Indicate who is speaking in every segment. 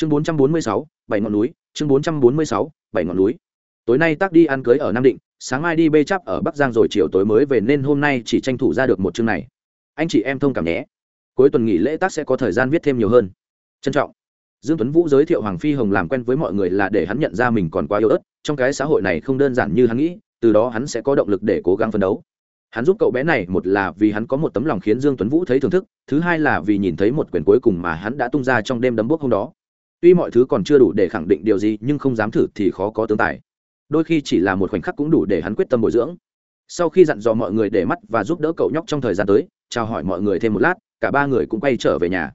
Speaker 1: chương bốn trăm bốn mươi sáu, bảy ngọn núi, chương bốn trăm bốn mươi sáu, bảy ngọn núi. Tối nay tác đi ăn cưới ở nam định, sáng mai đi bê chắp ở bắc giang rồi chiều tối mới về nên hôm nay chỉ tranh thủ ra được một chương này. Anh chị em thông cảm nhé. Cuối tuần nghỉ lễ tác sẽ có thời gian viết thêm nhiều hơn. Trân trọng. Dương tuấn vũ giới thiệu hoàng phi hồng làm quen với mọi người là để hắn nhận ra mình còn quá yếu ớt, trong cái xã hội này không đơn giản như hắn nghĩ, từ đó hắn sẽ có động lực để cố gắng phấn đấu. Hắn giúp cậu bé này, một là vì hắn có một tấm lòng khiến dương tuấn vũ thấy thưởng thức, thứ hai là vì nhìn thấy một quyền cuối cùng mà hắn đã tung ra trong đêm đấm bốc hôm đó tuy mọi thứ còn chưa đủ để khẳng định điều gì, nhưng không dám thử thì khó có tương tài. Đôi khi chỉ là một khoảnh khắc cũng đủ để hắn quyết tâm bồi dưỡng. Sau khi dặn dò mọi người để mắt và giúp đỡ cậu nhóc trong thời gian tới, chào hỏi mọi người thêm một lát, cả ba người cũng quay trở về nhà.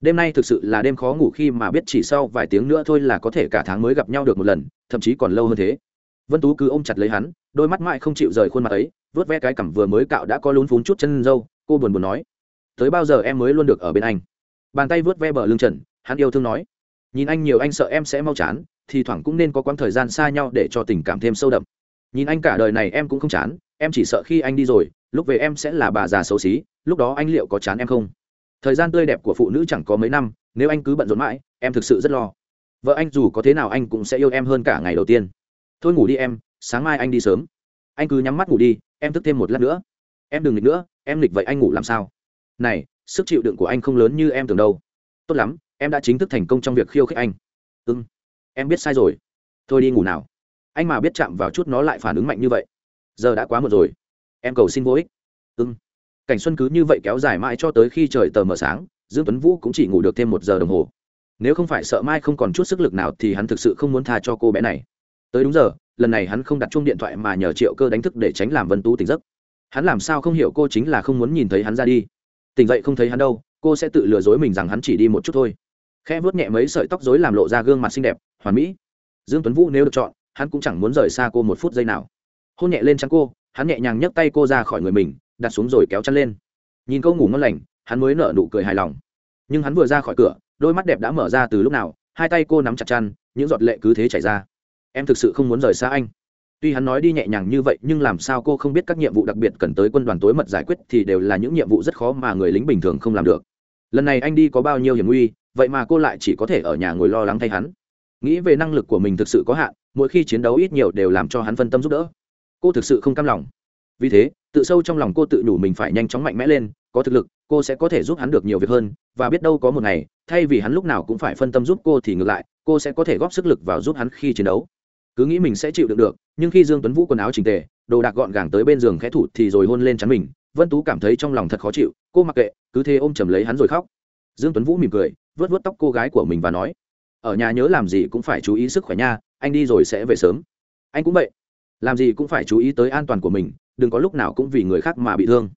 Speaker 1: Đêm nay thực sự là đêm khó ngủ khi mà biết chỉ sau vài tiếng nữa thôi là có thể cả tháng mới gặp nhau được một lần, thậm chí còn lâu hơn thế. Vân tú cứ ôm chặt lấy hắn, đôi mắt mãi không chịu rời khuôn mặt ấy vớt ve cái cằm vừa mới cạo đã có lún phún chút chân dâu, cô buồn buồn nói, tới bao giờ em mới luôn được ở bên anh? Bàn tay vớt ve bờ lưng trần, hắn yêu thương nói nhìn anh nhiều anh sợ em sẽ mau chán, thì thoảng cũng nên có quãng thời gian xa nhau để cho tình cảm thêm sâu đậm. Nhìn anh cả đời này em cũng không chán, em chỉ sợ khi anh đi rồi, lúc về em sẽ là bà già xấu xí, lúc đó anh liệu có chán em không? Thời gian tươi đẹp của phụ nữ chẳng có mấy năm, nếu anh cứ bận rộn mãi, em thực sự rất lo. Vợ anh dù có thế nào anh cũng sẽ yêu em hơn cả ngày đầu tiên. Thôi ngủ đi em, sáng mai anh đi sớm. Anh cứ nhắm mắt ngủ đi, em thức thêm một lát nữa. Em đừng nghịch nữa, em nghịch vậy anh ngủ làm sao? Này, sức chịu đựng của anh không lớn như em tưởng đâu. Tốt lắm em đã chính thức thành công trong việc khiêu khích anh. Ưng em biết sai rồi. Thôi đi ngủ nào. Anh mà biết chạm vào chút nó lại phản ứng mạnh như vậy. Giờ đã quá muộn rồi. Em cầu xin vô ích. Ưng cảnh xuân cứ như vậy kéo dài mãi cho tới khi trời tờ mờ sáng, dương tuấn vũ cũng chỉ ngủ được thêm một giờ đồng hồ. Nếu không phải sợ mai không còn chút sức lực nào thì hắn thực sự không muốn tha cho cô bé này. Tới đúng giờ, lần này hắn không đặt chuông điện thoại mà nhờ triệu cơ đánh thức để tránh làm vân tú tỉnh giấc. Hắn làm sao không hiểu cô chính là không muốn nhìn thấy hắn ra đi. Tỉnh dậy không thấy hắn đâu, cô sẽ tự lừa dối mình rằng hắn chỉ đi một chút thôi khẽ vuốt nhẹ mấy sợi tóc dối làm lộ ra gương mặt xinh đẹp, hoàn mỹ. Dương tuấn vũ nếu được chọn, hắn cũng chẳng muốn rời xa cô một phút giây nào. Hôn nhẹ lên trắng cô, hắn nhẹ nhàng nhấc tay cô ra khỏi người mình, đặt xuống rồi kéo chăn lên. Nhìn cô ngủ ngon lành, hắn mới nở nụ cười hài lòng. Nhưng hắn vừa ra khỏi cửa, đôi mắt đẹp đã mở ra từ lúc nào, hai tay cô nắm chặt chăn, những giọt lệ cứ thế chảy ra. Em thực sự không muốn rời xa anh. Tuy hắn nói đi nhẹ nhàng như vậy, nhưng làm sao cô không biết các nhiệm vụ đặc biệt cần tới quân đoàn tối mật giải quyết thì đều là những nhiệm vụ rất khó mà người lính bình thường không làm được. Lần này anh đi có bao nhiêu hiểm nguy vậy mà cô lại chỉ có thể ở nhà ngồi lo lắng thay hắn. Nghĩ về năng lực của mình thực sự có hạn, mỗi khi chiến đấu ít nhiều đều làm cho hắn phân tâm giúp đỡ. Cô thực sự không cam lòng. Vì thế, tự sâu trong lòng cô tự nhủ mình phải nhanh chóng mạnh mẽ lên, có thực lực, cô sẽ có thể giúp hắn được nhiều việc hơn, và biết đâu có một ngày, thay vì hắn lúc nào cũng phải phân tâm giúp cô thì ngược lại, cô sẽ có thể góp sức lực vào giúp hắn khi chiến đấu. Cứ nghĩ mình sẽ chịu đựng được, nhưng khi dương tuấn vũ quần áo chỉnh tề, đồ đạc gọn gàng tới bên giường khẽ thủ thì rồi hôn lên chắn mình, vân tú cảm thấy trong lòng thật khó chịu, cô mặc kệ, cứ thế ôm chầm lấy hắn rồi khóc. Dương tuấn vũ mỉm cười vớt vớt tóc cô gái của mình và nói, ở nhà nhớ làm gì cũng phải chú ý sức khỏe nha, anh đi rồi sẽ về sớm. Anh cũng vậy. Làm gì cũng phải chú ý tới an toàn của mình, đừng có lúc nào cũng vì người khác mà bị thương.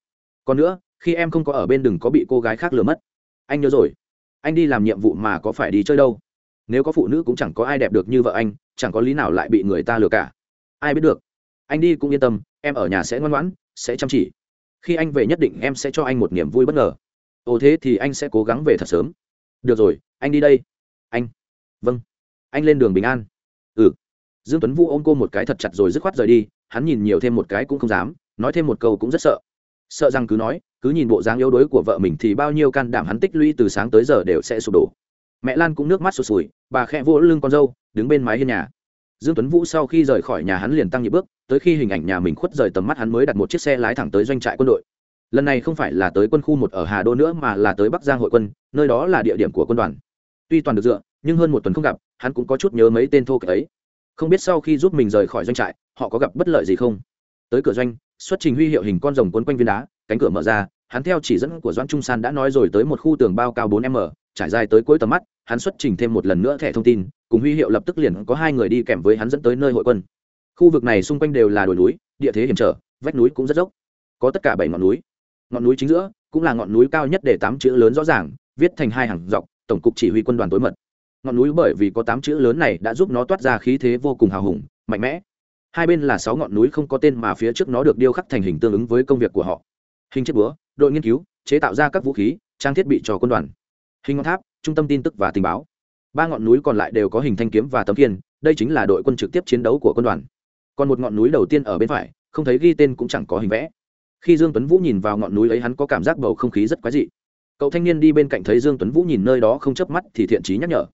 Speaker 1: Còn nữa, khi em không có ở bên đừng có bị cô gái khác lừa mất. Anh nhớ rồi. Anh đi làm nhiệm vụ mà có phải đi chơi đâu. Nếu có phụ nữ cũng chẳng có ai đẹp được như vợ anh, chẳng có lý nào lại bị người ta lừa cả. Ai biết được. Anh đi cũng yên tâm, em ở nhà sẽ ngoan ngoãn, sẽ chăm chỉ. Khi anh về nhất định em sẽ cho anh một niềm vui bất ngờ. Ồ thế thì anh sẽ cố gắng về thật sớm được rồi, anh đi đây. Anh. Vâng. Anh lên đường bình an. Ừ. Dương tuấn vũ ôm cô một cái thật chặt rồi dứt khoát rời đi, hắn nhìn nhiều thêm một cái cũng không dám, nói thêm một câu cũng rất sợ. Sợ rằng cứ nói, cứ nhìn bộ dáng yếu đuối của vợ mình thì bao nhiêu can đảm hắn tích lũy từ sáng tới giờ đều sẽ sụp đổ. Mẹ lan cũng nước mắt sụt sùi, bà khẽ vỗ lưng con dâu, đứng bên mái hiên nhà. Dương tuấn vũ sau khi rời khỏi nhà hắn liền tăng nhịp bước, tới khi hình ảnh nhà mình khuất rời tầm mắt hắn mới đặt một chiếc xe lái thẳng tới doanh trại quân đội lần này không phải là tới quân khu một ở hà đô nữa mà là tới bắc giang hội quân, nơi đó là địa điểm của quân đoàn. Tuy toàn được dựa, nhưng hơn một tuần không gặp, hắn cũng có chút nhớ mấy tên thô kệch ấy. Không biết sau khi giúp mình rời khỏi doanh trại, họ có gặp bất lợi gì không? Tới cửa doanh, xuất trình huy hiệu hình con rồng quấn quanh viên đá, cánh cửa mở ra, hắn theo chỉ dẫn của doãn trung san đã nói rồi tới một khu tường bao cao 4 m, trải dài tới cuối tầm mắt, hắn xuất trình thêm một lần nữa thẻ thông tin, cùng huy hiệu lập tức liền có hai người đi kèm với hắn dẫn tới nơi hội quân. Khu vực này xung quanh đều là đồi núi, địa thế hiểm trở, vách núi cũng rất dốc. Có tất cả bảy ngọn núi ngọn núi chính giữa, cũng là ngọn núi cao nhất để tám chữ lớn rõ ràng, viết thành hai hàng dọc, tổng cục chỉ huy quân đoàn tối mật. Ngọn núi bởi vì có tám chữ lớn này đã giúp nó toát ra khí thế vô cùng hào hùng, mạnh mẽ. Hai bên là sáu ngọn núi không có tên mà phía trước nó được điêu khắc thành hình tương ứng với công việc của họ. Hình chiếc búa, đội nghiên cứu, chế tạo ra các vũ khí, trang thiết bị cho quân đoàn. Hình ngọn tháp, trung tâm tin tức và tình báo. Ba ngọn núi còn lại đều có hình thanh kiếm và tấm kiên đây chính là đội quân trực tiếp chiến đấu của quân đoàn. Còn một ngọn núi đầu tiên ở bên phải, không thấy ghi tên cũng chẳng có hình vẽ khi dương tuấn vũ nhìn vào ngọn núi ấy, hắn có cảm giác bầu không khí rất quái dị. Cậu thanh niên đi bên cạnh thấy dương tuấn vũ nhìn nơi đó không chớp mắt thì thiện trí nhắc nhở.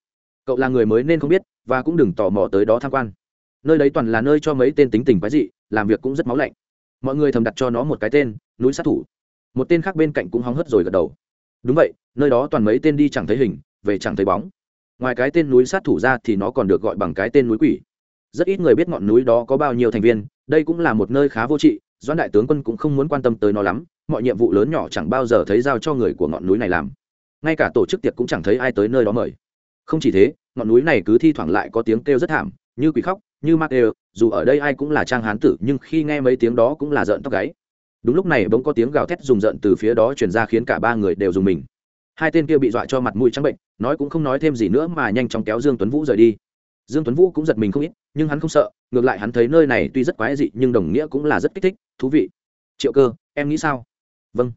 Speaker 1: Cậu là người mới nên không biết và cũng đừng tò mò tới đó tham quan. Nơi đấy toàn là nơi cho mấy tên tính tình quái dị, làm việc cũng rất máu lạnh. Mọi người thầm đặt cho nó một cái tên, núi sát thủ. Một tên khác bên cạnh cũng hóng hớt rồi gật đầu. Đúng vậy, nơi đó toàn mấy tên đi chẳng thấy hình, về chẳng thấy bóng. Ngoài cái tên núi sát thủ ra thì nó còn được gọi bằng cái tên núi quỷ. Rất ít người biết ngọn núi đó có bao nhiêu thành viên, đây cũng là một nơi khá vô trị doãn đại tướng quân cũng không muốn quan tâm tới nó lắm, mọi nhiệm vụ lớn nhỏ chẳng bao giờ thấy giao cho người của ngọn núi này làm. Ngay cả tổ chức tiệc cũng chẳng thấy ai tới nơi đó mời. Không chỉ thế, ngọn núi này cứ thi thoảng lại có tiếng kêu rất thảm, như quỷ khóc, như mắc đều dù ở đây ai cũng là trang hán tử, nhưng khi nghe mấy tiếng đó cũng là rợn tóc gáy. Đúng lúc này bỗng có tiếng gào thét rùng rợn từ phía đó truyền ra khiến cả ba người đều dùng mình. Hai tên kia bị dọa cho mặt mũi trắng bệnh, nói cũng không nói thêm gì nữa mà nhanh chóng kéo dương tuấn vũ rời đi dương tuấn vũ cũng giật mình không ít, nhưng hắn không sợ, ngược lại hắn thấy nơi này tuy rất quái dị, nhưng đồng nghĩa cũng là rất kích thích, thú vị. Triệu cơ, em nghĩ sao? Vâng.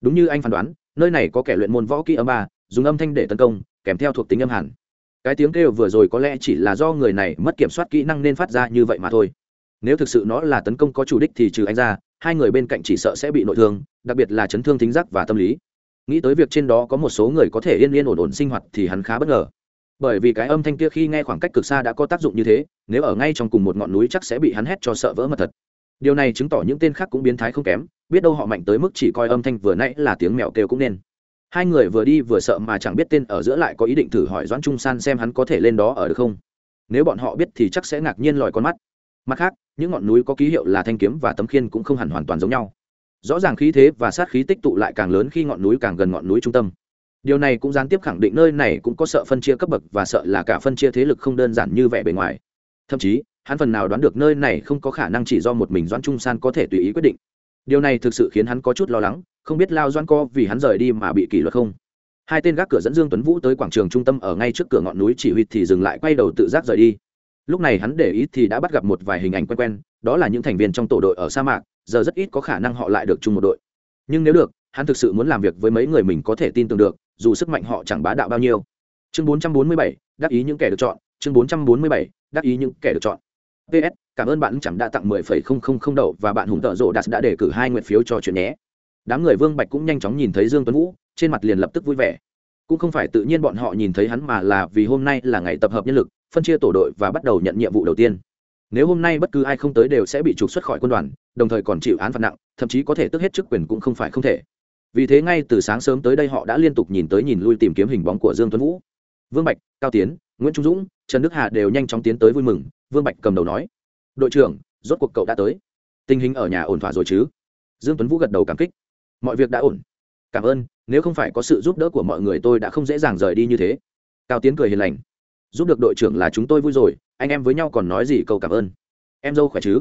Speaker 1: Đúng như anh phán đoán, nơi này có kẻ luyện môn võ kỹ âm ba, dùng âm thanh để tấn công, kèm theo thuộc tính âm hẳn cái tiếng kêu vừa rồi có lẽ chỉ là do người này mất kiểm soát kỹ năng nên phát ra như vậy mà thôi. Nếu thực sự nó là tấn công có chủ đích thì trừ anh ra, hai người bên cạnh chỉ sợ sẽ bị nội thương, đặc biệt là chấn thương thính giác và tâm lý. Nghĩ tới việc trên đó có một số người có thể yên yên ổn ổn sinh hoạt thì hắn khá bất ngờ bởi vì cái âm thanh kia khi nghe khoảng cách cực xa đã có tác dụng như thế, nếu ở ngay trong cùng một ngọn núi chắc sẽ bị hắn hét cho sợ vỡ mật thật. Điều này chứng tỏ những tên khác cũng biến thái không kém, biết đâu họ mạnh tới mức chỉ coi âm thanh vừa nãy là tiếng mèo kêu cũng nên. Hai người vừa đi vừa sợ mà chẳng biết tên ở giữa lại có ý định thử hỏi doãn trung san xem hắn có thể lên đó ở được không. Nếu bọn họ biết thì chắc sẽ ngạc nhiên lòi con mắt. Mặt khác, những ngọn núi có ký hiệu là thanh kiếm và tấm khiên cũng không hẳn hoàn toàn giống nhau. Rõ ràng khí thế và sát khí tích tụ lại càng lớn khi ngọn núi càng gần ngọn núi trung tâm điều này cũng gián tiếp khẳng định nơi này cũng có sợ phân chia cấp bậc và sợ là cả phân chia thế lực không đơn giản như vẻ bề ngoài. Thậm chí, hắn phần nào đoán được nơi này không có khả năng chỉ do một mình doãn trung san có thể tùy ý quyết định. Điều này thực sự khiến hắn có chút lo lắng, không biết lao doãn co vì hắn rời đi mà bị kỷ luật không. Hai tên gác cửa dẫn dương tuấn vũ tới quảng trường trung tâm ở ngay trước cửa ngọn núi chỉ huy thì dừng lại quay đầu tự giác rời đi. Lúc này hắn để ý thì đã bắt gặp một vài hình ảnh quen quen, đó là những thành viên trong tổ đội ở sa mạc, giờ rất ít có khả năng họ lại được chung một đội. Nhưng nếu được hắn thực sự muốn làm việc với mấy người mình có thể tin tưởng được dù sức mạnh họ chẳng bá đạo bao nhiêu. Chương 447, đáp ý những kẻ được chọn. Chương 447, đáp ý những kẻ được chọn. Ps cảm ơn bạn chẳng đã tặng 10,000 đậu và bạn hùng tợ rộ đạt đã đề cử hai nguyện phiếu cho chuyện nhé. Đám người vương bạch cũng nhanh chóng nhìn thấy dương tuấn vũ trên mặt liền lập tức vui vẻ. Cũng không phải tự nhiên bọn họ nhìn thấy hắn mà là vì hôm nay là ngày tập hợp nhân lực phân chia tổ đội và bắt đầu nhận nhiệm vụ đầu tiên. Nếu hôm nay bất cứ ai không tới đều sẽ bị trục xuất khỏi quân đoàn đồng thời còn chịu án phạt nặng thậm chí có thể tước hết chức quyền cũng không phải không thể vì thế ngay từ sáng sớm tới đây họ đã liên tục nhìn tới nhìn lui tìm kiếm hình bóng của dương tuấn vũ. Vương bạch, cao tiến, nguyễn trung dũng, trần đức hà đều nhanh chóng tiến tới vui mừng. Vương bạch cầm đầu nói, đội trưởng, rốt cuộc cậu đã tới. Tình hình ở nhà ổn thỏa rồi chứ? Dương tuấn vũ gật đầu cảm kích. Mọi việc đã ổn. Cảm ơn, nếu không phải có sự giúp đỡ của mọi người tôi đã không dễ dàng rời đi như thế. Cao tiến cười hiền lành. Giúp được đội trưởng là chúng tôi vui rồi, anh em với nhau còn nói gì câu cảm ơn. Em dâu khỏe chứ?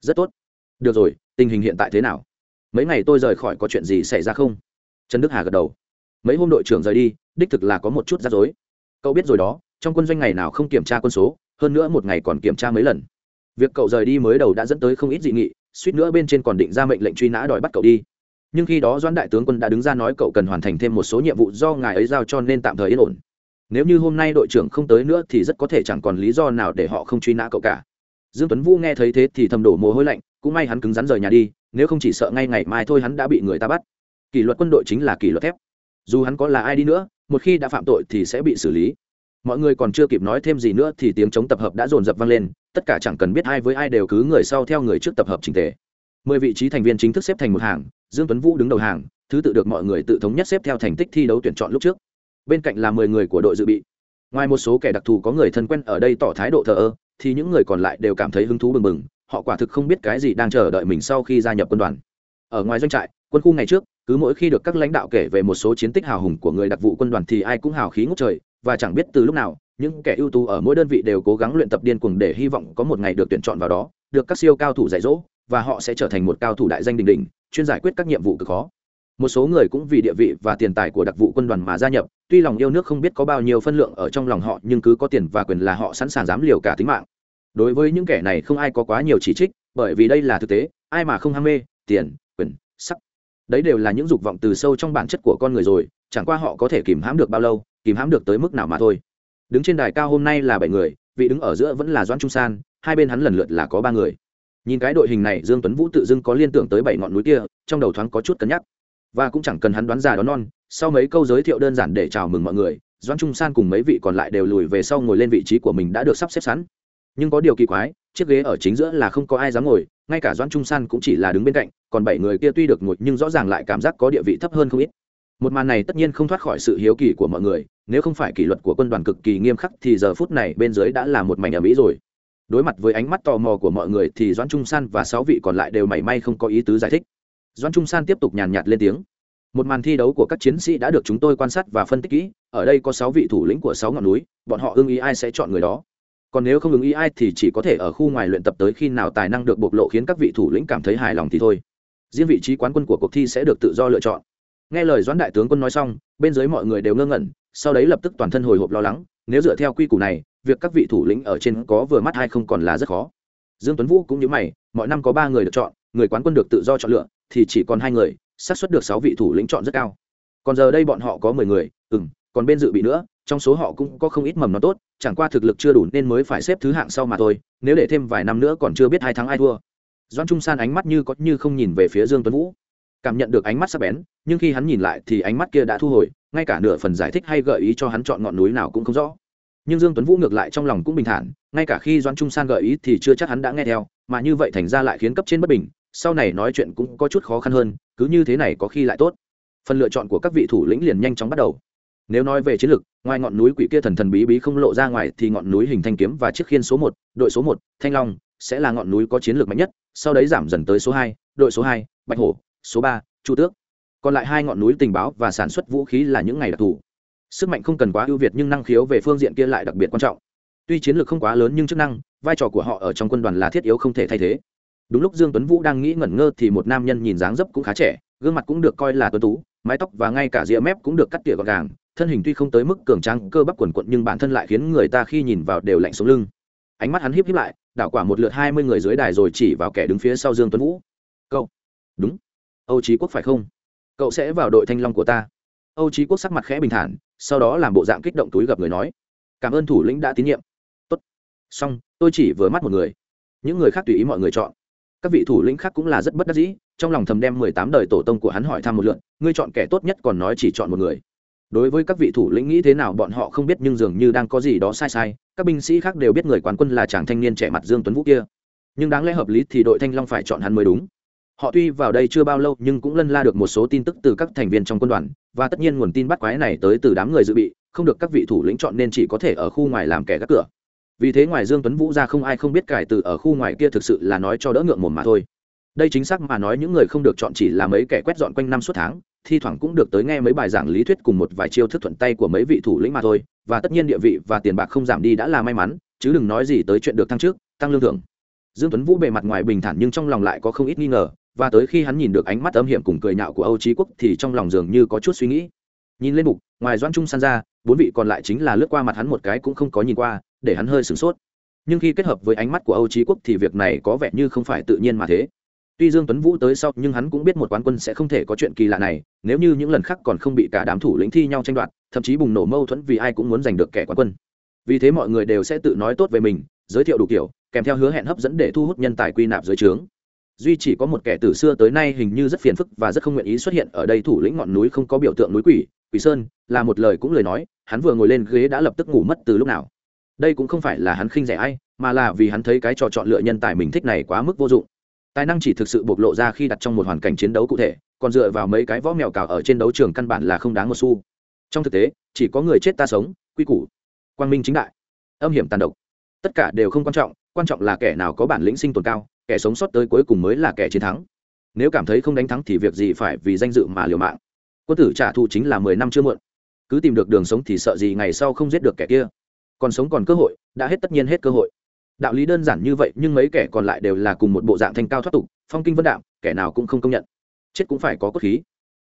Speaker 1: Rất tốt. Được rồi, tình hình hiện tại thế nào? Mấy ngày tôi rời khỏi có chuyện gì xảy ra không? Trần đức hà gật đầu. Mấy hôm đội trưởng rời đi, đích thực là có một chút rắc rối. Cậu biết rồi đó, trong quân doanh ngày nào không kiểm tra quân số, hơn nữa một ngày còn kiểm tra mấy lần. Việc cậu rời đi mới đầu đã dẫn tới không ít dị nghị, suýt nữa bên trên còn định ra mệnh lệnh truy nã đòi bắt cậu đi. Nhưng khi đó doãn đại tướng quân đã đứng ra nói cậu cần hoàn thành thêm một số nhiệm vụ do ngài ấy giao cho nên tạm thời yên ổn. Nếu như hôm nay đội trưởng không tới nữa thì rất có thể chẳng còn lý do nào để họ không truy nã cậu cả. Dương tuấn vũ nghe thấy thế thì thầm đổ mồ hôi lạnh, cũng may hắn cứng rắn rời nhà đi nếu không chỉ sợ ngay ngày mai thôi hắn đã bị người ta bắt. Kỷ luật quân đội chính là kỷ luật thép. Dù hắn có là ai đi nữa, một khi đã phạm tội thì sẽ bị xử lý. Mọi người còn chưa kịp nói thêm gì nữa thì tiếng chống tập hợp đã dồn dập vang lên, tất cả chẳng cần biết ai với ai đều cứ người sau theo người trước tập hợp trình thể mười vị trí thành viên chính thức xếp thành một hàng, dương tuấn vũ đứng đầu hàng, thứ tự được mọi người tự thống nhất xếp theo thành tích thi đấu tuyển chọn lúc trước. Bên cạnh là mười người của đội dự bị. Ngoài một số kẻ đặc thù có người thân quen ở đây tỏ thái độ thờ ơ, thì những người còn lại đều cảm thấy hứng thú bừng bừng họ quả thực không biết cái gì đang chờ đợi mình sau khi gia nhập quân đoàn. Ở ngoài doanh trại, quân khu ngày trước, cứ mỗi khi được các lãnh đạo kể về một số chiến tích hào hùng của người đặc vụ quân đoàn thì ai cũng hào khí ngút trời, và chẳng biết từ lúc nào, những kẻ ưu tú ở mỗi đơn vị đều cố gắng luyện tập điên cuồng để hy vọng có một ngày được tuyển chọn vào đó, được các siêu cao thủ dạy dỗ, và họ sẽ trở thành một cao thủ đại danh đình đình chuyên giải quyết các nhiệm vụ cực khó. Một số người cũng vì địa vị và tiền tài của đặc vụ quân đoàn mà gia nhập, tuy lòng yêu nước không biết có bao nhiêu phân lượng ở trong lòng họ, nhưng cứ có tiền và quyền là họ sẵn sàng dám liều cả tính mạng đối với những kẻ này không ai có quá nhiều chỉ trích, bởi vì đây là thực tế, ai mà không ham mê, tiền, quyền, sắc. Đấy đều là những dục vọng từ sâu trong bản chất của con người rồi, chẳng qua họ có thể kìm hãm được bao lâu, kìm hãm được tới mức nào mà thôi. Đứng trên đài cao hôm nay là bảy người, vị đứng ở giữa vẫn là doãn trung san, hai bên hắn lần lượt là có ba người. Nhìn cái đội hình này, dương tuấn vũ tự dưng có liên tưởng tới bảy ngọn núi kia, trong đầu thoáng có chút cân nhắc. Và cũng chẳng cần hắn đoán già đoán non, sau mấy câu giới thiệu đơn giản để chào mừng mọi người, doãn trung san cùng mấy vị còn lại đều lùi về sau ngồi lên vị trí của mình đã được sắp xếp sẵn nhưng có điều kỳ quái, chiếc ghế ở chính giữa là không có ai dám ngồi, ngay cả doãn trung san cũng chỉ là đứng bên cạnh, còn bảy người kia tuy được ngồi nhưng rõ ràng lại cảm giác có địa vị thấp hơn không ít. Một màn này tất nhiên không thoát khỏi sự hiếu kỳ của mọi người, nếu không phải kỷ luật của quân đoàn cực kỳ nghiêm khắc thì giờ phút này bên dưới đã là một mảnh ở mỹ rồi. Đối mặt với ánh mắt tò mò của mọi người thì doãn trung san và sáu vị còn lại đều mảy may không có ý tứ giải thích. Doãn trung san tiếp tục nhàn nhạt lên tiếng. Một màn thi đấu của các chiến sĩ đã được chúng tôi quan sát và phân tích kỹ, ở đây có sáu vị thủ lĩnh của sáu ngọn núi, bọn họ ưng ý ai sẽ chọn người đó còn nếu không ứng ý ai thì chỉ có thể ở khu ngoài luyện tập tới khi nào tài năng được bộc lộ khiến các vị thủ lĩnh cảm thấy hài lòng thì thôi. Riêng vị trí quán quân của cuộc thi sẽ được tự do lựa chọn. Nghe lời doãn đại tướng quân nói xong, bên dưới mọi người đều ngơ ngẩn, sau đấy lập tức toàn thân hồi hộp lo lắng, nếu dựa theo quy củ này, việc các vị thủ lĩnh ở trên có vừa mắt hay không còn là rất khó. Dương tuấn vũ cũng như mày, mọi năm có ba người được chọn, người quán quân được tự do chọn lựa, thì chỉ còn hai người, xác suất được sáu vị thủ lĩnh chọn rất cao. Còn giờ đây bọn họ có mười người ừ còn bên dự bị nữa trong số họ cũng có không ít mầm nó tốt, chẳng qua thực lực chưa đủ nên mới phải xếp thứ hạng sau mà thôi, nếu để thêm vài năm nữa còn chưa biết hai tháng ai thua. Doan trung san ánh mắt như có như không nhìn về phía dương tuấn vũ. Cảm nhận được ánh mắt sắc bén, nhưng khi hắn nhìn lại thì ánh mắt kia đã thu hồi, ngay cả nửa phần giải thích hay gợi ý cho hắn chọn ngọn núi nào cũng không rõ. Nhưng dương tuấn vũ ngược lại trong lòng cũng bình thản, ngay cả khi doan trung san gợi ý thì chưa chắc hắn đã nghe theo, mà như vậy thành ra lại khiến cấp trên bất bình, sau này nói chuyện cũng có chút khó khăn hơn, cứ như thế này có khi lại tốt. Phần lựa chọn của các vị thủ lĩnh liền nhanh chóng bắt đầu nếu nói về chiến lược, ngoài ngọn núi quỷ kia thần thần bí bí không lộ ra ngoài thì ngọn núi hình thanh kiếm và chiếc khiên số một, đội số một, thanh long, sẽ là ngọn núi có chiến lược mạnh nhất, sau đấy giảm dần tới số hai, đội số hai, bạch hổ, số ba, chu tước. Còn lại hai ngọn núi tình báo và sản xuất vũ khí là những ngày đặc thù. Sức mạnh không cần quá ưu việt nhưng năng khiếu về phương diện kia lại đặc biệt quan trọng. Tuy chiến lược không quá lớn nhưng chức năng, vai trò của họ ở trong quân đoàn là thiết yếu không thể thay thế. Đúng lúc dương tuấn vũ đang nghĩ ngẩn ngơ thì một nam nhân nhìn dáng dấp cũng khá trẻ, gương mặt cũng được coi là tuấn tú mái tóc và ngay cả rìa mép cũng được cắt tỉa gọn gàng. Thân hình tuy không tới mức cường tráng, cơ bắp quần quận nhưng bản thân lại khiến người ta khi nhìn vào đều lạnh xuống lưng. Ánh mắt hắn híp híp lại, đảo quả một lượt hai mươi người dưới đài rồi chỉ vào kẻ đứng phía sau dương tuấn vũ. Cậu. Đúng. Âu trí quốc phải không? Cậu sẽ vào đội thanh long của ta. Âu trí quốc sắc mặt khẽ bình thản, sau đó làm bộ dạng kích động túi gặp người nói, cảm ơn thủ lĩnh đã tín nhiệm. Tốt. Xong, tôi chỉ vừa mắt một người. Những người khác tùy ý mọi người chọn. Các vị thủ lĩnh khác cũng là rất bất đắc dĩ trong lòng thầm đem mười tám đời tổ tông của hắn hỏi thăm một lượn, ngươi chọn kẻ tốt nhất còn nói chỉ chọn một người. Đối với các vị thủ lĩnh nghĩ thế nào bọn họ không biết nhưng dường như đang có gì đó sai sai, các binh sĩ khác đều biết người quán quân là chàng thanh niên trẻ mặt dương tuấn vũ kia. Nhưng đáng lẽ hợp lý thì đội thanh long phải chọn hắn mới đúng. Họ tuy vào đây chưa bao lâu nhưng cũng lân la được một số tin tức từ các thành viên trong quân đoàn, và tất nhiên nguồn tin bắt quái này tới từ đám người dự bị, không được các vị thủ lĩnh chọn nên chỉ có thể ở khu ngoài làm kẻ gác cửa. Vì thế ngoài dương tuấn vũ ra không ai không biết cải từ ở khu ngoài kia thực sự là nói cho đỡ ngượng mồm mà thôi đây chính xác mà nói những người không được chọn chỉ là mấy kẻ quét dọn quanh năm suốt tháng, thi thoảng cũng được tới nghe mấy bài giảng lý thuyết cùng một vài chiêu thức thuận tay của mấy vị thủ lĩnh mà thôi, và tất nhiên địa vị và tiền bạc không giảm đi đã là may mắn, chứ đừng nói gì tới chuyện được thăng trước tăng lương thưởng. Dương tuấn vũ bề mặt ngoài bình thản nhưng trong lòng lại có không ít nghi ngờ, và tới khi hắn nhìn được ánh mắt âm hiểm cùng cười nhạo của âu trí quốc thì trong lòng dường như có chút suy nghĩ. Nhìn lên mục ngoài doãn trung san ra, bốn vị còn lại chính là lướt qua mặt hắn một cái cũng không có nhìn qua, để hắn hơi sửng sốt. Nhưng khi kết hợp với ánh mắt của âu trí quốc thì việc này có vẻ như không phải tự nhiên mà thế tuy dương tuấn vũ tới sau, nhưng hắn cũng biết một quán quân sẽ không thể có chuyện kỳ lạ này, nếu như những lần khác còn không bị cả đám thủ lĩnh thi nhau tranh đoạt, thậm chí bùng nổ mâu thuẫn vì ai cũng muốn giành được kẻ quán quân. Vì thế mọi người đều sẽ tự nói tốt về mình, giới thiệu đủ kiểu, kèm theo hứa hẹn hấp dẫn để thu hút nhân tài quy nạp dưới trướng. Duy chỉ có một kẻ từ xưa tới nay hình như rất phiền phức và rất không nguyện ý xuất hiện ở đây thủ lĩnh ngọn núi không có biểu tượng núi quỷ quỷ sơn, là một lời cũng lời nói, hắn vừa ngồi lên ghế đã lập tức ngủ mất từ lúc nào. Đây cũng không phải là hắn khinh rẻ ai, mà là vì hắn thấy cái trò chọn lựa nhân tài mình thích này quá mức vô dụng tài năng chỉ thực sự bộc lộ ra khi đặt trong một hoàn cảnh chiến đấu cụ thể, còn dựa vào mấy cái võ mèo cào ở trên đấu trường căn bản là không đáng một xu. Trong thực tế, chỉ có người chết ta sống, quy củ. Quang minh chính đại. Âm hiểm tàn độc. Tất cả đều không quan trọng quan trọng là kẻ nào có bản lĩnh sinh tồn cao, kẻ sống sót tới cuối cùng mới là kẻ chiến thắng. Nếu cảm thấy không đánh thắng thì việc gì phải vì danh dự mà liều mạng. Quân tử trả thù chính là mười năm chưa muộn. Cứ tìm được đường sống thì sợ gì ngày sau không giết được kẻ kia. Còn sống còn cơ hội, đã hết tất nhiên hết cơ hội đạo lý đơn giản như vậy nhưng mấy kẻ còn lại đều là cùng một bộ dạng thanh cao thoát tục phong kinh vân đạo kẻ nào cũng không công nhận. Chết cũng phải có cốt khí.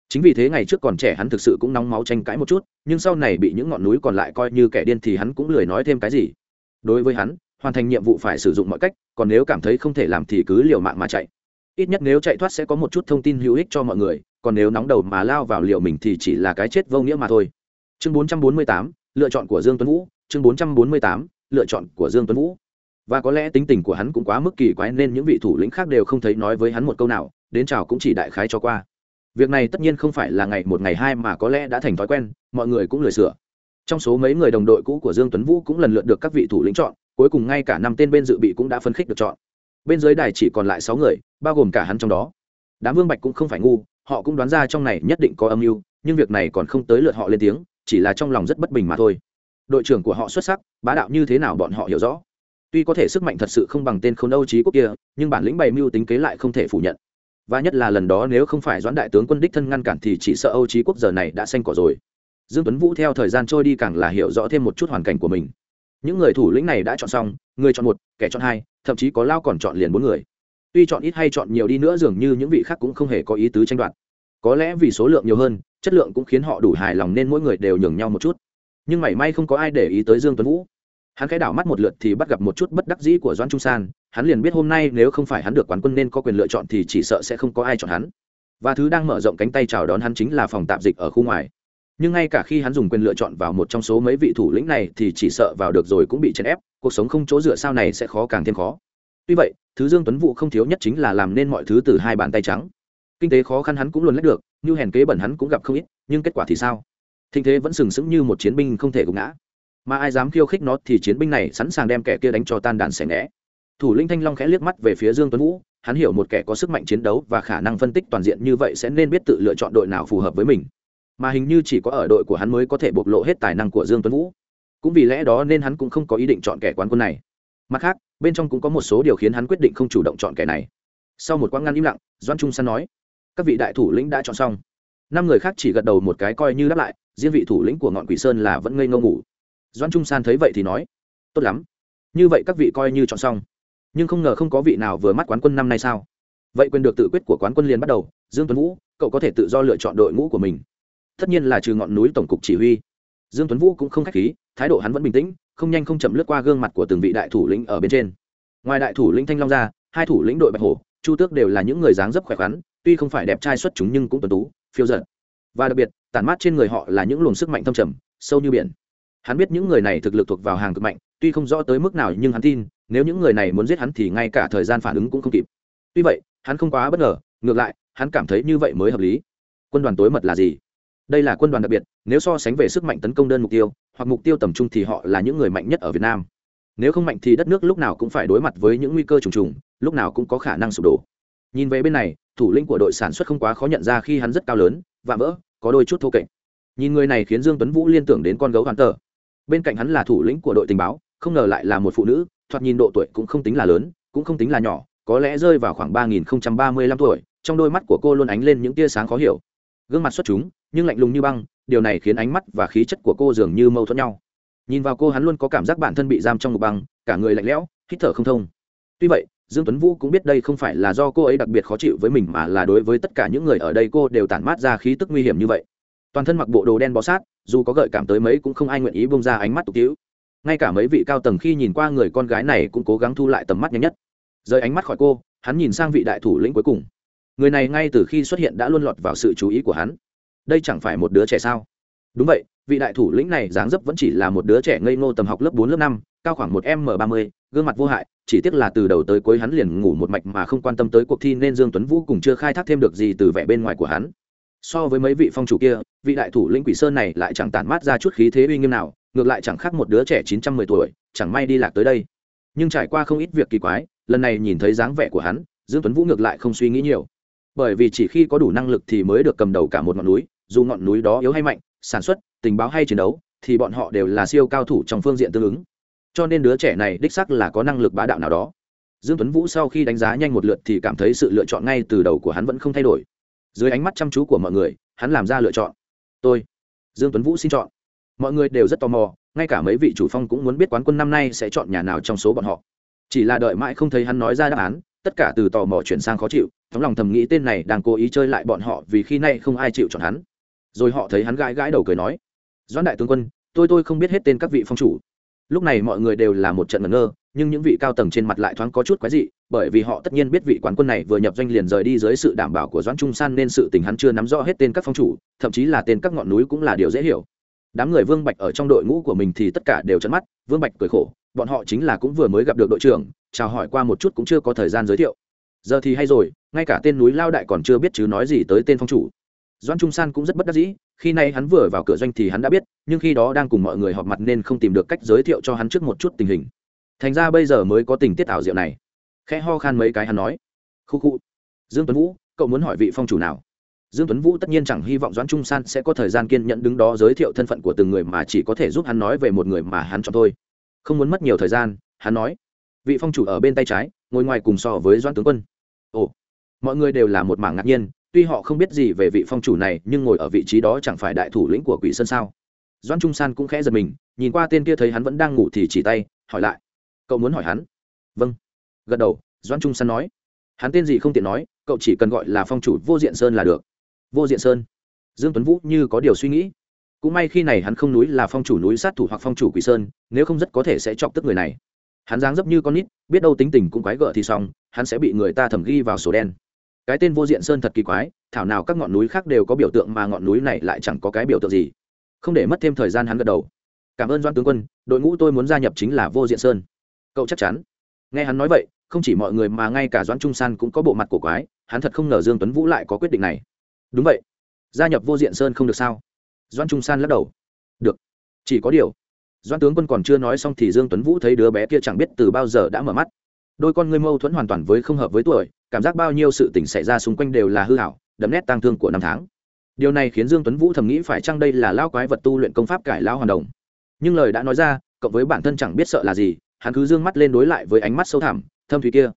Speaker 1: Chính vì thế ngày trước còn trẻ hắn thực sự cũng nóng máu tranh cãi một chút nhưng sau này bị những ngọn núi còn lại coi như kẻ điên thì hắn cũng lười nói thêm cái gì. Đối với hắn hoàn thành nhiệm vụ phải sử dụng mọi cách còn nếu cảm thấy không thể làm thì cứ liều mạng mà chạy. Ít nhất nếu chạy thoát sẽ có một chút thông tin hữu ích cho mọi người còn nếu nóng đầu mà lao vào liều mình thì chỉ là cái chết vô nghĩa mà thôi. Chương 448, lựa chọn của dương tuấn vũ. Chương 448, lựa chọn của dương tuấn vũ và có lẽ tính tình của hắn cũng quá mức kỳ quái nên những vị thủ lĩnh khác đều không thấy nói với hắn một câu nào, đến chào cũng chỉ đại khái cho qua. Việc này tất nhiên không phải là ngày một ngày hai mà có lẽ đã thành thói quen, mọi người cũng lười sửa. Trong số mấy người đồng đội cũ của dương tuấn vũ cũng lần lượt được các vị thủ lĩnh chọn, cuối cùng ngay cả năm tên bên dự bị cũng đã phân khích được chọn. Bên dưới đài chỉ còn lại sáu người, bao gồm cả hắn trong đó. Đám vương bạch cũng không phải ngu, họ cũng đoán ra trong này nhất định có âm mưu, nhưng việc này còn không tới lượt họ lên tiếng, chỉ là trong lòng rất bất bình mà thôi. Đội trưởng của họ xuất sắc, bá đạo như thế nào bọn họ hiểu rõ tuy có thể sức mạnh thật sự không bằng tên k h ô n âu trí quốc kia, nhưng bản lĩnh bày mưu tính kế lại không thể phủ nhận. Và nhất là lần đó nếu không phải doãn đại tướng quân đích thân ngăn cản thì chỉ sợ âu trí quốc giờ này đã xanh cỏ rồi. Dương tuấn vũ theo thời gian trôi đi càng là hiểu rõ thêm một chút hoàn cảnh của mình. Những người thủ lĩnh này đã chọn xong, người chọn một, kẻ chọn hai, thậm chí có lao còn chọn liền bốn người. Tuy chọn ít hay chọn nhiều đi nữa dường như những vị khác cũng không hề có ý tứ tranh đoạt. Có lẽ vì số lượng nhiều hơn, chất lượng cũng khiến họ đủ hài lòng nên mỗi người đều nhường nhau một chút. Nhưng mảy may không có ai để ý tới dương tuấn vũ hắn khẽ đảo mắt một lượt thì bắt gặp một chút bất đắc dĩ của doãn trung san, hắn liền biết hôm nay nếu không phải hắn được quán quân nên có quyền lựa chọn thì chỉ sợ sẽ không có ai chọn hắn. Và thứ đang mở rộng cánh tay chào đón hắn chính là phòng tạp dịch ở khu ngoài. Nhưng ngay cả khi hắn dùng quyền lựa chọn vào một trong số mấy vị thủ lĩnh này thì chỉ sợ vào được rồi cũng bị chèn ép, cuộc sống không chỗ dựa sau này sẽ khó càng thêm khó. Tuy vậy, thứ dương tuấn vũ không thiếu nhất chính là làm nên mọi thứ từ hai bàn tay trắng. Kinh tế khó khăn hắn cũng luôn lách được, như hèn kế bẩn hắn cũng gặp không ít, nhưng kết quả thì sao? Thịnh thế vẫn sừng sững như một chiến binh không thể gục ngã mà ai dám khiêu khích nó thì chiến binh này sẵn sàng đem kẻ kia đánh cho tan đàn xẻ ngẽ thủ lĩnh thanh long khẽ liếc mắt về phía dương tuấn vũ, hắn hiểu một kẻ có sức mạnh chiến đấu và khả năng phân tích toàn diện như vậy sẽ nên biết tự lựa chọn đội nào phù hợp với mình. Mà hình như chỉ có ở đội của hắn mới có thể bộc lộ hết tài năng của dương tuấn vũ. Cũng vì lẽ đó nên hắn cũng không có ý định chọn kẻ quán quân này. Mặt khác, bên trong cũng có một số điều khiến hắn quyết định không chủ động chọn kẻ này. Sau một quãng ngăn im lặng doan trung san nói, các vị đại thủ lĩnh đã chọn xong. Năm người khác chỉ gật đầu một cái coi như đáp lại, riêng vị thủ lĩnh của ngọn quỷ sơn là vẫn ngây ngô ngủ doan trung san thấy vậy thì nói, tốt lắm. Như vậy các vị coi như chọn xong. Nhưng không ngờ không có vị nào vừa mắt quán quân năm nay sao? Vậy quyền được tự quyết của quán quân liền bắt đầu. Dương tuấn vũ, cậu có thể tự do lựa chọn đội ngũ của mình. Tất nhiên là trừ ngọn núi tổng cục chỉ huy. Dương tuấn vũ cũng không khách khí, thái độ hắn vẫn bình tĩnh, không nhanh không chậm lướt qua gương mặt của từng vị đại thủ lĩnh ở bên trên. Ngoài đại thủ lĩnh thanh long ra, hai thủ lĩnh đội bạch hổ, chu tước đều là những người dáng dấp khỏe khoắn, tuy không phải đẹp trai xuất chúng nhưng cũng tuấn tú, phiêu giật và đặc biệt, tản mát trên người họ là những luồng sức mạnh thâm trầm, sâu như biển hắn biết những người này thực lực thuộc vào hàng cực mạnh, tuy không rõ tới mức nào nhưng hắn tin, nếu những người này muốn giết hắn thì ngay cả thời gian phản ứng cũng không kịp. Tuy vậy, hắn không quá bất ngờ, ngược lại, hắn cảm thấy như vậy mới hợp lý. Quân đoàn tối mật là gì? Đây là quân đoàn đặc biệt, nếu so sánh về sức mạnh tấn công đơn mục tiêu, hoặc mục tiêu tầm trung thì họ là những người mạnh nhất ở việt nam. Nếu không mạnh thì đất nước lúc nào cũng phải đối mặt với những nguy cơ trùng trùng, lúc nào cũng có khả năng sụp đổ. Nhìn về bên này, thủ lĩnh của đội sản xuất không quá khó nhận ra khi hắn rất cao lớn, vạm vỡ, có đôi chút thô kệch. Nhìn người này khiến dương tuấn vũ liên tưởng đến con gấu hoàn tờ bên cạnh hắn là thủ lĩnh của đội tình báo, không ngờ lại là một phụ nữ, thoạt nhìn độ tuổi cũng không tính là lớn, cũng không tính là nhỏ, có lẽ rơi vào khoảng ba nghìn ba mươi lăm tuổi, trong đôi mắt của cô luôn ánh lên những tia sáng khó hiểu. Gương mặt xuất chúng, nhưng lạnh lùng như băng, điều này khiến ánh mắt và khí chất của cô dường như mâu thuẫn nhau. Nhìn vào cô hắn luôn có cảm giác bản thân bị giam trong một băng, cả người lạnh lẽo, hít thở không thông. Tuy vậy, dương tuấn vũ cũng biết đây không phải là do cô ấy đặc biệt khó chịu với mình mà là đối với tất cả những người ở đây cô đều tản mát ra khí tức nguy hiểm như vậy toàn thân mặc bộ đồ đen bó sát, dù có gợi cảm tới mấy cũng không ai nguyện ý bông ra ánh mắt tục tiễu. Ngay cả mấy vị cao tầng khi nhìn qua người con gái này cũng cố gắng thu lại tầm mắt nhanh nhất. Rời ánh mắt khỏi cô, hắn nhìn sang vị đại thủ lĩnh cuối cùng. Người này ngay từ khi xuất hiện đã luôn lọt vào sự chú ý của hắn. Đây chẳng phải một đứa trẻ sao? Đúng vậy, vị đại thủ lĩnh này dáng dấp vẫn chỉ là một đứa trẻ ngây ngô tầm học lớp bốn, lớp năm, cao khoảng một m ba mươi, gương mặt vô hại, chỉ tiếc là từ đầu tới cuối hắn liền ngủ một mạch mà không quan tâm tới cuộc thi nên dương tuấn vũ cùng chưa khai thác thêm được gì từ vẻ bên ngoài của hắn so với mấy vị phong chủ kia, vị đại thủ lĩnh quỷ sơn này lại chẳng tản mát ra chút khí thế uy nghiêm nào, ngược lại chẳng khác một đứa trẻ chín trăm mười tuổi, chẳng may đi lạc tới đây. Nhưng trải qua không ít việc kỳ quái, lần này nhìn thấy dáng vẻ của hắn, dương tuấn vũ ngược lại không suy nghĩ nhiều. Bởi vì chỉ khi có đủ năng lực thì mới được cầm đầu cả một ngọn núi, dù ngọn núi đó yếu hay mạnh, sản xuất, tình báo hay chiến đấu, thì bọn họ đều là siêu cao thủ trong phương diện tương ứng. Cho nên đứa trẻ này đích sắc là có năng lực bá đạo nào đó. Dương tuấn vũ sau khi đánh giá nhanh một lượt thì cảm thấy sự lựa chọn ngay từ đầu của hắn vẫn không thay đổi dưới ánh mắt chăm chú của mọi người, hắn làm ra lựa chọn. Tôi, dương tuấn vũ xin chọn. Mọi người đều rất tò mò, ngay cả mấy vị chủ phong cũng muốn biết quán quân năm nay sẽ chọn nhà nào trong số bọn họ. Chỉ là đợi mãi không thấy hắn nói ra đáp án, tất cả từ tò mò chuyển sang khó chịu, trong lòng thầm nghĩ tên này đang cố ý chơi lại bọn họ vì khi nay không ai chịu chọn hắn. Rồi họ thấy hắn gãi gãi đầu cười nói, doãn đại tướng quân, tôi tôi không biết hết tên các vị phong chủ. Lúc này mọi người đều là một trận ngẩn ngơ nhưng những vị cao tầng trên mặt lại thoáng có chút quái dị, bởi vì họ tất nhiên biết vị quán quân này vừa nhập doanh liền rời đi dưới sự đảm bảo của doãn trung san nên sự tình hắn chưa nắm rõ hết tên các phong chủ, thậm chí là tên các ngọn núi cũng là điều dễ hiểu. Đám người vương bạch ở trong đội ngũ của mình thì tất cả đều chấn mắt, vương bạch cười khổ, bọn họ chính là cũng vừa mới gặp được đội trưởng, chào hỏi qua một chút cũng chưa có thời gian giới thiệu. Giờ thì hay rồi, ngay cả tên núi lao đại còn chưa biết chứ nói gì tới tên phong chủ. Doan trung san cũng rất bất đắc dĩ, khi nay hắn vừa vào cửa doanh thì hắn đã biết, nhưng khi đó đang cùng mọi người họp mặt nên không tìm được cách giới thiệu cho hắn trước một chút tình hình thành ra bây giờ mới có tình tiết ảo diệu này. Khẽ ho khan mấy cái hắn nói. Khu khu. Dương tuấn vũ, cậu muốn hỏi vị phong chủ nào? Dương tuấn vũ tất nhiên chẳng hy vọng doãn trung san sẽ có thời gian kiên nhẫn đứng đó giới thiệu thân phận của từng người mà chỉ có thể giúp hắn nói về một người mà hắn chọn thôi. Không muốn mất nhiều thời gian, hắn nói. Vị phong chủ ở bên tay trái, ngồi ngoài cùng so với doãn tướng quân. Ồ, mọi người đều là một mảng ngạc nhiên, tuy họ không biết gì về vị phong chủ này, nhưng ngồi ở vị trí đó chẳng phải đại thủ lĩnh của quỷ sơn sao? Doãn trung san cũng khẽ giật mình, nhìn qua tên kia thấy hắn vẫn đang ngủ thì chỉ tay, hỏi lại cậu muốn hỏi hắn? Vâng. Gật đầu, doãn trung săn nói. Hắn tên gì không tiện nói, cậu chỉ cần gọi là phong chủ vô diện sơn là được. Vô diện sơn. Dương tuấn vũ như có điều suy nghĩ. Cũng may khi này hắn không núi là phong chủ núi sát thủ hoặc phong chủ quỷ sơn, nếu không rất có thể sẽ chọc tức người này. Hắn dáng dấp như con nít, biết đâu tính tình cũng quái gở thì xong, hắn sẽ bị người ta thẩm ghi vào sổ đen. Cái tên vô diện sơn thật kỳ quái, thảo nào các ngọn núi khác đều có biểu tượng mà ngọn núi này lại chẳng có cái biểu tượng gì. Không để mất thêm thời gian hắn gật đầu. Cảm ơn doan tướng quân, đội ngũ tôi muốn gia nhập chính là vô diện sơn cậu chắc chắn. Nghe hắn nói vậy, không chỉ mọi người mà ngay cả doãn trung san cũng có bộ mặt của quái, hắn thật không ngờ dương tuấn vũ lại có quyết định này. Đúng vậy. Gia nhập vô diện sơn không được sao? Doãn trung san lắc đầu. Được. Chỉ có điều, doãn tướng quân còn chưa nói xong thì dương tuấn vũ thấy đứa bé kia chẳng biết từ bao giờ đã mở mắt. Đôi con ngươi mâu thuẫn hoàn toàn với không hợp với tuổi, cảm giác bao nhiêu sự tình xảy ra xung quanh đều là hư hảo đậm nét tang thương của năm tháng. Điều này khiến dương tuấn vũ thầm nghĩ phải chăng đây là lao quái vật tu luyện công pháp cải lao hoàn đồng. Nhưng lời đã nói ra cộng với bản thân chẳng biết sợ là gì hắn cứ dương mắt lên đối lại với ánh mắt sâu thẳm, thâm thủy kia.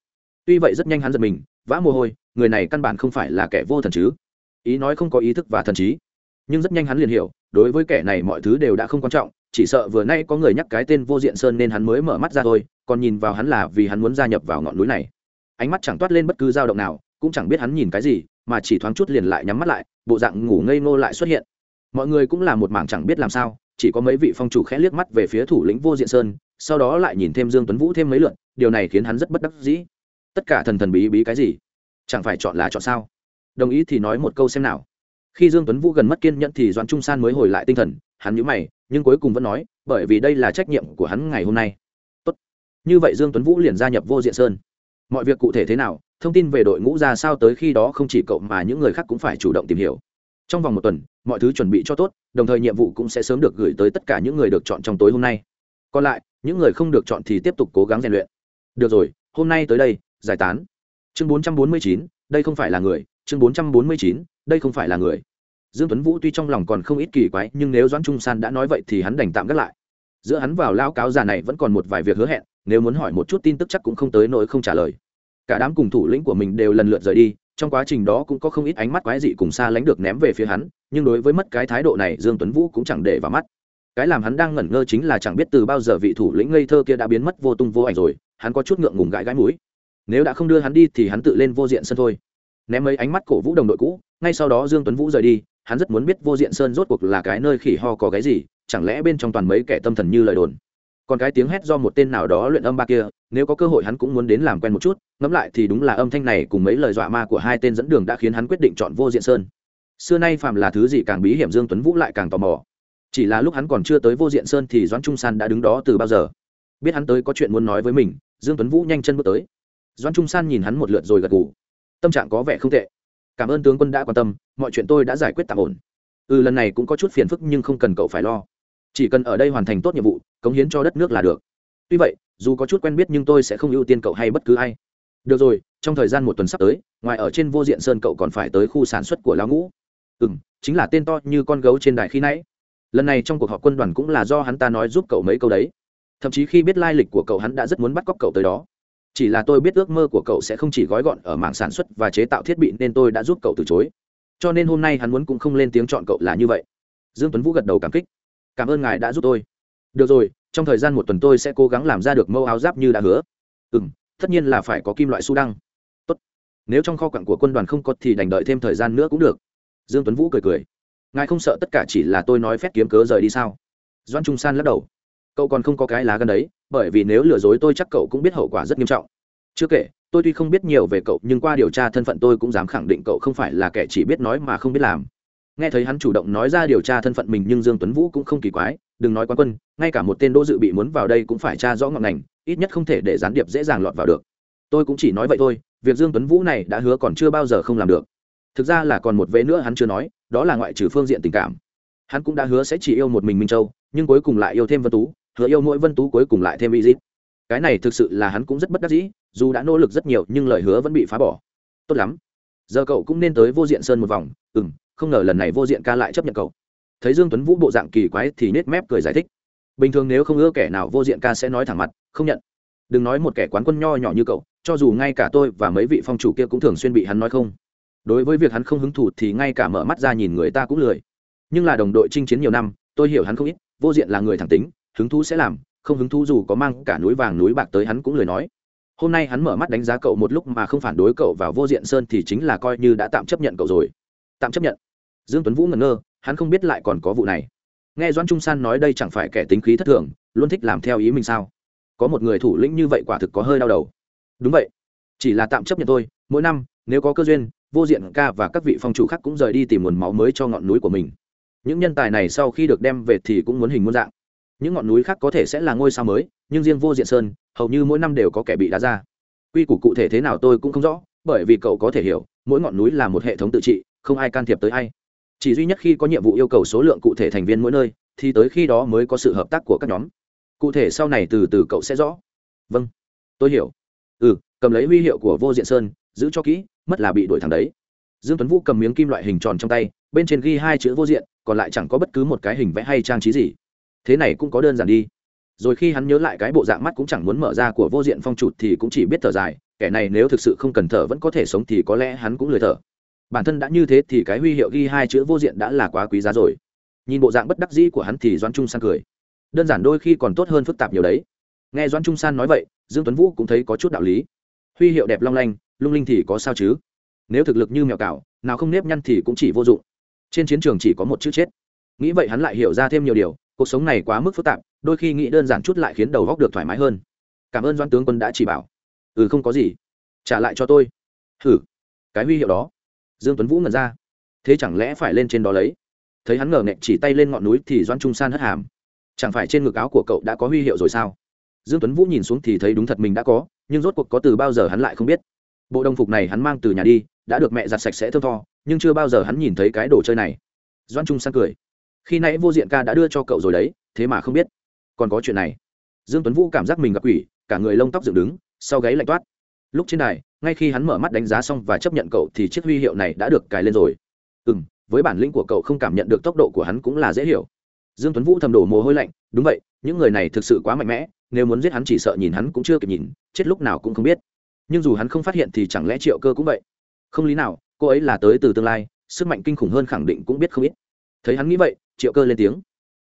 Speaker 1: Tuy vậy rất nhanh hắn giật mình, vã mồ hôi, người này căn bản không phải là kẻ vô thần chứ. Ý nói không có ý thức và thần trí. Nhưng rất nhanh hắn liền hiểu, đối với kẻ này mọi thứ đều đã không quan trọng, chỉ sợ vừa nay có người nhắc cái tên vô diện sơn nên hắn mới mở mắt ra thôi, còn nhìn vào hắn là vì hắn muốn gia nhập vào ngọn núi này. Ánh mắt chẳng toát lên bất cứ dao động nào, cũng chẳng biết hắn nhìn cái gì, mà chỉ thoáng chút liền lại nhắm mắt lại, bộ dạng ngủ ngây ngô lại xuất hiện. Mọi người cũng là một mảng chẳng biết làm sao, chỉ có mấy vị phong chủ khẽ liếc mắt về phía thủ lĩnh vô diện sơn sau đó lại nhìn thêm dương tuấn vũ thêm mấy lượt, điều này khiến hắn rất bất đắc dĩ. Tất cả thần thần bí bí cái gì? Chẳng phải chọn là chọn sao? Đồng ý thì nói một câu xem nào. Khi dương tuấn vũ gần mất kiên nhẫn thì doãn trung san mới hồi lại tinh thần, hắn nhíu mày, nhưng cuối cùng vẫn nói, bởi vì đây là trách nhiệm của hắn ngày hôm nay. Tốt. Như vậy dương tuấn vũ liền gia nhập vô diện sơn. Mọi việc cụ thể thế nào, thông tin về đội ngũ ra sao tới khi đó không chỉ cậu mà những người khác cũng phải chủ động tìm hiểu. Trong vòng một tuần, mọi thứ chuẩn bị cho tốt, đồng thời nhiệm vụ cũng sẽ sớm được gửi tới tất cả những người được chọn trong tối hôm nay. Còn lại những người không được chọn thì tiếp tục cố gắng rèn luyện. Được rồi hôm nay tới đây giải tán. Chương 449, đây không phải là người. Chương 449, đây không phải là người. Dương tuấn vũ tuy trong lòng còn không ít kỳ quái nhưng nếu doãn trung san đã nói vậy thì hắn đành tạm gác lại. Giữa hắn vào lao cáo già này vẫn còn một vài việc hứa hẹn nếu muốn hỏi một chút tin tức chắc cũng không tới nỗi không trả lời. Cả đám cùng thủ lĩnh của mình đều lần lượt rời đi trong quá trình đó cũng có không ít ánh mắt quái dị cùng xa lánh được ném về phía hắn nhưng đối với mất cái thái độ này dương tuấn vũ cũng chẳng để vào mắt cái làm hắn đang ngẩn ngơ chính là chẳng biết từ bao giờ vị thủ lĩnh ngây thơ kia đã biến mất vô tung vô ảnh rồi, hắn có chút ngượng ngùng gãi gãi mũi. Nếu đã không đưa hắn đi thì hắn tự lên vô diện sân thôi. Ném mấy ánh mắt cổ vũ đồng đội cũ, ngay sau đó dương tuấn vũ rời đi, hắn rất muốn biết vô diện sơn rốt cuộc là cái nơi khỉ ho có cái gì, chẳng lẽ bên trong toàn mấy kẻ tâm thần như lời đồn. Còn cái tiếng hét do một tên nào đó luyện âm ba kia, nếu có cơ hội hắn cũng muốn đến làm quen một chút, ngẫm lại thì đúng là âm thanh này cùng mấy lời dọa ma của hai tên dẫn đường đã khiến hắn quyết định chọn vô diện sơn. Xưa nay phàm là thứ gì càng bí hiểm dương tuấn vũ lại càng tò mò chỉ là lúc hắn còn chưa tới vô diện sơn thì doãn trung san đã đứng đó từ bao giờ? Biết hắn tới có chuyện muốn nói với mình, dương tuấn vũ nhanh chân bước tới. Doãn trung san nhìn hắn một lượt rồi gật gù. Tâm trạng có vẻ không tệ. Cảm ơn tướng quân đã quan tâm, mọi chuyện tôi đã giải quyết tạm ổn. Ừ lần này cũng có chút phiền phức nhưng không cần cậu phải lo. Chỉ cần ở đây hoàn thành tốt nhiệm vụ, cống hiến cho đất nước là được. Tuy vậy, dù có chút quen biết nhưng tôi sẽ không ưu tiên cậu hay bất cứ ai. Được rồi, trong thời gian một tuần sắp tới, ngoài ở trên vô diện sơn cậu còn phải tới khu sản xuất của lão ngũ. Ừ m chính là tên to như con gấu trên đài khi nãy lần này trong cuộc họp quân đoàn cũng là do hắn ta nói giúp cậu mấy câu đấy. Thậm chí khi biết lai lịch của cậu hắn đã rất muốn bắt cóc cậu tới đó. Chỉ là tôi biết ước mơ của cậu sẽ không chỉ gói gọn ở mảng sản xuất và chế tạo thiết bị nên tôi đã giúp cậu từ chối. Cho nên hôm nay hắn muốn cũng không lên tiếng chọn cậu là như vậy. Dương tuấn vũ gật đầu cảm kích. Cảm ơn ngài đã giúp tôi. Được rồi, trong thời gian một tuần tôi sẽ cố gắng làm ra được mẫu áo giáp như đã hứa. Ừ m tất nhiên là phải có kim loại su đăng. Tốt. nếu trong kho quặng của quân đoàn không có thì đành đợi thêm thời gian nữa cũng được. Dương tuấn vũ cười cười ngài không sợ tất cả chỉ là tôi nói phép kiếm cớ rời đi sao? Doan trung san lắc đầu. Cậu còn không có cái lá gần đấy, bởi vì nếu lừa dối tôi chắc cậu cũng biết hậu quả rất nghiêm trọng. Chưa kể, tôi tuy không biết nhiều về cậu, nhưng qua điều tra thân phận tôi cũng dám khẳng định cậu không phải là kẻ chỉ biết nói mà không biết làm. Nghe thấy hắn chủ động nói ra điều tra thân phận mình nhưng dương tuấn vũ cũng không kỳ quái, đừng nói quán quân, ngay cả một tên đỗ dự bị muốn vào đây cũng phải tra rõ ngọn ngành, ít nhất không thể để gián điệp dễ dàng lọt vào được. Tôi cũng chỉ nói vậy thôi, việc dương tuấn vũ này đã hứa còn chưa bao giờ không làm được thực ra là còn một vế nữa hắn chưa nói, đó là ngoại trừ phương diện tình cảm. Hắn cũng đã hứa sẽ chỉ yêu một mình minh châu, nhưng cuối cùng lại yêu thêm vân tú, hứa yêu mỗi vân tú cuối cùng lại thêm y dít cái này thực sự là hắn cũng rất bất đắc dĩ, dù đã nỗ lực rất nhiều nhưng lời hứa vẫn bị phá bỏ. Tốt lắm. Giờ cậu cũng nên tới vô diện sơn một vòng. Ừ m không ngờ lần này vô diện ca lại chấp nhận cậu. Thấy dương tuấn vũ bộ dạng kỳ quái thì nết mép cười giải thích. Bình thường nếu không ưa kẻ nào vô diện ca sẽ nói thẳng mặt, không nhận. Đừng nói một kẻ quán quân nho nhỏ như cậu, cho dù ngay cả tôi và mấy vị phong chủ kia cũng thường xuyên bị hắn nói không đối với việc hắn không hứng thú thì ngay cả mở mắt ra nhìn người ta cũng lười. Nhưng là đồng đội chinh chiến nhiều năm, tôi hiểu hắn không ít, vô diện là người thẳng tính, hứng thú sẽ làm, không hứng thú dù có mang cả núi vàng núi bạc tới hắn cũng lười nói. Hôm nay hắn mở mắt đánh giá cậu một lúc mà không phản đối cậu vào vô diện sơn thì chính là coi như đã tạm chấp nhận cậu rồi. Tạm chấp nhận. Dương tuấn vũ ngẩn ngơ, hắn không biết lại còn có vụ này. Nghe doãn trung san nói đây chẳng phải kẻ tính khí thất thường, luôn thích làm theo ý mình sao? Có một người thủ lĩnh như vậy quả thực có hơi đau đầu. Đúng vậy. Chỉ là tạm chấp nhận thôi, mỗi năm nếu có cơ duyên, vô diện ca và các vị phong chủ khác cũng rời đi tìm nguồn máu mới cho ngọn núi của mình. Những nhân tài này sau khi được đem về thì cũng muốn hình muôn dạng. Những ngọn núi khác có thể sẽ là ngôi sao mới, nhưng riêng vô diện sơn, hầu như mỗi năm đều có kẻ bị đá ra. Quy củ cụ thể thế nào tôi cũng không rõ, bởi vì cậu có thể hiểu, mỗi ngọn núi là một hệ thống tự trị, không ai can thiệp tới ai. Chỉ duy nhất khi có nhiệm vụ yêu cầu số lượng cụ thể thành viên mỗi nơi, thì tới khi đó mới có sự hợp tác của các nhóm. Cụ thể sau này từ từ cậu sẽ rõ. Vâng tôi hiểu. Ừ cầm lấy huy hiệu của vô diện sơn giữ cho kỹ, mất là bị đuổi thẳng đấy. Dương tuấn vũ cầm miếng kim loại hình tròn trong tay, bên trên ghi hai chữ vô diện, còn lại chẳng có bất cứ một cái hình vẽ hay trang trí gì. Thế này cũng có đơn giản đi. Rồi khi hắn nhớ lại cái bộ dạng mắt cũng chẳng muốn mở ra của vô diện phong trụt thì cũng chỉ biết thở dài, kẻ này nếu thực sự không cần thở vẫn có thể sống thì có lẽ hắn cũng lười thở. Bản thân đã như thế thì cái huy hiệu ghi hai chữ vô diện đã là quá quý giá rồi. Nhìn bộ dạng bất đắc dĩ của hắn thì doan trung san cười. Đơn giản đôi khi còn tốt hơn phức tạp nhiều đấy. Nghe doan trung san nói vậy, dương tuấn vũ cũng thấy có chút đạo lý. Huy hiệu đẹp long lanh lung linh thì có sao chứ? Nếu thực lực như mèo cào, nào không nếp nhăn thì cũng chỉ vô dụng. Trên chiến trường chỉ có một chữ chết. Nghĩ vậy hắn lại hiểu ra thêm nhiều điều, cuộc sống này quá mức phức tạp, đôi khi nghĩ đơn giản chút lại khiến đầu góc được thoải mái hơn. Cảm ơn doan tướng quân đã chỉ bảo. Ừ không có gì. Trả lại cho tôi. Thử cái huy hiệu đó. Dương tuấn vũ ngẩn ra. Thế chẳng lẽ phải lên trên đó lấy? Thấy hắn ngờ nghệch chỉ tay lên ngọn núi thì doan trung san hất hàm. Chẳng phải trên ngực áo của cậu đã có huy hiệu rồi sao? Dương tuấn vũ nhìn xuống thì thấy đúng thật mình đã có, nhưng rốt cuộc có từ bao giờ hắn lại không biết bộ đồng phục này hắn mang từ nhà đi, đã được mẹ giặt sạch sẽ thơm tho, nhưng chưa bao giờ hắn nhìn thấy cái đồ chơi này. Doan trung san cười. Khi nãy vô diện ca đã đưa cho cậu rồi đấy, thế mà không biết. Còn có chuyện này. Dương tuấn vũ cảm giác mình gặp quỷ, cả người lông tóc dựng đứng, sau gáy lạnh toát. Lúc trên đài, ngay khi hắn mở mắt đánh giá xong và chấp nhận cậu thì chiếc huy hiệu này đã được cài lên rồi. Ừ m với bản lĩnh của cậu không cảm nhận được tốc độ của hắn cũng là dễ hiểu. Dương tuấn vũ thầm đổ mồ hôi lạnh, đúng vậy, những người này thực sự quá mạnh mẽ, nếu muốn giết hắn chỉ sợ nhìn hắn cũng chưa kịp nhìn, chết lúc nào cũng không biết nhưng dù hắn không phát hiện thì chẳng lẽ triệu cơ cũng vậy? Không lý nào, cô ấy là tới từ tương lai, sức mạnh kinh khủng hơn khẳng định cũng biết không ít. Thấy hắn nghĩ vậy, triệu cơ lên tiếng.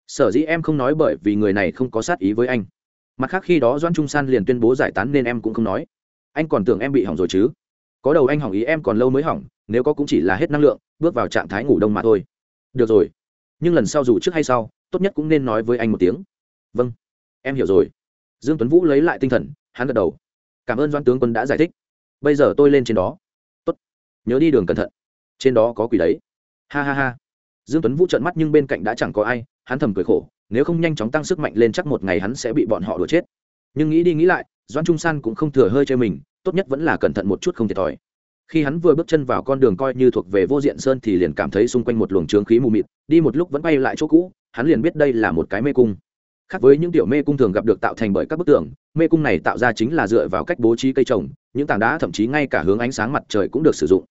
Speaker 1: Sở dĩ em không nói bởi vì người này không có sát ý với anh. Mặt khác khi đó doan trung san liền tuyên bố giải tán nên em cũng không nói. Anh còn tưởng em bị hỏng rồi chứ? Có đầu anh hỏng ý em còn lâu mới hỏng, nếu có cũng chỉ là hết năng lượng, bước vào trạng thái ngủ đông mà thôi. Được rồi. Nhưng lần sau dù trước hay sau, tốt nhất cũng nên nói với anh một tiếng. Vâng. Em hiểu rồi. Dương tuấn vũ lấy lại tinh thần, hắn gật đầu cảm ơn doan tướng quân đã giải thích. Bây giờ tôi lên trên đó. Tốt. Nhớ đi đường cẩn thận. Trên đó có quỷ đấy. Ha ha ha. Dương tuấn vũ trợn mắt nhưng bên cạnh đã chẳng có ai, hắn thầm cười khổ, nếu không nhanh chóng tăng sức mạnh lên chắc một ngày hắn sẽ bị bọn họ đuổi chết. Nhưng nghĩ đi nghĩ lại doan trung san cũng không thừa hơi chơi mình, tốt nhất vẫn là cẩn thận một chút không thiệt thòi. Khi hắn vừa bước chân vào con đường coi như thuộc về vô diện sơn thì liền cảm thấy xung quanh một luồng trướng khí mù mịt, đi một lúc vẫn bay lại chỗ cũ, hắn liền biết đây là một cái mê cung khác với những tiểu mê cung thường gặp được tạo thành bởi các bức tường, mê cung này tạo ra chính là dựa vào cách bố trí cây trồng, những tảng đá thậm chí ngay cả hướng ánh sáng mặt trời cũng được sử dụng.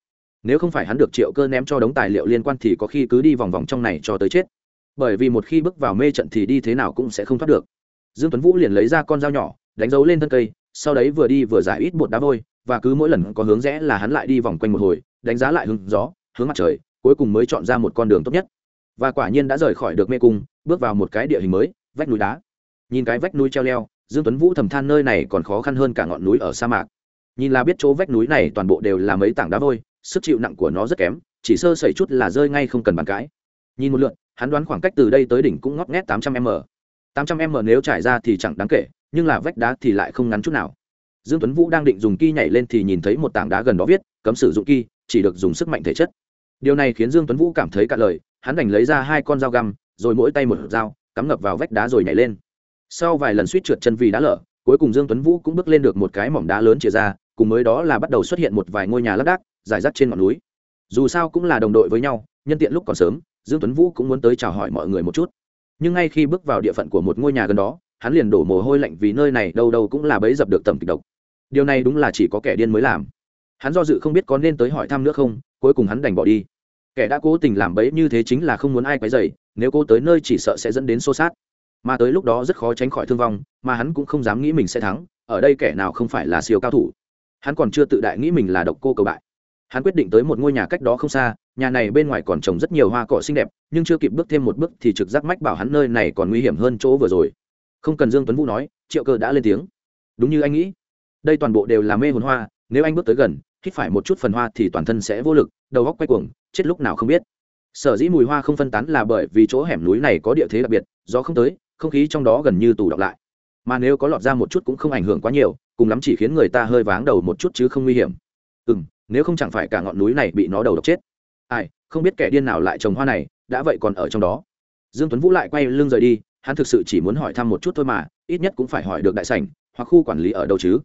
Speaker 1: Nếu không phải hắn được triệu cơ ném cho đống tài liệu liên quan thì có khi cứ đi vòng vòng trong này cho tới chết. Bởi vì một khi bước vào mê trận thì đi thế nào cũng sẽ không thoát được. Dương tuấn vũ liền lấy ra con dao nhỏ, đánh dấu lên thân cây, sau đấy vừa đi vừa giải ít bột đá vôi, và cứ mỗi lần có hướng rẽ là hắn lại đi vòng quanh một hồi, đánh giá lại hướng gió, hướng mặt trời, cuối cùng mới chọn ra một con đường tốt nhất. Và quả nhiên đã rời khỏi được mê cung, bước vào một cái địa hình mới vách núi đá. Nhìn cái vách núi treo leo, dương tuấn vũ thầm than nơi này còn khó khăn hơn cả ngọn núi ở sa mạc. Nhìn là biết chỗ vách núi này toàn bộ đều là mấy tảng đá vôi, sức chịu nặng của nó rất kém, chỉ sơ sẩy chút là rơi ngay không cần bàn cãi. Nhìn một lượn hắn đoán khoảng cách từ đây tới đỉnh cũng ngót nghét 800 m. 800 m nếu trải ra thì chẳng đáng kể, nhưng là vách đá thì lại không ngắn chút nào. Dương tuấn vũ đang định dùng ki nhảy lên thì nhìn thấy một tảng đá gần đó viết, cấm sử dụng ki, chỉ được dùng sức mạnh thể chất. Điều này khiến dương tuấn vũ cảm thấy cả lời, hắn đành lấy ra hai con dao găm, rồi mỗi tay một dao cắm ngập vào vách đá rồi nhảy lên. Sau vài lần suýt trượt chân vì đá lở, cuối cùng dương tuấn vũ cũng bước lên được một cái mỏm đá lớn chia ra, cùng mới đó là bắt đầu xuất hiện một vài ngôi nhà lác đác giải rác trên ngọn núi. Dù sao cũng là đồng đội với nhau, nhân tiện lúc còn sớm, dương tuấn vũ cũng muốn tới chào hỏi mọi người một chút. Nhưng ngay khi bước vào địa phận của một ngôi nhà gần đó, hắn liền đổ mồ hôi lạnh vì nơi này đâu đâu cũng là bấy dập được tầm kịch độc. Điều này đúng là chỉ có kẻ điên mới làm. Hắn do dự không biết có nên tới hỏi thăm nữa không, cuối cùng hắn đành bỏ đi. Kẻ đã cố tình làm bẫy như thế chính là không muốn ai quấy dày nếu cô tới nơi chỉ sợ sẽ dẫn đến xô xát. Mà tới lúc đó rất khó tránh khỏi thương vong, mà hắn cũng không dám nghĩ mình sẽ thắng, ở đây kẻ nào không phải là siêu cao thủ. Hắn còn chưa tự đại nghĩ mình là độc cô cầu bại. Hắn quyết định tới một ngôi nhà cách đó không xa, nhà này bên ngoài còn trồng rất nhiều hoa cỏ xinh đẹp, nhưng chưa kịp bước thêm một bước thì trực giác mách bảo hắn nơi này còn nguy hiểm hơn chỗ vừa rồi. Không cần dương tuấn vũ nói, triệu cơ đã lên tiếng. Đúng như anh nghĩ. Đây toàn bộ đều là mê hồn hoa, nếu anh bước tới gần, hít phải một chút phần hoa thì toàn thân sẽ vô lực, đầu góc quay cuồng, chết lúc nào không biết sở dĩ mùi hoa không phân tán là bởi vì chỗ hẻm núi này có địa thế đặc biệt gió không tới, không khí trong đó gần như tù đọng lại. Mà nếu có lọt ra một chút cũng không ảnh hưởng quá nhiều, cùng lắm chỉ khiến người ta hơi váng đầu một chút chứ không nguy hiểm. Ừ m nếu không chẳng phải cả ngọn núi này bị nó đầu độc chết. Ai, không biết kẻ điên nào lại trồng hoa này, đã vậy còn ở trong đó. Dương tuấn vũ lại quay lưng rời đi, hắn thực sự chỉ muốn hỏi thăm một chút thôi mà, ít nhất cũng phải hỏi được đại sảnh, hoặc khu quản lý ở đâu chứ.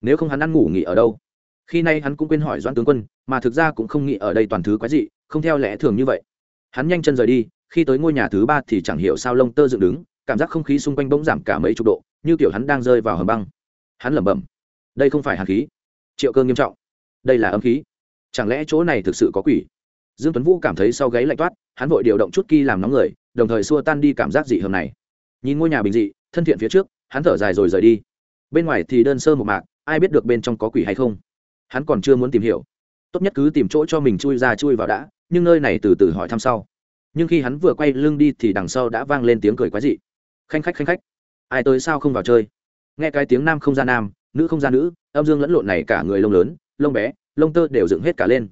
Speaker 1: Nếu không hắn ăn ngủ nghỉ ở đâu? Khi nay hắn cũng quên hỏi doãn tướng quân, mà thực ra cũng không nghĩ ở đây toàn thứ quái dị, không theo lẽ thường như vậy hắn nhanh chân rời đi, khi tới ngôi nhà thứ ba thì chẳng hiểu sao lông tơ dựng đứng, cảm giác không khí xung quanh bỗng giảm cả mấy chục độ, như kiểu hắn đang rơi vào hầm băng. Hắn lẩm bẩm, đây không phải hàn khí. Triệu cơ nghiêm trọng, đây là âm khí. Chẳng lẽ chỗ này thực sự có quỷ? Dương tuấn vũ cảm thấy sau gáy lạnh toát, hắn vội điều động chút ki làm nóng người, đồng thời xua tan đi cảm giác dị hầm này. Nhìn ngôi nhà bình dị, thân thiện phía trước, hắn thở dài rồi rời đi. Bên ngoài thì đơn sơ một mạc, ai biết được bên trong có quỷ hay không. Hắn còn chưa muốn tìm hiểu. Tốt nhất cứ tìm chỗ cho mình chui ra chui vào đã nhưng nơi này từ từ hỏi thăm sau. Nhưng khi hắn vừa quay lưng đi thì đằng sau đã vang lên tiếng cười quái dị. Khanh khách khanh khách. Ai tới sao không vào chơi? Nghe cái tiếng nam không ra nam, nữ không ra nữ, âm dương lẫn lộn này cả người lông lớn, lông bé, lông tơ đều dựng hết cả lên.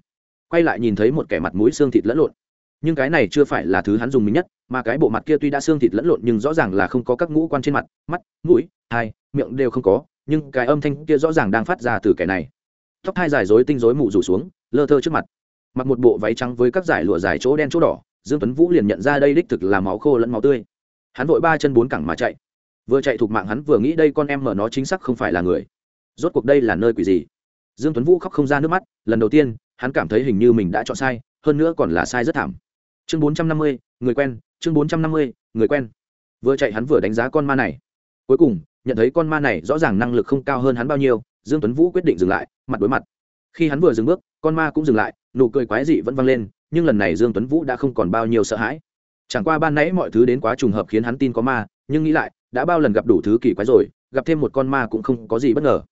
Speaker 1: Quay lại nhìn thấy một kẻ mặt mũi xương thịt lẫn lộn. Nhưng cái này chưa phải là thứ hắn dùng mình nhất, mà cái bộ mặt kia tuy đã xương thịt lẫn lộn nhưng rõ ràng là không có các ngũ quan trên mặt, mắt, mũi, hai, miệng đều không có, nhưng cái âm thanh kia rõ ràng đang phát ra từ kẻ này. Tóc hai dài rối tinh rối mù rủ xuống, lơ thơ trước mặt mặc một bộ váy trắng với các giải lụa dài chỗ đen chỗ đỏ dương tuấn vũ liền nhận ra đây đích thực là máu khô lẫn máu tươi. Hắn vội ba chân bốn cẳng mà chạy. Vừa chạy thuộc mạng hắn vừa nghĩ đây con em mở nó chính xác không phải là người. Rốt cuộc đây là nơi quỷ gì? Dương tuấn vũ khóc không ra nước mắt lần đầu tiên hắn cảm thấy hình như mình đã chọn sai hơn nữa còn là sai rất thảm. Chương 450, người quen chương 450, người quen. Vừa chạy hắn vừa đánh giá con ma này. Cuối cùng nhận thấy con ma này rõ ràng năng lực không cao hơn hắn bao nhiêu dương tuấn vũ quyết định dừng lại mặt đối mặt. Khi hắn vừa dừng bước con ma cũng dừng lại, nụ cười quái dị vẫn vang lên, nhưng lần này dương tuấn vũ đã không còn bao nhiêu sợ hãi. Chẳng qua ban nãy mọi thứ đến quá trùng hợp khiến hắn tin có ma, nhưng nghĩ lại, đã bao lần gặp đủ thứ kỳ quái rồi, gặp thêm một con ma cũng không có gì bất ngờ.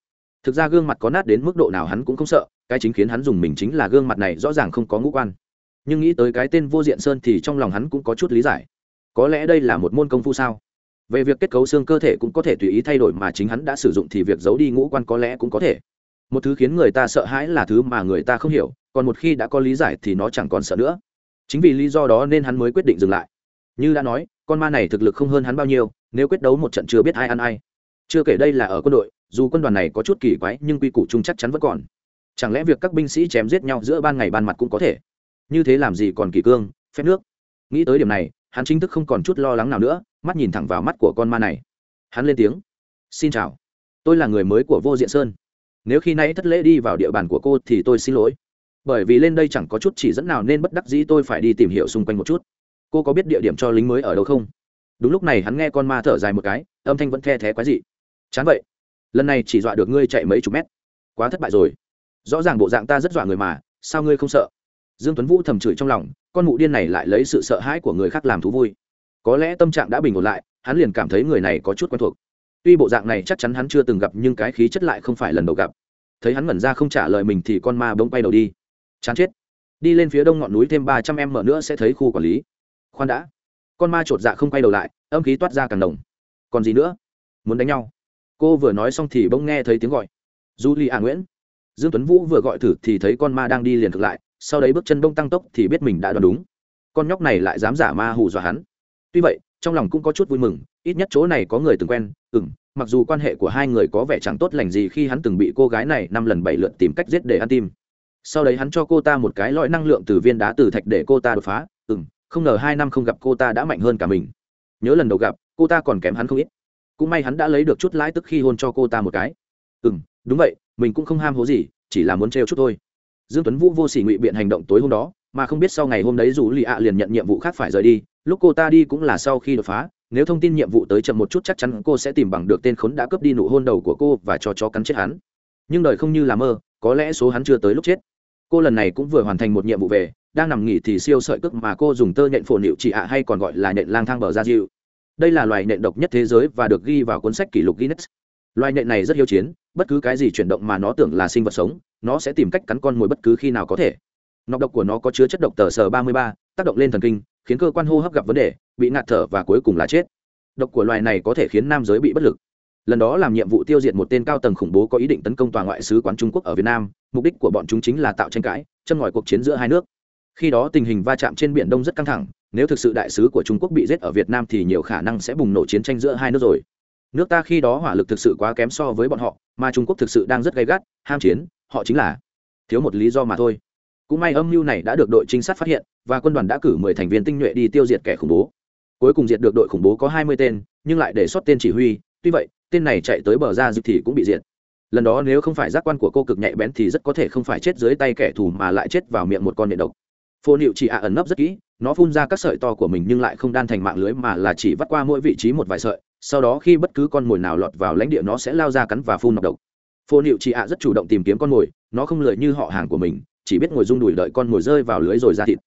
Speaker 1: Thực ra gương mặt có nát đến mức độ nào hắn cũng không sợ, cái chính khiến hắn dùng mình chính là gương mặt này rõ ràng không có ngũ quan. Nhưng nghĩ tới cái tên vô diện sơn thì trong lòng hắn cũng có chút lý giải. Có lẽ đây là một môn công phu sao? Về việc kết cấu xương cơ thể cũng có thể tùy ý thay đổi mà chính hắn đã sử dụng thì việc giấu đi ngũ quan có lẽ cũng có thể một thứ khiến người ta sợ hãi là thứ mà người ta không hiểu, còn một khi đã có lý giải thì nó chẳng còn sợ nữa. Chính vì lý do đó nên hắn mới quyết định dừng lại. Như đã nói, con ma này thực lực không hơn hắn bao nhiêu, nếu quyết đấu một trận chưa biết ai ăn ai. Chưa kể đây là ở quân đội, dù quân đoàn này có chút kỳ quái nhưng quy củ chung chắc chắn vẫn còn. Chẳng lẽ việc các binh sĩ chém giết nhau giữa ban ngày ban mặt cũng có thể? Như thế làm gì còn kỳ cương, phép nước. Nghĩ tới điểm này, hắn chính thức không còn chút lo lắng nào nữa, mắt nhìn thẳng vào mắt của con ma này. Hắn lên tiếng. Xin chào. Tôi là người mới của vô diện sơn nếu khi nãy thất lễ đi vào địa bàn của cô thì tôi xin lỗi. Bởi vì lên đây chẳng có chút chỉ dẫn nào nên bất đắc dĩ tôi phải đi tìm hiểu xung quanh một chút. Cô có biết địa điểm cho lính mới ở đâu không? Đúng lúc này hắn nghe con ma thở dài một cái, âm thanh vẫn the thé quái dị. Chán vậy. Lần này chỉ dọa được ngươi chạy mấy chục mét. Quá thất bại rồi. Rõ ràng bộ dạng ta rất dọa người mà, sao ngươi không sợ? Dương tuấn vũ thầm chửi trong lòng, con mụ điên này lại lấy sự sợ hãi của người khác làm thú vui. Có lẽ tâm trạng đã bình ổn lại, hắn liền cảm thấy người này có chút quen thuộc tuy bộ dạng này chắc chắn hắn chưa từng gặp, nhưng cái khí chất lại không phải lần đầu gặp. Thấy hắn ngẩn ra không trả lời mình thì con ma bỗng bay đầu đi. Chán chết. Đi lên phía đông ngọn núi thêm ba trăm em mở nữa sẽ thấy khu quản lý. Khoan đã. Con ma chột dạ không quay đầu lại, âm khí toát ra càng đồng còn gì nữa? Muốn đánh nhau. Cô vừa nói xong thì bỗng nghe thấy tiếng gọi. Du li à nguyễn. Dương tuấn vũ vừa gọi thử thì thấy con ma đang đi liền thực lại, sau đấy bước chân bông tăng tốc thì biết mình đã đoán đúng. Con nhóc này lại dám giả ma hù dọa hắn. Tuy vậy, trong lòng cũng có chút vui mừng ít nhất chỗ này có người từng quen ừ m mặc dù quan hệ của hai người có vẻ chẳng tốt lành gì khi hắn từng bị cô gái này năm lần bảy lượt tìm cách giết để ăn tim. Sau đấy hắn cho cô ta một cái lõi năng lượng từ viên đá từ thạch để cô ta đột phá ừ m không ngờ hai năm không gặp cô ta đã mạnh hơn cả mình. Nhớ lần đầu gặp, cô ta còn kém hắn không ít. Cũng may hắn đã lấy được chút lãi tức khi hôn cho cô ta một cái. Ừ m đúng vậy, mình cũng không ham hố gì, chỉ là muốn trêu chút thôi. Dương tuấn vũ vô sỉ ngụy biện hành động tối hôm đó, mà không biết sau ngày hôm đấy dù lì ạ liền nhận nhiệm vụ khác phải rời đi, lúc cô ta đi cũng là sau khi đột phá nếu thông tin nhiệm vụ tới chậm một chút chắc chắn cô sẽ tìm bằng được tên khốn đã cướp đi nụ hôn đầu của cô và cho chó cắn chết hắn. Nhưng đời không như là mơ, có lẽ số hắn chưa tới lúc chết. Cô lần này cũng vừa hoàn thành một nhiệm vụ về, đang nằm nghỉ thì siêu sợi cước mà cô dùng tơ nhện phổ nịu chị ạ hay còn gọi là nhện lang thang bờ ra diệu đây là loài nhện độc nhất thế giới và được ghi vào cuốn sách kỷ lục guinness. Loài nhện này rất hiếu chiến, bất cứ cái gì chuyển động mà nó tưởng là sinh vật sống, nó sẽ tìm cách cắn con mồi bất cứ khi nào có thể. Nọc độc của nó có chứa chất độc tờ sờ ba mươi ba, tác động lên thần kinh khiến cơ quan hô hấp gặp vấn đề, bị ngạt thở và cuối cùng là chết. Độc của loài này có thể khiến nam giới bị bất lực. Lần đó làm nhiệm vụ tiêu diệt một tên cao tầng khủng bố có ý định tấn công tòa ngoại sứ quán trung quốc ở việt nam, mục đích của bọn chúng chính là tạo tranh cãi, châm ngòi cuộc chiến giữa hai nước. Khi đó tình hình va chạm trên biển đông rất căng thẳng, nếu thực sự đại sứ của trung quốc bị giết ở việt nam thì nhiều khả năng sẽ bùng nổ chiến tranh giữa hai nước rồi. Nước ta khi đó hỏa lực thực sự quá kém so với bọn họ, mà trung quốc thực sự đang rất gay gắt, ham chiến, họ chính là thiếu một lý do mà thôi cũng may âm mưu này đã được đội trinh sát phát hiện, và quân đoàn đã cử mười thành viên tinh nhuệ đi tiêu diệt kẻ khủng bố. Cuối cùng diệt được đội khủng bố có hai mươi tên, nhưng lại để sót tên chỉ huy, tuy vậy, tên này chạy tới bờ ra dịp thì cũng bị diệt. Lần đó nếu không phải giác quan của cô cực nhạy bén thì rất có thể không phải chết dưới tay kẻ thù mà lại chết vào miệng một con nhện độc. Phô nịu chỉ ạ ẩn nấp rất kỹ, nó phun ra các sợi to của mình nhưng lại không đan thành mạng lưới mà là chỉ vắt qua mỗi vị trí một vài sợi, sau đó khi bất cứ con mồi nào lọt vào lãnh địa nó sẽ lao ra cắn và phun nọc độc. Phô nịu chỉ ạ rất chủ động tìm kiếm con mồi, nó không lười như họ hàng của mình chỉ biết ngồi rung đùi đợi con mồi rơi vào lưới rồi ra thịt.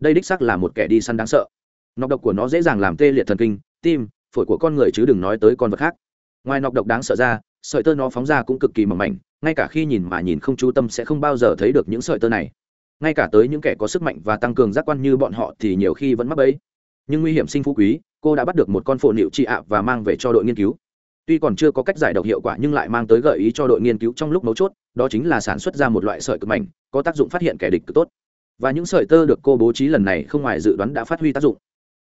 Speaker 1: Đây đích xác là một kẻ đi săn đáng sợ. Nọc độc của nó dễ dàng làm tê liệt thần kinh, tim, phổi của con người chứ đừng nói tới con vật khác. Ngoài nọc độc đáng sợ ra, sợi tơ nó phóng ra cũng cực kỳ mỏng mảnh, ngay cả khi nhìn mà nhìn không chú tâm sẽ không bao giờ thấy được những sợi tơ này. Ngay cả tới những kẻ có sức mạnh và tăng cường giác quan như bọn họ thì nhiều khi vẫn mắc bẫy. Nhưng nguy hiểm sinh phú quý, cô đã bắt được một con phổ nịu trị ạ và mang về cho đội nghiên cứu. Tuy còn chưa có cách giải độc hiệu quả nhưng lại mang tới gợi ý cho đội nghiên cứu trong lúc mấu chốt, đó chính là sản xuất ra một loại sợi cực mảnh có tác dụng phát hiện kẻ địch cực tốt. Và những sợi tơ được cô bố trí lần này không ngoài dự đoán đã phát huy tác dụng.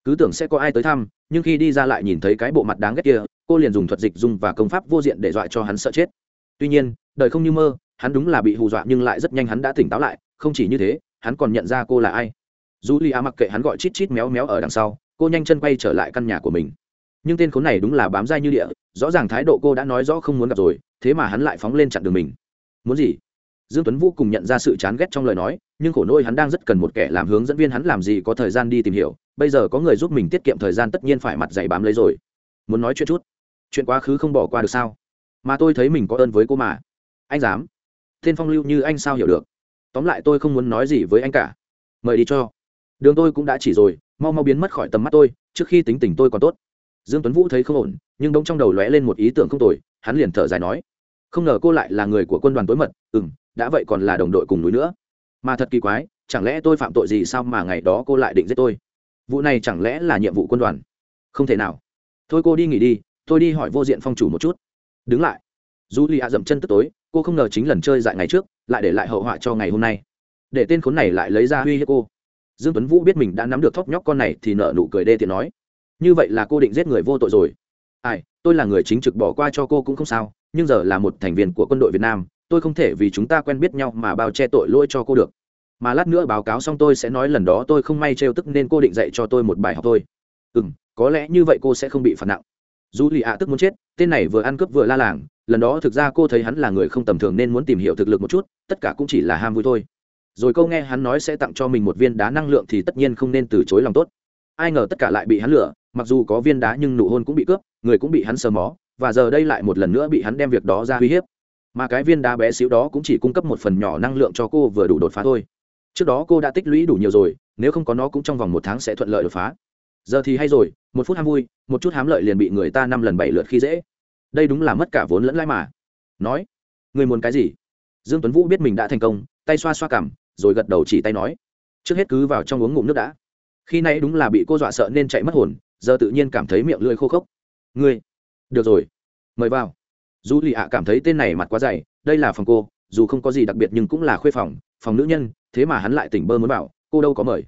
Speaker 1: Cứ tưởng sẽ có ai tới thăm, nhưng khi đi ra lại nhìn thấy cái bộ mặt đáng ghét kia, cô liền dùng thuật dịch dùng và công pháp vô diện để dọa cho hắn sợ chết. Tuy nhiên, đời không như mơ, hắn đúng là bị hù dọa nhưng lại rất nhanh hắn đã tỉnh táo lại, không chỉ như thế, hắn còn nhận ra cô là ai. Dù li a mặc kệ hắn gọi chít chít méo méo ở đằng sau, cô nhanh chân quay trở lại căn nhà của mình. Nhưng tên khốn này đúng là bám dai như địa, rõ ràng thái độ cô đã nói rõ không muốn gặp rồi, thế mà hắn lại phóng lên chặn đường mình. Muốn gì? Dương tuấn vũ cùng nhận ra sự chán ghét trong lời nói, nhưng khổ nỗi hắn đang rất cần một kẻ làm hướng dẫn viên hắn làm gì có thời gian đi tìm hiểu, bây giờ có người giúp mình tiết kiệm thời gian tất nhiên phải mặt dày bám lấy rồi. Muốn nói chuyện chút? Chuyện quá khứ không bỏ qua được sao? Mà tôi thấy mình có ơn với cô mà. Anh dám. Tên phong lưu như anh sao hiểu được? Tóm lại tôi không muốn nói gì với anh cả. Mời đi cho. Đường tôi cũng đã chỉ rồi, mau mau biến mất khỏi tầm mắt tôi, trước khi tính tình tôi còn tốt. Dương tuấn vũ thấy không ổn, nhưng đông trong đầu lóe lên một ý tưởng không tồi, hắn liền thở dài nói. Không ngờ cô lại là người của quân đoàn tối mật ừ m đã vậy còn là đồng đội cùng núi nữa. Mà thật kỳ quái, chẳng lẽ tôi phạm tội gì sao mà ngày đó cô lại định giết tôi? Vụ này chẳng lẽ là nhiệm vụ quân đoàn? Không thể nào. Thôi cô đi nghỉ đi, tôi đi hỏi vô diện phong chủ một chút. Đứng lại. Dù lì ạ dậm chân tức tối, cô không ngờ chính lần chơi dại ngày trước, lại để lại hậu họa cho ngày hôm nay. Để tên khốn này lại lấy ra uy hiếp cô. Dương tuấn vũ biết mình đã nắm được thóc nhóc con này thì nợ nụ cười đê tiện nói. Như vậy là cô định giết người vô tội rồi. Ai, tôi là người chính trực bỏ qua cho cô cũng không sao, nhưng giờ là một thành viên của quân đội việt nam tôi không thể vì chúng ta quen biết nhau mà bao che tội lỗi cho cô được. Mà lát nữa báo cáo xong tôi sẽ nói lần đó tôi không may trêu tức nên cô định dạy cho tôi một bài học thôi. Ừ m có lẽ như vậy cô sẽ không bị phạt nặng. Dù lì ạ tức muốn chết, tên này vừa ăn cướp vừa la làng, lần đó thực ra cô thấy hắn là người không tầm thường nên muốn tìm hiểu thực lực một chút, tất cả cũng chỉ là ham vui thôi. Rồi câu nghe hắn nói sẽ tặng cho mình một viên đá năng lượng thì tất nhiên không nên từ chối lòng tốt. Ai ngờ tất cả lại bị hắn lừa, mặc dù có viên đá nhưng nụ hôn cũng bị cướp, người cũng bị hắn sờ mó, và giờ đây lại một lần nữa bị hắn đem việc đó ra uy hiếp mà cái viên đá bé xíu đó cũng chỉ cung cấp một phần nhỏ năng lượng cho cô vừa đủ đột phá thôi. Trước đó cô đã tích lũy đủ nhiều rồi, nếu không có nó cũng trong vòng một tháng sẽ thuận lợi đột phá. Giờ thì hay rồi, một phút ham vui, một chút hám lợi liền bị người ta năm lần bảy lượt khi dễ. Đây đúng là mất cả vốn lẫn lãi mà. Nói người muốn cái gì? Dương tuấn vũ biết mình đã thành công, tay xoa xoa cằm rồi gật đầu chỉ tay nói, trước hết cứ vào trong uống ngụm nước đã. Khi nãy đúng là bị cô dọa sợ nên chạy mất hồn, giờ tự nhiên cảm thấy miệng lưỡi khô khốc. Ngươi, được rồi, mời vào dù lì ạ cảm thấy tên này mặt quá dày, đây là phòng cô, dù không có gì đặc biệt nhưng cũng là khuê phòng phòng nữ nhân, thế mà hắn lại tỉnh bơ muốn bảo, cô đâu có mời.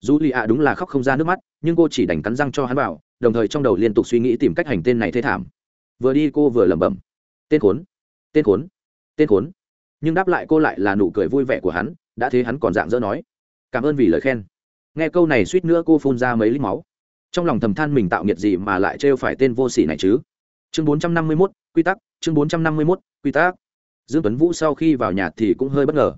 Speaker 1: Dù lì ạ đúng là khóc không ra nước mắt, nhưng cô chỉ đành cắn răng cho hắn bảo, đồng thời trong đầu liên tục suy nghĩ tìm cách hành tên này thê thảm. Vừa đi cô vừa lẩm bẩm, tên khốn tên khốn tên khốn. Nhưng đáp lại cô lại là nụ cười vui vẻ của hắn, đã thế hắn còn dạng dỡ nói, cảm ơn vì lời khen. Nghe câu này suýt nữa cô phun ra mấy lít máu. Trong lòng thầm than mình tạo nghiệt gì mà lại trêu phải tên vô sỉ này chứ? Chương bốn trăm năm mươi mốt, quy tắc chương bốn trăm năm mươi mốt, quy tắc. Dương tuấn vũ sau khi vào nhà thì cũng hơi bất ngờ.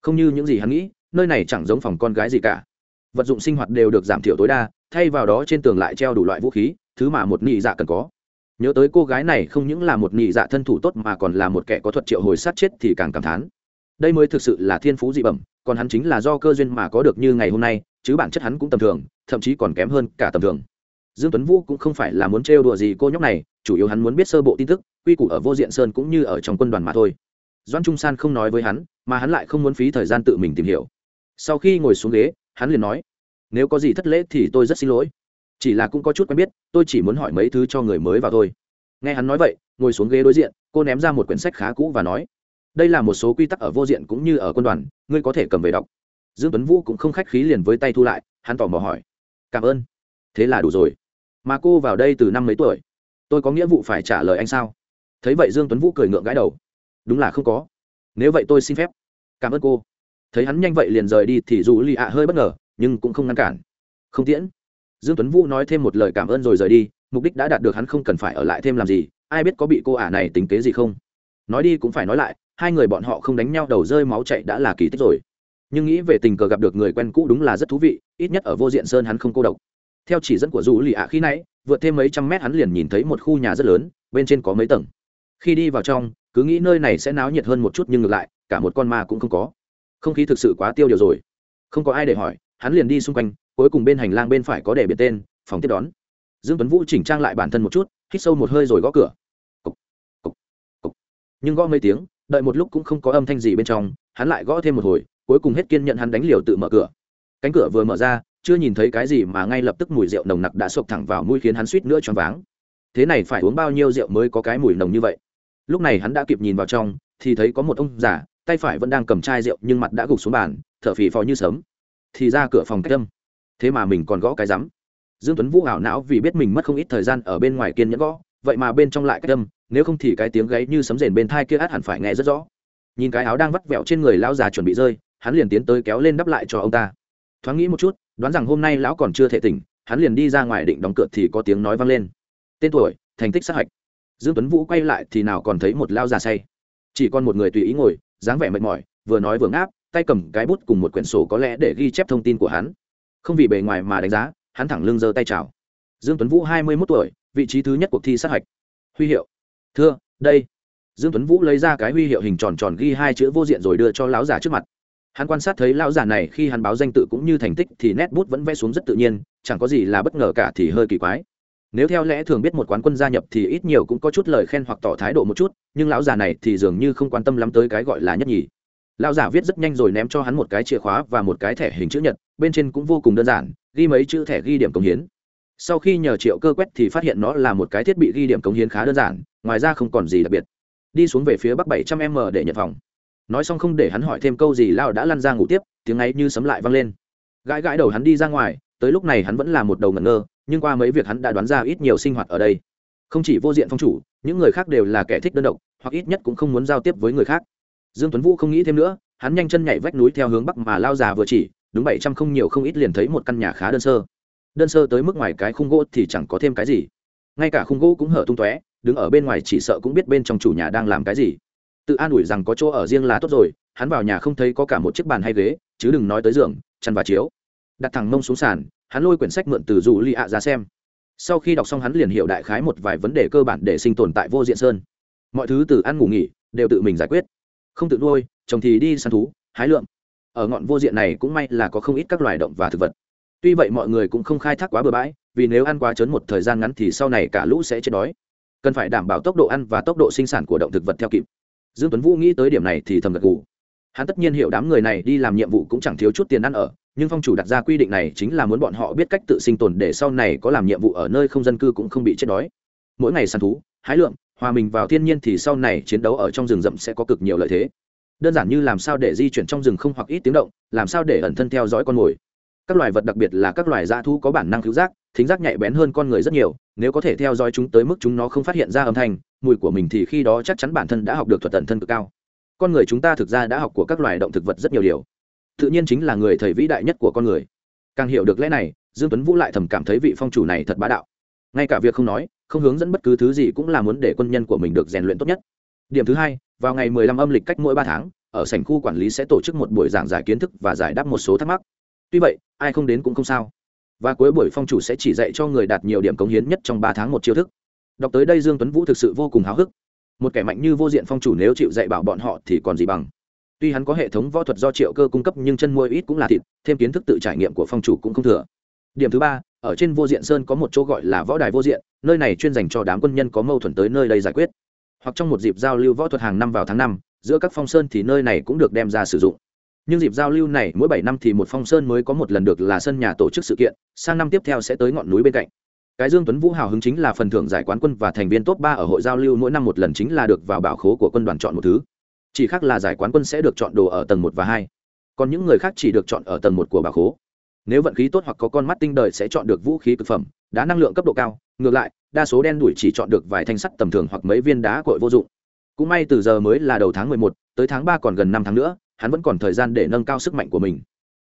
Speaker 1: Không như những gì hắn nghĩ, nơi này chẳng giống phòng con gái gì cả. Vật dụng sinh hoạt đều được giảm thiểu tối đa, thay vào đó trên tường lại treo đủ loại vũ khí, thứ mà một nị dạ cần có. Nhớ tới cô gái này không những là một nị dạ thân thủ tốt mà còn là một kẻ có thuật triệu hồi sát chết thì càng cảm thán. Đây mới thực sự là thiên phú dị bẩm, còn hắn chính là do cơ duyên mà có được như ngày hôm nay, chứ bản chất hắn cũng tầm thường, thậm chí còn kém hơn cả tầm thường. Dương tuấn vũ cũng không phải là muốn trêu đùa gì cô nhóc này, chủ yếu hắn muốn biết sơ bộ tin tức quy củ ở vô diện sơn cũng như ở trong quân đoàn mà thôi. Doan trung san không nói với hắn, mà hắn lại không muốn phí thời gian tự mình tìm hiểu. Sau khi ngồi xuống ghế, hắn liền nói, nếu có gì thất lễ thì tôi rất xin lỗi. Chỉ là cũng có chút quen biết, tôi chỉ muốn hỏi mấy thứ cho người mới vào thôi. Nghe hắn nói vậy, ngồi xuống ghế đối diện, cô ném ra một quyển sách khá cũ và nói, đây là một số quy tắc ở vô diện cũng như ở quân đoàn, ngươi có thể cầm về đọc. Dương tuấn vũ cũng không khách khí liền với tay thu lại, hắn tỏ mò hỏi, cảm ơn. Thế là đủ rồi. Mà cô vào đây từ năm mấy tuổi? Tôi có nghĩa vụ phải trả lời anh sao? Thấy vậy dương tuấn vũ cười ngượng gãi đầu. Đúng là không có. Nếu vậy tôi xin phép. Cảm ơn cô. Thấy hắn nhanh vậy liền rời đi thì dù lì ạ hơi bất ngờ, nhưng cũng không ngăn cản. Không tiễn. Dương tuấn vũ nói thêm một lời cảm ơn rồi rời đi, mục đích đã đạt được hắn không cần phải ở lại thêm làm gì, ai biết có bị cô ả này tính kế gì không. Nói đi cũng phải nói lại, hai người bọn họ không đánh nhau đầu rơi máu chạy đã là kỳ tích rồi. Nhưng nghĩ về tình cờ gặp được người quen cũ đúng là rất thú vị, ít nhất ở vô diện sơn hắn không cô độc. Theo chỉ dẫn của dù lì ạ khi nãy, vượt thêm mấy trăm mét hắn liền nhìn thấy một khu nhà rất lớn, bên trên có mấy tầng khi đi vào trong cứ nghĩ nơi này sẽ náo nhiệt hơn một chút nhưng ngược lại cả một con ma cũng không có. Không khí thực sự quá tiêu điều rồi. Không có ai để hỏi hắn liền đi xung quanh cuối cùng bên hành lang bên phải có để biệt tên phòng tiếp đón. Dương tuấn vũ chỉnh trang lại bản thân một chút hít sâu một hơi rồi gõ cửa. Cục, cục, cục. nhưng gõ mấy tiếng đợi một lúc cũng không có âm thanh gì bên trong hắn lại gõ thêm một hồi cuối cùng hết kiên nhận hắn đánh liều tự mở cửa. Cánh cửa vừa mở ra chưa nhìn thấy cái gì mà ngay lập tức mùi rượu nồng nặc đã sộc thẳng vào mũi khiến hắn suýt nữa choáng váng. Thế này phải uống bao nhiêu rượu mới có cái mùi nồng như vậy? Lúc này hắn đã kịp nhìn vào trong, thì thấy có một ông già, tay phải vẫn đang cầm chai rượu nhưng mặt đã gục xuống bàn, thở phì phò như sớm thì ra cửa phòng cách âm. Thế mà mình còn gõ cái rắm. Dương tuấn vũ ảo não vì biết mình mất không ít thời gian ở bên ngoài kiên nhẫn gõ, vậy mà bên trong lại cách âm, nếu không thì cái tiếng gáy như sấm rền bên thai kia át hẳn phải nghe rất rõ. Nhìn cái áo đang vắt vẹo trên người lão già chuẩn bị rơi, hắn liền tiến tới kéo lên đắp lại cho ông ta. Thoáng nghĩ một chút, đoán rằng hôm nay lão còn chưa thể tỉnh, hắn liền đi ra ngoài định đóng cửa thì có tiếng nói vang lên. Tên tuổi, thành tích sát hạch dương tuấn vũ quay lại thì nào còn thấy một lao già say. Chỉ còn một người tùy ý ngồi, dáng vẻ mệt mỏi, vừa nói vừa ngáp, tay cầm cái bút cùng một quyển sổ có lẽ để ghi chép thông tin của hắn. Không vì bề ngoài mà đánh giá, hắn thẳng lưng giơ tay chào. Dương tuấn vũ hai mươi 21 tuổi, vị trí thứ nhất cuộc thi sát hạch. Huy hiệu. Thưa, đây. Dương tuấn vũ lấy ra cái huy hiệu hình tròn tròn ghi hai chữ vô diện rồi đưa cho lão già trước mặt. Hắn quan sát thấy lão già này khi hắn báo danh tự cũng như thành tích thì nét bút vẫn vẽ xuống rất tự nhiên, chẳng có gì là bất ngờ cả thì hơi kỳ quái nếu theo lẽ thường biết một quán quân gia nhập thì ít nhiều cũng có chút lời khen hoặc tỏ thái độ một chút, nhưng lão già này thì dường như không quan tâm lắm tới cái gọi là nhất nhì. Lão già viết rất nhanh rồi ném cho hắn một cái chìa khóa và một cái thẻ hình chữ nhật, bên trên cũng vô cùng đơn giản, ghi mấy chữ thẻ ghi điểm công hiến. Sau khi nhờ triệu cơ quét thì phát hiện nó là một cái thiết bị ghi điểm công hiến khá đơn giản, ngoài ra không còn gì đặc biệt. Đi xuống về phía bắc bảy trăm m để nhận phòng. Nói xong không để hắn hỏi thêm câu gì lao đã lăn ra ngủ tiếp, tiếng ấy như sấm lại vang lên. Gãi gãi đầu hắn đi ra ngoài, tới lúc này hắn vẫn là một đầu ngẩn ngơ nhưng qua mấy việc hắn đã đoán ra ít nhiều sinh hoạt ở đây. Không chỉ vô diện phong chủ, những người khác đều là kẻ thích đơn độc, hoặc ít nhất cũng không muốn giao tiếp với người khác. Dương tuấn vũ không nghĩ thêm nữa, hắn nhanh chân nhảy vách núi theo hướng bắc mà lao già vừa chỉ, đúng bảy trăm không nhiều không ít liền thấy một căn nhà khá đơn sơ. Đơn sơ tới mức ngoài cái khung gỗ thì chẳng có thêm cái gì. Ngay cả khung gỗ cũng hở tung tóe, đứng ở bên ngoài chỉ sợ cũng biết bên trong chủ nhà đang làm cái gì. Tự an ủi rằng có chỗ ở riêng là tốt rồi, hắn vào nhà không thấy có cả một chiếc bàn hay ghế, chứ đừng nói tới giường, chăn và chiếu. Đặt thẳng mông xuống sàn hắn lôi quyển sách mượn từ dù li ạ ra xem. Sau khi đọc xong hắn liền hiểu đại khái một vài vấn đề cơ bản để sinh tồn tại vô diện sơn. Mọi thứ từ ăn ngủ nghỉ đều tự mình giải quyết. Không tự nuôi, chồng thì đi săn thú, hái lượm. Ở ngọn vô diện này cũng may là có không ít các loài động và thực vật. Tuy vậy mọi người cũng không khai thác quá bừa bãi, vì nếu ăn quá trớn một thời gian ngắn thì sau này cả lũ sẽ chết đói. Cần phải đảm bảo tốc độ ăn và tốc độ sinh sản của động thực vật theo kịp. Dương tuấn vũ nghĩ tới điểm này thì thầm gật gù. Hắn tất nhiên hiểu đám người này đi làm nhiệm vụ cũng chẳng thiếu chút tiền ăn ở nhưng phong chủ đặt ra quy định này chính là muốn bọn họ biết cách tự sinh tồn để sau này có làm nhiệm vụ ở nơi không dân cư cũng không bị chết đói. Mỗi ngày săn thú, hái lượng hòa mình vào thiên nhiên thì sau này chiến đấu ở trong rừng rậm sẽ có cực nhiều lợi thế. Đơn giản như làm sao để di chuyển trong rừng không hoặc ít tiếng động, làm sao để ẩn thân theo dõi con mồi. Các loài vật đặc biệt là các loài dã thú có bản năng cứu giác, thính giác nhạy bén hơn con người rất nhiều, nếu có thể theo dõi chúng tới mức chúng nó không phát hiện ra âm thanh, mùi của mình thì khi đó chắc chắn bản thân đã học được thuật tận thân cực cao. Con người chúng ta thực ra đã học của các loài động thực vật rất nhiều điều tự nhiên chính là người thầy vĩ đại nhất của con người. Càng hiểu được lẽ này, dương tuấn vũ lại thầm cảm thấy vị phong chủ này thật bá đạo. Ngay cả việc không nói, không hướng dẫn bất cứ thứ gì cũng là muốn để quân nhân của mình được rèn luyện tốt nhất. Điểm thứ hai, vào ngày 15 âm lịch cách mỗi ba tháng, ở sảnh khu quản lý sẽ tổ chức một buổi giảng giải kiến thức và giải đáp một số thắc mắc. Tuy vậy, ai không đến cũng không sao. Và cuối buổi phong chủ sẽ chỉ dạy cho người đạt nhiều điểm cống hiến nhất trong ba tháng một chiêu thức. Đọc tới đây dương tuấn vũ thực sự vô cùng háo hức. Một kẻ mạnh như vô diện phong chủ nếu chịu dạy bảo bọn họ thì còn gì bằng tuy hắn có hệ thống võ thuật do triệu cơ cung cấp nhưng chân môi ít cũng là thịt, thêm kiến thức tự trải nghiệm của phong chủ cũng không thừa. Điểm thứ ba, ở trên vô diện sơn có một chỗ gọi là võ đài vô diện, nơi này chuyên dành cho đám quân nhân có mâu thuẫn tới nơi đây giải quyết. Hoặc trong một dịp giao lưu võ thuật hàng năm vào tháng năm, giữa các phong sơn thì nơi này cũng được đem ra sử dụng. Nhưng dịp giao lưu này mỗi bảy năm thì một phong sơn mới có một lần được là sân nhà tổ chức sự kiện, sang năm tiếp theo sẽ tới ngọn núi bên cạnh. Cái dương tuấn vũ hào hứng chính là phần thưởng giải quán quân và thành viên top ba ở hội giao lưu mỗi năm một lần chính là được vào bảo khố của quân đoàn chọn một thứ chỉ khác là giải quán quân sẽ được chọn đồ ở tầng một và hai. Còn những người khác chỉ được chọn ở tầng một của bà khố. Nếu vận khí tốt hoặc có con mắt tinh đời sẽ chọn được vũ khí cực phẩm đá năng lượng cấp độ cao. Ngược lại đa số đen đuổi chỉ chọn được vài thanh sắt tầm thường hoặc mấy viên đá cội vô dụng. Cũng may từ giờ mới là đầu tháng mười một, tới tháng ba còn gần năm tháng nữa hắn vẫn còn thời gian để nâng cao sức mạnh của mình.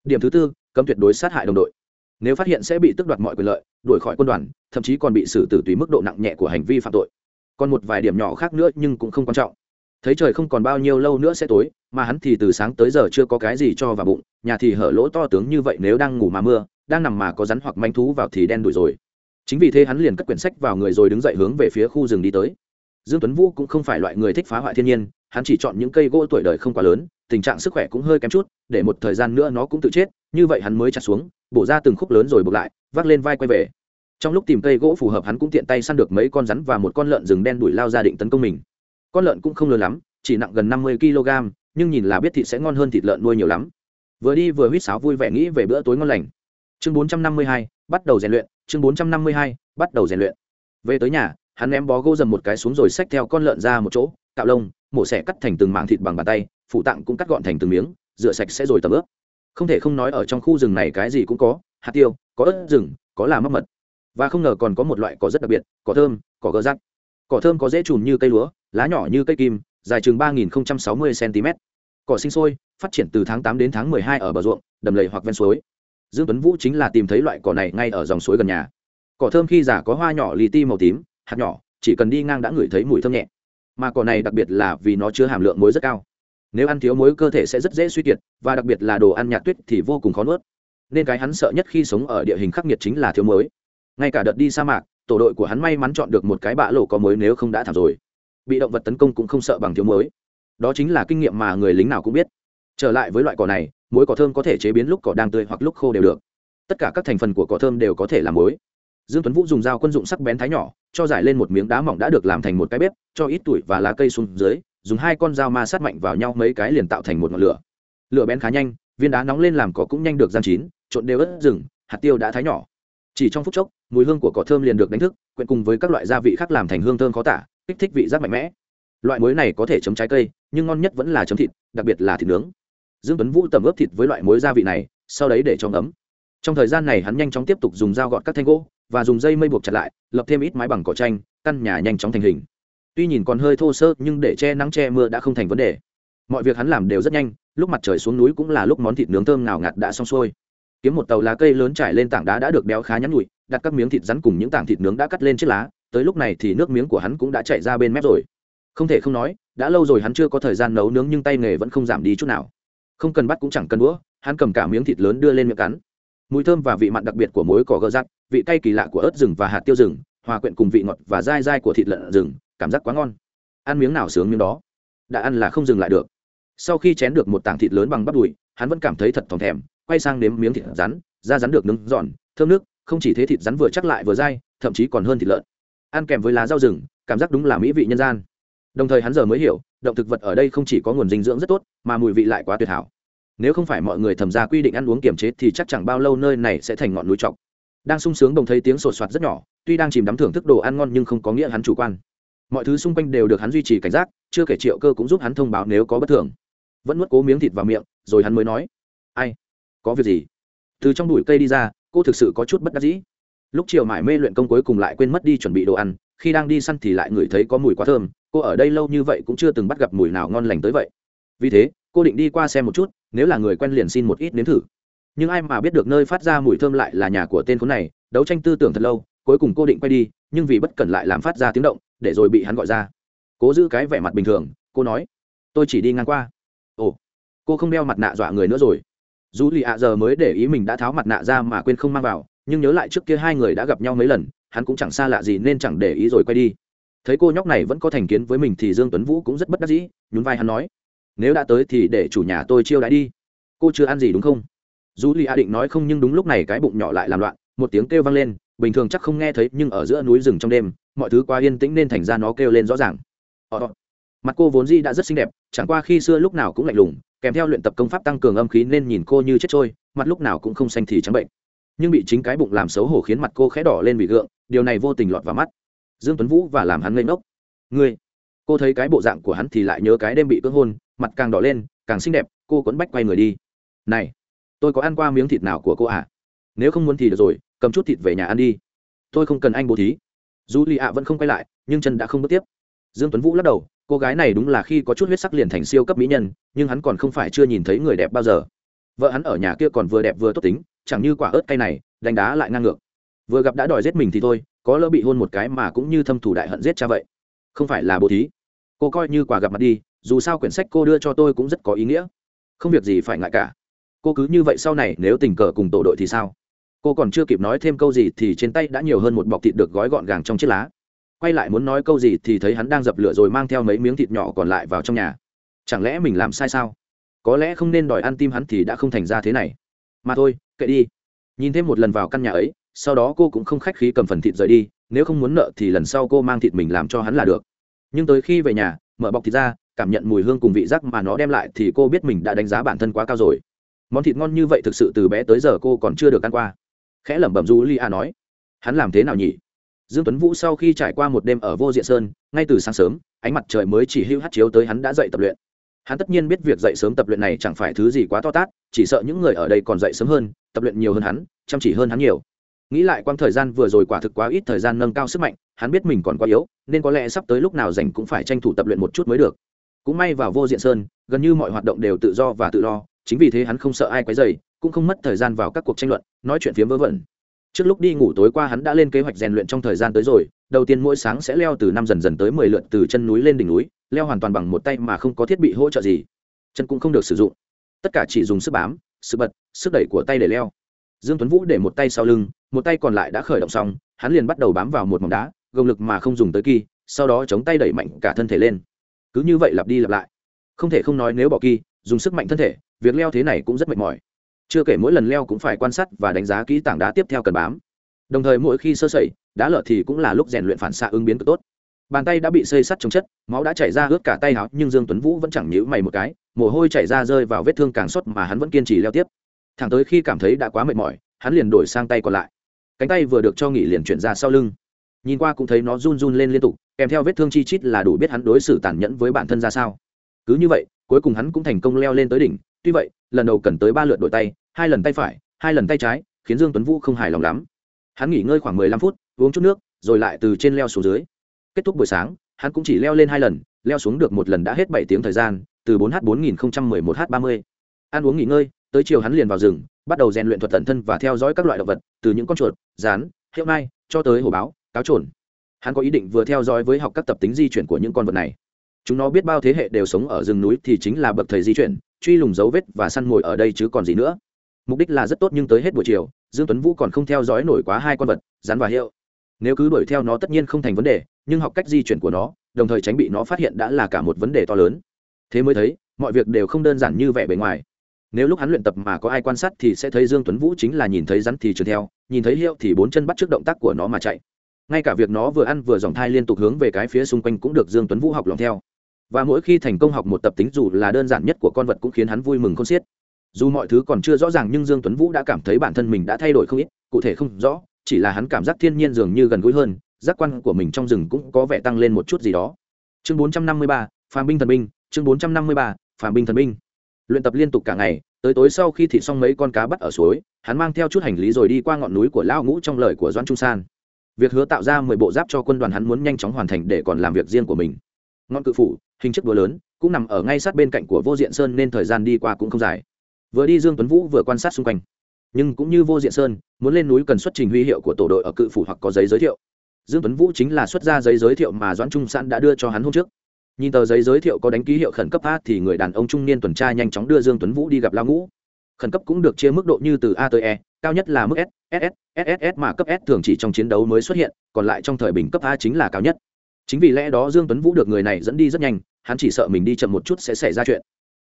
Speaker 1: Điểm thứ tư cấm tuyệt đối sát hại đồng đội. Nếu phát hiện sẽ bị tước đoạt mọi quyền lợi đuổi khỏi quân đoàn thậm chí còn bị xử tử tùy mức độ nặng nhẹ của hành vi phạm tội. Còn một vài điểm nhỏ khác nữa nhưng cũng không quan trọng thấy trời không còn bao nhiêu lâu nữa sẽ tối, mà hắn thì từ sáng tới giờ chưa có cái gì cho vào bụng, nhà thì hở lỗ to tướng như vậy nếu đang ngủ mà mưa, đang nằm mà có rắn hoặc manh thú vào thì đen đuổi rồi. Chính vì thế hắn liền cất quyển sách vào người rồi đứng dậy hướng về phía khu rừng đi tới. Dương tuấn vũ cũng không phải loại người thích phá hoại thiên nhiên, hắn chỉ chọn những cây gỗ tuổi đời không quá lớn, tình trạng sức khỏe cũng hơi kém chút, để một thời gian nữa nó cũng tự chết, như vậy hắn mới chặt xuống, bổ ra từng khúc lớn rồi buộc lại, vác lên vai quay về. Trong lúc tìm cây gỗ phù hợp hắn cũng tiện tay săn được mấy con rắn và một con lợn rừng đen đuổi lao ra định tấn công mình con lợn cũng không lớn lắm, chỉ nặng gần năm mươi kg, nhưng nhìn là biết thịt sẽ ngon hơn thịt lợn nuôi nhiều lắm. Vừa đi vừa huýt sáo vui vẻ nghĩ về bữa tối ngon lành. Chương bốn trăm năm mươi hai, bắt đầu rèn luyện. Chương bốn trăm năm mươi hai, bắt đầu rèn luyện. Về tới nhà, hắn ném bó gỗ dầm một cái xuống rồi xách theo con lợn ra một chỗ, cạo lông, mổ xẻ cắt thành từng mảng thịt bằng bàn tay phụ tạng cũng cắt gọn thành từng miếng, rửa sạch sẽ rồi tầm ướp. Không thể không nói ở trong khu rừng này cái gì cũng có, hạt tiêu, có ớt rừng, có là mắc mật. Và không ngờ còn có một loại cỏ rất đặc biệt, cỏ thơm, cỏ gơ rắc. Cỏ thơm có dễ trùn như cây lúa lá nhỏ như cây kim, dài chừng ba nghìn sáu mươi cm cỏ sinh sôi, phát triển từ tháng tám đến tháng hai ở bờ ruộng, đầm lầy hoặc ven suối. Dương tuấn vũ chính là tìm thấy loại cỏ này ngay ở dòng suối gần nhà. Cỏ thơm khi giả có hoa nhỏ lì ti màu tím, hạt nhỏ, chỉ cần đi ngang đã ngửi thấy mùi thơm nhẹ. Mà cỏ này đặc biệt là vì nó chứa hàm lượng muối rất cao. Nếu ăn thiếu muối cơ thể sẽ rất dễ suy kiệt, và đặc biệt là đồ ăn nhạt tuyết thì vô cùng khó nuốt. Nên cái hắn sợ nhất khi sống ở địa hình khắc nghiệt chính là thiếu muối. Ngay cả đợt đi sa mạc, tổ đội của hắn may mắn chọn được một cái bạ lộ có muối nếu không đã thảm rồi bị động vật tấn công cũng không sợ bằng thiếu muối. Đó chính là kinh nghiệm mà người lính nào cũng biết. Trở lại với loại cỏ này, muối cỏ thơm có thể chế biến lúc cỏ đang tươi hoặc lúc khô đều được. Tất cả các thành phần của cỏ thơm đều có thể làm muối. Dương tuấn vũ dùng dao quân dụng sắc bén thái nhỏ, cho giải lên một miếng đá mỏng đã được làm thành một cái bếp, cho ít tuổi và lá cây xuống dưới, dùng hai con dao ma sát mạnh vào nhau mấy cái liền tạo thành một ngọn lửa. Lửa bén khá nhanh, viên đá nóng lên làm cỏ cũng nhanh được rang chín, trộn đều ớt rừng, hạt tiêu đã thái nhỏ. Chỉ trong phút chốc, mùi hương của cỏ thơm liền được đánh thức, quyện cùng với các loại gia vị khác làm thành hương thơm khó tả kích thích vị giác mạnh mẽ. Loại muối này có thể chấm trái cây, nhưng ngon nhất vẫn là chấm thịt, đặc biệt là thịt nướng. Dương tuấn vũ tẩm ướp thịt với loại muối gia vị này, sau đấy để cho ngấm trong thời gian này hắn nhanh chóng tiếp tục dùng dao gọt các thanh gỗ và dùng dây mây buộc chặt lại, lập thêm ít mái bằng cỏ tranh căn nhà nhanh chóng thành hình. Tuy nhìn còn hơi thô sơ, nhưng để che nắng che mưa đã không thành vấn đề. Mọi việc hắn làm đều rất nhanh, lúc mặt trời xuống núi cũng là lúc món thịt nướng thơm ngào ngạt đã xong xuôi. Kiếm một tàu lá cây lớn trải lên tảng đá đã được béo khá nhắn nhụi, đặt các miếng thịt rắn cùng những tảng thịt nướng đã cắt lên chiếc lá tới lúc này thì nước miếng của hắn cũng đã chạy ra bên mép rồi. Không thể không nói, đã lâu rồi hắn chưa có thời gian nấu nướng nhưng tay nghề vẫn không giảm đi chút nào. Không cần bắt cũng chẳng cần đũa, hắn cầm cả miếng thịt lớn đưa lên miệng cắn. Mùi thơm và vị mặn đặc biệt của muối cỏ gơ rắc, vị cay kỳ lạ của ớt rừng và hạt tiêu rừng, hòa quyện cùng vị ngọt và dai dai của thịt lợn rừng, cảm giác quá ngon. Ăn miếng nào sướng miếng đó, đã ăn là không dừng lại được. Sau khi chén được một tảng thịt lớn bằng bắp đùi, hắn vẫn cảm thấy thật thòng thèm, quay sang nếm miếng thịt rắn, da rắn được nướng giòn, thơm nước, không chỉ thế thịt rắn vừa chắc lại vừa dai, thậm chí còn hơn thịt lợn ăn kèm với lá rau rừng, cảm giác đúng là mỹ vị nhân gian. Đồng thời hắn giờ mới hiểu, động thực vật ở đây không chỉ có nguồn dinh dưỡng rất tốt, mà mùi vị lại quá tuyệt hảo. Nếu không phải mọi người thầm ra quy định ăn uống kiềm chế thì chắc chẳng bao lâu nơi này sẽ thành ngọn núi trọc. Đang sung sướng đồng thấy tiếng sột soạt rất nhỏ, tuy đang chìm đắm thưởng thức đồ ăn ngon nhưng không có nghĩa hắn chủ quan. Mọi thứ xung quanh đều được hắn duy trì cảnh giác, chưa kể triệu cơ cũng giúp hắn thông báo nếu có bất thường. Vẫn nuốt cố miếng thịt vào miệng, rồi hắn mới nói, ai? Có việc gì? Từ trong bụi cây đi ra, cô thực sự có chút bất đắc dĩ lúc chiều mải mê luyện công cuối cùng lại quên mất đi chuẩn bị đồ ăn, khi đang đi săn thì lại ngửi thấy có mùi quá thơm, cô ở đây lâu như vậy cũng chưa từng bắt gặp mùi nào ngon lành tới vậy. Vì thế, cô định đi qua xem một chút, nếu là người quen liền xin một ít nếm thử. Nhưng ai mà biết được nơi phát ra mùi thơm lại là nhà của tên khốn này, đấu tranh tư tưởng thật lâu, cuối cùng cô định quay đi, nhưng vì bất cẩn lại làm phát ra tiếng động, để rồi bị hắn gọi ra. Cố giữ cái vẻ mặt bình thường, cô nói, tôi chỉ đi ngang qua. Ồ, cô không đeo mặt nạ dọa người nữa rồi. Dù lì ạ giờ mới để ý mình đã tháo mặt nạ ra mà quên không mang vào nhưng nhớ lại trước kia hai người đã gặp nhau mấy lần hắn cũng chẳng xa lạ gì nên chẳng để ý rồi quay đi. Thấy cô nhóc này vẫn có thành kiến với mình thì dương tuấn vũ cũng rất bất đắc dĩ nhún vai hắn nói nếu đã tới thì để chủ nhà tôi chiêu đãi đi. Cô chưa ăn gì đúng không? Dù lì a định nói không nhưng đúng lúc này cái bụng nhỏ lại làm loạn một tiếng kêu vang lên bình thường chắc không nghe thấy nhưng ở giữa núi rừng trong đêm mọi thứ quá yên tĩnh nên thành ra nó kêu lên rõ ràng. Ờ, ờ. mặt cô vốn di đã rất xinh đẹp chẳng qua khi xưa lúc nào cũng lạnh lùng kèm theo luyện tập công pháp tăng cường âm khí nên nhìn cô như chết trôi mặt lúc nào cũng không xanh thì trắng bệnh nhưng bị chính cái bụng làm xấu hổ khiến mặt cô khẽ đỏ lên vì gượng, điều này vô tình lọt vào mắt. Dương tuấn vũ và làm hắn ngây ngốc. Ngươi? Cô thấy cái bộ dạng của hắn thì lại nhớ cái đêm bị cưỡng hôn, mặt càng đỏ lên, càng xinh đẹp, cô quấn bách quay người đi. Này, tôi có ăn qua miếng thịt nào của cô à nếu không muốn thì được rồi, cầm chút thịt về nhà ăn đi. Tôi không cần anh bố thí. Dù lì ạ vẫn không quay lại, nhưng chân đã không bước tiếp. Dương tuấn vũ lắc đầu, cô gái này đúng là khi có chút huyết sắc liền thành siêu cấp mỹ nhân, nhưng hắn còn không phải chưa nhìn thấy người đẹp bao giờ. Vợ hắn ở nhà kia còn vừa đẹp vừa tốt tính chẳng như quả ớt cay này, đánh đá lại ngang ngược. Vừa gặp đã đòi giết mình thì thôi, có lỡ bị hôn một cái mà cũng như thâm thủ đại hận giết cha vậy. Không phải là bố thí. Cô coi như quả gặp mặt đi, dù sao quyển sách cô đưa cho tôi cũng rất có ý nghĩa. Không việc gì phải ngại cả. Cô cứ như vậy sau này, nếu tình cờ cùng tổ đội thì sao? Cô còn chưa kịp nói thêm câu gì thì trên tay đã nhiều hơn một bọc thịt được gói gọn gàng trong chiếc lá. Quay lại muốn nói câu gì thì thấy hắn đang dập lửa rồi mang theo mấy miếng thịt nhỏ còn lại vào trong nhà. Chẳng lẽ mình làm sai sao? Có lẽ không nên đòi ăn tim hắn thì đã không thành ra thế này. Mà thôi kệ đi. Nhìn thêm một lần vào căn nhà ấy, sau đó cô cũng không khách khí cầm phần thịt rời đi, nếu không muốn nợ thì lần sau cô mang thịt mình làm cho hắn là được. Nhưng tới khi về nhà, mở bọc thịt ra, cảm nhận mùi hương cùng vị giác mà nó đem lại thì cô biết mình đã đánh giá bản thân quá cao rồi. Món thịt ngon như vậy thực sự từ bé tới giờ cô còn chưa được ăn qua. Khẽ lẩm bẩm du li a nói, hắn làm thế nào nhỉ? Dương tuấn vũ sau khi trải qua một đêm ở vô diện sơn, ngay từ sáng sớm, ánh mặt trời mới chỉ hưu hắt chiếu tới hắn đã dậy tập luyện hắn tất nhiên biết việc dậy sớm tập luyện này chẳng phải thứ gì quá to tát, chỉ sợ những người ở đây còn dậy sớm hơn, tập luyện nhiều hơn hắn, chăm chỉ hơn hắn nhiều. Nghĩ lại quãng thời gian vừa rồi quả thực quá ít thời gian nâng cao sức mạnh, hắn biết mình còn quá yếu, nên có lẽ sắp tới lúc nào rảnh cũng phải tranh thủ tập luyện một chút mới được. Cũng may vào vô diện sơn, gần như mọi hoạt động đều tự do và tự lo, chính vì thế hắn không sợ ai quấy dày cũng không mất thời gian vào các cuộc tranh luận, nói chuyện phiếm vớ vẩn. Trước lúc đi ngủ tối qua hắn đã lên kế hoạch rèn luyện trong thời gian tới rồi, đầu tiên mỗi sáng sẽ leo từ năm dần dần tới mười lượt từ chân núi lên đỉnh núi leo hoàn toàn bằng một tay mà không có thiết bị hỗ trợ gì. Chân cũng không được sử dụng. Tất cả chỉ dùng sức bám, sức bật, sức đẩy của tay để leo. Dương tuấn vũ để một tay sau lưng, một tay còn lại đã khởi động xong, hắn liền bắt đầu bám vào một mỏng đá, gồng lực mà không dùng tới kỳ, sau đó chống tay đẩy mạnh cả thân thể lên. Cứ như vậy lặp đi lặp lại. Không thể không nói nếu bỏ kỳ, dùng sức mạnh thân thể, việc leo thế này cũng rất mệt mỏi. Chưa kể mỗi lần leo cũng phải quan sát và đánh giá kỹ tảng đá tiếp theo cần bám. Đồng thời mỗi khi sơ sẩy, đá lở thì cũng là lúc rèn luyện phản xạ ứng biến cực tốt bàn tay đã bị xây sắt trong chất, máu đã chảy ra ướt cả tay áo, nhưng dương tuấn vũ vẫn chẳng nhíu mày một cái, mồ hôi chảy ra rơi vào vết thương càng sốt mà hắn vẫn kiên trì leo tiếp. Thẳng tới khi cảm thấy đã quá mệt mỏi, hắn liền đổi sang tay còn lại. Cánh tay vừa được cho nghỉ liền chuyển ra sau lưng. Nhìn qua cũng thấy nó run run lên liên tục, kèm theo vết thương chi chít là đủ biết hắn đối xử tàn nhẫn với bản thân ra sao. Cứ như vậy, cuối cùng hắn cũng thành công leo lên tới đỉnh. Tuy vậy, lần đầu cần tới ba lượt đổi tay, hai lần tay phải, hai lần tay trái, khiến dương tuấn vũ không hài lòng lắm. Hắn nghỉ ngơi khoảng mười lăm phút, uống chút nước, rồi lại từ trên leo xuống dưới kết thúc buổi sáng, hắn cũng chỉ leo lên hai lần, leo xuống được một lần đã hết bảy tiếng thời gian, từ bốn h bốn nghìn một h ba mươi. Ăn uống nghỉ ngơi, tới chiều hắn liền vào rừng, bắt đầu rèn luyện thuật tận thân và theo dõi các loại động vật, từ những con chuột, rán, hiệu mai cho tới hổ báo, cáo trồn. Hắn có ý định vừa theo dõi với học các tập tính di chuyển của những con vật này. Chúng nó biết bao thế hệ đều sống ở rừng núi thì chính là bậc thầy di chuyển, truy lùng dấu vết và săn mồi ở đây chứ còn gì nữa. Mục đích là rất tốt nhưng tới hết buổi chiều, dương tuấn vũ còn không theo dõi nổi quá hai con vật, rắn và hiệu. Nếu cứ đuổi theo nó tất nhiên không thành vấn đề nhưng học cách di chuyển của nó, đồng thời tránh bị nó phát hiện đã là cả một vấn đề to lớn. Thế mới thấy, mọi việc đều không đơn giản như vẻ bề ngoài. Nếu lúc hắn luyện tập mà có ai quan sát thì sẽ thấy dương tuấn vũ chính là nhìn thấy rắn thì trượt theo, nhìn thấy hiệu thì bốn chân bắt trước động tác của nó mà chạy. Ngay cả việc nó vừa ăn vừa dòng thai liên tục hướng về cái phía xung quanh cũng được dương tuấn vũ học lòng theo. Và mỗi khi thành công học một tập tính dù là đơn giản nhất của con vật cũng khiến hắn vui mừng không xiết. Dù mọi thứ còn chưa rõ ràng nhưng dương tuấn vũ đã cảm thấy bản thân mình đã thay đổi không ít, cụ thể không rõ, chỉ là hắn cảm giác thiên nhiên dường như gần gũi hơn giác quan của mình trong rừng cũng có vẻ tăng lên một chút gì đó. Chương 453, phàm binh thần binh chương 453, phàm binh thần binh. Luyện tập liên tục cả ngày tới tối sau khi thị xong mấy con cá bắt ở suối hắn mang theo chút hành lý rồi đi qua ngọn núi của lao ngũ trong lời của doãn trung san. Việc hứa tạo ra mười bộ giáp cho quân đoàn hắn muốn nhanh chóng hoàn thành để còn làm việc riêng của mình. Ngọn cự phủ hình chiếc đũa lớn cũng nằm ở ngay sát bên cạnh của vô diện sơn nên thời gian đi qua cũng không dài. Vừa đi dương tuấn vũ vừa quan sát xung quanh. Nhưng cũng như vô diện sơn muốn lên núi cần xuất trình huy hiệu của tổ đội ở cự phủ hoặc có giấy giới thiệu dương tuấn vũ chính là xuất ra giấy giới thiệu mà doãn trung sẵn đã đưa cho hắn hôm trước. Nhìn tờ giấy giới thiệu có đánh ký hiệu khẩn cấp a thì người đàn ông trung niên tuần tra nhanh chóng đưa dương tuấn vũ đi gặp lao ngũ. Khẩn cấp cũng được chia mức độ như từ a tới e cao nhất là mức s ss ss mà cấp s thường chỉ trong chiến đấu mới xuất hiện, còn lại trong thời bình cấp a chính là cao nhất. Chính vì lẽ đó dương tuấn vũ được người này dẫn đi rất nhanh, hắn chỉ sợ mình đi chậm một chút sẽ xảy ra chuyện.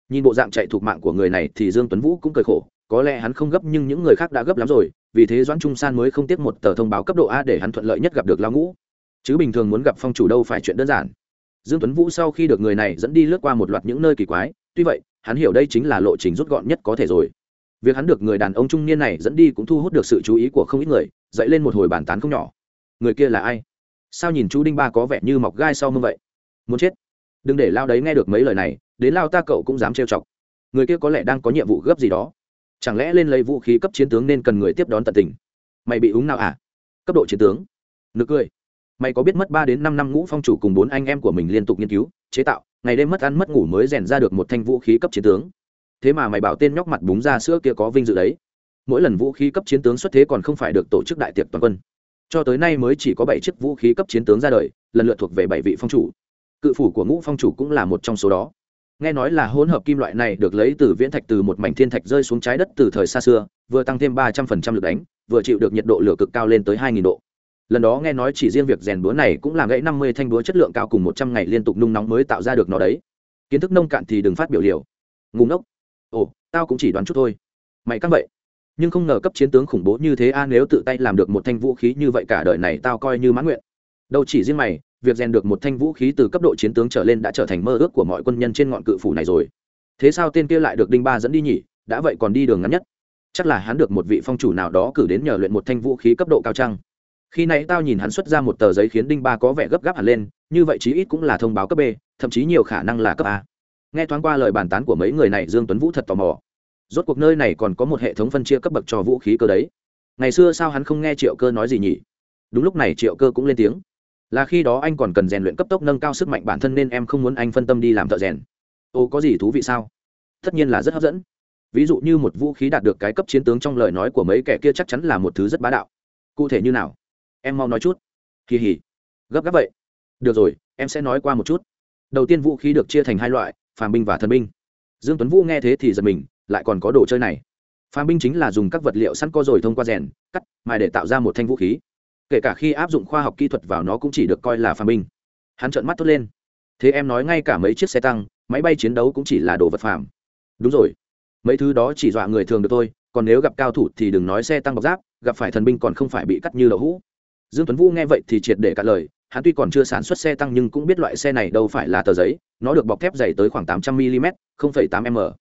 Speaker 1: Nhìn bộ dạng chạy thuộc mạng của người này thì dương tuấn vũ cũng cười khổ, có lẽ hắn không gấp nhưng những người khác đã gấp lắm rồi vì thế doãn trung san mới không tiếp một tờ thông báo cấp độ a để hắn thuận lợi nhất gặp được lao ngũ. Chứ bình thường muốn gặp phong chủ đâu phải chuyện đơn giản. Dương tuấn vũ sau khi được người này dẫn đi lướt qua một loạt những nơi kỳ quái, tuy vậy, hắn hiểu đây chính là lộ trình rút gọn nhất có thể rồi. Việc hắn được người đàn ông trung niên này dẫn đi cũng thu hút được sự chú ý của không ít người, dậy lên một hồi bàn tán không nhỏ. Người kia là ai? Sao nhìn chú đinh ba có vẻ như mọc gai sau mông vậy? Muốn chết. Đừng để lao đấy nghe được mấy lời này, đến lao ta cậu cũng dám trêu chọc. Người kia có lẽ đang có nhiệm vụ gấp gì đó chẳng lẽ lên lấy vũ khí cấp chiến tướng nên cần người tiếp đón tận tình? Mày bị úng nào à? Cấp độ chiến tướng. Nực cười. Mày có biết mất ba đến năm năm ngũ phong chủ cùng bốn anh em của mình liên tục nghiên cứu, chế tạo, ngày đêm mất ăn mất ngủ mới rèn ra được một thanh vũ khí cấp chiến tướng. Thế mà mày bảo tên nhóc mặt búng ra sữa kia có vinh dự đấy. Mỗi lần vũ khí cấp chiến tướng xuất thế còn không phải được tổ chức đại tiệc toàn quân. Cho tới nay mới chỉ có bảy chiếc vũ khí cấp chiến tướng ra đời, lần lượt thuộc về bảy vị phong chủ. Cự phủ của ngũ phong chủ cũng là một trong số đó nghe nói là hỗn hợp kim loại này được lấy từ viễn thạch từ một mảnh thiên thạch rơi xuống trái đất từ thời xa xưa, vừa tăng thêm ba trăm phần trăm lực đánh, vừa chịu được nhiệt độ lửa cực cao lên tới hai nghìn độ. Lần đó nghe nói chỉ riêng việc rèn búa này cũng làm gãy năm mươi thanh búa chất lượng cao cùng một trăm ngày liên tục nung nóng mới tạo ra được nó đấy. Kiến thức nông cạn thì đừng phát biểu liều. Ngùng ngốc. Ồ, tao cũng chỉ đoán chút thôi. Mày căng vậy. Nhưng không ngờ cấp chiến tướng khủng bố như thế a, nếu tự tay làm được một thanh vũ khí như vậy cả đời này tao coi như mãn nguyện. Đâu chỉ riêng mày việc rèn được một thanh vũ khí từ cấp độ chiến tướng trở lên đã trở thành mơ ước của mọi quân nhân trên ngọn cự phủ này rồi. Thế sao tên kia lại được đinh ba dẫn đi nhỉ? Đã vậy còn đi đường ngắn nhất. Chắc là hắn được một vị phong chủ nào đó cử đến nhờ luyện một thanh vũ khí cấp độ cao trăng. Khi nãy tao nhìn hắn xuất ra một tờ giấy khiến đinh ba có vẻ gấp gáp hẳn lên, như vậy chí ít cũng là thông báo cấp b, thậm chí nhiều khả năng là cấp a. Nghe thoáng qua lời bàn tán của mấy người này, dương tuấn vũ thật tò mò. Rốt cuộc nơi này còn có một hệ thống phân chia cấp bậc cho vũ khí cơ đấy. Ngày xưa sao hắn không nghe triệu cơ nói gì nhỉ? Đúng lúc này triệu cơ cũng lên tiếng là khi đó anh còn cần rèn luyện cấp tốc nâng cao sức mạnh bản thân nên em không muốn anh phân tâm đi làm thợ rèn. Ô, có gì thú vị sao? Tất nhiên là rất hấp dẫn. Ví dụ như một vũ khí đạt được cái cấp chiến tướng trong lời nói của mấy kẻ kia chắc chắn là một thứ rất bá đạo. Cụ thể như nào? Em mau nói chút. Kỳ hỉ. Gấp gáp vậy. Được rồi, em sẽ nói qua một chút. Đầu tiên vũ khí được chia thành hai loại, phàm binh và thần binh. Dương tuấn vũ nghe thế thì giật mình, lại còn có đồ chơi này. Phàm binh chính là dùng các vật liệu sẵn có rồi thông qua rèn, cắt, mài để tạo ra một thanh vũ khí kể cả khi áp dụng khoa học kỹ thuật vào nó cũng chỉ được coi là phàm binh. Hắn trợn mắt thốt lên. Thế em nói ngay cả mấy chiếc xe tăng máy bay chiến đấu cũng chỉ là đồ vật phàm. Đúng rồi. Mấy thứ đó chỉ dọa người thường được thôi còn nếu gặp cao thủ thì đừng nói xe tăng bọc giáp gặp phải thần binh còn không phải bị cắt như đậu hũ. Dương tuấn vũ nghe vậy thì triệt để cả lời hắn tuy còn chưa sản xuất xe tăng nhưng cũng biết loại xe này đâu phải là tờ giấy nó được bọc thép dày tới khoảng 800 mm 0,8 m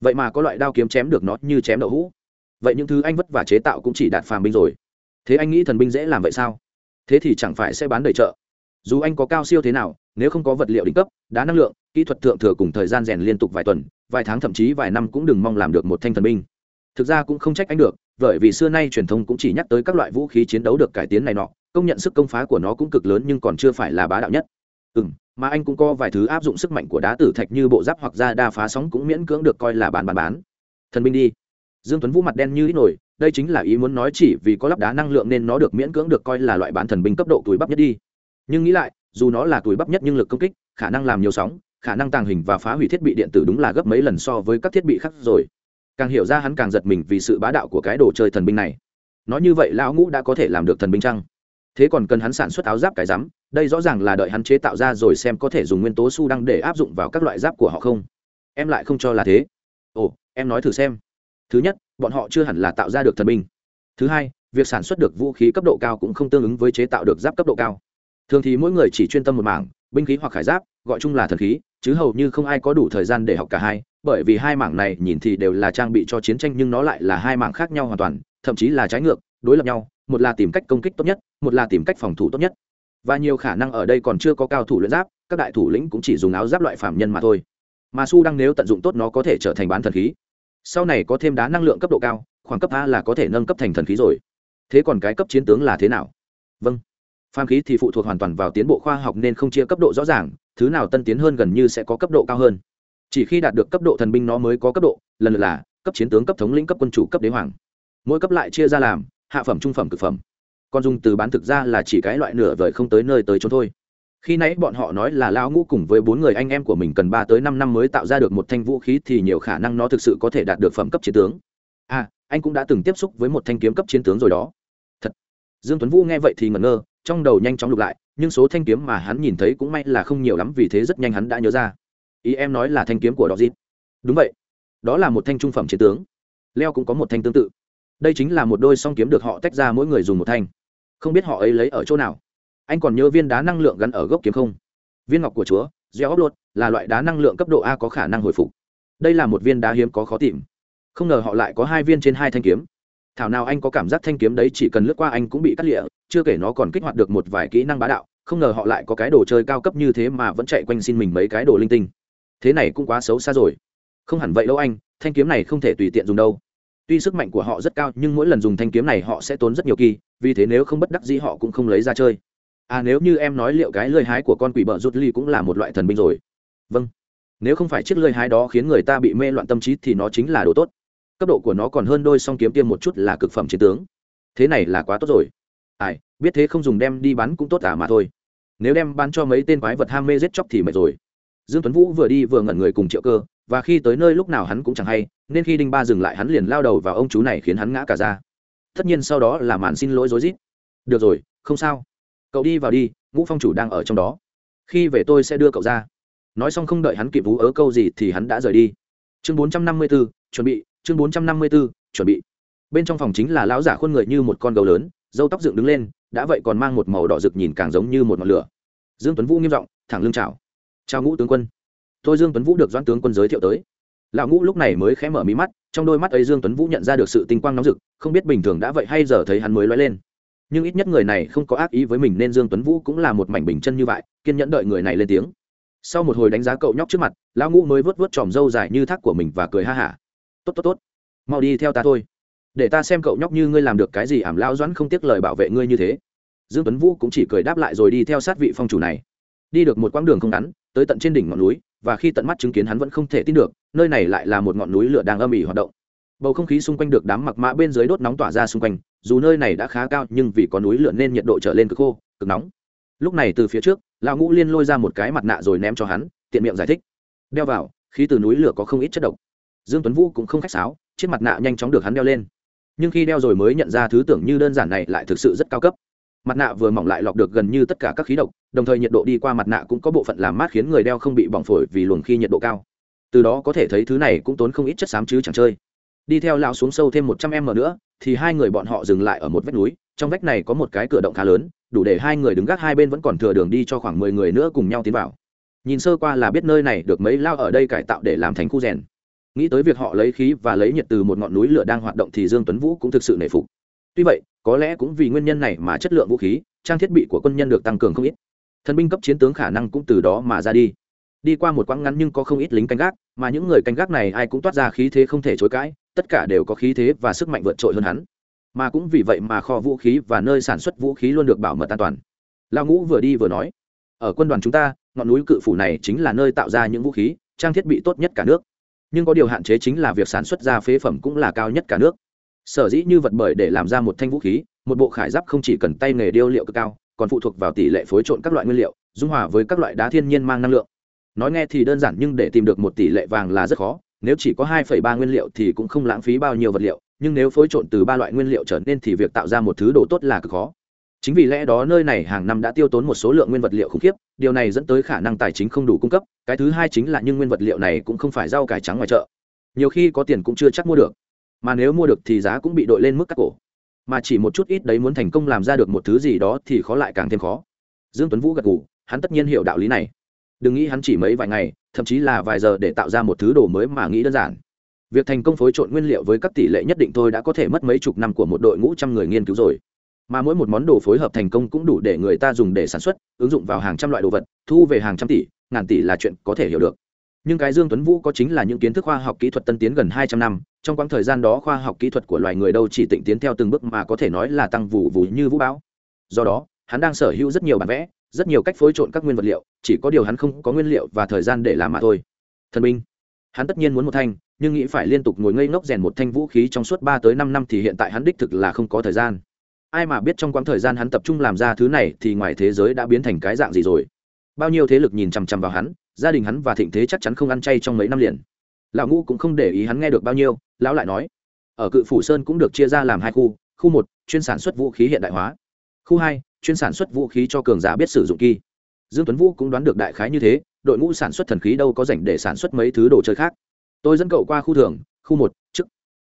Speaker 1: vậy mà có loại đao kiếm chém được nó như chém đậu hũ. Vậy những thứ anh vất vả chế tạo cũng chỉ đạt phàm binh rồi thế anh nghĩ thần binh dễ làm vậy sao? Thế thì chẳng phải sẽ bán đầy chợ. Dù anh có cao siêu thế nào, nếu không có vật liệu đỉnh cấp, đá năng lượng, kỹ thuật thượng thừa cùng thời gian rèn liên tục vài tuần, vài tháng thậm chí vài năm cũng đừng mong làm được một thanh thần binh. Thực ra cũng không trách anh được, bởi vì xưa nay truyền thông cũng chỉ nhắc tới các loại vũ khí chiến đấu được cải tiến này nọ, công nhận sức công phá của nó cũng cực lớn nhưng còn chưa phải là bá đạo nhất. Ừ m mà anh cũng có vài thứ áp dụng sức mạnh của đá tử thạch như bộ giáp hoặc da đa phá sóng cũng miễn cưỡng được coi là bán bán bán. Thần binh đi. Dương tuấn vũ mặt đen như ít nổi đây chính là ý muốn nói chỉ vì có lắp đá năng lượng nên nó được miễn cưỡng được coi là loại bán thần binh cấp độ túi bắp nhất đi. Nhưng nghĩ lại, dù nó là túi bắp nhất nhưng lực công kích, khả năng làm nhiều sóng, khả năng tàng hình và phá hủy thiết bị điện tử đúng là gấp mấy lần so với các thiết bị khác rồi. Càng hiểu ra hắn càng giật mình vì sự bá đạo của cái đồ chơi thần binh này. Nói như vậy lão ngũ đã có thể làm được thần binh chăng? Thế còn cần hắn sản xuất áo giáp cái rắm, đây rõ ràng là đợi hắn chế tạo ra rồi xem có thể dùng nguyên tố su đăng để áp dụng vào các loại giáp của họ không. Em lại không cho là thế. Ồ, em nói thử xem. Thứ nhất bọn họ chưa hẳn là tạo ra được thần binh. Thứ hai, việc sản xuất được vũ khí cấp độ cao cũng không tương ứng với chế tạo được giáp cấp độ cao. Thường thì mỗi người chỉ chuyên tâm một mảng, binh khí hoặc khải giáp, gọi chung là thần khí, chứ hầu như không ai có đủ thời gian để học cả hai, bởi vì hai mảng này nhìn thì đều là trang bị cho chiến tranh nhưng nó lại là hai mảng khác nhau hoàn toàn, thậm chí là trái ngược, đối lập nhau, một là tìm cách công kích tốt nhất, một là tìm cách phòng thủ tốt nhất. Và nhiều khả năng ở đây còn chưa có cao thủ luyện giáp, các đại thủ lĩnh cũng chỉ dùng áo giáp loại phạm nhân mà thôi. Mà su đang nếu tận dụng tốt nó có thể trở thành bán thần khí sau này có thêm đá năng lượng cấp độ cao, khoảng cấp a là có thể nâng cấp thành thần khí rồi. Thế còn cái cấp chiến tướng là thế nào? Vâng. Phàm khí thì phụ thuộc hoàn toàn vào tiến bộ khoa học nên không chia cấp độ rõ ràng, thứ nào tân tiến hơn gần như sẽ có cấp độ cao hơn. Chỉ khi đạt được cấp độ thần binh nó mới có cấp độ, lần lượt là cấp chiến tướng, cấp thống lĩnh, cấp quân chủ, cấp đế hoàng. Mỗi cấp lại chia ra làm hạ phẩm, trung phẩm, cực phẩm. Còn dùng từ bán thực ra là chỉ cái loại nửa vời không tới nơi tới chốn thôi khi nãy bọn họ nói là lão ngũ cùng với bốn người anh em của mình cần ba tới năm năm mới tạo ra được một thanh vũ khí thì nhiều khả năng nó thực sự có thể đạt được phẩm cấp chiến tướng. À anh cũng đã từng tiếp xúc với một thanh kiếm cấp chiến tướng rồi đó. Thật. Dương tuấn vũ nghe vậy thì ngẩn ngơ, trong đầu nhanh chóng lục lại, nhưng số thanh kiếm mà hắn nhìn thấy cũng may là không nhiều lắm vì thế rất nhanh hắn đã nhớ ra. Ý em nói là thanh kiếm của đỏ dịp đúng vậy. Đó là một thanh trung phẩm chiến tướng. Leo cũng có một thanh tương tự. Đây chính là một đôi song kiếm được họ tách ra mỗi người dùng một thanh. Không biết họ ấy lấy ở chỗ nào anh còn nhớ viên đá năng lượng gắn ở gốc kiếm không? Viên ngọc của chúa gieo ốc lột, là loại đá năng lượng cấp độ a có khả năng hồi phục. Đây là một viên đá hiếm có khó tìm. Không ngờ họ lại có hai viên trên hai thanh kiếm. Thảo nào anh có cảm giác thanh kiếm đấy chỉ cần lướt qua anh cũng bị cắt lịa, chưa kể nó còn kích hoạt được một vài kỹ năng bá đạo, không ngờ họ lại có cái đồ chơi cao cấp như thế mà vẫn chạy quanh xin mình mấy cái đồ linh tinh. Thế này cũng quá xấu xa rồi. Không hẳn vậy đâu anh, thanh kiếm này không thể tùy tiện dùng đâu. Tuy sức mạnh của họ rất cao nhưng mỗi lần dùng thanh kiếm này họ sẽ tốn rất nhiều kỳ, vì thế nếu không bất đắc dĩ họ cũng không lấy ra chơi à nếu như em nói liệu cái lơi hái của con quỷ bợ rút ly cũng là một loại thần binh rồi. Vâng. Nếu không phải chiếc lơi hái đó khiến người ta bị mê loạn tâm trí thì nó chính là đồ tốt. Cấp độ của nó còn hơn đôi song kiếm tiêm một chút là cực phẩm chiến tướng. Thế này là quá tốt rồi. Ai, biết thế không dùng đem đi bắn cũng tốt à mà thôi. Nếu đem bán cho mấy tên quái vật ham mê giết chóc thì mệt rồi. Dương tuấn vũ vừa đi vừa ngẩn người cùng triệu cơ, và khi tới nơi lúc nào hắn cũng chẳng hay, nên khi đinh ba dừng lại hắn liền lao đầu vào ông chú này khiến hắn ngã cả ra. Tất nhiên sau đó là màn xin lỗi rối rít. Được rồi, không sao cậu đi vào đi ngũ phong chủ đang ở trong đó. Khi về tôi sẽ đưa cậu ra. Nói xong không đợi hắn kịp vú ớ câu gì thì hắn đã rời đi. Chương 454, chuẩn bị chương 454, chuẩn bị. Bên trong phòng chính là lão giả khuôn người như một con gấu lớn dâu tóc dựng đứng lên đã vậy còn mang một màu đỏ rực nhìn càng giống như một ngọn lửa. Dương tuấn vũ nghiêm giọng thẳng lưng chào. Chào ngũ tướng quân. Tôi dương tuấn vũ được doãn tướng quân giới thiệu tới. Lão ngũ lúc này mới khẽ mở mí mắt trong đôi mắt ấy dương tuấn vũ nhận ra được sự tinh quang nóng rực không biết bình thường đã vậy hay giờ thấy hắn mới lóe lên nhưng ít nhất người này không có ác ý với mình nên dương tuấn vũ cũng là một mảnh bình chân như vậy, kiên nhẫn đợi người này lên tiếng. Sau một hồi đánh giá cậu nhóc trước mặt, lão ngũ mới vớt vớt tròm râu dài như thác của mình và cười ha hả. Tốt tốt tốt. Mau đi theo ta thôi. Để ta xem cậu nhóc như ngươi làm được cái gì ảm lao doãn không tiếc lời bảo vệ ngươi như thế. Dương tuấn vũ cũng chỉ cười đáp lại rồi đi theo sát vị phong chủ này. Đi được một quãng đường không ngắn, tới tận trên đỉnh ngọn núi, và khi tận mắt chứng kiến hắn vẫn không thể tin được, nơi này lại là một ngọn núi lửa đang âm ỉ hoạt động. Bầu không khí xung quanh được đám mặc mã bên dưới đốt nóng tỏa ra xung quanh dù nơi này đã khá cao nhưng vì có núi lửa nên nhiệt độ trở lên cực khô, cực nóng. Lúc này từ phía trước, lão ngũ liên lôi ra một cái mặt nạ rồi ném cho hắn, tiện miệng giải thích. Đeo vào, khí từ núi lửa có không ít chất độc. Dương tuấn vũ cũng không khách sáo, chiếc mặt nạ nhanh chóng được hắn đeo lên. Nhưng khi đeo rồi mới nhận ra thứ tưởng như đơn giản này lại thực sự rất cao cấp. Mặt nạ vừa mỏng lại lọc được gần như tất cả các khí độc, đồng thời nhiệt độ đi qua mặt nạ cũng có bộ phận làm mát khiến người đeo không bị bỏng phổi vì luồng khi nhiệt độ cao. Từ đó có thể thấy thứ này cũng tốn không ít chất xám chứ chẳng chơi đi theo lao xuống sâu thêm một trăm m nữa, thì hai người bọn họ dừng lại ở một vách núi, trong vách này có một cái cửa động khá lớn, đủ để hai người đứng gác hai bên vẫn còn thừa đường đi cho khoảng mười người nữa cùng nhau tiến vào. Nhìn sơ qua là biết nơi này được mấy lao ở đây cải tạo để làm thành khu rèn. Nghĩ tới việc họ lấy khí và lấy nhiệt từ một ngọn núi lửa đang hoạt động thì dương tuấn vũ cũng thực sự nể phục. Tuy vậy, có lẽ cũng vì nguyên nhân này mà chất lượng vũ khí, trang thiết bị của quân nhân được tăng cường không ít. Thần binh cấp chiến tướng khả năng cũng từ đó mà ra đi. Đi qua một quãng ngắn nhưng có không ít lính canh gác, mà những người canh gác này ai cũng toát ra khí thế không thể chối cãi tất cả đều có khí thế và sức mạnh vượt trội hơn hắn. Mà cũng vì vậy mà kho vũ khí và nơi sản xuất vũ khí luôn được bảo mật an toàn. Lao ngũ vừa đi vừa nói, ở quân đoàn chúng ta, ngọn núi cự phủ này chính là nơi tạo ra những vũ khí, trang thiết bị tốt nhất cả nước. Nhưng có điều hạn chế chính là việc sản xuất ra phế phẩm cũng là cao nhất cả nước. Sở dĩ như vật bởi để làm ra một thanh vũ khí, một bộ khải giáp không chỉ cần tay nghề điêu liệu cực cao, còn phụ thuộc vào tỷ lệ phối trộn các loại nguyên liệu, dung hòa với các loại đá thiên nhiên mang năng lượng. Nói nghe thì đơn giản nhưng để tìm được một tỷ lệ vàng là rất khó nếu chỉ có 2,3 nguyên liệu thì cũng không lãng phí bao nhiêu vật liệu nhưng nếu phối trộn từ ba loại nguyên liệu trở nên thì việc tạo ra một thứ đồ tốt là cực khó. Chính vì lẽ đó nơi này hàng năm đã tiêu tốn một số lượng nguyên vật liệu khủng khiếp điều này dẫn tới khả năng tài chính không đủ cung cấp cái thứ hai chính là những nguyên vật liệu này cũng không phải rau cải trắng ngoài chợ. Nhiều khi có tiền cũng chưa chắc mua được mà nếu mua được thì giá cũng bị đội lên mức cắt cổ. Mà chỉ một chút ít đấy muốn thành công làm ra được một thứ gì đó thì khó lại càng thêm khó. Dương tuấn vũ gật gù hắn tất nhiên hiểu đạo lý này đừng nghĩ hắn chỉ mấy vài ngày, thậm chí là vài giờ để tạo ra một thứ đồ mới mà nghĩ đơn giản. Việc thành công phối trộn nguyên liệu với các tỷ lệ nhất định thôi đã có thể mất mấy chục năm của một đội ngũ trăm người nghiên cứu rồi. Mà mỗi một món đồ phối hợp thành công cũng đủ để người ta dùng để sản xuất, ứng dụng vào hàng trăm loại đồ vật, thu về hàng trăm tỷ, ngàn tỷ là chuyện có thể hiểu được. Nhưng cái dương tuấn vũ có chính là những kiến thức khoa học kỹ thuật tân tiến gần hai trăm năm, trong quãng thời gian đó khoa học kỹ thuật của loài người đâu chỉ tịnh tiến theo từng bước mà có thể nói là tăng vụ vù như vũ bão. Do đó, hắn đang sở hữu rất nhiều bản vẽ rất nhiều cách phối trộn các nguyên vật liệu, chỉ có điều hắn không có nguyên liệu và thời gian để làm mà thôi. Thần binh. Hắn tất nhiên muốn một thanh, nhưng nghĩ phải liên tục ngồi ngây ngốc rèn một thanh vũ khí trong suốt ba tới năm năm thì hiện tại hắn đích thực là không có thời gian. Ai mà biết trong quãng thời gian hắn tập trung làm ra thứ này thì ngoài thế giới đã biến thành cái dạng gì rồi? Bao nhiêu thế lực nhìn chằm chằm vào hắn, gia đình hắn và thịnh thế chắc chắn không ăn chay trong mấy năm liền. Lão ngũ cũng không để ý hắn nghe được bao nhiêu, lão lại nói, ở cự phủ sơn cũng được chia ra làm hai khu khu một, chuyên sản xuất vũ khí hiện đại hóa. Khu hai chuyên sản xuất vũ khí cho cường giả biết sử dụng kỳ. Dương tuấn vũ cũng đoán được đại khái như thế đội ngũ sản xuất thần khí đâu có rảnh để sản xuất mấy thứ đồ chơi khác. Tôi dẫn cậu qua khu thưởng, khu một chức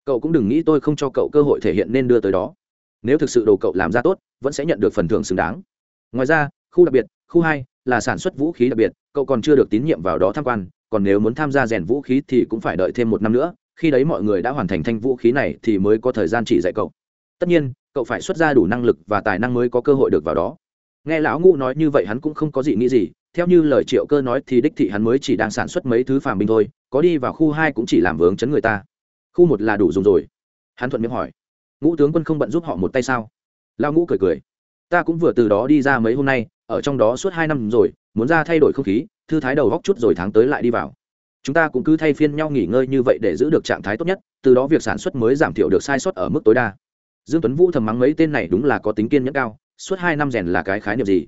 Speaker 1: cậu cũng đừng nghĩ tôi không cho cậu cơ hội thể hiện nên đưa tới đó. Nếu thực sự đồ cậu làm ra tốt vẫn sẽ nhận được phần thưởng xứng đáng. Ngoài ra khu đặc biệt khu hai là sản xuất vũ khí đặc biệt cậu còn chưa được tín nhiệm vào đó tham quan còn nếu muốn tham gia rèn vũ khí thì cũng phải đợi thêm một năm nữa khi đấy mọi người đã hoàn thành thanh vũ khí này thì mới có thời gian chỉ dạy cậu. Tất nhiên cậu phải xuất ra đủ năng lực và tài năng mới có cơ hội được vào đó. Nghe lão ngũ nói như vậy hắn cũng không có gì nghĩ gì, theo như lời triệu cơ nói thì đích thị hắn mới chỉ đang sản xuất mấy thứ phàm binh thôi, có đi vào khu hai cũng chỉ làm vướng chấn người ta. Khu một là đủ dùng rồi. Hắn thuận miệng hỏi. Ngũ tướng quân không bận giúp họ một tay sao? Lão ngũ cười cười. Ta cũng vừa từ đó đi ra mấy hôm nay, ở trong đó suốt hai năm rồi, muốn ra thay đổi không khí, thư thái đầu góc chút rồi tháng tới lại đi vào. Chúng ta cũng cứ thay phiên nhau nghỉ ngơi như vậy để giữ được trạng thái tốt nhất, từ đó việc sản xuất mới giảm thiểu được sai sót ở mức tối đa dương tuấn vũ thầm mắng mấy tên này đúng là có tính kiên nhẫn cao, suốt hai năm rèn là cái khái niệm gì?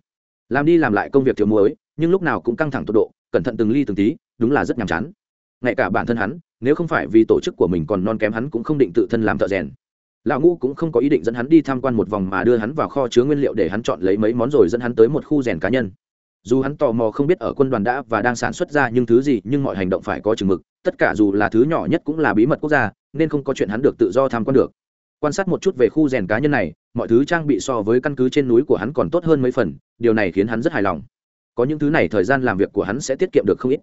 Speaker 1: Làm đi làm lại công việc thiếu muối, nhưng lúc nào cũng căng thẳng tột độ, cẩn thận từng ly từng tí, đúng là rất nhàm chán. Ngay cả bản thân hắn, nếu không phải vì tổ chức của mình còn non kém hắn cũng không định tự thân làm thợ rèn. Lão ngũ cũng không có ý định dẫn hắn đi tham quan một vòng mà đưa hắn vào kho chứa nguyên liệu để hắn chọn lấy mấy món rồi dẫn hắn tới một khu rèn cá nhân. Dù hắn tò mò không biết ở quân đoàn đã và đang sản xuất ra những thứ gì, nhưng mọi hành động phải có chừng mực, tất cả dù là thứ nhỏ nhất cũng là bí mật quốc gia, nên không có chuyện hắn được tự do tham quan được quan sát một chút về khu rèn cá nhân này, mọi thứ trang bị so với căn cứ trên núi của hắn còn tốt hơn mấy phần, điều này khiến hắn rất hài lòng. Có những thứ này thời gian làm việc của hắn sẽ tiết kiệm được không ít.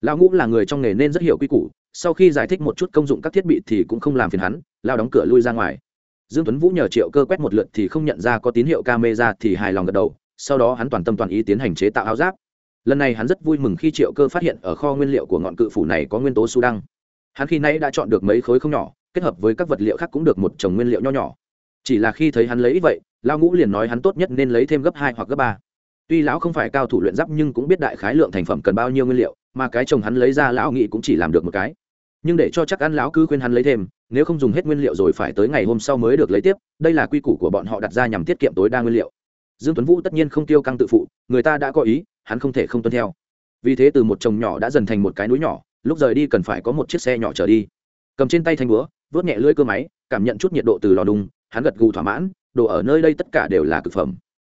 Speaker 1: Lão ngũ là người trong nghề nên rất hiểu quy củ, sau khi giải thích một chút công dụng các thiết bị thì cũng không làm phiền hắn lao đóng cửa lui ra ngoài. Dương tuấn vũ nhờ triệu cơ quét một lượt thì không nhận ra có tín hiệu camera thì hài lòng gật đầu, sau đó hắn toàn tâm toàn ý tiến hành chế tạo áo giáp. Lần này hắn rất vui mừng khi triệu cơ phát hiện ở kho nguyên liệu của ngọn cự phủ này có nguyên tố su đăng. Hắn khi nãy đã chọn được mấy khối không nhỏ kết hợp với các vật liệu khác cũng được một chồng nguyên liệu nho nhỏ. Chỉ là khi thấy hắn lấy ít vậy, lão ngũ liền nói hắn tốt nhất nên lấy thêm gấp hai hoặc gấp ba. Tuy lão không phải cao thủ luyện giáp nhưng cũng biết đại khái lượng thành phẩm cần bao nhiêu nguyên liệu, mà cái chồng hắn lấy ra lão nghĩ cũng chỉ làm được một cái. Nhưng để cho chắc ăn lão cứ khuyên hắn lấy thêm, nếu không dùng hết nguyên liệu rồi phải tới ngày hôm sau mới được lấy tiếp, đây là quy củ của bọn họ đặt ra nhằm tiết kiệm tối đa nguyên liệu. Dương tuấn vũ tất nhiên không tiêu căng tự phụ, người ta đã có ý, hắn không thể không tuân theo. Vì thế từ một chồng nhỏ đã dần thành một cái núi nhỏ, lúc rời đi cần phải có một chiếc xe nhỏ trở đi. Cầm trên tay thanh búa vớt nhẹ lưỡi cơ máy cảm nhận chút nhiệt độ từ lò đùng hắn gật gù thỏa mãn đồ ở nơi đây tất cả đều là cực phẩm.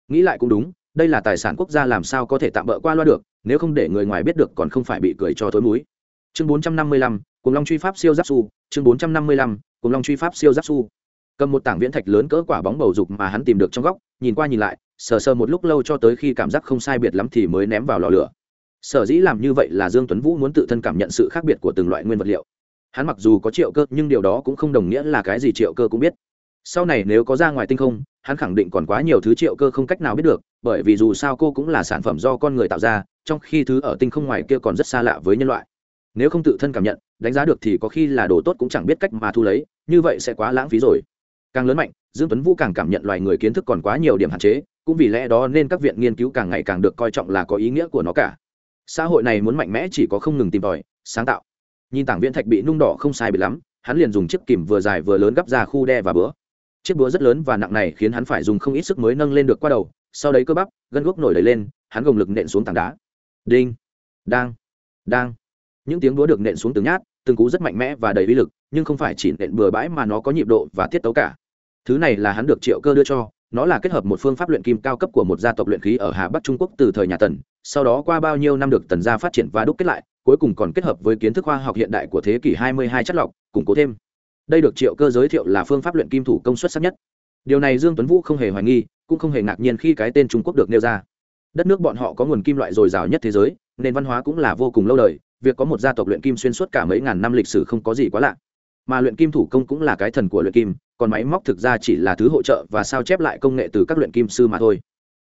Speaker 1: Nghĩ lại cũng đúng đây là tài sản quốc gia làm sao có thể tạm bỡ qua loa được nếu không để người ngoài biết được còn không phải bị cười cho thối múi chương 455, cùng long truy pháp siêu giáp su chương 455, cùng long truy pháp siêu giáp su. Cầm một tảng viễn thạch lớn cỡ quả bóng bầu dục mà hắn tìm được trong góc nhìn qua nhìn lại sờ sờ một lúc lâu cho tới khi cảm giác không sai biệt lắm thì mới ném vào lò lửa. Sở dĩ làm như vậy là dương tuấn vũ muốn tự thân cảm nhận sự khác biệt của từng loại nguyên vật liệu hắn mặc dù có triệu cơ, nhưng điều đó cũng không đồng nghĩa là cái gì triệu cơ cũng biết. Sau này nếu có ra ngoài tinh không, hắn khẳng định còn quá nhiều thứ triệu cơ không cách nào biết được, bởi vì dù sao cô cũng là sản phẩm do con người tạo ra, trong khi thứ ở tinh không ngoài kia còn rất xa lạ với nhân loại. Nếu không tự thân cảm nhận, đánh giá được thì có khi là đồ tốt cũng chẳng biết cách mà thu lấy, như vậy sẽ quá lãng phí rồi. Càng lớn mạnh, dương tuấn vũ càng cảm nhận loài người kiến thức còn quá nhiều điểm hạn chế, cũng vì lẽ đó nên các viện nghiên cứu càng ngày càng được coi trọng là có ý nghĩa của nó cả. Xã hội này muốn mạnh mẽ chỉ có không ngừng tìm tòi, sáng tạo nhìn tảng viễn thạch bị nung đỏ không sai bị lắm, hắn liền dùng chiếc kìm vừa dài vừa lớn gấp ra khu đe và bữa chiếc búa rất lớn và nặng này khiến hắn phải dùng không ít sức mới nâng lên được qua đầu, sau đấy cơ bắp, gân guốc nổi đầy lên, hắn gồng lực nện xuống tảng đá. Đinh, đang đang. Những tiếng búa được nện xuống từng nhát, từng cú rất mạnh mẽ và đầy uy lực, nhưng không phải chỉ nện bừa bãi mà nó có nhịp độ và tiết tấu cả. Thứ này là hắn được triệu cơ đưa cho, nó là kết hợp một phương pháp luyện kim cao cấp của một gia tộc luyện khí ở hà bắc trung quốc từ thời nhà tần, sau đó qua bao nhiêu năm được tần gia phát triển và đúc kết lại cuối cùng còn kết hợp với kiến thức khoa học hiện đại của thế kỷ 22 chất lọc, củng cố thêm. Đây được triệu cơ giới thiệu là phương pháp luyện kim thủ công suất sắc nhất. Điều này dương tuấn vũ không hề hoài nghi, cũng không hề ngạc nhiên khi cái tên trung quốc được nêu ra. Đất nước bọn họ có nguồn kim loại dồi dào nhất thế giới, nền văn hóa cũng là vô cùng lâu đời, việc có một gia tộc luyện kim xuyên suốt cả mấy ngàn năm lịch sử không có gì quá lạ. Mà luyện kim thủ công cũng là cái thần của luyện kim, còn máy móc thực ra chỉ là thứ hỗ trợ và sao chép lại công nghệ từ các luyện kim sư mà thôi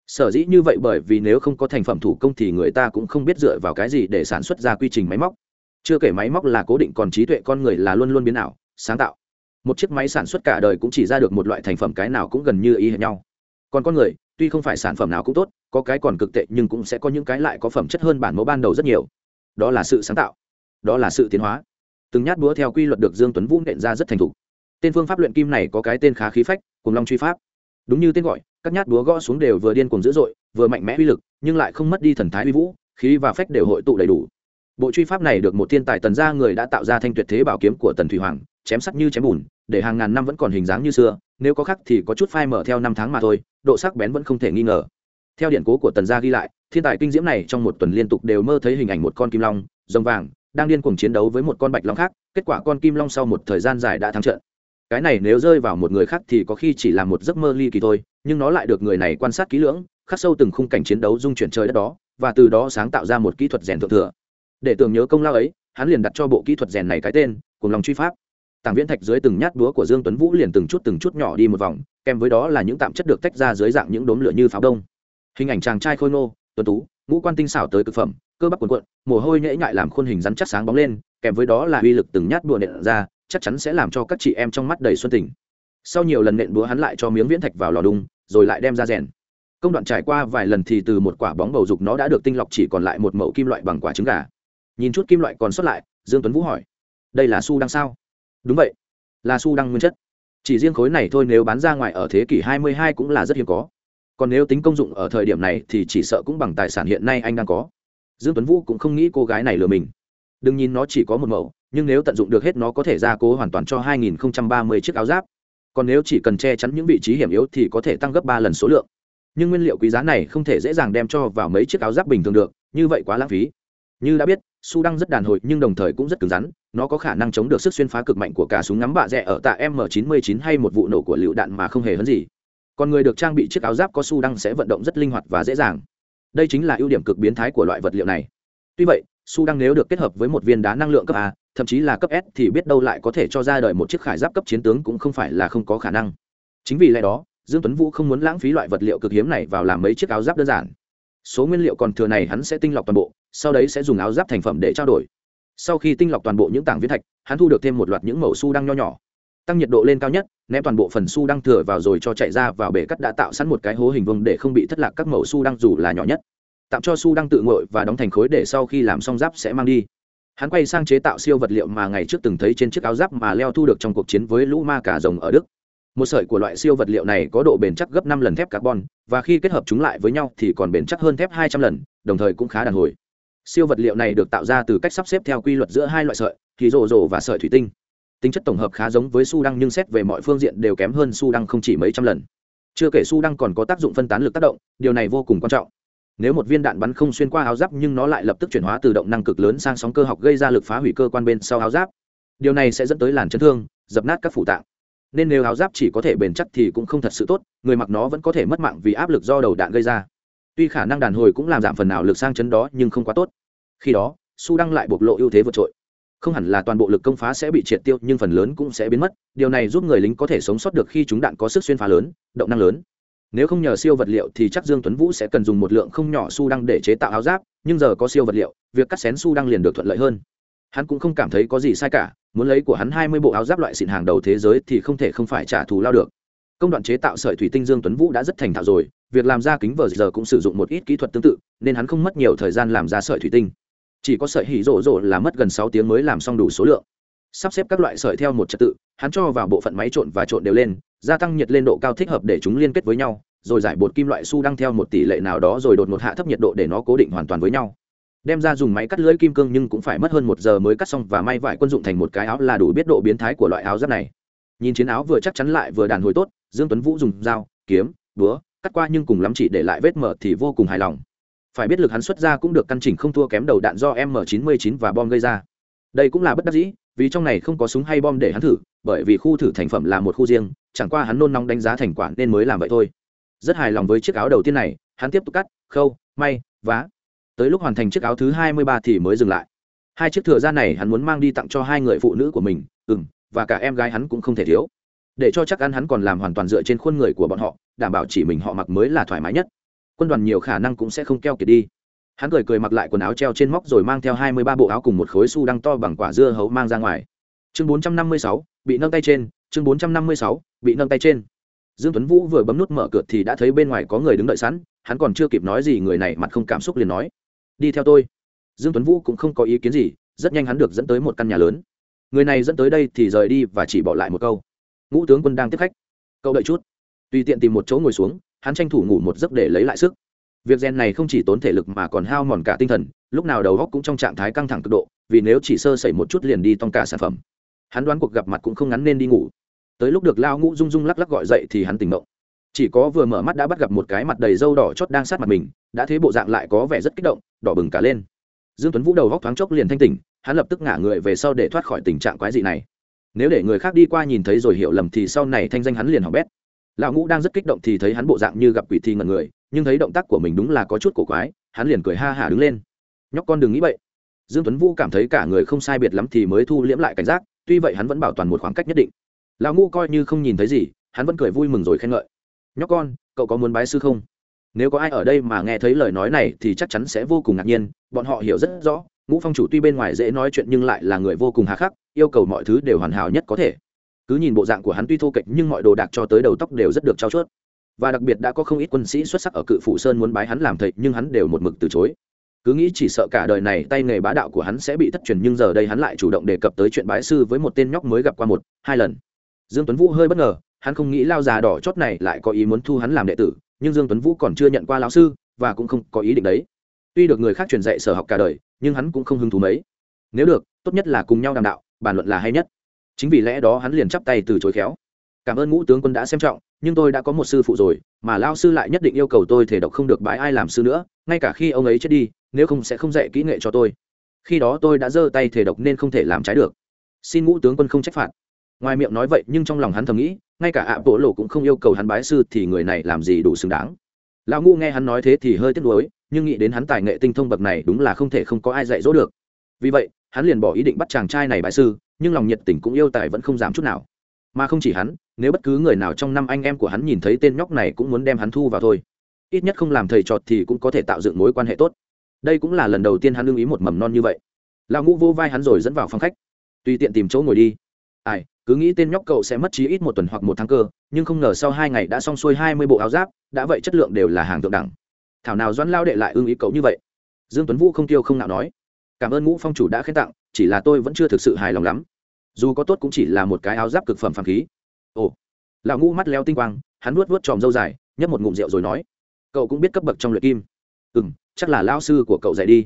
Speaker 1: sở dĩ như vậy bởi vì nếu không có thành phẩm thủ công thì người ta cũng không biết dựa vào cái gì để sản xuất ra quy trình máy móc. Chưa kể máy móc là cố định, còn trí tuệ con người là luôn luôn biến ảo, sáng tạo. Một chiếc máy sản xuất cả đời cũng chỉ ra được một loại thành phẩm cái nào cũng gần như y hệt nhau. Còn con người, tuy không phải sản phẩm nào cũng tốt, có cái còn cực tệ nhưng cũng sẽ có những cái lại có phẩm chất hơn bản mẫu ban đầu rất nhiều. Đó là sự sáng tạo. Đó là sự tiến hóa. Từng nhát búa theo quy luật được dương tuấn vũ nện ra rất thành thục. Tên phương pháp luyện kim này có cái tên khá khí phách, cùng long truy pháp. Đúng như tên gọi các nhát búa gõ xuống đều vừa điên cuồng dữ dội, vừa mạnh mẽ uy lực, nhưng lại không mất đi thần thái uy vũ, khí và phách đều hội tụ đầy đủ. Bộ truy pháp này được một thiên tài tần gia người đã tạo ra thanh tuyệt thế bảo kiếm của tần thủy hoàng, chém sắc như chém bùn, để hàng ngàn năm vẫn còn hình dáng như xưa, nếu có khắc thì có chút phai mở theo năm tháng mà thôi, độ sắc bén vẫn không thể nghi ngờ. Theo điện cố của tần gia ghi lại, thiên tài kinh diễm này trong một tuần liên tục đều mơ thấy hình ảnh một con kim long, rồng vàng, đang điên cuồng chiến đấu với một con bạch long khác, kết quả con kim long sau một thời gian dài đã thắng trận. Cái này nếu rơi vào một người khác thì có khi chỉ là một giấc mơ ly kỳ thôi nhưng nó lại được người này quan sát kỹ lưỡng, khắc sâu từng khung cảnh chiến đấu dung chuyển trời đất đó, và từ đó sáng tạo ra một kỹ thuật rèn thượng thừa. Để tưởng nhớ công lao ấy, hắn liền đặt cho bộ kỹ thuật rèn này cái tên cùng lòng truy pháp. Tàng viễn thạch dưới từng nhát búa của dương tuấn vũ liền từng chút từng chút nhỏ đi một vòng, kèm với đó là những tạm chất được tách ra dưới dạng những đốm lửa như pháo đông. Hình ảnh chàng trai khôi ngô, tuấn tú, ngũ quan tinh xảo tới cực phẩm, cơ bắp cuộn cuộn, mồ hôi nhễ nhại làm khuôn hình rắn chắc sáng bóng lên, kèm với đó là uy lực từng nhát búa nện ra, chắc chắn sẽ làm cho các chị em trong mắt đầy xuân tình. Sau nhiều lần nện búa hắn lại cho miếng viễn thạch vào lò đung rồi lại đem ra rèn. Công đoạn trải qua vài lần thì từ một quả bóng bầu dục nó đã được tinh lọc chỉ còn lại một mẫu kim loại bằng quả trứng gà. Nhìn chút kim loại còn sót lại, dương tuấn vũ hỏi, đây là su đăng sao? Đúng vậy, là su đăng nguyên chất. Chỉ riêng khối này thôi nếu bán ra ngoài ở thế kỷ 22 cũng là rất hiếm có. Còn nếu tính công dụng ở thời điểm này thì chỉ sợ cũng bằng tài sản hiện nay anh đang có. Dương tuấn vũ cũng không nghĩ cô gái này lừa mình. Đừng nhìn nó chỉ có một mẫu, nhưng nếu tận dụng được hết nó có thể gia cố hoàn toàn cho 2030 chiếc áo giáp còn nếu chỉ cần che chắn những vị trí hiểm yếu thì có thể tăng gấp ba lần số lượng. Nhưng nguyên liệu quý giá này không thể dễ dàng đem cho vào mấy chiếc áo giáp bình thường được, như vậy quá lãng phí. Như đã biết, su đăng rất đàn hồi nhưng đồng thời cũng rất cứng rắn, nó có khả năng chống được sức xuyên phá cực mạnh của cả súng ngắm bạ rẽ ở tạ m 99 hay một vụ nổ của lựu đạn mà không hề hấn gì. Còn người được trang bị chiếc áo giáp có su đăng sẽ vận động rất linh hoạt và dễ dàng. Đây chính là ưu điểm cực biến thái của loại vật liệu này. Tuy vậy, su đăng nếu được kết hợp với một viên đá năng lượng cấp a thậm chí là cấp s thì biết đâu lại có thể cho ra đời một chiếc khải giáp cấp chiến tướng cũng không phải là không có khả năng. Chính vì lẽ đó, dương tuấn vũ không muốn lãng phí loại vật liệu cực hiếm này vào làm mấy chiếc áo giáp đơn giản. Số nguyên liệu còn thừa này hắn sẽ tinh lọc toàn bộ, sau đấy sẽ dùng áo giáp thành phẩm để trao đổi. Sau khi tinh lọc toàn bộ những tảng viên thạch, hắn thu được thêm một loạt những mẫu su đăng nho nhỏ. Tăng nhiệt độ lên cao nhất, ném toàn bộ phần su đăng thừa vào rồi cho chạy ra vào bể cắt đã tạo sẵn một cái hố hình vuông để không bị thất lạc các mẫu su đăng dù là nhỏ nhất. Tạm cho su đăng tự ngội và đóng thành khối để sau khi làm xong giáp sẽ mang đi hắn quay sang chế tạo siêu vật liệu mà ngày trước từng thấy trên chiếc áo giáp mà leo thu được trong cuộc chiến với lũ ma cả rồng ở đức. Một sợi của loại siêu vật liệu này có độ bền chắc gấp năm lần thép carbon, và khi kết hợp chúng lại với nhau thì còn bền chắc hơn thép hai trăm lần, đồng thời cũng khá đàn hồi. Siêu vật liệu này được tạo ra từ cách sắp xếp theo quy luật giữa hai loại sợi, thì rổ rổ và sợi thủy tinh. Tính chất tổng hợp khá giống với su đăng nhưng xét về mọi phương diện đều kém hơn su đăng không chỉ mấy trăm lần. Chưa kể su đăng còn có tác dụng phân tán lực tác động, điều này vô cùng quan trọng nếu một viên đạn bắn không xuyên qua áo giáp nhưng nó lại lập tức chuyển hóa từ động năng cực lớn sang sóng cơ học gây ra lực phá hủy cơ quan bên sau áo giáp. Điều này sẽ dẫn tới làn chấn thương, dập nát các phủ tạng. Nên nếu áo giáp chỉ có thể bền chắc thì cũng không thật sự tốt, người mặc nó vẫn có thể mất mạng vì áp lực do đầu đạn gây ra. Tuy khả năng đàn hồi cũng làm giảm phần nào lực sang chấn đó nhưng không quá tốt. Khi đó su đăng lại bộc lộ ưu thế vượt trội. Không hẳn là toàn bộ lực công phá sẽ bị triệt tiêu nhưng phần lớn cũng sẽ biến mất. Điều này giúp người lính có thể sống sót được khi chúng đạn có sức xuyên phá lớn, động năng lớn nếu không nhờ siêu vật liệu thì chắc dương tuấn vũ sẽ cần dùng một lượng không nhỏ su đăng để chế tạo áo giáp, nhưng giờ có siêu vật liệu, việc cắt xén su đăng liền được thuận lợi hơn. Hắn cũng không cảm thấy có gì sai cả, muốn lấy của hắn hai mươi bộ áo giáp loại xịn hàng đầu thế giới thì không thể không phải trả thù lao được. Công đoạn chế tạo sợi thủy tinh dương tuấn vũ đã rất thành thạo rồi, việc làm ra kính vờ giờ cũng sử dụng một ít kỹ thuật tương tự, nên hắn không mất nhiều thời gian làm ra sợi thủy tinh. Chỉ có sợi hỉ rổ rổ là mất gần sáu tiếng mới làm xong đủ số lượng. Sắp xếp các loại sợi theo một trật tự, hắn cho vào bộ phận máy trộn và trộn đều lên gia tăng nhiệt lên độ cao thích hợp để chúng liên kết với nhau, rồi giải bột kim loại su đăng theo một tỷ lệ nào đó rồi đột ngột hạ thấp nhiệt độ để nó cố định hoàn toàn với nhau. Đem ra dùng máy cắt lưỡi kim cương nhưng cũng phải mất hơn một giờ mới cắt xong và may vải quân dụng thành một cái áo là đủ biết độ biến thái của loại áo giáp này. Nhìn chiến áo vừa chắc chắn lại vừa đàn hồi tốt, dương tuấn vũ dùng dao, kiếm, búa, cắt qua nhưng cùng lắm chỉ để lại vết mở thì vô cùng hài lòng. Phải biết lực hắn xuất ra cũng được căn chỉnh không thua kém đầu đạn do m 99 và bom gây ra. Đây cũng là bất đắc dĩ, vì trong này không có súng hay bom để hắn thử, bởi vì khu thử thành phẩm là một khu riêng chẳng qua hắn nôn nóng đánh giá thành quả nên mới làm vậy thôi. Rất hài lòng với chiếc áo đầu tiên này, hắn tiếp tục cắt, khâu, may, vá. Tới lúc hoàn thành chiếc áo thứ hai mươi ba thì mới dừng lại. Hai chiếc thừa da này hắn muốn mang đi tặng cho hai người phụ nữ của mình ừ và cả em gái hắn cũng không thể thiếu. Để cho chắc ăn hắn còn làm hoàn toàn dựa trên khuôn người của bọn họ, đảm bảo chỉ mình họ mặc mới là thoải mái nhất. Quân đoàn nhiều khả năng cũng sẽ không keo kiệt đi. Hắn cười cười mặc lại quần áo treo trên móc rồi mang theo hai mươi ba bộ áo cùng một khối su đăng to bằng quả dưa hấu mang ra ngoài. Chương bốn trăm năm mươi sáu, bị nâng tay trên. Chương bốn trăm năm mươi sáu bị nâng tay trên. Dương tuấn vũ vừa bấm nút mở cửa thì đã thấy bên ngoài có người đứng đợi sẵn, hắn còn chưa kịp nói gì người này mặt không cảm xúc liền nói, đi theo tôi. Dương tuấn vũ cũng không có ý kiến gì, rất nhanh hắn được dẫn tới một căn nhà lớn. Người này dẫn tới đây thì rời đi và chỉ bỏ lại một câu, ngũ tướng quân đang tiếp khách, cậu đợi chút. Tùy tiện tìm một chỗ ngồi xuống, hắn tranh thủ ngủ một giấc để lấy lại sức. Việc rèn này không chỉ tốn thể lực mà còn hao mòn cả tinh thần, lúc nào đầu góc cũng trong trạng thái căng thẳng cực độ, vì nếu chỉ sơ sẩy một chút liền đi tông cả sản phẩm. Hắn đoán cuộc gặp mặt cũng không ngắn nên đi ngủ tới lúc được lao ngũ rung rung lắc lắc gọi dậy thì hắn tỉnh mộng chỉ có vừa mở mắt đã bắt gặp một cái mặt đầy râu đỏ chót đang sát mặt mình, đã thế bộ dạng lại có vẻ rất kích động, đỏ bừng cả lên. Dương tuấn vũ đầu góc thoáng chốc liền thanh tỉnh, hắn lập tức ngả người về sau để thoát khỏi tình trạng quái dị này. Nếu để người khác đi qua nhìn thấy rồi hiểu lầm thì sau này thanh danh hắn liền hỏng bét. Lão ngũ đang rất kích động thì thấy hắn bộ dạng như gặp quỷ thi ngẩn người, nhưng thấy động tác của mình đúng là có chút cổ quái, hắn liền cười ha hả đứng lên. Nhóc con đừng nghĩ vậy dương tuấn vũ cảm thấy cả người không sai biệt lắm thì mới thu liễm lại cảnh giác, tuy vậy hắn vẫn bảo toàn một khoảng cách nhất định lão ngũ coi như không nhìn thấy gì, hắn vẫn cười vui mừng rồi khen ngợi. Nhóc con, cậu có muốn bái sư không? Nếu có ai ở đây mà nghe thấy lời nói này thì chắc chắn sẽ vô cùng ngạc nhiên, bọn họ hiểu rất rõ, ngũ phong chủ tuy bên ngoài dễ nói chuyện nhưng lại là người vô cùng hà khắc, yêu cầu mọi thứ đều hoàn hảo nhất có thể. Cứ nhìn bộ dạng của hắn tuy thô kệch nhưng mọi đồ đạc cho tới đầu tóc đều rất được trao chuốt. Và đặc biệt đã có không ít quân sĩ xuất sắc ở cự phủ sơn muốn bái hắn làm thầy, nhưng hắn đều một mực từ chối. Cứ nghĩ chỉ sợ cả đời này tay nghề bá đạo của hắn sẽ bị thất truyền nhưng giờ đây hắn lại chủ động đề cập tới chuyện bái sư với một tên nhóc mới gặp qua một, hai lần dương tuấn vũ hơi bất ngờ, hắn không nghĩ lao già đỏ chót này lại có ý muốn thu hắn làm đệ tử, nhưng dương tuấn vũ còn chưa nhận qua lão sư, và cũng không có ý định đấy. Tuy được người khác truyền dạy sở học cả đời, nhưng hắn cũng không hứng thú mấy. Nếu được, tốt nhất là cùng nhau đàm đạo, bàn luận là hay nhất. Chính vì lẽ đó hắn liền chắp tay từ chối khéo. Cảm ơn ngũ tướng quân đã xem trọng, nhưng tôi đã có một sư phụ rồi, mà lao sư lại nhất định yêu cầu tôi thể độc không được bãi ai làm sư nữa, ngay cả khi ông ấy chết đi, nếu không sẽ không dạy kỹ nghệ cho tôi. Khi đó tôi đã giơ tay thể độc nên không thể làm trái được. Xin ngũ tướng quân không trách phạt ngoài miệng nói vậy, nhưng trong lòng hắn thầm nghĩ, ngay cả ạ bộ lộ cũng không yêu cầu hắn bái sư thì người này làm gì đủ xứng đáng. Lão ngu nghe hắn nói thế thì hơi tiếc nuối, nhưng nghĩ đến hắn tài nghệ tinh thông bậc này đúng là không thể không có ai dạy dỗ được. Vì vậy, hắn liền bỏ ý định bắt chàng trai này bái sư, nhưng lòng nhiệt tình cũng yêu tài vẫn không giảm chút nào. Mà không chỉ hắn, nếu bất cứ người nào trong năm anh em của hắn nhìn thấy tên nhóc này cũng muốn đem hắn thu vào thôi. Ít nhất không làm thầy trọt thì cũng có thể tạo dựng mối quan hệ tốt. Đây cũng là lần đầu tiên hắn lưu ý một mầm non như vậy. Lão ngũ vô vai hắn rồi dẫn vào phòng khách. Tùy tiện tìm chỗ ngồi đi. Ai cứ nghĩ tên nhóc cậu sẽ mất trí ít một tuần hoặc một tháng cơ, nhưng không ngờ sau hai ngày đã xong xuôi hai mươi bộ áo giáp, đã vậy chất lượng đều là hàng thượng đẳng. Thảo nào doãn lao đệ lại ưng ý cậu như vậy? Dương tuấn vũ không tiêu không nào nói. Cảm ơn ngũ phong chủ đã khen tặng, chỉ là tôi vẫn chưa thực sự hài lòng lắm. Dù có tốt cũng chỉ là một cái áo giáp cực phẩm phàm khí. Ồ, lão ngũ mắt leo tinh quang, hắn nuốt vuốt tròm dâu dài, nhấp một ngụm rượu rồi nói. Cậu cũng biết cấp bậc trong luyện kim. Ừ m chắc là lao sư của cậu dạy đi.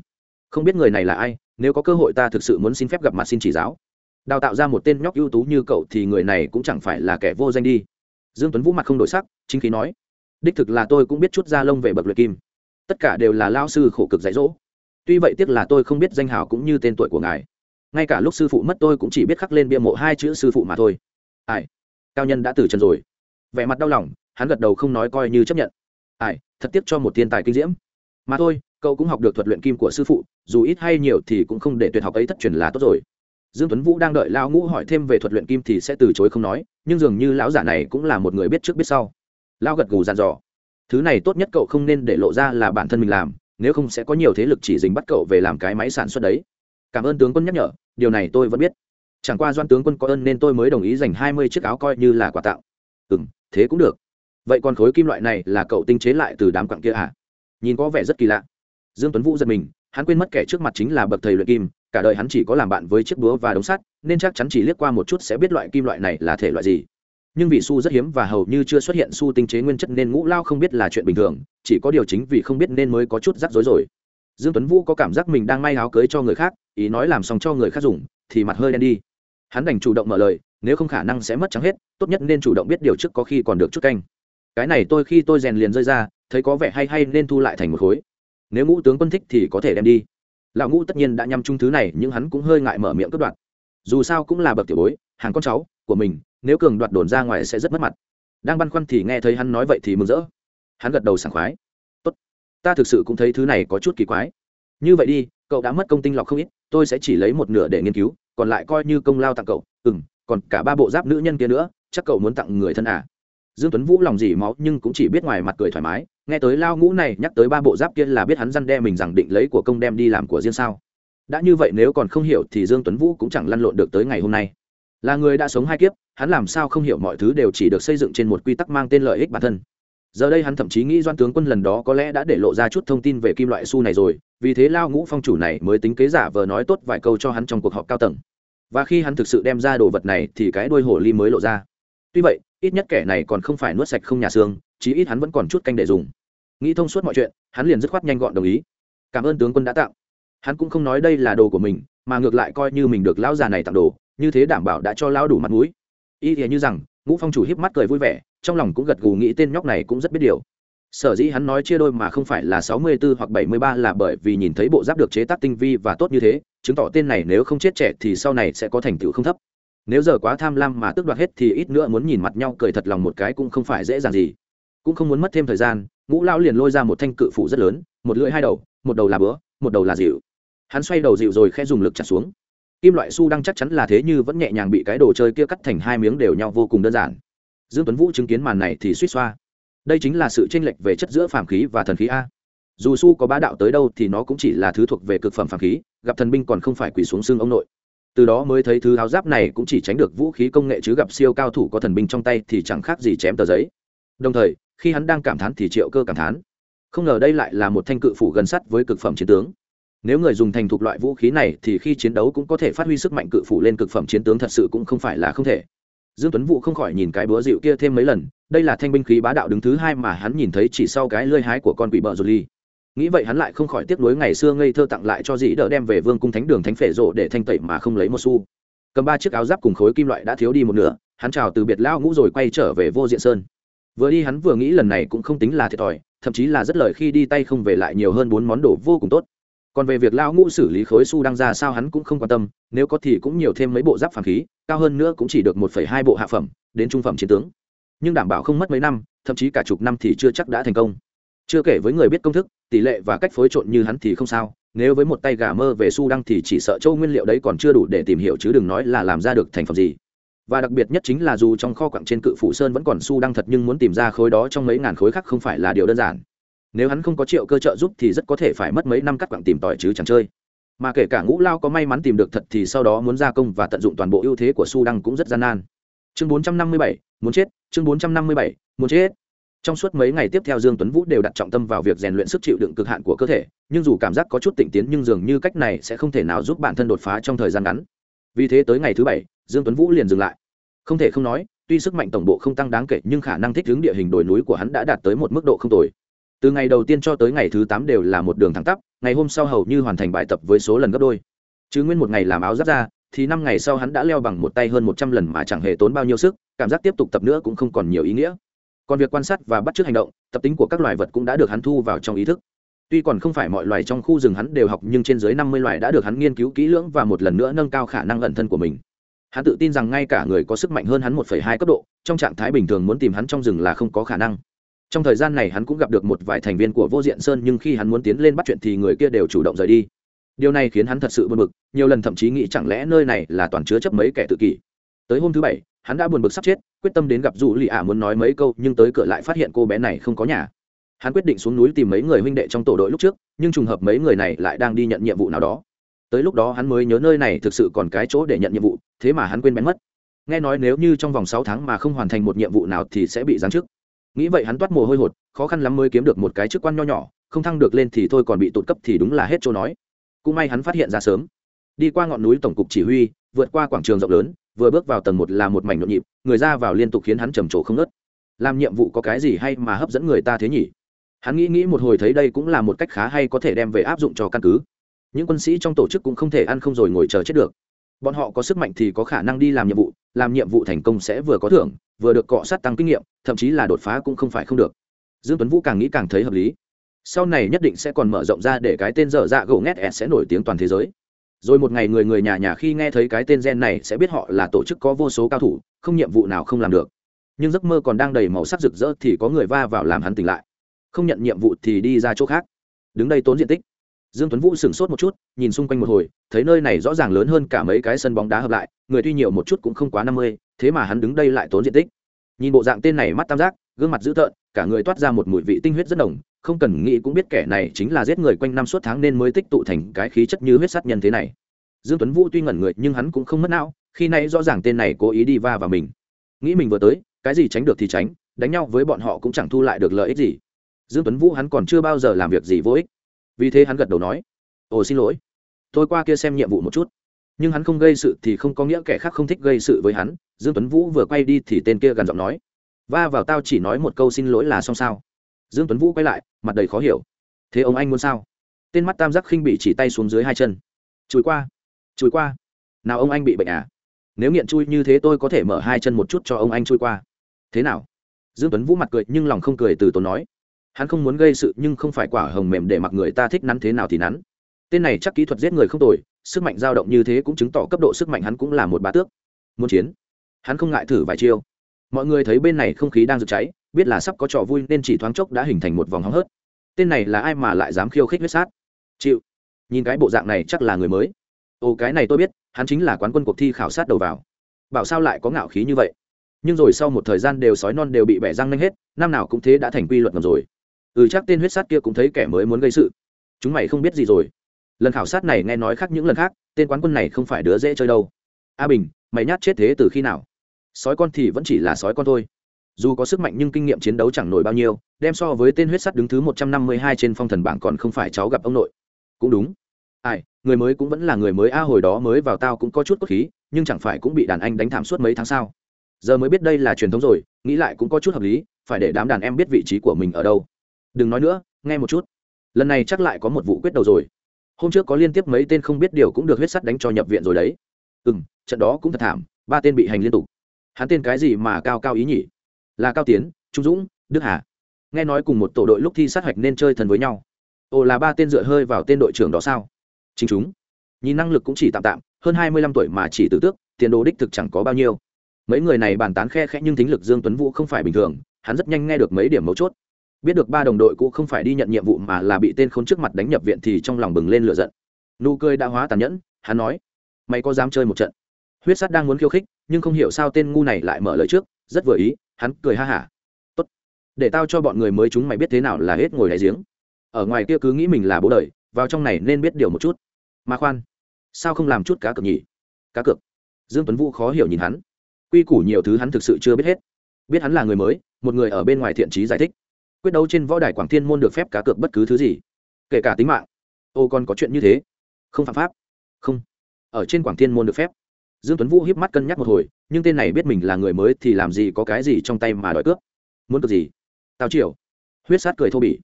Speaker 1: Không biết người này là ai, nếu có cơ hội ta thực sự muốn xin phép gặp mặt xin chỉ giáo đào tạo ra một tên nhóc ưu tú như cậu thì người này cũng chẳng phải là kẻ vô danh đi. Dương tuấn vũ mặt không đổi sắc, chính khí nói, đích thực là tôi cũng biết chút da lông về bậc luyện kim. Tất cả đều là lao sư khổ cực dạy dỗ. Tuy vậy tiếc là tôi không biết danh hào cũng như tên tuổi của ngài. Ngay cả lúc sư phụ mất tôi cũng chỉ biết khắc lên bia mộ hai chữ sư phụ mà thôi. Ai? Cao nhân đã từ trần rồi. Vẻ mặt đau lòng, hắn gật đầu không nói coi như chấp nhận. Ai? Thật tiếc cho một thiên tài kinh diễm. Mà thôi, cậu cũng học được thuật luyện kim của sư phụ, dù ít hay nhiều thì cũng không để tuyệt học ấy thất truyền là tốt rồi dương tuấn vũ đang đợi lão ngũ hỏi thêm về thuật luyện kim thì sẽ từ chối không nói, nhưng dường như lão giả này cũng là một người biết trước biết sau. Lão gật gù dặn dò, thứ này tốt nhất cậu không nên để lộ ra là bản thân mình làm, nếu không sẽ có nhiều thế lực chỉ dính bắt cậu về làm cái máy sản xuất đấy. Cảm ơn tướng quân nhắc nhở, điều này tôi vẫn biết. Chẳng qua doan tướng quân có ơn nên tôi mới đồng ý dành hai mươi chiếc áo coi như là quà tặng. Ừ thế cũng được. Vậy còn khối kim loại này là cậu tinh chế lại từ đám quặng kia à? Nhìn có vẻ rất kỳ lạ. Dương tuấn vũ giật mình, hắn quên mất kẻ trước mặt chính là bậc thầy luyện kim cả đời hắn chỉ có làm bạn với chiếc búa và đống sắt, nên chắc chắn chỉ liếc qua một chút sẽ biết loại kim loại này là thể loại gì. Nhưng vì su rất hiếm và hầu như chưa xuất hiện su tinh chế nguyên chất nên ngũ lao không biết là chuyện bình thường, chỉ có điều chính vì không biết nên mới có chút rắc rối rồi. Dương tuấn vũ có cảm giác mình đang may áo cưới cho người khác, ý nói làm xong cho người khác dùng, thì mặt hơi đen đi. Hắn đành chủ động mở lời, nếu không khả năng sẽ mất trắng hết, tốt nhất nên chủ động biết điều trước có khi còn được chút canh. Cái này tôi khi tôi rèn liền rơi ra, thấy có vẻ hay hay nên thu lại thành một khối. Nếu ngũ tướng quân thích thì có thể đem đi lão ngũ tất nhiên đã nhằm chung thứ này, nhưng hắn cũng hơi ngại mở miệng cướp đoạt dù sao cũng là bậc tiểu bối, hàng con cháu của mình, nếu cường đoạt đồn ra ngoài sẽ rất mất mặt. Đang băn khoăn thì nghe thấy hắn nói vậy thì mừng rỡ. Hắn gật đầu sảng khoái. Tốt, ta thực sự cũng thấy thứ này có chút kỳ quái. Như vậy đi, cậu đã mất công tinh lọc không ít, tôi sẽ chỉ lấy một nửa để nghiên cứu, còn lại coi như công lao tặng cậu. Ừ m còn cả ba bộ giáp nữ nhân kia nữa, chắc cậu muốn tặng người thân à? Dương tuấn vũ lòng dỉ máu nhưng cũng chỉ biết ngoài mặt cười thoải mái, nghe tới lao ngũ này nhắc tới ba bộ giáp kia là biết hắn răn đe mình rằng định lấy của công đem đi làm của riêng sao. Đã như vậy nếu còn không hiểu thì dương tuấn vũ cũng chẳng lăn lộn được tới ngày hôm nay. Là người đã sống hai kiếp, hắn làm sao không hiểu mọi thứ đều chỉ được xây dựng trên một quy tắc mang tên lợi ích bản thân. Giờ đây hắn thậm chí nghĩ doan tướng quân lần đó có lẽ đã để lộ ra chút thông tin về kim loại su này rồi, vì thế lao ngũ phong chủ này mới tính kế giả vờ nói tốt vài câu cho hắn trong cuộc họp cao tầng. Và khi hắn thực sự đem ra đồ vật này thì cái đuôi hổ ly mới lộ ra. Tuy vậy ít nhất kẻ này còn không phải nuốt sạch không nhà xương, chí ít hắn vẫn còn chút canh để dùng. Nghĩ thông suốt mọi chuyện, hắn liền dứt khoát nhanh gọn đồng ý. Cảm ơn tướng quân đã tặng. Hắn cũng không nói đây là đồ của mình, mà ngược lại coi như mình được lão già này tặng đồ, như thế đảm bảo đã cho lão đủ mặt mũi. Y thì như rằng, ngũ phong chủ hiếp mắt cười vui vẻ, trong lòng cũng gật gù nghĩ tên nhóc này cũng rất biết điều. Sở dĩ hắn nói chia đôi mà không phải là sáu mươi 64 hoặc bảy mươi ba là bởi vì nhìn thấy bộ giáp được chế tác tinh vi và tốt như thế, chứng tỏ tên này nếu không chết trẻ thì sau này sẽ có thành tựu không thấp nếu giờ quá tham lam mà tước đoạt hết thì ít nữa muốn nhìn mặt nhau cười thật lòng một cái cũng không phải dễ dàng gì. Cũng không muốn mất thêm thời gian, ngũ lão liền lôi ra một thanh cự phủ rất lớn, một lưỡi hai đầu, một đầu là bữa, một đầu là dịu hắn xoay đầu dịu rồi khe dùng lực chặt xuống. Kim loại su đang chắc chắn là thế như vẫn nhẹ nhàng bị cái đồ chơi kia cắt thành hai miếng đều nhau vô cùng đơn giản. Dương tuấn vũ chứng kiến màn này thì suýt xoa. Đây chính là sự chênh lệch về chất giữa phàm khí và thần khí a. Dù su có bá đạo tới đâu thì nó cũng chỉ là thứ thuộc về cực phẩm phàm khí, gặp thần binh còn không phải quỳ xuống xương ông nội từ đó mới thấy thứ áo giáp này cũng chỉ tránh được vũ khí công nghệ chứ gặp siêu cao thủ có thần binh trong tay thì chẳng khác gì chém tờ giấy. Đồng thời, khi hắn đang cảm thán thì triệu cơ cảm thán. Không ngờ đây lại là một thanh cự phủ gần sắt với cực phẩm chiến tướng. Nếu người dùng thành thục loại vũ khí này thì khi chiến đấu cũng có thể phát huy sức mạnh cự phủ lên cực phẩm chiến tướng thật sự cũng không phải là không thể. Dương tuấn vũ không khỏi nhìn cái búa dịu kia thêm mấy lần, đây là thanh binh khí bá đạo đứng thứ hai mà hắn nhìn thấy chỉ sau cái lơi hái của con quỷ bợ rồi ly nghĩ vậy hắn lại không khỏi tiếc nuối ngày xưa ngây thơ tặng lại cho dĩ đỡ đem về vương cung thánh đường thánh phệ rộ để thanh tẩy mà không lấy một xu. Cầm ba chiếc áo giáp cùng khối kim loại đã thiếu đi một nửa, hắn chào từ biệt lao ngũ rồi quay trở về vô diện sơn. Vừa đi hắn vừa nghĩ lần này cũng không tính là thiệt thòi, thậm chí là rất lời khi đi tay không về lại nhiều hơn bốn món đồ vô cùng tốt. Còn về việc lao ngũ xử lý khối su đang ra sao hắn cũng không quan tâm, nếu có thì cũng nhiều thêm mấy bộ giáp phản khí, cao hơn nữa cũng chỉ được một phẩy hai bộ hạ phẩm, đến trung phẩm chiến tướng. Nhưng đảm bảo không mất mấy năm, thậm chí cả chục năm thì chưa chắc đã thành công chưa kể với người biết công thức tỷ lệ và cách phối trộn như hắn thì không sao nếu với một tay gà mơ về su đăng thì chỉ sợ châu nguyên liệu đấy còn chưa đủ để tìm hiểu chứ đừng nói là làm ra được thành phẩm gì. Và đặc biệt nhất chính là dù trong kho quặng trên cự phủ sơn vẫn còn su đăng thật nhưng muốn tìm ra khối đó trong mấy ngàn khối khác không phải là điều đơn giản. Nếu hắn không có triệu cơ trợ giúp thì rất có thể phải mất mấy năm cắt quặng tìm tỏi chứ chẳng chơi. Mà kể cả ngũ lao có may mắn tìm được thật thì sau đó muốn gia công và tận dụng toàn bộ ưu thế của su đăng cũng rất gian nan. Chương 457, muốn chết chương 457, muốn chết trong suốt mấy ngày tiếp theo dương tuấn vũ đều đặt trọng tâm vào việc rèn luyện sức chịu đựng cực hạn của cơ thể, nhưng dù cảm giác có chút tịnh tiến nhưng dường như cách này sẽ không thể nào giúp bản thân đột phá trong thời gian ngắn. Vì thế tới ngày thứ bảy, dương tuấn vũ liền dừng lại. Không thể không nói, tuy sức mạnh tổng bộ không tăng đáng kể nhưng khả năng thích ứng địa hình đồi núi của hắn đã đạt tới một mức độ không tồi. Từ ngày đầu tiên cho tới ngày thứ tám đều là một đường thẳng tắp, ngày hôm sau hầu như hoàn thành bài tập với số lần gấp đôi. Chứ nguyên một ngày làm áo giáp ra, thì năm ngày sau hắn đã leo bằng một tay hơn một trăm lần mà chẳng hề tốn bao nhiêu sức, cảm giác tiếp tục tập nữa cũng không còn nhiều ý nghĩa còn việc quan sát và bắt chước hành động, tập tính của các loài vật cũng đã được hắn thu vào trong ý thức. Tuy còn không phải mọi loài trong khu rừng hắn đều học, nhưng trên dưới năm mươi loài đã được hắn nghiên cứu kỹ lưỡng và một lần nữa nâng cao khả năng ẩn thân của mình. Hắn tự tin rằng ngay cả người có sức mạnh hơn hắn một hai cấp độ, trong trạng thái bình thường muốn tìm hắn trong rừng là không có khả năng. Trong thời gian này hắn cũng gặp được một vài thành viên của vô diện sơn, nhưng khi hắn muốn tiến lên bắt chuyện thì người kia đều chủ động rời đi. Điều này khiến hắn thật sự buồn bực, nhiều lần thậm chí nghĩ chẳng lẽ nơi này là toàn chứa chấp mấy kẻ tự kỷ. Tới hôm thứ bảy, hắn đã buồn bực sắp chết quyết tâm đến gặp dù lì ạ muốn nói mấy câu, nhưng tới cửa lại phát hiện cô bé này không có nhà. Hắn quyết định xuống núi tìm mấy người huynh đệ trong tổ đội lúc trước, nhưng trùng hợp mấy người này lại đang đi nhận nhiệm vụ nào đó. Tới lúc đó hắn mới nhớ nơi này thực sự còn cái chỗ để nhận nhiệm vụ, thế mà hắn quên bén mất. Nghe nói nếu như trong vòng sáu tháng mà không hoàn thành một nhiệm vụ nào thì sẽ bị giáng chức. Nghĩ vậy hắn toát mồ hôi hột, khó khăn lắm mới kiếm được một cái chức quan nho nhỏ, không thăng được lên thì thôi còn bị tụt cấp thì đúng là hết chỗ nói. Cũng may hắn phát hiện ra sớm. Đi qua ngọn núi tổng cục chỉ huy vượt qua quảng trường rộng lớn, vừa bước vào tầng một là một mảnh nhộn nhịp, người ra vào liên tục khiến hắn trầm trồ không ngớt. Làm nhiệm vụ có cái gì hay mà hấp dẫn người ta thế nhỉ? Hắn nghĩ nghĩ một hồi thấy đây cũng là một cách khá hay có thể đem về áp dụng cho căn cứ. Những quân sĩ trong tổ chức cũng không thể ăn không rồi ngồi chờ chết được. Bọn họ có sức mạnh thì có khả năng đi làm nhiệm vụ, làm nhiệm vụ thành công sẽ vừa có thưởng, vừa được cọ sát tăng kinh nghiệm, thậm chí là đột phá cũng không phải không được. Dương tuấn vũ càng nghĩ càng thấy hợp lý. Sau này nhất định sẽ còn mở rộng ra để cái tên dở dạ gỗ ngét sẽ nổi tiếng toàn thế giới rồi một ngày người người nhà nhà khi nghe thấy cái tên gen này sẽ biết họ là tổ chức có vô số cao thủ, không nhiệm vụ nào không làm được. Nhưng giấc mơ còn đang đầy màu sắc rực rỡ thì có người va vào làm hắn tỉnh lại. Không nhận nhiệm vụ thì đi ra chỗ khác. Đứng đây tốn diện tích. Dương tuấn vũ sửng sốt một chút, nhìn xung quanh một hồi, thấy nơi này rõ ràng lớn hơn cả mấy cái sân bóng đá hợp lại, người tuy nhiều một chút cũng không quá năm mươi, thế mà hắn đứng đây lại tốn diện tích. Nhìn bộ dạng tên này mắt tam giác gương mặt dữ tợn, cả người toát ra một mùi vị tinh huyết rất đồng không cần nghĩ cũng biết kẻ này chính là giết người quanh năm suốt tháng nên mới tích tụ thành cái khí chất như huyết sát nhân thế này. Dương tuấn vũ tuy ngẩn người nhưng hắn cũng không mất não, khi nay rõ ràng tên này cố ý đi va vào mình. Nghĩ mình vừa tới, cái gì tránh được thì tránh, đánh nhau với bọn họ cũng chẳng thu lại được lợi ích gì. Dương tuấn vũ hắn còn chưa bao giờ làm việc gì vô ích. Vì thế hắn gật đầu nói, ồ, xin lỗi. Tôi qua kia xem nhiệm vụ một chút. Nhưng hắn không gây sự thì không có nghĩa kẻ khác không thích gây sự với hắn. Dương tuấn vũ vừa quay đi thì tên kia gần giọng nói va vào tao chỉ nói một câu xin lỗi là xong sao. Dương tuấn vũ quay lại, mặt đầy khó hiểu. Thế ông anh muốn sao? Tên mắt tam giác khinh bị chỉ tay xuống dưới hai chân. Chùi qua chùi qua. Nào ông anh bị bệnh à? Nếu nghiện chui như thế tôi có thể mở hai chân một chút cho ông anh chui qua. Thế nào? Dương tuấn vũ mặt cười nhưng lòng không cười từ tốn nói. Hắn không muốn gây sự nhưng không phải quả hồng mềm để mặc người ta thích nắn thế nào thì nắn. Tên này chắc kỹ thuật giết người không tồi, sức mạnh dao động như thế cũng chứng tỏ cấp độ sức mạnh hắn cũng là một bá tước. Muốn chiến, hắn không ngại thử vài chiêu mọi người thấy bên này không khí đang rực cháy, biết là sắp có trò vui nên chỉ thoáng chốc đã hình thành một vòng hóng hớt. Tên này là ai mà lại dám khiêu khích huyết sát? Chịu. Nhìn cái bộ dạng này chắc là người mới. Ồ, cái này tôi biết, hắn chính là quán quân cuộc thi khảo sát đầu vào. Bảo sao lại có ngạo khí như vậy? Nhưng rồi sau một thời gian đều sói non đều bị bẻ răng nhanh hết, năm nào cũng thế đã thành quy luật ngầm rồi. Ừ chắc tên huyết sát kia cũng thấy kẻ mới muốn gây sự. Chúng mày không biết gì rồi. Lần khảo sát này nghe nói khác những lần khác, tên quán quân này không phải đứa dễ chơi đâu. A bình, mày nhát chết thế từ khi nào? Sói con thì vẫn chỉ là sói con thôi. Dù có sức mạnh nhưng kinh nghiệm chiến đấu chẳng nổi bao nhiêu, đem so với tên huyết sắt đứng thứ một trăm năm mươi hai trên phong thần bảng còn không phải cháu gặp ông nội. Cũng đúng. Ai, người mới cũng vẫn là người mới. A, hồi đó mới vào tao cũng có chút cốt khí, nhưng chẳng phải cũng bị đàn anh đánh thảm suốt mấy tháng sao? Giờ mới biết đây là truyền thống rồi, nghĩ lại cũng có chút hợp lý, phải để đám đàn em biết vị trí của mình ở đâu. Đừng nói nữa, nghe một chút. Lần này chắc lại có một vụ quyết đầu rồi. Hôm trước có liên tiếp mấy tên không biết điều cũng được huyết sắt đánh cho nhập viện rồi đấy. Ừ m trận đó cũng thật thảm, ba tên bị hành liên tục hắn tên cái gì mà cao cao ý nhỉ? Là cao tiến, trung dũng, đức hà. Nghe nói cùng một tổ đội lúc thi sát hạch nên chơi thần với nhau. Ồ, là ba tên dựa hơi vào tên đội trưởng đó sao? Chính chúng. Nhìn năng lực cũng chỉ tạm tạm, hơn hai mươi lăm tuổi mà chỉ tử tước, tiền đồ đích thực chẳng có bao nhiêu. Mấy người này bàn tán khe khẽ nhưng thính lực dương tuấn vũ không phải bình thường, hắn rất nhanh nghe được mấy điểm mấu chốt. Biết được ba đồng đội cũ không phải đi nhận nhiệm vụ mà là bị tên khốn trước mặt đánh nhập viện thì trong lòng bừng lên lửa giận. Nụ cười đã hóa tàn nhẫn, hắn nói, mày có dám chơi một trận? Huyết sắt đang muốn khiêu khích, nhưng không hiểu sao tên ngu này lại mở lời trước, rất vừa ý, hắn cười ha hả. Tốt, để tao cho bọn người mới chúng mày biết thế nào là hết ngồi đáy giếng. Ở ngoài kia cứ nghĩ mình là bố đời, vào trong này nên biết điều một chút. Mà khoan, sao không làm chút cá cược nhỉ? Cá cược? Dương tuấn vũ khó hiểu nhìn hắn. Quy củ nhiều thứ hắn thực sự chưa biết hết. Biết hắn là người mới, một người ở bên ngoài thiện trí giải thích. Quyết đấu trên võ đài quảng thiên môn được phép cá cược bất cứ thứ gì, kể cả tính mạng. Ô, còn có chuyện như thế? Không phạm pháp. Không. Ở trên quảng thiên môn được phép dương tuấn vũ hiếp mắt cân nhắc một hồi, nhưng tên này biết mình là người mới thì làm gì có cái gì trong tay mà đòi cướp. Muốn cược gì? Tao chịu huyết sát cười thô bỉ.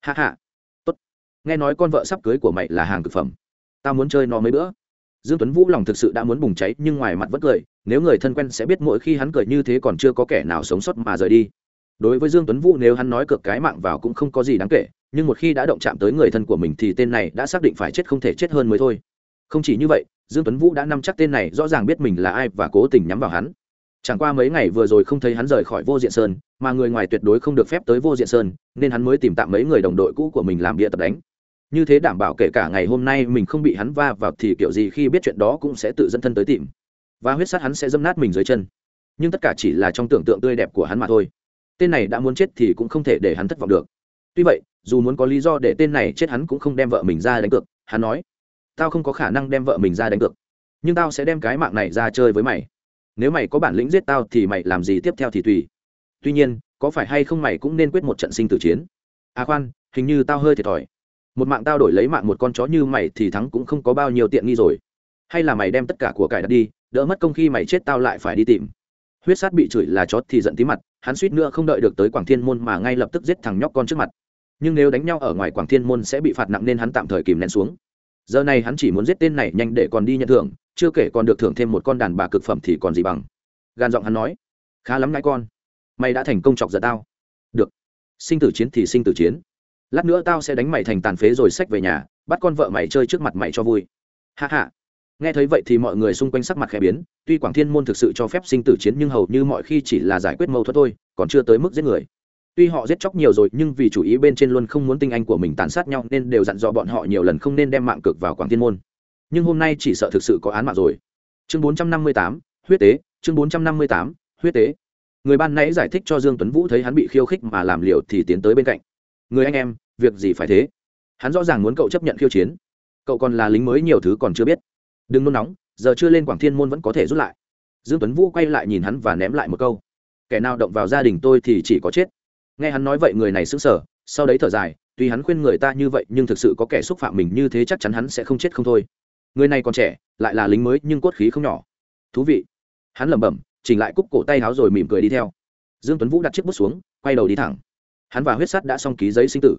Speaker 1: Hạ hạ tốt. Nghe nói con vợ sắp cưới của mày là hàng thực phẩm. Tao muốn chơi nó mấy bữa. Dương tuấn vũ lòng thực sự đã muốn bùng cháy, nhưng ngoài mặt vẫn cười. Nếu người thân quen sẽ biết mỗi khi hắn cười như thế còn chưa có kẻ nào sống sót mà rời đi. Đối với dương tuấn vũ, nếu hắn nói cược cái mạng vào cũng không có gì đáng kể, nhưng một khi đã động chạm tới người thân của mình thì tên này đã xác định phải chết không thể chết hơn mới thôi. Không chỉ như vậy dương tuấn vũ đã nắm chắc tên này, rõ ràng biết mình là ai và cố tình nhắm vào hắn. Chẳng qua mấy ngày vừa rồi không thấy hắn rời khỏi vô diện sơn, mà người ngoài tuyệt đối không được phép tới vô diện sơn, nên hắn mới tìm tạm mấy người đồng đội cũ của mình làm bịa tập đánh. Như thế đảm bảo kể cả ngày hôm nay mình không bị hắn va vào thì kiểu gì khi biết chuyện đó cũng sẽ tự dẫn thân tới tìm. Và huyết sát hắn sẽ dâm nát mình dưới chân. Nhưng tất cả chỉ là trong tưởng tượng tươi đẹp của hắn mà thôi. Tên này đã muốn chết thì cũng không thể để hắn thất vọng được. Tuy vậy, dù muốn có lý do để tên này chết hắn cũng không đem vợ mình ra đánh cược, hắn nói tao không có khả năng đem vợ mình ra đánh cược. Nhưng tao sẽ đem cái mạng này ra chơi với mày. Nếu mày có bản lĩnh giết tao thì mày làm gì tiếp theo thì tùy. Tuy nhiên, có phải hay không mày cũng nên quyết một trận sinh tử chiến. À khoan, hình như tao hơi thiệt thòi. Một mạng tao đổi lấy mạng một con chó như mày thì thắng cũng không có bao nhiêu tiện nghi rồi. Hay là mày đem tất cả của cải đặt đi, đỡ mất công khi mày chết tao lại phải đi tìm. Huyết sát bị chửi là chó thì giận tí mặt, hắn suýt nữa không đợi được tới quảng thiên môn mà ngay lập tức giết thằng nhóc con trước mặt. Nhưng nếu đánh nhau ở ngoài quảng thiên môn sẽ bị phạt nặng nên hắn tạm thời kìm nén xuống giờ này hắn chỉ muốn giết tên này nhanh để còn đi nhận thưởng, chưa kể còn được thưởng thêm một con đàn bà cực phẩm thì còn gì bằng. Gan giọng hắn nói, khá lắm ngãi con. Mày đã thành công chọc giận tao. Được. Sinh tử chiến thì sinh tử chiến. Lát nữa tao sẽ đánh mày thành tàn phế rồi xách về nhà, bắt con vợ mày chơi trước mặt mày cho vui. Hạ hạ nghe thấy vậy thì mọi người xung quanh sắc mặt khẽ biến, tuy quảng thiên môn thực sự cho phép sinh tử chiến nhưng hầu như mọi khi chỉ là giải quyết mâu thuẫn thôi, còn chưa tới mức giết người tuy họ giết chóc nhiều rồi nhưng vì chủ ý bên trên luôn không muốn tinh anh của mình tàn sát nhau nên đều dặn dò bọn họ nhiều lần không nên đem mạng cực vào quảng thiên môn. Nhưng hôm nay chỉ sợ thực sự có án mạng rồi. Chương 458, huyết tế. Chương 458, huyết tế. Người ban nãy giải thích cho dương tuấn vũ thấy hắn bị khiêu khích mà làm liều thì tiến tới bên cạnh. Người anh em việc gì phải thế? Hắn rõ ràng muốn cậu chấp nhận khiêu chiến. Cậu còn là lính mới nhiều thứ còn chưa biết. Đừng nôn nóng giờ chưa lên quảng thiên môn vẫn có thể rút lại. Dương tuấn vũ quay lại nhìn hắn và ném lại một câu. Kẻ nào động vào gia đình tôi thì chỉ có chết nghe hắn nói vậy người này sững sờ, sau đấy thở dài, tuy hắn khuyên người ta như vậy nhưng thực sự có kẻ xúc phạm mình như thế chắc chắn hắn sẽ không chết không thôi. Người này còn trẻ, lại là lính mới nhưng cốt khí không nhỏ. Thú vị. Hắn lẩm bẩm, chỉnh lại cúc cổ tay áo rồi mỉm cười đi theo. Dương tuấn vũ đặt chiếc bút xuống, quay đầu đi thẳng. Hắn và huyết sắt đã xong ký giấy sinh tử.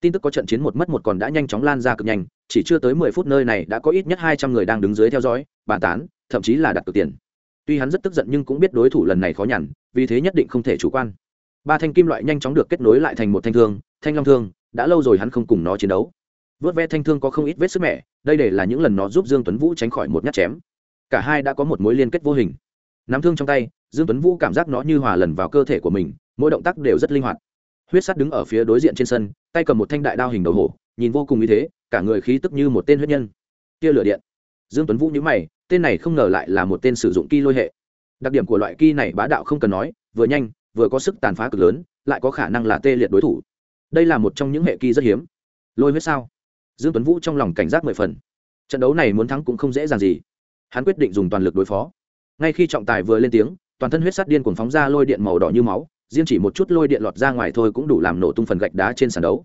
Speaker 1: Tin tức có trận chiến một mất một còn đã nhanh chóng lan ra cực nhanh, chỉ chưa tới mười phút nơi này đã có ít nhất hai trăm người đang đứng dưới theo dõi, bàn tán, thậm chí là đặt cược tiền. Tuy hắn rất tức giận nhưng cũng biết đối thủ lần này khó nhằn, vì thế nhất định không thể chủ quan ba thanh kim loại nhanh chóng được kết nối lại thành một thanh thương, thanh long thương, đã lâu rồi hắn không cùng nó chiến đấu. Vớt ve thanh thương có không ít vết sức mẻ, đây để là những lần nó giúp dương tuấn vũ tránh khỏi một nhát chém. Cả hai đã có một mối liên kết vô hình. Nắm thương trong tay, dương tuấn vũ cảm giác nó như hòa lần vào cơ thể của mình, mỗi động tác đều rất linh hoạt. Huyết sắt đứng ở phía đối diện trên sân, tay cầm một thanh đại đao hình đầu hổ, nhìn vô cùng như thế, cả người khí tức như một tên huyết nhân. Tia lửa điện. Dương tuấn vũ nhíu mày, tên này không ngờ lại là một tên sử dụng ki lôi hệ. Đặc điểm của loại ki này bá đạo không cần nói, vừa nhanh vừa có sức tàn phá cực lớn, lại có khả năng là tê liệt đối thủ. Đây là một trong những hệ kỳ rất hiếm. Lôi huyết sao? Dương tuấn vũ trong lòng cảnh giác mười phần. Trận đấu này muốn thắng cũng không dễ dàng gì. Hắn quyết định dùng toàn lực đối phó. Ngay khi trọng tài vừa lên tiếng, toàn thân huyết sắt điên cuồng phóng ra lôi điện màu đỏ như máu, riêng chỉ một chút lôi điện lọt ra ngoài thôi cũng đủ làm nổ tung phần gạch đá trên sàn đấu.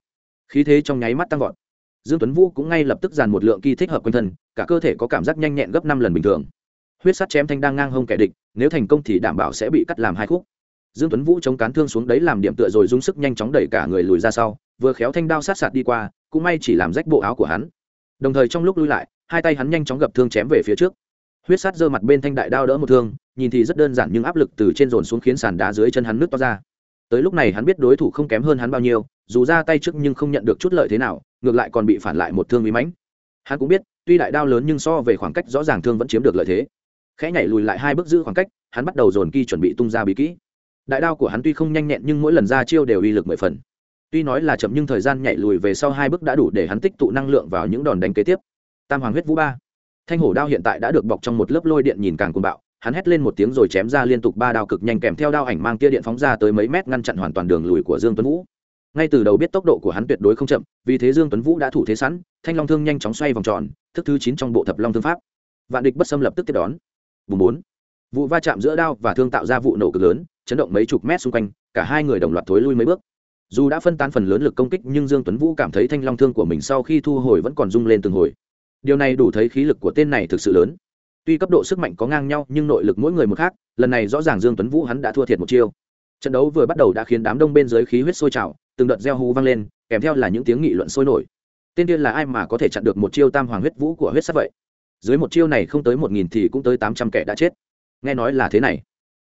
Speaker 1: Khí thế trong nháy mắt tăng vọt. Dương tuấn vũ cũng ngay lập tức dàn một lượng kỳ thích hợp quanh thân, cả cơ thể có cảm giác nhanh nhẹn gấp năm lần bình thường. Huyết sắt chém thanh đang ngang hông kẻ địch, nếu thành công thì đảm bảo sẽ bị cắt làm hai khúc dương tuấn vũ chống cán thương xuống đấy làm điểm tựa rồi dùng sức nhanh chóng đẩy cả người lùi ra sau, vừa khéo thanh đao sát sạt đi qua, cũng may chỉ làm rách bộ áo của hắn. Đồng thời trong lúc lui lại, hai tay hắn nhanh chóng gập thương chém về phía trước. Huyết sắt giơ mặt bên thanh đại đao đỡ một thương, nhìn thì rất đơn giản nhưng áp lực từ trên dồn xuống khiến sàn đá dưới chân hắn nứt to ra. Tới lúc này hắn biết đối thủ không kém hơn hắn bao nhiêu, dù ra tay trước nhưng không nhận được chút lợi thế nào, ngược lại còn bị phản lại một thương bí mãnh. Hắn cũng biết, tuy đại đao lớn nhưng so về khoảng cách rõ ràng thương vẫn chiếm được lợi thế. Khẽ nhảy lùi lại hai bước giữ khoảng cách, hắn bắt đầu dồn kỳ chuẩn bị tung ra bí kỹ đại đao của hắn tuy không nhanh nhẹn nhưng mỗi lần ra chiêu đều uy lực mười phần. Tuy nói là chậm nhưng thời gian nhảy lùi về sau hai bước đã đủ để hắn tích tụ năng lượng vào những đòn đánh kế tiếp. Tam hoàng huyết vũ ba. Thanh hổ đao hiện tại đã được bọc trong một lớp lôi điện nhìn càng cuồng bạo, hắn hét lên một tiếng rồi chém ra liên tục ba đao cực nhanh kèm theo đao ảnh mang tia điện phóng ra tới mấy mét ngăn chặn hoàn toàn đường lùi của dương tuấn vũ. Ngay từ đầu biết tốc độ của hắn tuyệt đối không chậm, vì thế dương tuấn vũ đã thủ thế sẵn, thanh long thương nhanh chóng xoay vòng tròn, thức thứ chín trong bộ thập long thương pháp. Vạn địch bất xâm lập tức tiếp đón. Vùng bốn. Vụ va chạm giữa đao và thương tạo ra vụ nổ cực lớn chấn động mấy chục mét xung quanh, cả hai người đồng loạt thối lui mấy bước. Dù đã phân tán phần lớn lực công kích, nhưng dương tuấn vũ cảm thấy thanh long thương của mình sau khi thu hồi vẫn còn rung lên từng hồi. Điều này đủ thấy khí lực của tên này thực sự lớn. Tuy cấp độ sức mạnh có ngang nhau, nhưng nội lực mỗi người một khác, lần này rõ ràng dương tuấn vũ hắn đã thua thiệt một chiêu. Trận đấu vừa bắt đầu đã khiến đám đông bên dưới khí huyết sôi trào, từng đợt reo hú vang lên, kèm theo là những tiếng nghị luận sôi nổi. Tên điên là ai mà có thể chặn được một chiêu tam hoàng huyết vũ của huyết sắc vậy? Dưới một chiêu này không tới một nghìn thì cũng tới tám trăm kẻ đã chết. Nghe nói là thế này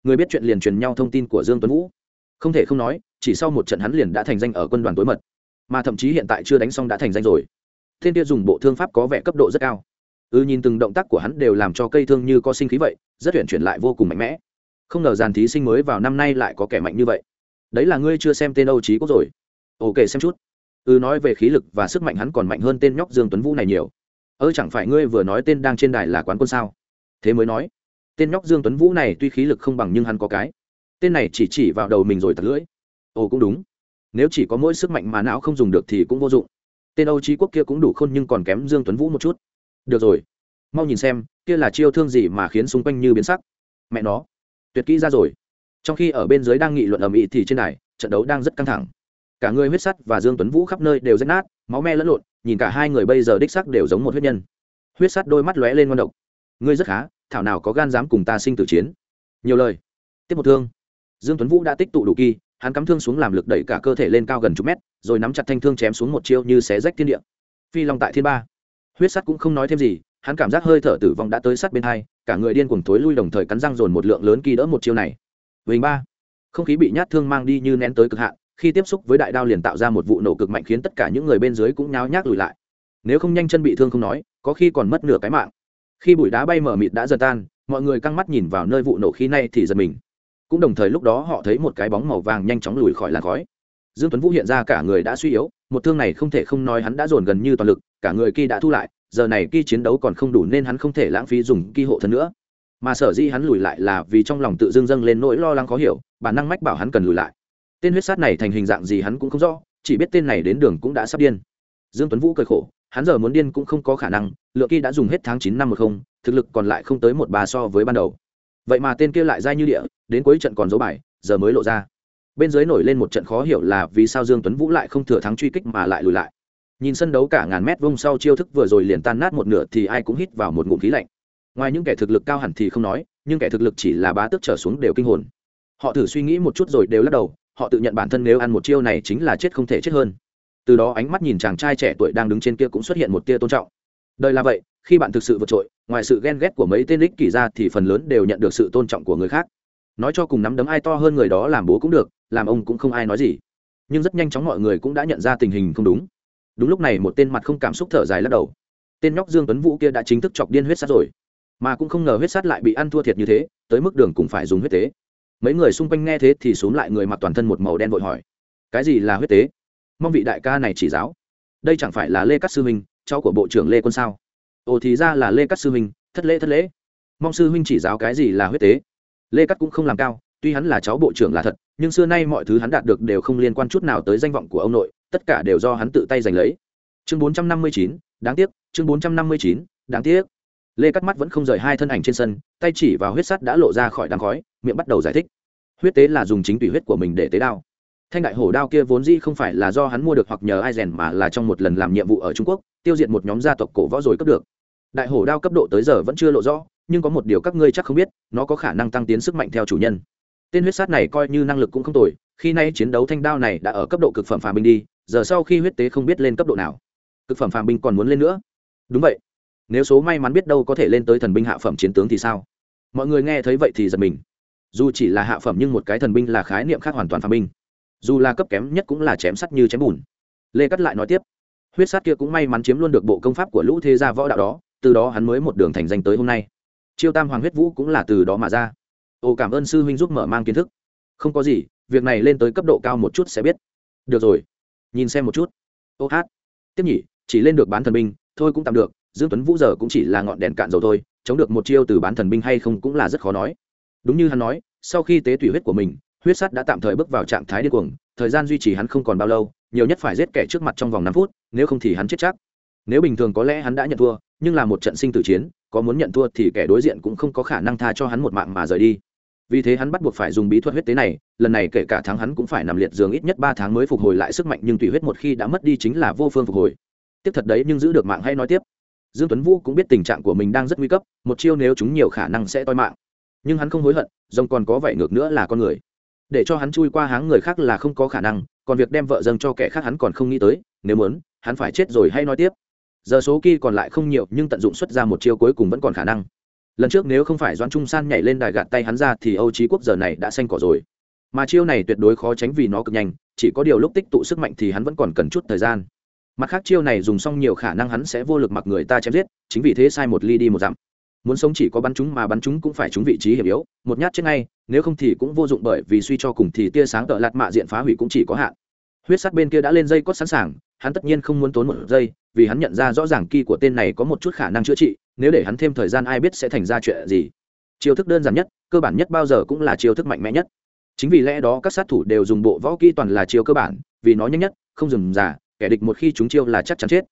Speaker 1: người biết chuyện liền truyền nhau thông tin của dương tuấn vũ. Không thể không nói chỉ sau một trận hắn liền đã thành danh ở quân đoàn tối mật. Mà thậm chí hiện tại chưa đánh xong đã thành danh rồi. Thiên kia dùng bộ thương pháp có vẻ cấp độ rất cao. Ư ừ, nhìn từng động tác của hắn đều làm cho cây thương như có sinh khí vậy rất tuyển chuyển lại vô cùng mạnh mẽ. Không ngờ dàn thí sinh mới vào năm nay lại có kẻ mạnh như vậy. Đấy là ngươi chưa xem tên âu trí quốc rồi. Ok xem chút. Ư ừ, nói về khí lực và sức mạnh hắn còn mạnh hơn tên nhóc dương tuấn vũ này nhiều. Ơ chẳng phải ngươi vừa nói tên đang trên đài là quán quân sao? Thế mới nói tên nhóc dương tuấn vũ này tuy khí lực không bằng nhưng hắn có cái. Tên này chỉ chỉ vào đầu mình rồi tật lưỡi. Ồ, cũng đúng. Nếu chỉ có mỗi sức mạnh mà não không dùng được thì cũng vô dụng. Tên âu trí quốc kia cũng đủ khôn nhưng còn kém dương tuấn vũ một chút. Được rồi. Mau nhìn xem, kia là chiêu thương gì mà khiến xung quanh như biến sắc. Mẹ nó. Tuyệt kỹ ra rồi. Trong khi ở bên dưới đang nghị luận ầm ĩ thì trên này trận đấu đang rất căng thẳng. Cả người huyết sắt và dương tuấn vũ khắp nơi đều rách nát, máu me lẫn lộn, nhìn cả hai người bây giờ đích sắc đều giống một huyết nhân. Huyết sắt đôi mắt lóe lên ngon độc. Ngươi rất khá thảo nào có gan dám cùng ta sinh tử chiến. Nhiều lời. Tiếp một thương. Dương tuấn vũ đã tích tụ đủ kỳ, hắn cắm thương xuống làm lực đẩy cả cơ thể lên cao gần chục mét, rồi nắm chặt thanh thương chém xuống một chiêu như xé rách thiên địa. Phi long tại thiên ba. Huyết sắt cũng không nói thêm gì, hắn cảm giác hơi thở tử vong đã tới sát bên hai, cả người điên cuồng thối lui đồng thời cắn răng dồn một lượng lớn kỳ đỡ một chiêu này. Vinh ba. Không khí bị nhát thương mang đi như nén tới cực hạn, khi tiếp xúc với đại đao liền tạo ra một vụ nổ cực mạnh khiến tất cả những người bên dưới cũng nháo nhác lùi lại. Nếu không nhanh chân bị thương không nói, có khi còn mất nửa cái mạng khi bụi đá bay mở mịt đã dần tan, mọi người căng mắt nhìn vào nơi vụ nổ khí này thì giật mình. Cũng đồng thời lúc đó họ thấy một cái bóng màu vàng nhanh chóng lùi khỏi làn khói. Dương tuấn vũ hiện ra cả người đã suy yếu, một thương này không thể không nói hắn đã dồn gần như toàn lực, cả người kia đã thu lại, giờ này kia chiến đấu còn không đủ nên hắn không thể lãng phí dùng kia hộ thân nữa. Mà sở dĩ hắn lùi lại là vì trong lòng tự dưng dâng lên nỗi lo lắng khó hiểu, bản năng mách bảo hắn cần lùi lại. Tên huyết sát này thành hình dạng gì hắn cũng không rõ, chỉ biết tên này đến đường cũng đã sắp điên. Dương tuấn vũ cười khổ hắn giờ muốn điên cũng không có khả năng, lượng kỳ đã dùng hết tháng chín năm một không, thực lực còn lại không tới một ba so với ban đầu. Vậy mà tên kia lại dai như địa, đến cuối trận còn dấu bài, giờ mới lộ ra. Bên dưới nổi lên một trận khó hiểu là vì sao dương tuấn vũ lại không thừa thắng truy kích mà lại lùi lại. Nhìn sân đấu cả ngàn mét vông sau chiêu thức vừa rồi liền tan nát một nửa thì ai cũng hít vào một ngụm khí lạnh. Ngoài những kẻ thực lực cao hẳn thì không nói, nhưng kẻ thực lực chỉ là bá tước trở xuống đều kinh hồn. Họ thử suy nghĩ một chút rồi đều lắc đầu, họ tự nhận bản thân nếu ăn một chiêu này chính là chết không thể chết hơn từ đó ánh mắt nhìn chàng trai trẻ tuổi đang đứng trên kia cũng xuất hiện một tia tôn trọng. Đời là vậy, khi bạn thực sự vượt trội, ngoài sự ghen ghét của mấy tên ích kỷ ra thì phần lớn đều nhận được sự tôn trọng của người khác. Nói cho cùng nắm đấm ai to hơn người đó làm bố cũng được, làm ông cũng không ai nói gì. Nhưng rất nhanh chóng mọi người cũng đã nhận ra tình hình không đúng. Đúng lúc này một tên mặt không cảm xúc thở dài lắc đầu. Tên nhóc dương tuấn vũ kia đã chính thức chọc điên huyết sát rồi. Mà cũng không ngờ huyết sát lại bị ăn thua thiệt như thế, tới mức đường cũng phải dùng huyết tế. Mấy người xung quanh nghe thế thì xuống lại người mặc toàn thân một màu đen vội hỏi, cái gì là huyết tế? Mong vị đại ca này chỉ giáo. Đây chẳng phải là lê cát sư huynh cháu của bộ trưởng lê quân sao? Ồ, thì ra là lê cát sư huynh thất lễ thất lễ. Mong sư huynh chỉ giáo cái gì là huyết tế. Lê cát cũng không làm cao, tuy hắn là cháu bộ trưởng là thật, nhưng xưa nay mọi thứ hắn đạt được đều không liên quan chút nào tới danh vọng của ông nội, tất cả đều do hắn tự tay giành lấy. Chương bốn trăm năm mươi chín, đáng tiếc, chương bốn trăm năm mươi chín, đáng tiếc. Lê cắt mắt vẫn không rời hai thân ảnh trên sân, tay chỉ vào huyết sắt đã lộ ra khỏi đám khói, miệng bắt đầu giải thích. Huyết tế là dùng chính tùy huyết của mình để tế đao thanh đại hổ đao kia vốn dĩ không phải là do hắn mua được hoặc nhờ ai rèn mà là trong một lần làm nhiệm vụ ở trung quốc, tiêu diệt một nhóm gia tộc cổ võ rồi cấp được. Đại hổ đao cấp độ tới giờ vẫn chưa lộ rõ, nhưng có một điều các ngươi chắc không biết, nó có khả năng tăng tiến sức mạnh theo chủ nhân. Tên huyết sát này coi như năng lực cũng không tồi, khi nay chiến đấu thanh đao này đã ở cấp độ cực phẩm phàm binh đi, giờ sau khi huyết tế không biết lên cấp độ nào. Cực phẩm phàm binh còn muốn lên nữa? Đúng vậy. Nếu số may mắn biết đâu có thể lên tới thần binh hạ phẩm chiến tướng thì sao? Mọi người nghe thấy vậy thì giật mình. Dù chỉ là hạ phẩm nhưng một cái thần binh là khái niệm khác hoàn toàn phàm binh dù là cấp kém nhất cũng là chém sắt như chém bùn. Lê cắt lại nói tiếp, huyết sát kia cũng may mắn chiếm luôn được bộ công pháp của lũ thế gia võ đạo đó, từ đó hắn mới một đường thành danh tới hôm nay. Chiêu tam hoàng huyết vũ cũng là từ đó mà ra. Ồ cảm ơn sư huynh giúp mở mang kiến thức. Không có gì, việc này lên tới cấp độ cao một chút sẽ biết. Được rồi, nhìn xem một chút. Ô, hát. Tiếp nhỉ, chỉ lên được bán thần binh, thôi cũng tạm được, dương tuấn vũ giờ cũng chỉ là ngọn đèn cạn dầu thôi, chống được một chiêu từ bán thần binh hay không cũng là rất khó nói. Đúng như hắn nói, sau khi tế tủy huyết của mình huyết sắt đã tạm thời bước vào trạng thái điên cuồng, thời gian duy trì hắn không còn bao lâu, nhiều nhất phải giết kẻ trước mặt trong vòng năm phút, nếu không thì hắn chết chắc. Nếu bình thường có lẽ hắn đã nhận thua, nhưng là một trận sinh tử chiến, có muốn nhận thua thì kẻ đối diện cũng không có khả năng tha cho hắn một mạng mà rời đi. Vì thế hắn bắt buộc phải dùng bí thuật huyết tế này, lần này kể cả thắng hắn cũng phải nằm liệt giường ít nhất ba tháng mới phục hồi lại sức mạnh, nhưng tùy huyết một khi đã mất đi chính là vô phương phục hồi. Tiếp thật đấy, nhưng giữ được mạng hay nói tiếp. Dương tuấn vũ cũng biết tình trạng của mình đang rất nguy cấp, một chiêu nếu chúng nhiều khả năng sẽ toi mạng. Nhưng hắn không hối hận, rồng còn có vậy ngược nữa là con người để cho hắn chui qua háng người khác là không có khả năng, còn việc đem vợ dâng cho kẻ khác hắn còn không nghĩ tới, nếu muốn, hắn phải chết rồi hay nói tiếp. Giờ số kỳ còn lại không nhiều, nhưng tận dụng xuất ra một chiêu cuối cùng vẫn còn khả năng. Lần trước nếu không phải doãn trung san nhảy lên đài gạt tay hắn ra thì âu trí quốc giờ này đã xanh cỏ rồi. Mà chiêu này tuyệt đối khó tránh vì nó cực nhanh, chỉ có điều lúc tích tụ sức mạnh thì hắn vẫn còn cần chút thời gian. Mặt khác chiêu này dùng xong nhiều khả năng hắn sẽ vô lực mặc người ta chém giết, chính vì thế sai một ly đi một dặm muốn sống chỉ có bắn chúng mà bắn chúng cũng phải trúng vị trí hiểm yếu, một nhát chết ngay, nếu không thì cũng vô dụng bởi vì suy cho cùng thì tia sáng tợ lạt mạ diện phá hủy cũng chỉ có hạn. Huyết sắt bên kia đã lên dây cót sẵn sàng, hắn tất nhiên không muốn tốn một giây, vì hắn nhận ra rõ ràng kỳ của tên này có một chút khả năng chữa trị, nếu để hắn thêm thời gian ai biết sẽ thành ra chuyện gì. Chiêu thức đơn giản nhất, cơ bản nhất bao giờ cũng là chiêu thức mạnh mẽ nhất. Chính vì lẽ đó các sát thủ đều dùng bộ võ kỹ toàn là chiêu cơ bản, vì nó nhanh nhất, không dừng giả kẻ địch một khi chúng chiêu là chắc chắn chết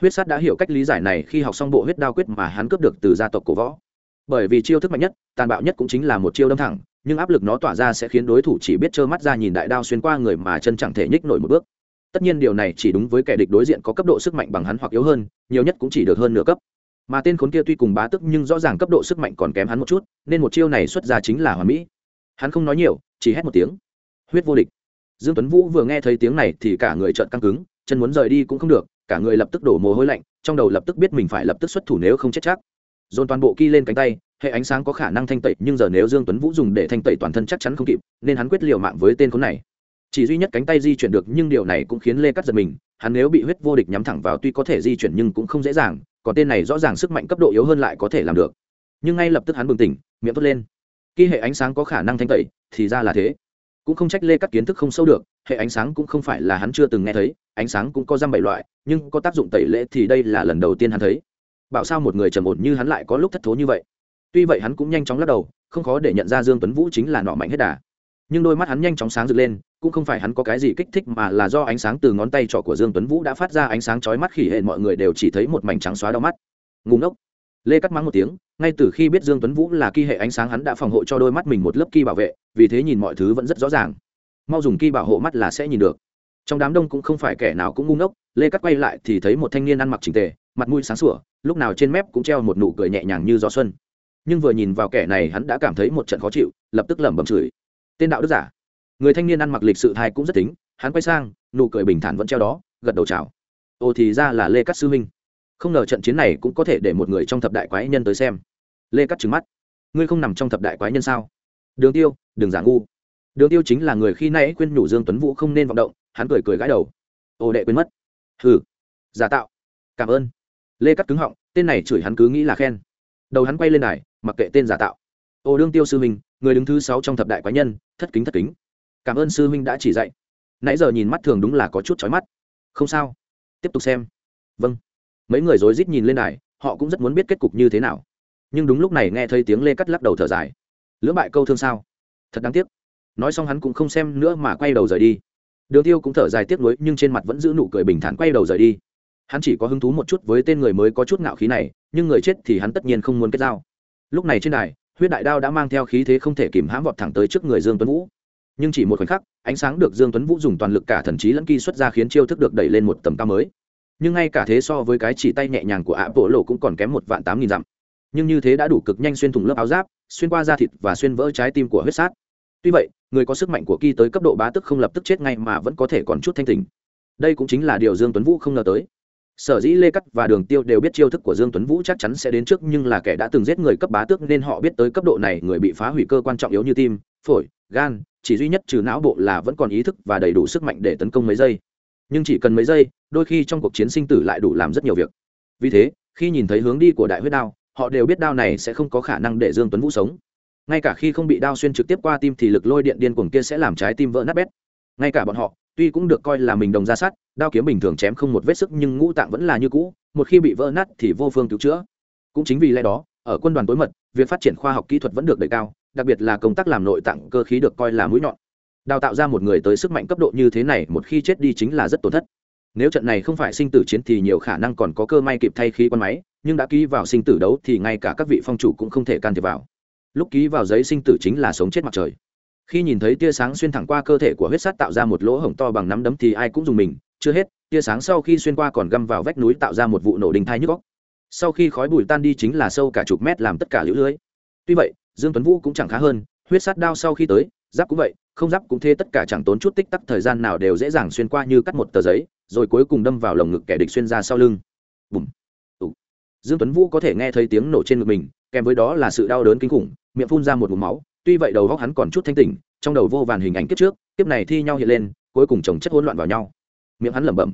Speaker 1: huyết sát đã hiểu cách lý giải này khi học xong bộ huyết đao quyết mà hắn cướp được từ gia tộc cổ võ. Bởi vì chiêu thức mạnh nhất, tàn bạo nhất cũng chính là một chiêu đâm thẳng, nhưng áp lực nó tỏa ra sẽ khiến đối thủ chỉ biết trơ mắt ra nhìn đại đao xuyên qua người mà chân chẳng thể nhích nổi một bước. Tất nhiên điều này chỉ đúng với kẻ địch đối diện có cấp độ sức mạnh bằng hắn hoặc yếu hơn, nhiều nhất cũng chỉ được hơn nửa cấp. Mà tên khốn kia tuy cùng bá tức nhưng rõ ràng cấp độ sức mạnh còn kém hắn một chút, nên một chiêu này xuất ra chính là hoàn mỹ. Hắn không nói nhiều, chỉ hét một tiếng. Huyết vô địch. Dương tuấn vũ vừa nghe thấy tiếng này thì cả người trợn căng cứng, chân muốn rời đi cũng không được cả người lập tức đổ mồ hôi lạnh, trong đầu lập tức biết mình phải lập tức xuất thủ nếu không chết chắc. Dồn toàn bộ ky lên cánh tay, hệ ánh sáng có khả năng thanh tẩy, nhưng giờ nếu dương tuấn vũ dùng để thanh tẩy toàn thân chắc chắn không kịp, nên hắn quyết liều mạng với tên khốn này. Chỉ duy nhất cánh tay di chuyển được, nhưng điều này cũng khiến lê cắt giật mình, hắn nếu bị huyết vô địch nhắm thẳng vào tuy có thể di chuyển nhưng cũng không dễ dàng, còn tên này rõ ràng sức mạnh cấp độ yếu hơn lại có thể làm được. Nhưng ngay lập tức hắn bừng tỉnh, miệng thốt lên. Khi hệ ánh sáng có khả năng thanh tẩy, thì ra là thế. Cũng không trách lê cắt kiến thức không sâu được hệ ánh sáng cũng không phải là hắn chưa từng nghe thấy, ánh sáng cũng có răm bảy loại, nhưng có tác dụng tẩy lễ thì đây là lần đầu tiên hắn thấy. Bảo sao một người trầm ổn như hắn lại có lúc thất thố như vậy? Tuy vậy hắn cũng nhanh chóng lắc đầu, không khó để nhận ra dương tuấn vũ chính là nọ mạnh hết đà. Nhưng đôi mắt hắn nhanh chóng sáng rực lên, cũng không phải hắn có cái gì kích thích mà là do ánh sáng từ ngón tay trỏ của dương tuấn vũ đã phát ra ánh sáng chói mắt khỉ hệ mọi người đều chỉ thấy một mảnh trắng xóa đau mắt. Ngủ ngốc. Lê cắt mắng một tiếng, ngay từ khi biết dương tuấn vũ là kỳ hệ ánh sáng hắn đã phòng hộ cho đôi mắt mình một lớp kỳ bảo vệ, vì thế nhìn mọi thứ vẫn rất rõ ràng mau dùng kỳ bảo hộ mắt là sẽ nhìn được. Trong đám đông cũng không phải kẻ nào cũng ngu ngốc, lê cắt quay lại thì thấy một thanh niên ăn mặc chỉnh tề, mặt mũi sáng sủa, lúc nào trên mép cũng treo một nụ cười nhẹ nhàng như gió xuân. Nhưng vừa nhìn vào kẻ này hắn đã cảm thấy một trận khó chịu, lập tức lẩm bẩm chửi. Tên đạo đức giả. Người thanh niên ăn mặc lịch sự thai cũng rất tính, hắn quay sang, nụ cười bình thản vẫn treo đó, gật đầu chào. Ồ thì ra là lê cắt sư huynh. Không ngờ trận chiến này cũng có thể để một người trong thập đại quái nhân tới xem. Lê cắt trừng mắt. Ngươi không nằm trong thập đại quái nhân sao? Đường tiêu, đừng giả ngu đường tiêu chính là người khi nãy khuyên nhủ dương tuấn vũ không nên vọng động, hắn cười cười gãi đầu. Ồ đệ quên mất. Hừ. Giả tạo. Cảm ơn. Lê cắt cứng họng, tên này chửi hắn cứ nghĩ là khen. Đầu hắn quay lên đài, mặc kệ tên giả tạo. Ồ đương tiêu sư huynh, người đứng thứ sáu trong thập đại quái nhân, thất kính thất kính. Cảm ơn sư huynh đã chỉ dạy. Nãy giờ nhìn mắt thường đúng là có chút chói mắt. Không sao. Tiếp tục xem. Vâng. Mấy người rối rít nhìn lên đài, họ cũng rất muốn biết kết cục như thế nào. Nhưng đúng lúc này nghe thấy tiếng lê cắt lắc đầu thở dài. Lưỡng bại câu thương sao? Thật đáng tiếc nói xong hắn cũng không xem nữa mà quay đầu rời đi. Đường tiêu cũng thở dài tiếc nuối, nhưng trên mặt vẫn giữ nụ cười bình thản quay đầu rời đi. Hắn chỉ có hứng thú một chút với tên người mới có chút ngạo khí này, nhưng người chết thì hắn tất nhiên không muốn kết giao. Lúc này trên đài, huyết đại đao đã mang theo khí thế không thể kìm hãm vọt thẳng tới trước người dương tuấn vũ. Nhưng chỉ một khoảnh khắc, ánh sáng được dương tuấn vũ dùng toàn lực cả thần trí lẫn kỳ xuất ra khiến chiêu thức được đẩy lên một tầm cao mới. Nhưng ngay cả thế so với cái chỉ tay nhẹ nhàng của ạ bộ lộ cũng còn kém một vạn tám nghìn dặm. Nhưng như thế đã đủ cực nhanh xuyên thủng lớp áo giáp, xuyên qua da thịt và xuyên vỡ trái tim của huyết sát. Tuy vậy người có sức mạnh của kỳ tới cấp độ bá tức không lập tức chết ngay mà vẫn có thể còn chút thanh tình đây cũng chính là điều dương tuấn vũ không ngờ tới. Sở dĩ lê cắt và đường tiêu đều biết chiêu thức của dương tuấn vũ chắc chắn sẽ đến trước, nhưng là kẻ đã từng giết người cấp bá tước nên họ biết tới cấp độ này người bị phá hủy cơ quan trọng yếu như tim, phổi, gan, chỉ duy nhất trừ não bộ là vẫn còn ý thức và đầy đủ sức mạnh để tấn công mấy giây. Nhưng chỉ cần mấy giây, đôi khi trong cuộc chiến sinh tử lại đủ làm rất nhiều việc. Vì thế, khi nhìn thấy hướng đi của đại huyết đao, họ đều biết đao này sẽ không có khả năng để dương tuấn vũ sống ngay cả khi không bị đao xuyên trực tiếp qua tim thì lực lôi điện điên cuồng kia sẽ làm trái tim vỡ nát bét. Ngay cả bọn họ, tuy cũng được coi là mình đồng ra sát, đao kiếm bình thường chém không một vết sức nhưng ngũ tạng vẫn là như cũ, một khi bị vỡ nát thì vô phương cứu chữa. Cũng chính vì lẽ đó, ở quân đoàn tối mật, việc phát triển khoa học kỹ thuật vẫn được đẩy cao, đặc biệt là công tác làm nội tạng cơ khí được coi là mũi nhọn. Đào tạo ra một người tới sức mạnh cấp độ như thế này một khi chết đi chính là rất tổn thất. Nếu trận này không phải sinh tử chiến thì nhiều khả năng còn có cơ may kịp thay khí quan máy, nhưng đã ký vào sinh tử đấu thì ngay cả các vị phong chủ cũng không thể can thiệp vào lúc ký vào giấy sinh tử chính là sống chết mặt trời. Khi nhìn thấy tia sáng xuyên thẳng qua cơ thể của huyết sắt tạo ra một lỗ hổng to bằng nắm đấm thì ai cũng dùng mình, chưa hết, tia sáng sau khi xuyên qua còn găm vào vách núi tạo ra một vụ nổ đình thai nhức góc sau khi khói bụi tan đi chính là sâu cả chục mét làm tất cả lũ lưới. Tuy vậy, dương tuấn vũ cũng chẳng khá hơn, huyết sắt đao sau khi tới, giáp cũng vậy, không giáp cũng thế tất cả chẳng tốn chút tích tắc thời gian nào đều dễ dàng xuyên qua như cắt một tờ giấy, rồi cuối cùng đâm vào lồng ngực kẻ địch xuyên ra sau lưng. Bùm. Dương tuấn vũ có thể nghe thấy tiếng nổ trên ngực mình kèm với đó là sự đau đớn kinh khủng miệng phun ra một ngụm máu tuy vậy đầu góc hắn còn chút thanh tỉnh trong đầu vô vàn hình ảnh kiếp trước kiếp này thi nhau hiện lên cuối cùng chồng chất hỗn loạn vào nhau. Miệng hắn lẩm bẩm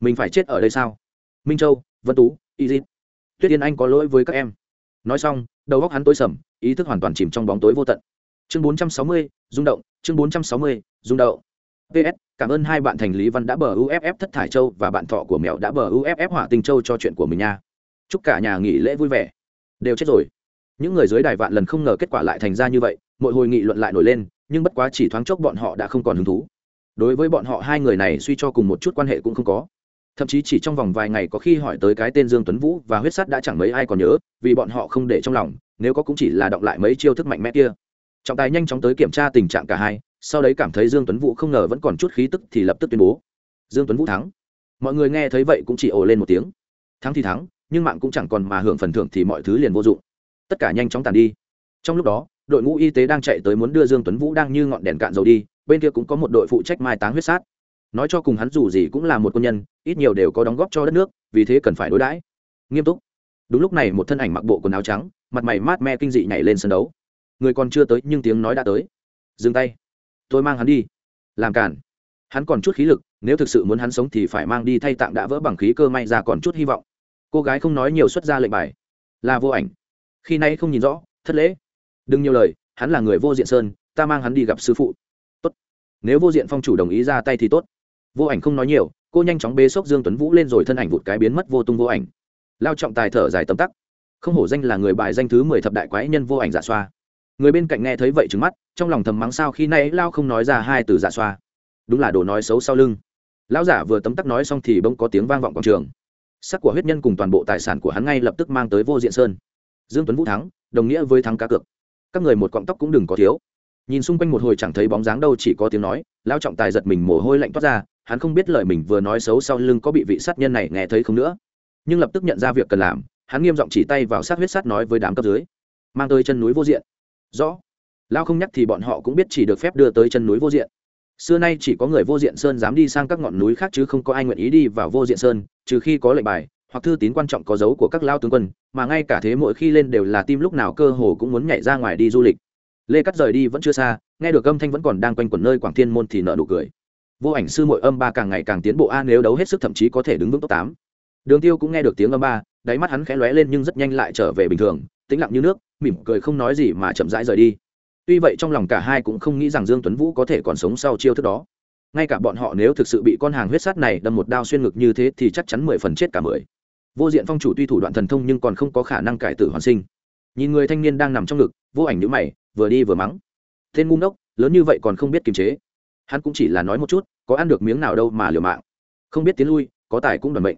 Speaker 1: mình phải chết ở đây sao? Minh châu vân tú y dịp tuyết yên anh có lỗi với các em. Nói xong đầu góc hắn tối sầm ý thức hoàn toàn chìm trong bóng tối vô tận. Chương 460, rung động chương 460, rung động. Ps cảm ơn hai bạn thành lý văn đã bờ uff thất thải châu và bạn thọ của mèo đã bờ uff hỏa tinh châu cho chuyện của mình nha. Chúc cả nhà nghỉ lễ vui vẻ đều chết rồi. Những người dưới đài vạn lần không ngờ kết quả lại thành ra như vậy mỗi hồi nghị luận lại nổi lên, nhưng bất quá chỉ thoáng chốc bọn họ đã không còn hứng thú. Đối với bọn họ hai người này suy cho cùng một chút quan hệ cũng không có. Thậm chí chỉ trong vòng vài ngày có khi hỏi tới cái tên dương tuấn vũ và huyết sắt đã chẳng mấy ai còn nhớ, vì bọn họ không để trong lòng, nếu có cũng chỉ là động lại mấy chiêu thức mạnh mẽ kia. Trọng tài nhanh chóng tới kiểm tra tình trạng cả hai, sau đấy cảm thấy dương tuấn vũ không ngờ vẫn còn chút khí tức thì lập tức tuyên bố. Dương tuấn vũ thắng. Mọi người nghe thấy vậy cũng chỉ ồ lên một tiếng. Thắng thì thắng nhưng mạng cũng chẳng còn mà hưởng phần thưởng thì mọi thứ liền vô dụng. Tất cả nhanh chóng tàn đi. Trong lúc đó, đội ngũ y tế đang chạy tới muốn đưa dương tuấn vũ đang như ngọn đèn cạn dầu đi, bên kia cũng có một đội phụ trách mai táng huyết sát. Nói cho cùng hắn dù gì cũng là một quân nhân, ít nhiều đều có đóng góp cho đất nước, vì thế cần phải đối đãi. Nghiêm túc. Đúng lúc này một thân ảnh mặc bộ quần áo trắng, mặt mày mát me kinh dị nhảy lên sân đấu. Người còn chưa tới nhưng tiếng nói đã tới. Dừng tay. Tôi mang hắn đi. Làm cản. Hắn còn chút khí lực, nếu thực sự muốn hắn sống thì phải mang đi thay tạng đã vỡ bằng khí cơ may ra còn chút hy vọng cô gái không nói nhiều xuất ra lệnh bài. Là vô ảnh. Khi nay không nhìn rõ, thất lễ. Đừng nhiều lời, hắn là người vô diện sơn, ta mang hắn đi gặp sư phụ. Tốt. Nếu vô diện phong chủ đồng ý ra tay thì tốt. Vô ảnh không nói nhiều, cô nhanh chóng bê xốc dương tuấn vũ lên rồi thân ảnh vụt cái biến mất vô tung vô ảnh. Lao trọng tài thở dài tấm tắc. Không hổ danh là người bài danh thứ mười thập đại quái nhân vô ảnh giả xoa. Người bên cạnh nghe thấy vậy trứng mắt, trong lòng thầm mắng sao khi nay lao không nói ra hai từ giả xoa. Đúng là đồ nói xấu sau lưng. Lão giả vừa tấm tắc nói xong thì bỗng có tiếng vang vọng quảng trường sắc của huyết nhân cùng toàn bộ tài sản của hắn ngay lập tức mang tới vô diện sơn. Dương tuấn vũ thắng, đồng nghĩa với thắng cá cược. Các người một cọng tóc cũng đừng có thiếu. Nhìn xung quanh một hồi chẳng thấy bóng dáng đâu, chỉ có tiếng nói lao trọng tài giật mình mồ hôi lạnh toát ra, hắn không biết lời mình vừa nói xấu sau lưng có bị vị sát nhân này nghe thấy không nữa. Nhưng lập tức nhận ra việc cần làm, hắn nghiêm giọng chỉ tay vào sát huyết sát nói với đám cấp dưới. Mang tới chân núi vô diện. Rõ. Lao không nhắc thì bọn họ cũng biết chỉ được phép đưa tới chân núi vô diện xưa nay chỉ có người vô diện sơn dám đi sang các ngọn núi khác chứ không có ai nguyện ý đi vào vô diện sơn, trừ khi có lệnh bài, hoặc thư tín quan trọng có dấu của các lao tướng quân, mà ngay cả thế mỗi khi lên đều là tim lúc nào cơ hồ cũng muốn nhảy ra ngoài đi du lịch. Lê cắt rời đi vẫn chưa xa, nghe được âm thanh vẫn còn đang quanh quẩn nơi quảng thiên môn thì nợ nụ cười. Vô ảnh sư mội âm ba càng ngày càng tiến bộ a, nếu đấu hết sức thậm chí có thể đứng vững top tám. Đường tiêu cũng nghe được tiếng âm ba, đáy mắt hắn khẽ lóe lên nhưng rất nhanh lại trở về bình thường, tĩnh lặng như nước, mỉm cười không nói gì mà chậm rãi rời đi tuy vậy trong lòng cả hai cũng không nghĩ rằng dương tuấn vũ có thể còn sống sau chiêu thức đó. Ngay cả bọn họ nếu thực sự bị con hàng huyết sát này đâm một đao xuyên ngực như thế thì chắc chắn mười phần chết cả mười. Vô diện phong chủ tuy thủ đoạn thần thông nhưng còn không có khả năng cải tử hoàn sinh. Nhìn người thanh niên đang nằm trong ngực, vô ảnh nhữ mày, vừa đi vừa mắng. Tên ngu ngốc, lớn như vậy còn không biết kiềm chế. Hắn cũng chỉ là nói một chút, có ăn được miếng nào đâu mà liều mạng. Không biết tiến lui, có tài cũng đoàn mệnh.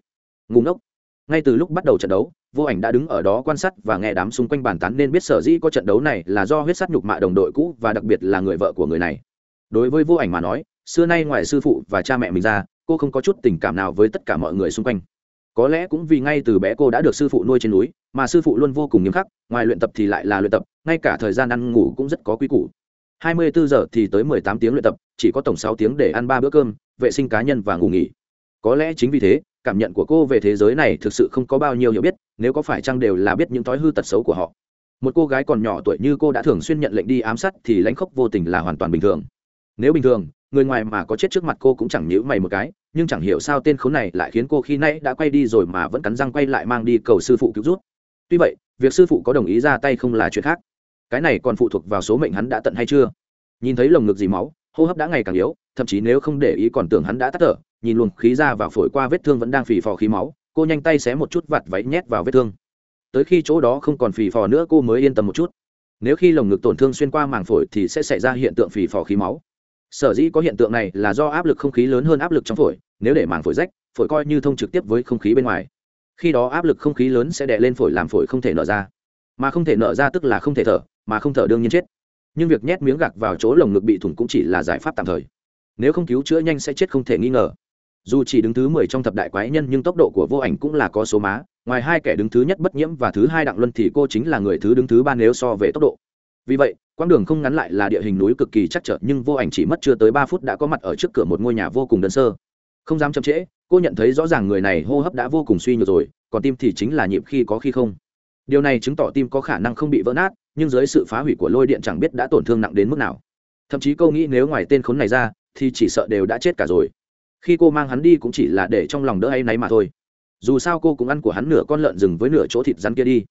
Speaker 1: Ngu ngốc. Ngay từ lúc bắt đầu trận đấu vô ảnh đã đứng ở đó quan sát và nghe đám xung quanh bàn tán nên biết sở dĩ có trận đấu này là do huyết sát nhục mạ đồng đội cũ và đặc biệt là người vợ của người này. Đối với vô ảnh mà nói, xưa nay ngoài sư phụ và cha mẹ mình ra, cô không có chút tình cảm nào với tất cả mọi người xung quanh. Có lẽ cũng vì ngay từ bé cô đã được sư phụ nuôi trên núi, mà sư phụ luôn vô cùng nghiêm khắc, ngoài luyện tập thì lại là luyện tập, ngay cả thời gian ăn ngủ cũng rất có quy củ. 24 giờ thì tới 18 tiếng luyện tập, chỉ có tổng 6 tiếng để ăn ba bữa cơm, vệ sinh cá nhân và ngủ nghỉ. Có lẽ chính vì thế cảm nhận của cô về thế giới này thực sự không có bao nhiêu hiểu biết, nếu có phải chăng đều là biết những thói hư tật xấu của họ. Một cô gái còn nhỏ tuổi như cô đã thường xuyên nhận lệnh đi ám sát thì lãnh khốc vô tình là hoàn toàn bình thường. Nếu bình thường, người ngoài mà có chết trước mặt cô cũng chẳng nhữ mày một cái, nhưng chẳng hiểu sao tên khốn này lại khiến cô khi nãy đã quay đi rồi mà vẫn cắn răng quay lại mang đi cầu sư phụ cứu rút tuy vậy, việc sư phụ có đồng ý ra tay không là chuyện khác. Cái này còn phụ thuộc vào số mệnh hắn đã tận hay chưa? Nhìn thấy lồng ngực dì máu, hô hấp đã ngày càng yếu, thậm chí nếu không để ý còn tưởng hắn đã tắt thở nhìn luồng khí ra và phổi qua vết thương vẫn đang phì phò khí máu, cô nhanh tay xé một chút vặt váy nhét vào vết thương. Tới khi chỗ đó không còn phì phò nữa, cô mới yên tâm một chút. Nếu khi lồng ngực tổn thương xuyên qua màng phổi thì sẽ xảy ra hiện tượng phì phò khí máu. Sở dĩ có hiện tượng này là do áp lực không khí lớn hơn áp lực trong phổi, nếu để màng phổi rách, phổi coi như thông trực tiếp với không khí bên ngoài. Khi đó áp lực không khí lớn sẽ đè lên phổi làm phổi không thể nở ra. Mà không thể nở ra tức là không thể thở, mà không thở đương nhiên chết. Nhưng việc nhét miếng gạc vào chỗ lồng ngực bị thủng cũng chỉ là giải pháp tạm thời. Nếu không cứu chữa nhanh sẽ chết không thể nghi ngờ dù chỉ đứng thứ mười trong thập đại quái nhân nhưng tốc độ của vô ảnh cũng là có số má. Ngoài hai kẻ đứng thứ nhất bất nhiễm và thứ hai đặng luân thì cô chính là người thứ đứng thứ ba nếu so về tốc độ. Vì vậy, quãng đường không ngắn lại là địa hình núi cực kỳ chắc trở nhưng vô ảnh chỉ mất chưa tới ba phút đã có mặt ở trước cửa một ngôi nhà vô cùng đơn sơ. Không dám chậm trễ, cô nhận thấy rõ ràng người này hô hấp đã vô cùng suy nhược rồi, còn tim thì chính là nhịp khi có khi không. Điều này chứng tỏ tim có khả năng không bị vỡ nát, nhưng dưới sự phá hủy của lôi điện chẳng biết đã tổn thương nặng đến mức nào. Thậm chí câu nghĩ nếu ngoài tên khốn này ra, thì chỉ sợ đều đã chết cả rồi khi cô mang hắn đi cũng chỉ là để trong lòng đỡ hay náy mà thôi. Dù sao cô cũng ăn của hắn nửa con lợn rừng với nửa chỗ thịt rắn kia đi.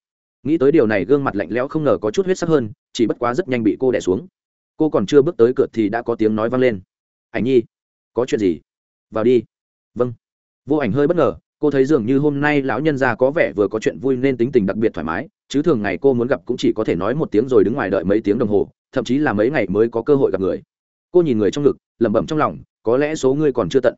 Speaker 1: Nghĩ tới điều này, gương mặt lạnh lẽo không ngờ có chút huyết sắc hơn, chỉ bất quá rất nhanh bị cô đẻ xuống. Cô còn chưa bước tới cửa thì đã có tiếng nói vang lên. Ảnh nhi, có chuyện gì? Vào đi. Vâng. Vô ảnh hơi bất ngờ, cô thấy dường như hôm nay lão nhân gia có vẻ vừa có chuyện vui nên tính tình đặc biệt thoải mái, chứ thường ngày cô muốn gặp cũng chỉ có thể nói một tiếng rồi đứng ngoài đợi mấy tiếng đồng hồ, thậm chí là mấy ngày mới có cơ hội gặp người. Cô nhìn người trong ngực, lẩm bẩm trong lòng có lẽ số ngươi còn chưa tận.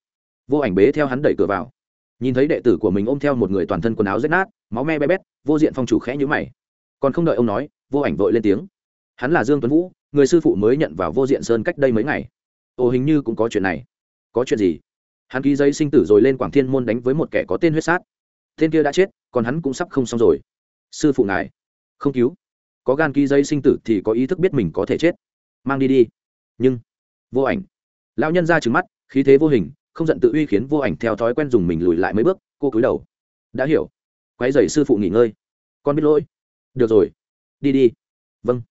Speaker 1: Vô ảnh bế theo hắn đẩy cửa vào. Nhìn thấy đệ tử của mình ôm theo một người toàn thân quần áo rách nát, máu me bé bét, vô diện phong chủ khẽ nhữ mày. Còn không đợi ông nói, vô ảnh vội lên tiếng. Hắn là dương tuấn vũ, người sư phụ mới nhận vào vô diện sơn cách đây mấy ngày. Ồ hình như cũng có chuyện này. Có chuyện gì? Hắn ký giấy sinh tử rồi lên quảng thiên môn đánh với một kẻ có tên huyết sát. Tên kia đã chết, còn hắn cũng sắp không xong rồi. Sư phụ ngài, không cứu. Có gan ký giấy sinh tử thì có ý thức biết mình có thể chết. Mang đi đi. Nhưng, vô ảnh lão nhân ra trừng mắt, khí thế vô hình, không giận tự uy khiến vô ảnh theo thói quen dùng mình lùi lại mấy bước, cô cúi đầu. Đã hiểu. Quay dày sư phụ nghỉ ngơi. Con biết lỗi. Được rồi. Đi đi. Vâng.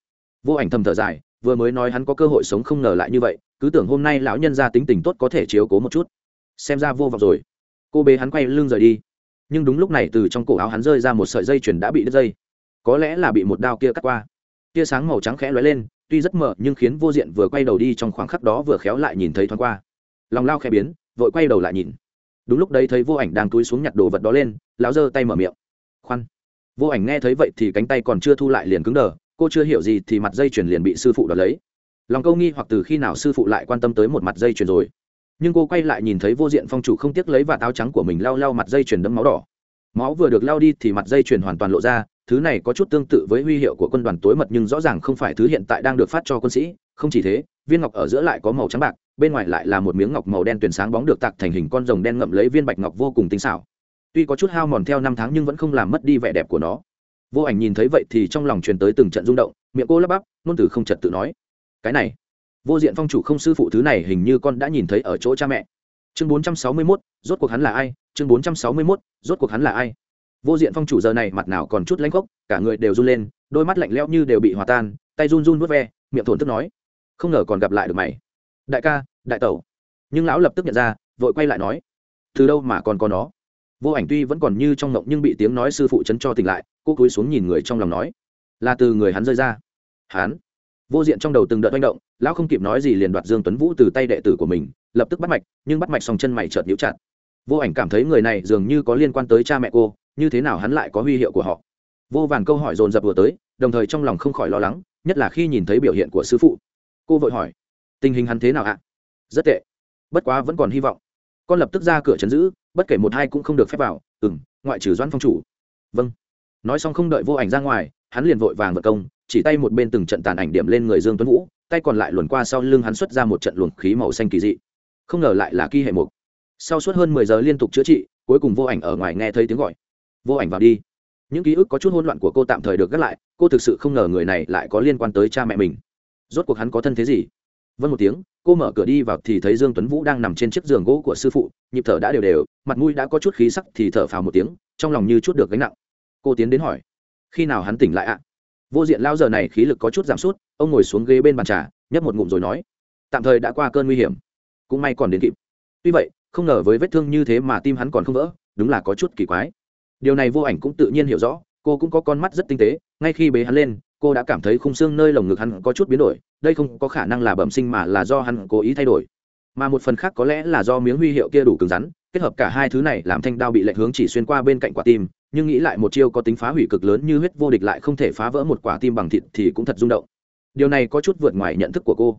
Speaker 1: Vô ảnh thầm thở dài, vừa mới nói hắn có cơ hội sống không ngờ lại như vậy, cứ tưởng hôm nay lão nhân ra tính tình tốt có thể chiếu cố một chút. Xem ra vô vọng rồi. Cô bế hắn quay lưng rời đi. Nhưng đúng lúc này từ trong cổ áo hắn rơi ra một sợi dây chuyền đã bị đứt dây. Có lẽ là bị một đao kia cắt qua. Tia sáng màu trắng khẽ lóe lên tuy rất mờ nhưng khiến vô diện vừa quay đầu đi trong khoảng khắc đó vừa khéo lại nhìn thấy thoáng qua. Lòng lao khẽ biến, vội quay đầu lại nhìn. Đúng lúc đấy thấy vô ảnh đang túi xuống nhặt đồ vật đó lên, lão giơ tay mở miệng. Khoan. Vô ảnh nghe thấy vậy thì cánh tay còn chưa thu lại liền cứng đờ, cô chưa hiểu gì thì mặt dây chuyền liền bị sư phụ đoạt lấy. Lòng câu nghi hoặc từ khi nào sư phụ lại quan tâm tới một mặt dây chuyền rồi. Nhưng cô quay lại nhìn thấy vô diện phong chủ không tiếc lấy và táo trắng của mình lau lau mặt dây chuyền đẫm máu đỏ. Máu vừa được lau đi thì mặt dây chuyền hoàn toàn lộ ra thứ này có chút tương tự với huy hiệu của quân đoàn tối mật nhưng rõ ràng không phải thứ hiện tại đang được phát cho quân sĩ, không chỉ thế, viên ngọc ở giữa lại có màu trắng bạc, bên ngoài lại là một miếng ngọc màu đen tuyển sáng bóng được tạc thành hình con rồng đen ngậm lấy viên bạch ngọc vô cùng tinh xảo. Tuy có chút hao mòn theo năm tháng nhưng vẫn không làm mất đi vẻ đẹp của nó. Vô ảnh nhìn thấy vậy thì trong lòng truyền tới từng trận rung động, miệng cô lắp bắp, ngôn từ không trật tự nói. Cái này, vô diện phong chủ không sư phụ thứ này hình như con đã nhìn thấy ở chỗ cha mẹ. Chương bốn trăm sáu mươi mốt, rốt cuộc hắn là ai? Chương bốn trăm sáu mươi mốt, rốt cuộc hắn là ai? Vô diện phong chủ giờ này mặt nào còn chút lãnh khốc, cả người đều run lên, đôi mắt lạnh lẽo như đều bị hòa tan, tay run run vớt ve, miệng thổn thức nói, không ngờ còn gặp lại được mày. Đại ca, đại tẩu. Nhưng lão lập tức nhận ra, vội quay lại nói, từ đâu mà còn có nó? Vô ảnh tuy vẫn còn như trong ngộng nhưng bị tiếng nói sư phụ chấn cho tỉnh lại, cô cúi xuống nhìn người trong lòng nói, là từ người hắn rơi ra. Hắn? Vô diện trong đầu từng đợt manh động, lão không kịp nói gì liền đoạt dương tuấn vũ từ tay đệ tử của mình, lập tức bắt mạch, nhưng bắt mạch xong chân mày chợt nhíu chặt. Vô ảnh cảm thấy người này dường như có liên quan tới cha mẹ cô như thế nào hắn lại có huy hiệu của họ? Vô vàn câu hỏi dồn dập vừa tới, đồng thời trong lòng không khỏi lo lắng, nhất là khi nhìn thấy biểu hiện của sư phụ. Cô vội hỏi, tình hình hắn thế nào ạ? Rất tệ, bất quá vẫn còn hy vọng. Con lập tức ra cửa chấn giữ, bất kể một hai cũng không được phép vào. Ừ m ngoại trừ doãn phong chủ. Vâng. Nói xong không đợi vô ảnh ra ngoài, hắn liền vội vàng vật công, chỉ tay một bên từng trận tàn ảnh điểm lên người dương tuấn vũ, tay còn lại luồn qua sau lưng hắn xuất ra một trận luồng khí màu xanh kỳ dị. Không ngờ lại là kỳ hệ mục. Sau suốt hơn mười giờ liên tục chữa trị, cuối cùng vô ảnh ở ngoài nghe thấy tiếng gọi vô ảnh vào đi. Những ký ức có chút hỗn loạn của cô tạm thời được gác lại, cô thực sự không ngờ người này lại có liên quan tới cha mẹ mình. Rốt cuộc hắn có thân thế gì? Vâng một tiếng, cô mở cửa đi vào thì thấy dương tuấn vũ đang nằm trên chiếc giường gỗ của sư phụ, nhịp thở đã đều đều, mặt mũi đã có chút khí sắc thì thở phào một tiếng, trong lòng như chút được gánh nặng. Cô tiến đến hỏi, khi nào hắn tỉnh lại ạ? Vô diện lao giờ này khí lực có chút giảm sút, ông ngồi xuống ghế bên bàn trà, nhấp một ngụm rồi nói, tạm thời đã qua cơn nguy hiểm, cũng may còn đến kịp. Tuy vậy, không ngờ với vết thương như thế mà tim hắn còn không vỡ, đúng là có chút kỳ quái điều này vô ảnh cũng tự nhiên hiểu rõ, cô cũng có con mắt rất tinh tế, ngay khi bế hắn lên, cô đã cảm thấy khung xương nơi lồng ngực hắn có chút biến đổi, đây không có khả năng là bẩm sinh mà là do hắn cố ý thay đổi. Mà một phần khác có lẽ là do miếng huy hiệu kia đủ cứng rắn, kết hợp cả hai thứ này làm thanh đao bị lệnh hướng chỉ xuyên qua bên cạnh quả tim, nhưng nghĩ lại một chiêu có tính phá hủy cực lớn như huyết vô địch lại không thể phá vỡ một quả tim bằng thịt thì cũng thật rung động. Điều này có chút vượt ngoài nhận thức của cô.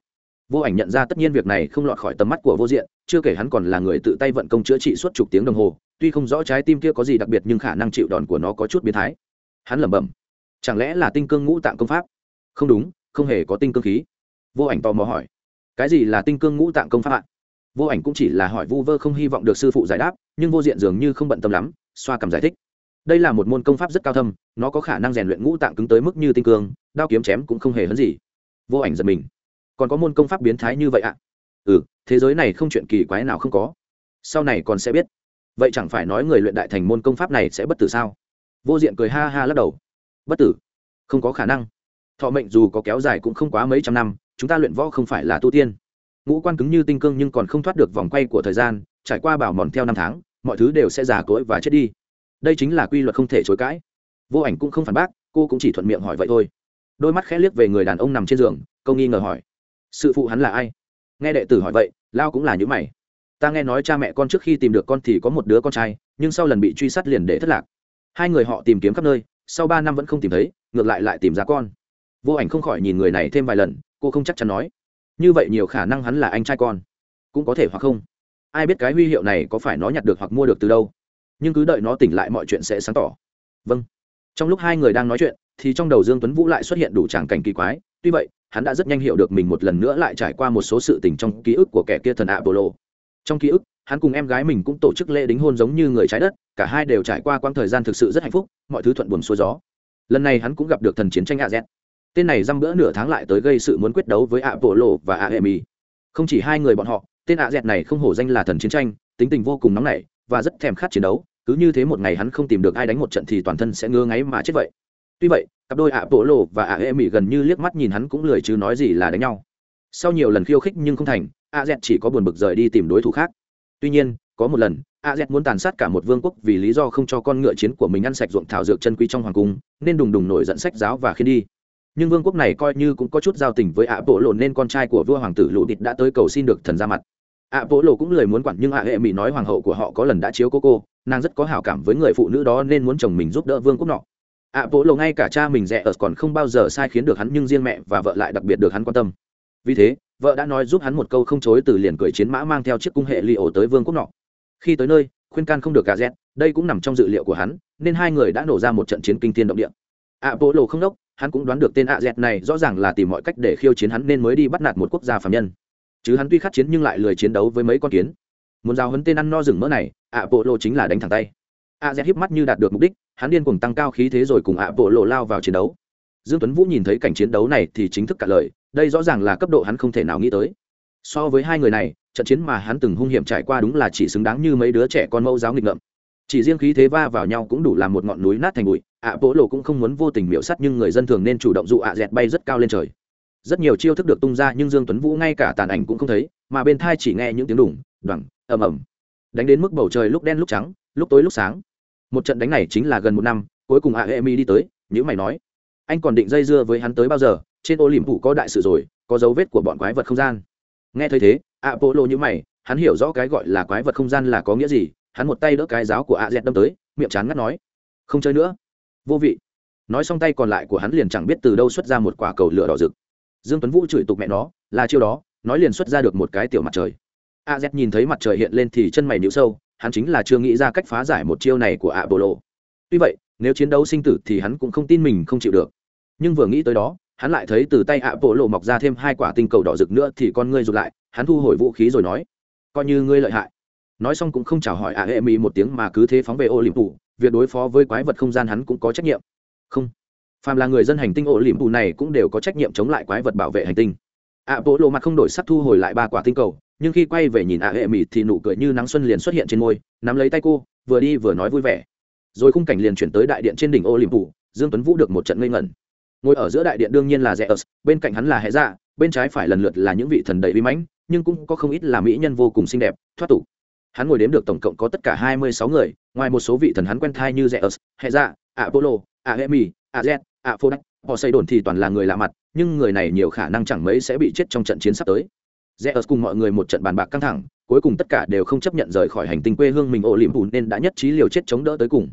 Speaker 1: Vô ảnh nhận ra tất nhiên việc này không lọt khỏi tầm mắt của vô diện, chưa kể hắn còn là người tự tay vận công chữa trị suốt chục tiếng đồng hồ tuy không rõ trái tim kia có gì đặc biệt nhưng khả năng chịu đòn của nó có chút biến thái. Hắn lẩm bẩm, chẳng lẽ là tinh cương ngũ tạng công pháp? Không đúng, không hề có tinh cương khí. Vô ảnh tò mò hỏi, cái gì là tinh cương ngũ tạng công pháp ạ? Vô ảnh cũng chỉ là hỏi vu vơ không hy vọng được sư phụ giải đáp, nhưng vô diện dường như không bận tâm lắm, xoa cầm giải thích, đây là một môn công pháp rất cao thâm, nó có khả năng rèn luyện ngũ tạng cứng tới mức như tinh cương, đao kiếm chém cũng không hề hấn gì. Vô ảnh giật mình, còn có môn công pháp biến thái như vậy ạ? Ừ thế giới này không chuyện kỳ quái nào không có. Sau này còn sẽ biết vậy chẳng phải nói người luyện đại thành môn công pháp này sẽ bất tử sao? Vô diện cười ha ha lắc đầu. Bất tử? Không có khả năng. Thọ mệnh dù có kéo dài cũng không quá mấy trăm năm, chúng ta luyện võ không phải là tu tiên. Ngũ quan cứng như tinh cương nhưng còn không thoát được vòng quay của thời gian, trải qua bảo mòn theo năm tháng, mọi thứ đều sẽ già cỗi và chết đi. Đây chính là quy luật không thể chối cãi. Vô ảnh cũng không phản bác, cô cũng chỉ thuận miệng hỏi vậy thôi. Đôi mắt khẽ liếc về người đàn ông nằm trên giường câu nghi ngờ hỏi sự phụ hắn là ai? Nghe đệ tử hỏi vậy, lao cũng là những mày ta nghe nói cha mẹ con trước khi tìm được con thì có một đứa con trai, nhưng sau lần bị truy sát liền để thất lạc. Hai người họ tìm kiếm khắp nơi, sau ba năm vẫn không tìm thấy, ngược lại lại tìm ra con. Vô ảnh không khỏi nhìn người này thêm vài lần, cô không chắc chắn nói. Như vậy nhiều khả năng hắn là anh trai con. Cũng có thể hoặc không. Ai biết cái huy hiệu này có phải nó nhặt được hoặc mua được từ đâu. Nhưng cứ đợi nó tỉnh lại mọi chuyện sẽ sáng tỏ. Vâng. Trong lúc hai người đang nói chuyện, thì trong đầu dương tuấn vũ lại xuất hiện đủ tràng cảnh kỳ quái. Tuy vậy, hắn đã rất nhanh hiểu được mình một lần nữa lại trải qua một số sự tình trong ký ức của kẻ kia thần ạ bộ lộ trong ký ức, hắn cùng em gái mình cũng tổ chức lễ đính hôn giống như người trái đất, cả hai đều trải qua quãng thời gian thực sự rất hạnh phúc, mọi thứ thuận buồm xuôi gió. Lần này hắn cũng gặp được thần chiến tranh a z. Tên này dăm bữa nửa tháng lại tới gây sự muốn quyết đấu với a bộ lộ và a emi không chỉ hai người bọn họ, tên a z này không hổ danh là thần chiến tranh, tính tình vô cùng nóng nảy và rất thèm khát chiến đấu, cứ như thế một ngày hắn không tìm được ai đánh một trận thì toàn thân sẽ ngơ ngáy mà chết vậy. Tuy vậy, cặp đôi ạ bộ lộ và ạ e mỹ gần như liếc mắt nhìn hắn cũng lười chứ nói gì là đánh nhau. Sau nhiều lần khiêu khích nhưng không thành a z chỉ có buồn bực rời đi tìm đối thủ khác. Tuy nhiên, có một lần, a z muốn tàn sát cả một vương quốc vì lý do không cho con ngựa chiến của mình ăn sạch ruộng thảo dược chân quý trong hoàng cung, nên đùng đùng nổi giận sách giáo và khiến đi. Nhưng vương quốc này coi như cũng có chút giao tình với ạ bộ lộ nên con trai của vua hoàng tử lụ địch đã tới cầu xin được thần ra mặt. Ạ bộ lộ cũng lời muốn quản nhưng ạ hệ mỹ nói hoàng hậu của họ có lần đã chiếu cô cô, nàng rất có hảo cảm với người phụ nữ đó nên muốn chồng mình giúp đỡ vương quốc nọ. Ạ bộ lộ ngay cả cha mình rẻ ở còn không bao giờ sai khiến được hắn nhưng riêng mẹ và vợ lại đặc biệt được hắn quan tâm. Vì thế vợ đã nói giúp hắn một câu không chối từ liền cười chiến mã mang theo chiếc cung hệ li ổ tới vương quốc nọ. Khi tới nơi, khuyên can không được gà rét đây cũng nằm trong dự liệu của hắn, nên hai người đã nổ ra một trận chiến kinh thiên động địa. Ạ bộ lộ không đốc, hắn cũng đoán được tên ạ dẹt này rõ ràng là tìm mọi cách để khiêu chiến hắn nên mới đi bắt nạt một quốc gia phạm nhân. Chứ hắn tuy khát chiến nhưng lại lười chiến đấu với mấy con kiến. Muốn giao hấn tên ăn no rừng mỡ này ạ bộ lộ chính là đánh thẳng tay. Ạ dẹt híp mắt như đạt được mục đích, hắn điên cùng tăng cao khí thế rồi cùng ạ bộ lộ lao vào chiến đấu. Dương tuấn vũ nhìn thấy cảnh chiến đấu này thì chính thức cả lời đây rõ ràng là cấp độ hắn không thể nào nghĩ tới. So với hai người này, trận chiến mà hắn từng hung hiểm trải qua đúng là chỉ xứng đáng như mấy đứa trẻ con mẫu giáo nghịch ngợm. Chỉ riêng khí thế va vào nhau cũng đủ làm một ngọn núi nát thành bụi, ạ bố lộ cũng không muốn vô tình miễu sắt nhưng người dân thường nên chủ động dụ ạ dẹt bay rất cao lên trời. Rất nhiều chiêu thức được tung ra nhưng dương tuấn vũ ngay cả tàn ảnh cũng không thấy, mà bên thai chỉ nghe những tiếng đùng, đoằng, ầm ầm. Đánh đến mức bầu trời lúc đen lúc trắng, lúc tối lúc sáng. Một trận đánh này chính là gần một năm, cuối cùng ạ hệ mi đi tới nhữ mày nói, anh còn định dây dưa với hắn tới bao giờ? Trên ô liềm phủ có đại sự rồi, có dấu vết của bọn quái vật không gian. Nghe thấy thế, apollo như mày, hắn hiểu rõ cái gọi là quái vật không gian là có nghĩa gì, hắn một tay đỡ cái giáo của a z đâm tới, miệng chán ngắt nói, không chơi nữa. Vô vị. Nói xong tay còn lại của hắn liền chẳng biết từ đâu xuất ra một quả cầu lửa đỏ rực. Dương tuấn vũ chửi tục mẹ nó, là chiêu đó, nói liền xuất ra được một cái tiểu mặt trời. A z nhìn thấy mặt trời hiện lên thì chân mày nhíu sâu, hắn chính là chưa nghĩ ra cách phá giải một chiêu này của apollo. Tuy vậy, nếu chiến đấu sinh tử thì hắn cũng không tin mình không chịu được. Nhưng vừa nghĩ tới đó hắn lại thấy từ tay ạ bộ lộ mọc ra thêm hai quả tinh cầu đỏ rực nữa thì con ngươi rụt lại, hắn thu hồi vũ khí rồi nói, coi như ngươi lợi hại. Nói xong cũng không chào hỏi ạ hệ mỹ một tiếng mà cứ thế phóng về ô liềm phủ việc đối phó với quái vật không gian hắn cũng có trách nhiệm. Không, phàm là người dân hành tinh ô liềm phủ này cũng đều có trách nhiệm chống lại quái vật bảo vệ hành tinh. Ạ bộ lộ mặt không đổi sắc thu hồi lại ba quả tinh cầu, nhưng khi quay về nhìn ạ hệ mỹ thì nụ cười như nắng xuân liền xuất hiện trên môi, nắm lấy tay cô, vừa đi vừa nói vui vẻ. Rồi khung cảnh liền chuyển tới đại điện trên đỉnh ô liềm phủ dương tuấn vũ được một trận ngây ngẩn ngồi ở giữa đại điện đương nhiên là rẽ ớt, bên cạnh hắn là hệ dạ bên trái phải lần lượt là những vị thần đầy vi mãnh, nhưng cũng có không ít là mỹ nhân vô cùng xinh đẹp, thoát tục. Hắn ngồi đếm được tổng cộng có tất cả hai mươi sáu người, ngoài một số vị thần hắn quen thai như rẽ ớt hệ dạ apollo aemi az aphodac họ xây đồn thì toàn là người lạ mặt, nhưng người này nhiều khả năng chẳng mấy sẽ bị chết trong trận chiến sắp tới. Rẽ ớt cùng mọi người một trận bàn bạc căng thẳng, cuối cùng tất cả đều không chấp nhận rời khỏi hành tinh quê hương mình ổ liệm bùn nên đã nhất trí liều chết chống đỡ tới cùng.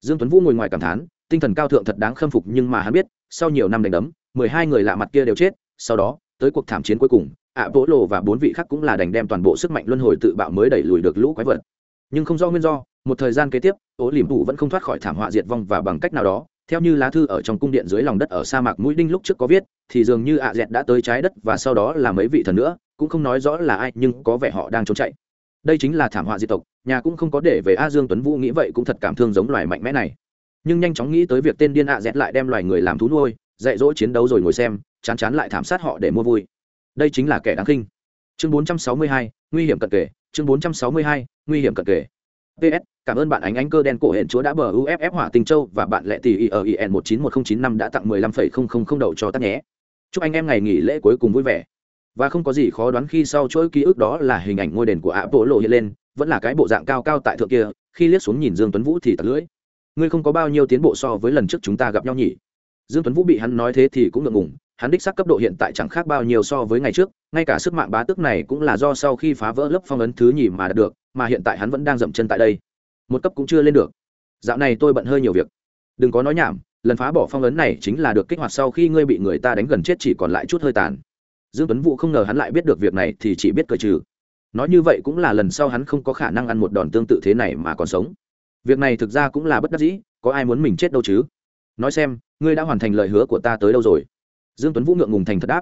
Speaker 1: Dương tuấn vũ ngồi ngoài cảm thán, tinh thần cao thượng thật đáng khâm phục nhưng mà hắn biết sau nhiều năm đánh đấm, mười hai người lạ mặt kia đều chết, sau đó, tới cuộc thảm chiến cuối cùng ạ vỗ lộ và bốn vị khác cũng là đành đem toàn bộ sức mạnh luân hồi tự bạo mới đẩy lùi được lũ quái vật. Nhưng không do nguyên do, một thời gian kế tiếp, ố liềm phủ vẫn không thoát khỏi thảm họa diệt vong và bằng cách nào đó, theo như lá thư ở trong cung điện dưới lòng đất ở sa mạc mũi đinh lúc trước có viết, thì dường như ạ dẹt đã tới trái đất và sau đó là mấy vị thần nữa, cũng không nói rõ là ai, nhưng có vẻ họ đang trốn chạy. Đây chính là thảm họa diệt tộc, nhà cũng không có để về a dương tuấn vũ nghĩ vậy cũng thật cảm thương giống loài mạnh mẽ này nhưng nhanh chóng nghĩ tới việc tên điên ạ dẹt lại đem loài người làm thú nuôi dạy dỗ chiến đấu rồi ngồi xem chán chán lại thảm sát họ để mua vui. Đây chính là kẻ đáng khinh. Chương 462, nguy hiểm cận kề chương 462, nguy hiểm cận kề. Ps cảm ơn bạn ánh ánh cơ đen cổ hẹn chúa đã bờ uff hỏa tình châu và bạn lệ tỷ ở in một chín một không chín năm đã tặng mười lăm phẩy không không không đậu cho tắt nhé. Chúc anh em ngày nghỉ lễ cuối cùng vui vẻ. Và không có gì khó đoán khi sau chuỗi ký ức đó là hình ảnh ngôi đền của ạ bộ lộ hiện lên vẫn là cái bộ dạng cao cao tại thượng kia khi liếc xuống nhìn dương tuấn vũ thì tặc lưỡi ngươi không có bao nhiêu tiến bộ so với lần trước chúng ta gặp nhau nhỉ? Dương tuấn vũ bị hắn nói thế thì cũng ngượng ngùng, hắn đích xác cấp độ hiện tại chẳng khác bao nhiêu so với ngày trước, ngay cả sức mạng bá tức này cũng là do sau khi phá vỡ lớp phong ấn thứ nhì mà đạt được, mà hiện tại hắn vẫn đang dậm chân tại đây. Một cấp cũng chưa lên được. Dạo này tôi bận hơi nhiều việc. Đừng có nói nhảm, lần phá bỏ phong ấn này chính là được kích hoạt sau khi ngươi bị người ta đánh gần chết chỉ còn lại chút hơi tàn. Dương tuấn vũ không ngờ hắn lại biết được việc này thì chỉ biết cởi trừ. Nói như vậy cũng là lần sau hắn không có khả năng ăn một đòn tương tự thế này mà còn sống việc này thực ra cũng là bất đắc dĩ có ai muốn mình chết đâu chứ? Nói xem ngươi đã hoàn thành lời hứa của ta tới đâu rồi? Dương tuấn vũ ngượng ngùng thành thật đáp.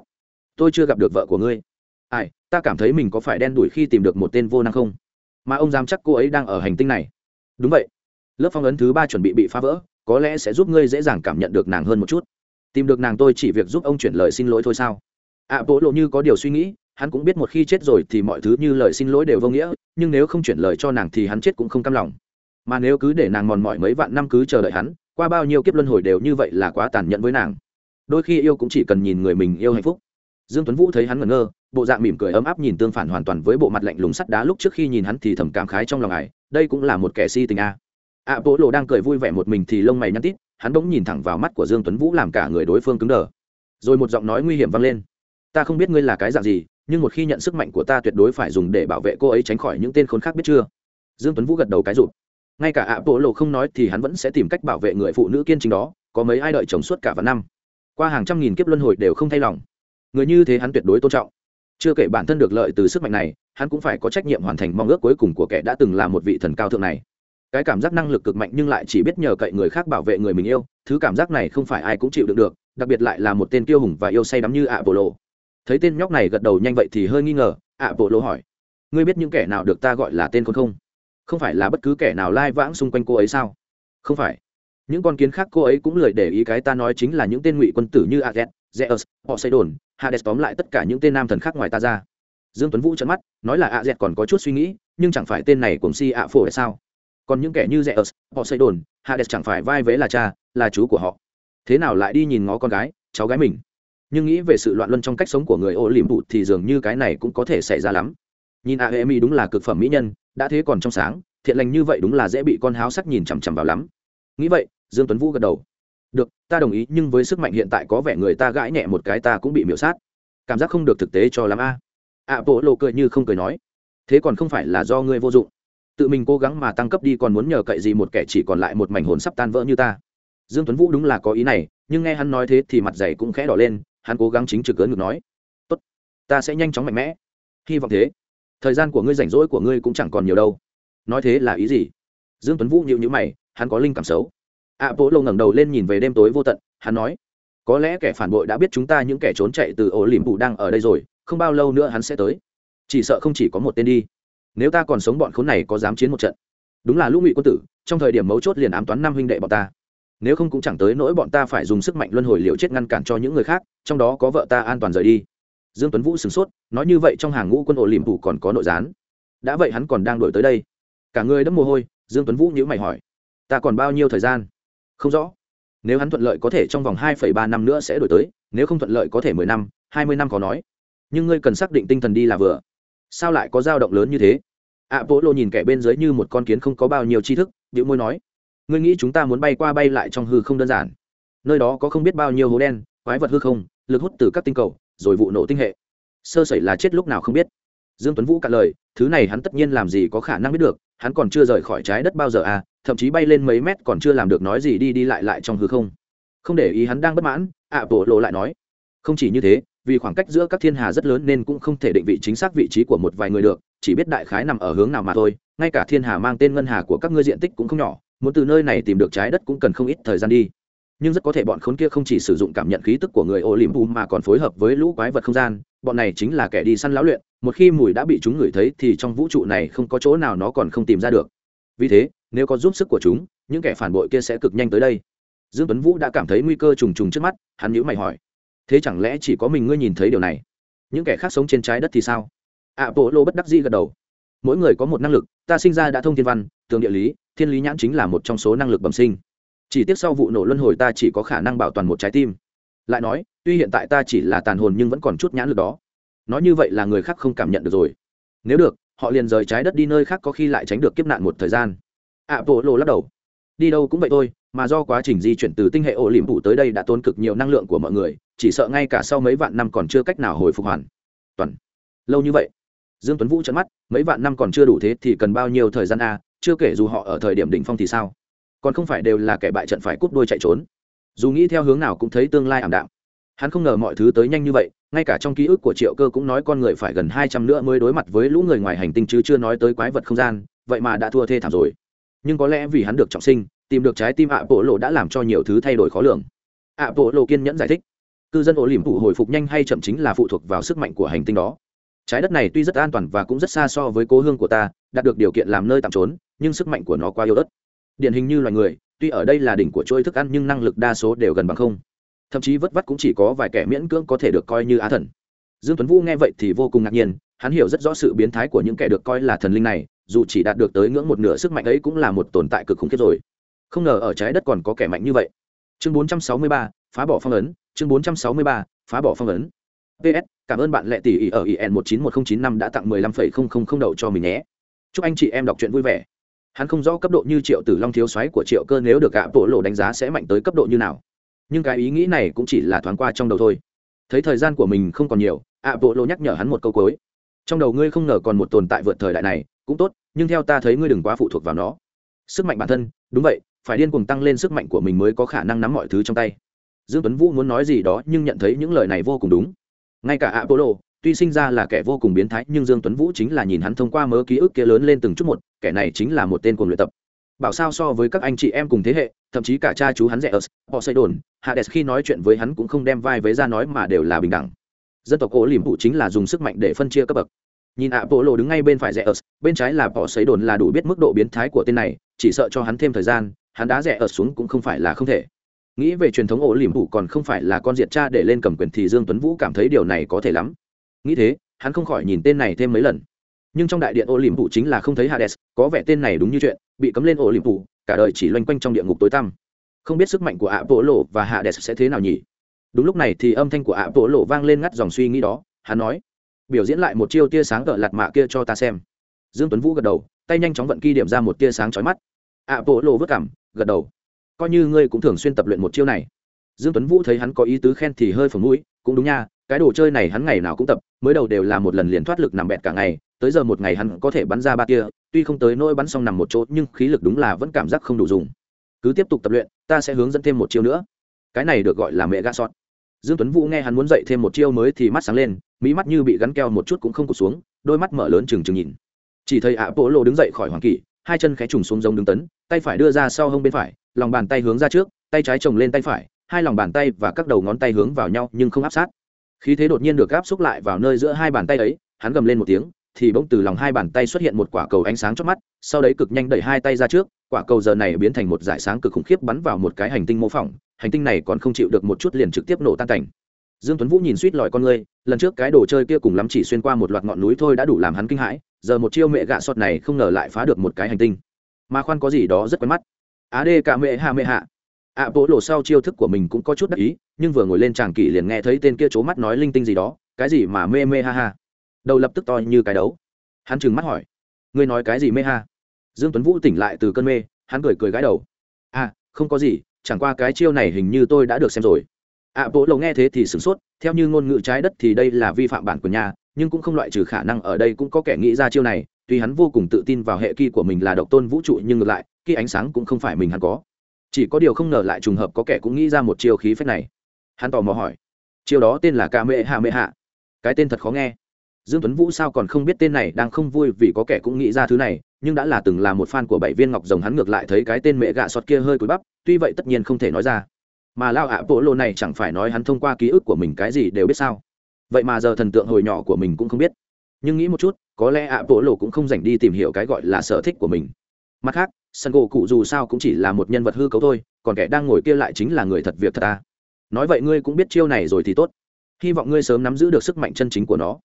Speaker 1: Tôi chưa gặp được vợ của ngươi. Ai ta cảm thấy mình có phải đen đuổi khi tìm được một tên vô năng không? Mà ông dám chắc cô ấy đang ở hành tinh này. Đúng vậy. Lớp phong ấn thứ ba chuẩn bị bị phá vỡ có lẽ sẽ giúp ngươi dễ dàng cảm nhận được nàng hơn một chút. Tìm được nàng tôi chỉ việc giúp ông chuyển lời xin lỗi thôi sao? Ạ à, bố lộ như có điều suy nghĩ hắn cũng biết một khi chết rồi thì mọi thứ như lời xin lỗi đều vô nghĩa nhưng nếu không chuyển lời cho nàng thì hắn chết cũng không cam lòng mà nếu cứ để nàng mòn mỏi mấy vạn năm cứ chờ đợi hắn, qua bao nhiêu kiếp luân hồi đều như vậy là quá tàn nhẫn với nàng. Đôi khi yêu cũng chỉ cần nhìn người mình yêu hạnh phúc. Dương tuấn vũ thấy hắn ngẩn ngơ, bộ dạng mỉm cười ấm áp nhìn tương phản hoàn toàn với bộ mặt lạnh lùng sắt đá lúc trước khi nhìn hắn thì thầm cảm khái trong lòng ải, đây cũng là một kẻ si tình a. Ạ bộ lộ đang cười vui vẻ một mình thì lông mày nhăn tít, hắn bỗng nhìn thẳng vào mắt của dương tuấn vũ làm cả người đối phương cứng đờ. Rồi một giọng nói nguy hiểm vang lên. Ta không biết ngươi là cái dạng gì, nhưng một khi nhận sức mạnh của ta tuyệt đối phải dùng để bảo vệ cô ấy tránh khỏi những tên khốn khác biết chưa? Dương tuấn vũ gật đầu cái rụt ngay cả ạ bộ lộ không nói thì hắn vẫn sẽ tìm cách bảo vệ người phụ nữ kiên trì đó, có mấy ai đợi chồng suốt cả vạn năm. Qua hàng trăm nghìn kiếp luân hồi đều không thay lòng. Người như thế hắn tuyệt đối tôn trọng. Chưa kể bản thân được lợi từ sức mạnh này, hắn cũng phải có trách nhiệm hoàn thành mong ước cuối cùng của kẻ đã từng là một vị thần cao thượng này. Cái cảm giác năng lực cực mạnh nhưng lại chỉ biết nhờ cậy người khác bảo vệ người mình yêu, thứ cảm giác này không phải ai cũng chịu đựng được, đặc biệt lại là một tên kiêu hùng và yêu say đắm như ạ bộ lộ. Thấy tên nhóc này gật đầu nhanh vậy thì hơi nghi ngờ, ạ bộ lộ hỏi, ngươi biết những kẻ nào được ta gọi là tên con không? Không phải là bất cứ kẻ nào lai vãng xung quanh cô ấy sao? Không phải. Những con kiến khác cô ấy cũng lười để ý cái ta nói chính là những tên ngụy quân tử như aget zeus họ xây đồn hades tóm lại tất cả những tên nam thần khác ngoài ta ra. Dương tuấn vũ trợn mắt nói là aget còn có chút suy nghĩ nhưng chẳng phải tên này cùng si ạ phổ hay sao? Còn những kẻ như Zeus, họ xây đồn hades chẳng phải vai vế là cha là chú của họ. Thế nào lại đi nhìn ngó con gái cháu gái mình? Nhưng nghĩ về sự loạn luân trong cách sống của người ô liềm bụt thì dường như cái này cũng có thể xảy ra lắm nhìn a emi đúng là cực phẩm mỹ nhân, đã thế còn trong sáng, thiện lành như vậy đúng là dễ bị con háo sắc nhìn chằm chằm vào lắm. Nghĩ vậy, dương tuấn vũ gật đầu. Được, ta đồng ý, nhưng với sức mạnh hiện tại có vẻ người ta gãi nhẹ một cái ta cũng bị miễu sát. Cảm giác không được thực tế cho lắm a. Ạ bộ lộ cười như không cười nói. Thế còn không phải là do ngươi vô dụng. Tự mình cố gắng mà tăng cấp đi còn muốn nhờ cậy gì một kẻ chỉ còn lại một mảnh hồn sắp tan vỡ như ta. Dương tuấn vũ đúng là có ý này, nhưng nghe hắn nói thế thì mặt dày cũng khẽ đỏ lên, hắn cố gắng chính trực cớ ngược nói. Tốt, ta sẽ nhanh chóng mạnh mẽ. Hy vọng thế thời gian của ngươi rảnh rỗi của ngươi cũng chẳng còn nhiều đâu. Nói thế là ý gì? Dương tuấn vũ nhịu nhữ mày, hắn có linh cảm xấu. Ạ bố lâu ngẩng đầu lên nhìn về đêm tối vô tận, hắn nói, có lẽ kẻ phản bội đã biết chúng ta những kẻ trốn chạy từ ổ lỉm phủ đang ở đây rồi, không bao lâu nữa hắn sẽ tới. Chỉ sợ không chỉ có một tên đi. Nếu ta còn sống bọn khốn này có dám chiến một trận? Đúng là lũ ngụy quân tử, trong thời điểm mấu chốt liền ám toán năm huynh đệ bọn ta. Nếu không cũng chẳng tới nỗi bọn ta phải dùng sức mạnh luân hồi liều chết ngăn cản cho những người khác, trong đó có vợ ta an toàn rời đi dương tuấn vũ sửng sốt, nói như vậy trong hàng ngũ quân ổ liềm phủ còn có nội gián. Đã vậy hắn còn đang đổi tới đây. Cả người đẫm mồ hôi, dương tuấn vũ nhíu mày hỏi, ta còn bao nhiêu thời gian? Không rõ. Nếu hắn thuận lợi có thể trong vòng hai ba năm nữa sẽ đổi tới, nếu không thuận lợi có thể mười năm, hai mươi năm có nói. Nhưng ngươi cần xác định tinh thần đi là vừa. Sao lại có dao động lớn như thế? Ạ bố Lô nhìn kẻ bên dưới như một con kiến không có bao nhiêu tri thức điệu môi nói, ngươi nghĩ chúng ta muốn bay qua bay lại trong hư không đơn giản? Nơi đó có không biết bao nhiêu hố đen, quái vật hư không, lực hút từ các tinh cầu rồi vụ nổ tinh hệ. Sơ sẩy là chết lúc nào không biết. Dương tuấn vũ cạn lời, thứ này hắn tất nhiên làm gì có khả năng biết được, hắn còn chưa rời khỏi trái đất bao giờ à thậm chí bay lên mấy mét còn chưa làm được nói gì đi đi lại lại trong hư không. Không để ý hắn đang bất mãn, ạ bộ lộ lại nói, không chỉ như thế, vì khoảng cách giữa các thiên hà rất lớn nên cũng không thể định vị chính xác vị trí của một vài người được, chỉ biết đại khái nằm ở hướng nào mà thôi, ngay cả thiên hà mang tên ngân hà của các ngươi diện tích cũng không nhỏ, muốn từ nơi này tìm được trái đất cũng cần không ít thời gian đi nhưng rất có thể bọn khốn kia không chỉ sử dụng cảm nhận khí tức của người ô liềm bùm mà còn phối hợp với lũ quái vật không gian. Bọn này chính là kẻ đi săn lão luyện, một khi mùi đã bị chúng ngửi thấy thì trong vũ trụ này không có chỗ nào nó còn không tìm ra được. Vì thế, nếu có giúp sức của chúng, những kẻ phản bội kia sẽ cực nhanh tới đây. Dương tuấn vũ đã cảm thấy nguy cơ trùng trùng trước mắt, hắn nhíu mày hỏi, thế chẳng lẽ chỉ có mình ngươi nhìn thấy điều này? Những kẻ khác sống trên trái đất thì sao? Ạ bộ lô bất đắc dĩ gật đầu, mỗi người có một năng lực, ta sinh ra đã thông thiên văn, tường địa lý, thiên lý nhãn chính là một trong số năng lực bẩm sinh chỉ tiếc sau vụ nổ luân hồi ta chỉ có khả năng bảo toàn một trái tim. Lại nói, tuy hiện tại ta chỉ là tàn hồn nhưng vẫn còn chút nhãn lực đó. Nói như vậy là người khác không cảm nhận được rồi. Nếu được, họ liền rời trái đất đi nơi khác có khi lại tránh được kiếp nạn một thời gian. Ạ bộ lộ lắc đầu. Đi đâu cũng vậy thôi, mà do quá trình di chuyển từ tinh hệ ổ liềm phủ tới đây đã tốn cực nhiều năng lượng của mọi người, chỉ sợ ngay cả sau mấy vạn năm còn chưa cách nào hồi phục hoàn. Toàn. Lâu như vậy. Dương tuấn vũ trận mắt, mấy vạn năm còn chưa đủ thế thì cần bao nhiêu thời gian a chưa kể dù họ ở thời điểm đỉnh phong thì sao? Còn không phải đều là kẻ bại trận phải cút đuôi chạy trốn. Dù nghĩ theo hướng nào cũng thấy tương lai ảm đạm. Hắn không ngờ mọi thứ tới nhanh như vậy, ngay cả trong ký ức của triệu cơ cũng nói con người phải gần hai trăm nữa mới đối mặt với lũ người ngoài hành tinh chứ chưa nói tới quái vật không gian, vậy mà đã thua thê thảm rồi. Nhưng có lẽ vì hắn được trọng sinh, tìm được trái tim ạ bộ lộ đã làm cho nhiều thứ thay đổi khó lường. Ạ bộ lộ kiên nhẫn giải thích. Cư dân ổ liềm phụ hồi phục nhanh hay chậm chính là phụ thuộc vào sức mạnh của hành tinh đó. Trái đất này tuy rất an toàn và cũng rất xa so với cố hương của ta, đạt được điều kiện làm nơi tạm trốn, nhưng sức mạnh của nó quá yếu ớt điển hình như loài người tuy ở đây là đỉnh của chuỗi thức ăn nhưng năng lực đa số đều gần bằng không. Thậm chí vất vắt cũng chỉ có vài kẻ miễn cưỡng có thể được coi như á thần. Dương tuấn vũ nghe vậy thì vô cùng ngạc nhiên hắn hiểu rất rõ sự biến thái của những kẻ được coi là thần linh này dù chỉ đạt được tới ngưỡng một nửa sức mạnh ấy cũng là một tồn tại cực khủng khiếp rồi. Không ngờ ở trái đất còn có kẻ mạnh như vậy. Chương 463, phá bỏ phong ấn chương 463, phá bỏ phong ấn. Ps cảm ơn bạn lệ tỷ ở en một chín một đã tặng mười lăm phẩy không không không đậu cho mình nhé. Chúc anh chị em đọc truyện vui vẻ hắn không rõ cấp độ như triệu tử long thiếu xoáy của triệu cơ nếu được gạ bộ lộ đánh giá sẽ mạnh tới cấp độ như nào. Nhưng cái ý nghĩ này cũng chỉ là thoáng qua trong đầu thôi. Thấy thời gian của mình không còn nhiều, ạ bộ lộ nhắc nhở hắn một câu cuối. Trong đầu ngươi không ngờ còn một tồn tại vượt thời đại này, cũng tốt, nhưng theo ta thấy ngươi đừng quá phụ thuộc vào nó. Sức mạnh bản thân, đúng vậy, phải điên cuồng tăng lên sức mạnh của mình mới có khả năng nắm mọi thứ trong tay. Dương tuấn vũ muốn nói gì đó nhưng nhận thấy những lời này vô cùng đúng. Ngay cả apollo tuy sinh ra là kẻ vô cùng biến thái, nhưng dương tuấn vũ chính là nhìn hắn thông qua mớ ký ức kia lớn lên từng chút một, kẻ này chính là một tên cuồng luyện tập. Bảo sao so với các anh chị em cùng thế hệ, thậm chí cả cha chú hắn rẻ ở họ xây đồn hades khi nói chuyện với hắn cũng không đem vai với ra nói mà đều là bình đẳng. Dân tộc cổ liềm vụ chính là dùng sức mạnh để phân chia cấp bậc. Nhìn ạ bộ lộ đứng ngay bên phải rẻ ở bên trái là họ xây đồn là đủ biết mức độ biến thái của tên này, chỉ sợ cho hắn thêm thời gian, hắn đá rẻ ở xuống cũng không phải là không thể. Nghĩ về truyền thống ổ liềm phủ còn không phải là con diệt cha để lên cầm quyền thì dương tuấn vũ cảm thấy điều này có thể lắm nghĩ thế, hắn không khỏi nhìn tên này thêm mấy lần. Nhưng trong đại điện ổ liềm phủ chính là không thấy hades, có vẻ tên này đúng như chuyện, bị cấm lên ổ liềm phủ cả đời chỉ loanh quanh trong địa ngục tối tăm. Không biết sức mạnh của ạ bộ lộ và hades sẽ thế nào nhỉ? Đúng lúc này thì âm thanh của ạ bộ lộ vang lên ngắt dòng suy nghĩ đó, hắn nói, biểu diễn lại một chiêu tia sáng cỡ lạt mạ kia cho ta xem. Dương tuấn vũ gật đầu, tay nhanh chóng vận kỳ điểm ra một tia sáng chói mắt. Ạ bộ lộ vất cảm gật đầu, coi như ngươi cũng thường xuyên tập luyện một chiêu này dương tuấn vũ thấy hắn có ý tứ khen thì hơi phồng mũi, cũng đúng nha, cái đồ chơi này hắn ngày nào cũng tập, mới đầu đều là một lần liền thoát lực nằm bẹt cả ngày, tới giờ một ngày hắn có thể bắn ra ba tia, tuy không tới nỗi bắn xong nằm một chỗ, nhưng khí lực đúng là vẫn cảm giác không đủ dùng. Cứ tiếp tục tập luyện, ta sẽ hướng dẫn thêm một chiêu nữa. Cái này được gọi là mẹ gã sọt. Dương tuấn vũ nghe hắn muốn dạy thêm một chiêu mới thì mắt sáng lên mỹ mắt như bị gắn keo một chút cũng không cụt xuống, đôi mắt mở lớn trừng trừng nhìn. Chỉ thấy ạ bộ lộ đứng dậy khỏi hoàng kỷ, hai chân khẽ trùng xuống giống đứng tấn, tay phải đưa ra sau hông bên phải, lòng bàn tay hướng ra trước, tay trái chồng lên tay phải hai lòng bàn tay và các đầu ngón tay hướng vào nhau nhưng không áp sát. Khí thế đột nhiên được áp xúc lại vào nơi giữa hai bàn tay ấy, hắn gầm lên một tiếng, thì bỗng từ lòng hai bàn tay xuất hiện một quả cầu ánh sáng chót mắt, sau đấy cực nhanh đẩy hai tay ra trước, quả cầu giờ này biến thành một dải sáng cực khủng khiếp bắn vào một cái hành tinh mô phỏng, hành tinh này còn không chịu được một chút liền trực tiếp nổ tan cảnh. Dương tuấn vũ nhìn suýt lòi con ngươi lần trước cái đồ chơi kia cùng lắm chỉ xuyên qua một loạt ngọn núi thôi đã đủ làm hắn kinh hãi, giờ một chiêu mẹ gạ sọt này không ngờ lại phá được một cái hành tinh. Mà khoan có gì đó rất quen mắt. Á đê cả mẹ hạ mẹ hạ ạ bộ lộ sau chiêu thức của mình cũng có chút đắc ý, nhưng vừa ngồi lên tràng kỷ liền nghe thấy tên kia c mắt nói linh tinh gì đó, cái gì mà mê mê ha ha. Đầu lập tức to như cái đấu. Hắn trừng mắt hỏi, ngươi nói cái gì mê ha? Dương tuấn vũ tỉnh lại từ cơn mê, hắn cười cười gái đầu. À không có gì, chẳng qua cái chiêu này hình như tôi đã được xem rồi. ạ bộ lộ nghe thế thì sửng sốt, theo như ngôn ngữ trái đất thì đây là vi phạm bản của nhà, nhưng cũng không loại trừ khả năng ở đây cũng có kẻ nghĩ ra chiêu này, tuy hắn vô cùng tự tin vào hệ kỳ của mình là độc tôn vũ trụ nhưng ngược lại, khi ánh sáng cũng không phải mình hắn có chỉ có điều không ngờ lại trùng hợp có kẻ cũng nghĩ ra một chiêu khí phách này. Hắn tò mò hỏi, chiêu đó tên là ca mệ hạ mệ hạ. Cái tên thật khó nghe. Dương tuấn vũ sao còn không biết tên này đang không vui vì có kẻ cũng nghĩ ra thứ này, nhưng đã là từng là một fan của bảy viên ngọc rồng, hắn ngược lại thấy cái tên mẹ gạ sọt kia hơi cúi bắp, tuy vậy tất nhiên không thể nói ra. Mà lao ạ bộ lô này chẳng phải nói hắn thông qua ký ức của mình cái gì đều biết sao? Vậy mà giờ thần tượng hồi nhỏ của mình cũng không biết. Nhưng nghĩ một chút, có lẽ ạ bộ lô cũng không dành đi tìm hiểu cái gọi là sở thích của mình. Mặt khác sân gỗ cụ dù sao cũng chỉ là một nhân vật hư cấu thôi, còn kẻ đang ngồi kia lại chính là người thật việc thật ta nói vậy ngươi cũng biết chiêu này rồi thì tốt. Hy vọng ngươi sớm nắm giữ được sức mạnh chân chính của nó.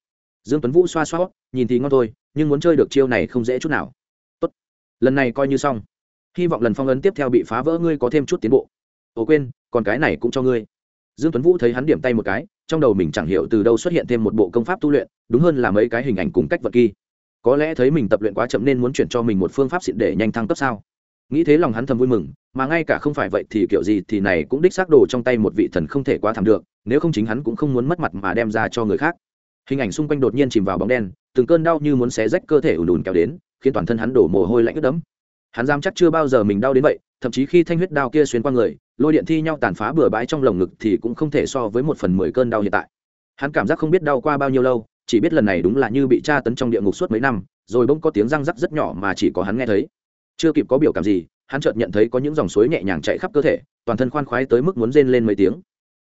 Speaker 1: Dương tuấn vũ xoa xoa, nhìn thì ngon thôi, nhưng muốn chơi được chiêu này không dễ chút nào. Tốt. Lần này coi như xong. Hy vọng lần phong ấn tiếp theo bị phá vỡ ngươi có thêm chút tiến bộ. Ồ quên, còn cái này cũng cho ngươi. Dương tuấn vũ thấy hắn điểm tay một cái, trong đầu mình chẳng hiểu từ đâu xuất hiện thêm một bộ công pháp tu luyện, đúng hơn là mấy cái hình ảnh cùng cách vật kỳ có lẽ thấy mình tập luyện quá chậm nên muốn chuyển cho mình một phương pháp xịn để nhanh thăng cấp sao? Nghĩ thế lòng hắn thầm vui mừng, mà ngay cả không phải vậy thì kiểu gì thì này cũng đích xác đồ trong tay một vị thần không thể quá thảm được, nếu không chính hắn cũng không muốn mất mặt mà đem ra cho người khác. Hình ảnh xung quanh đột nhiên chìm vào bóng đen, từng cơn đau như muốn xé rách cơ thể ùn ùn kéo đến, khiến toàn thân hắn đổ mồ hôi lạnh ướt đẫm. Hắn dám chắc chưa bao giờ mình đau đến vậy, thậm chí khi thanh huyết đao kia xuyên qua người, lôi điện thi nhau tàn phá bừa bãi trong lồng ngực thì cũng không thể so với một phần mười cơn đau hiện tại. Hắn cảm giác không biết đau qua bao nhiêu lâu chỉ biết lần này đúng là như bị tra tấn trong địa ngục suốt mấy năm, rồi bỗng có tiếng răng rắc rất nhỏ mà chỉ có hắn nghe thấy. Chưa kịp có biểu cảm gì, hắn chợt nhận thấy có những dòng suối nhẹ nhàng chạy khắp cơ thể, toàn thân khoan khoái tới mức muốn rên lên mấy tiếng.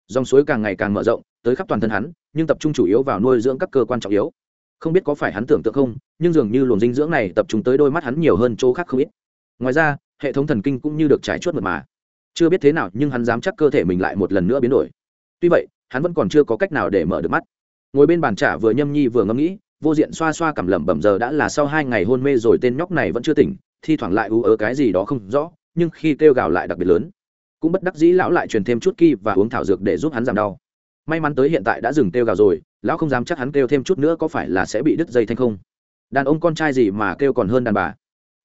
Speaker 1: Dòng suối càng ngày càng mở rộng, tới khắp toàn thân hắn, nhưng tập trung chủ yếu vào nuôi dưỡng các cơ quan trọng yếu. Không biết có phải hắn tưởng tượng không, nhưng dường như luồng dinh dưỡng này tập trung tới đôi mắt hắn nhiều hơn chỗ khác không ít. Ngoài ra, hệ thống thần kinh cũng như được trải chuốt mật mà. Chưa biết thế nào, nhưng hắn dám chắc cơ thể mình lại một lần nữa biến đổi. Tuy vậy, hắn vẫn còn chưa có cách nào để mở được mắt ngồi bên bàn trả vừa nhâm nhi vừa ngẫm nghĩ, vô diện xoa xoa cảm lẩm bẩm giờ đã là sau hai ngày hôn mê rồi tên nhóc này vẫn chưa tỉnh, thi thoảng lại ú ớ cái gì đó không rõ, nhưng khi kêu gào lại đặc biệt lớn. Cũng bất đắc dĩ lão lại truyền thêm chút ki và uống thảo dược để giúp hắn giảm đau. May mắn tới hiện tại đã dừng kêu gào rồi, lão không dám chắc hắn kêu thêm chút nữa có phải là sẽ bị đứt dây thanh không. Đàn ông con trai gì mà kêu còn hơn đàn bà.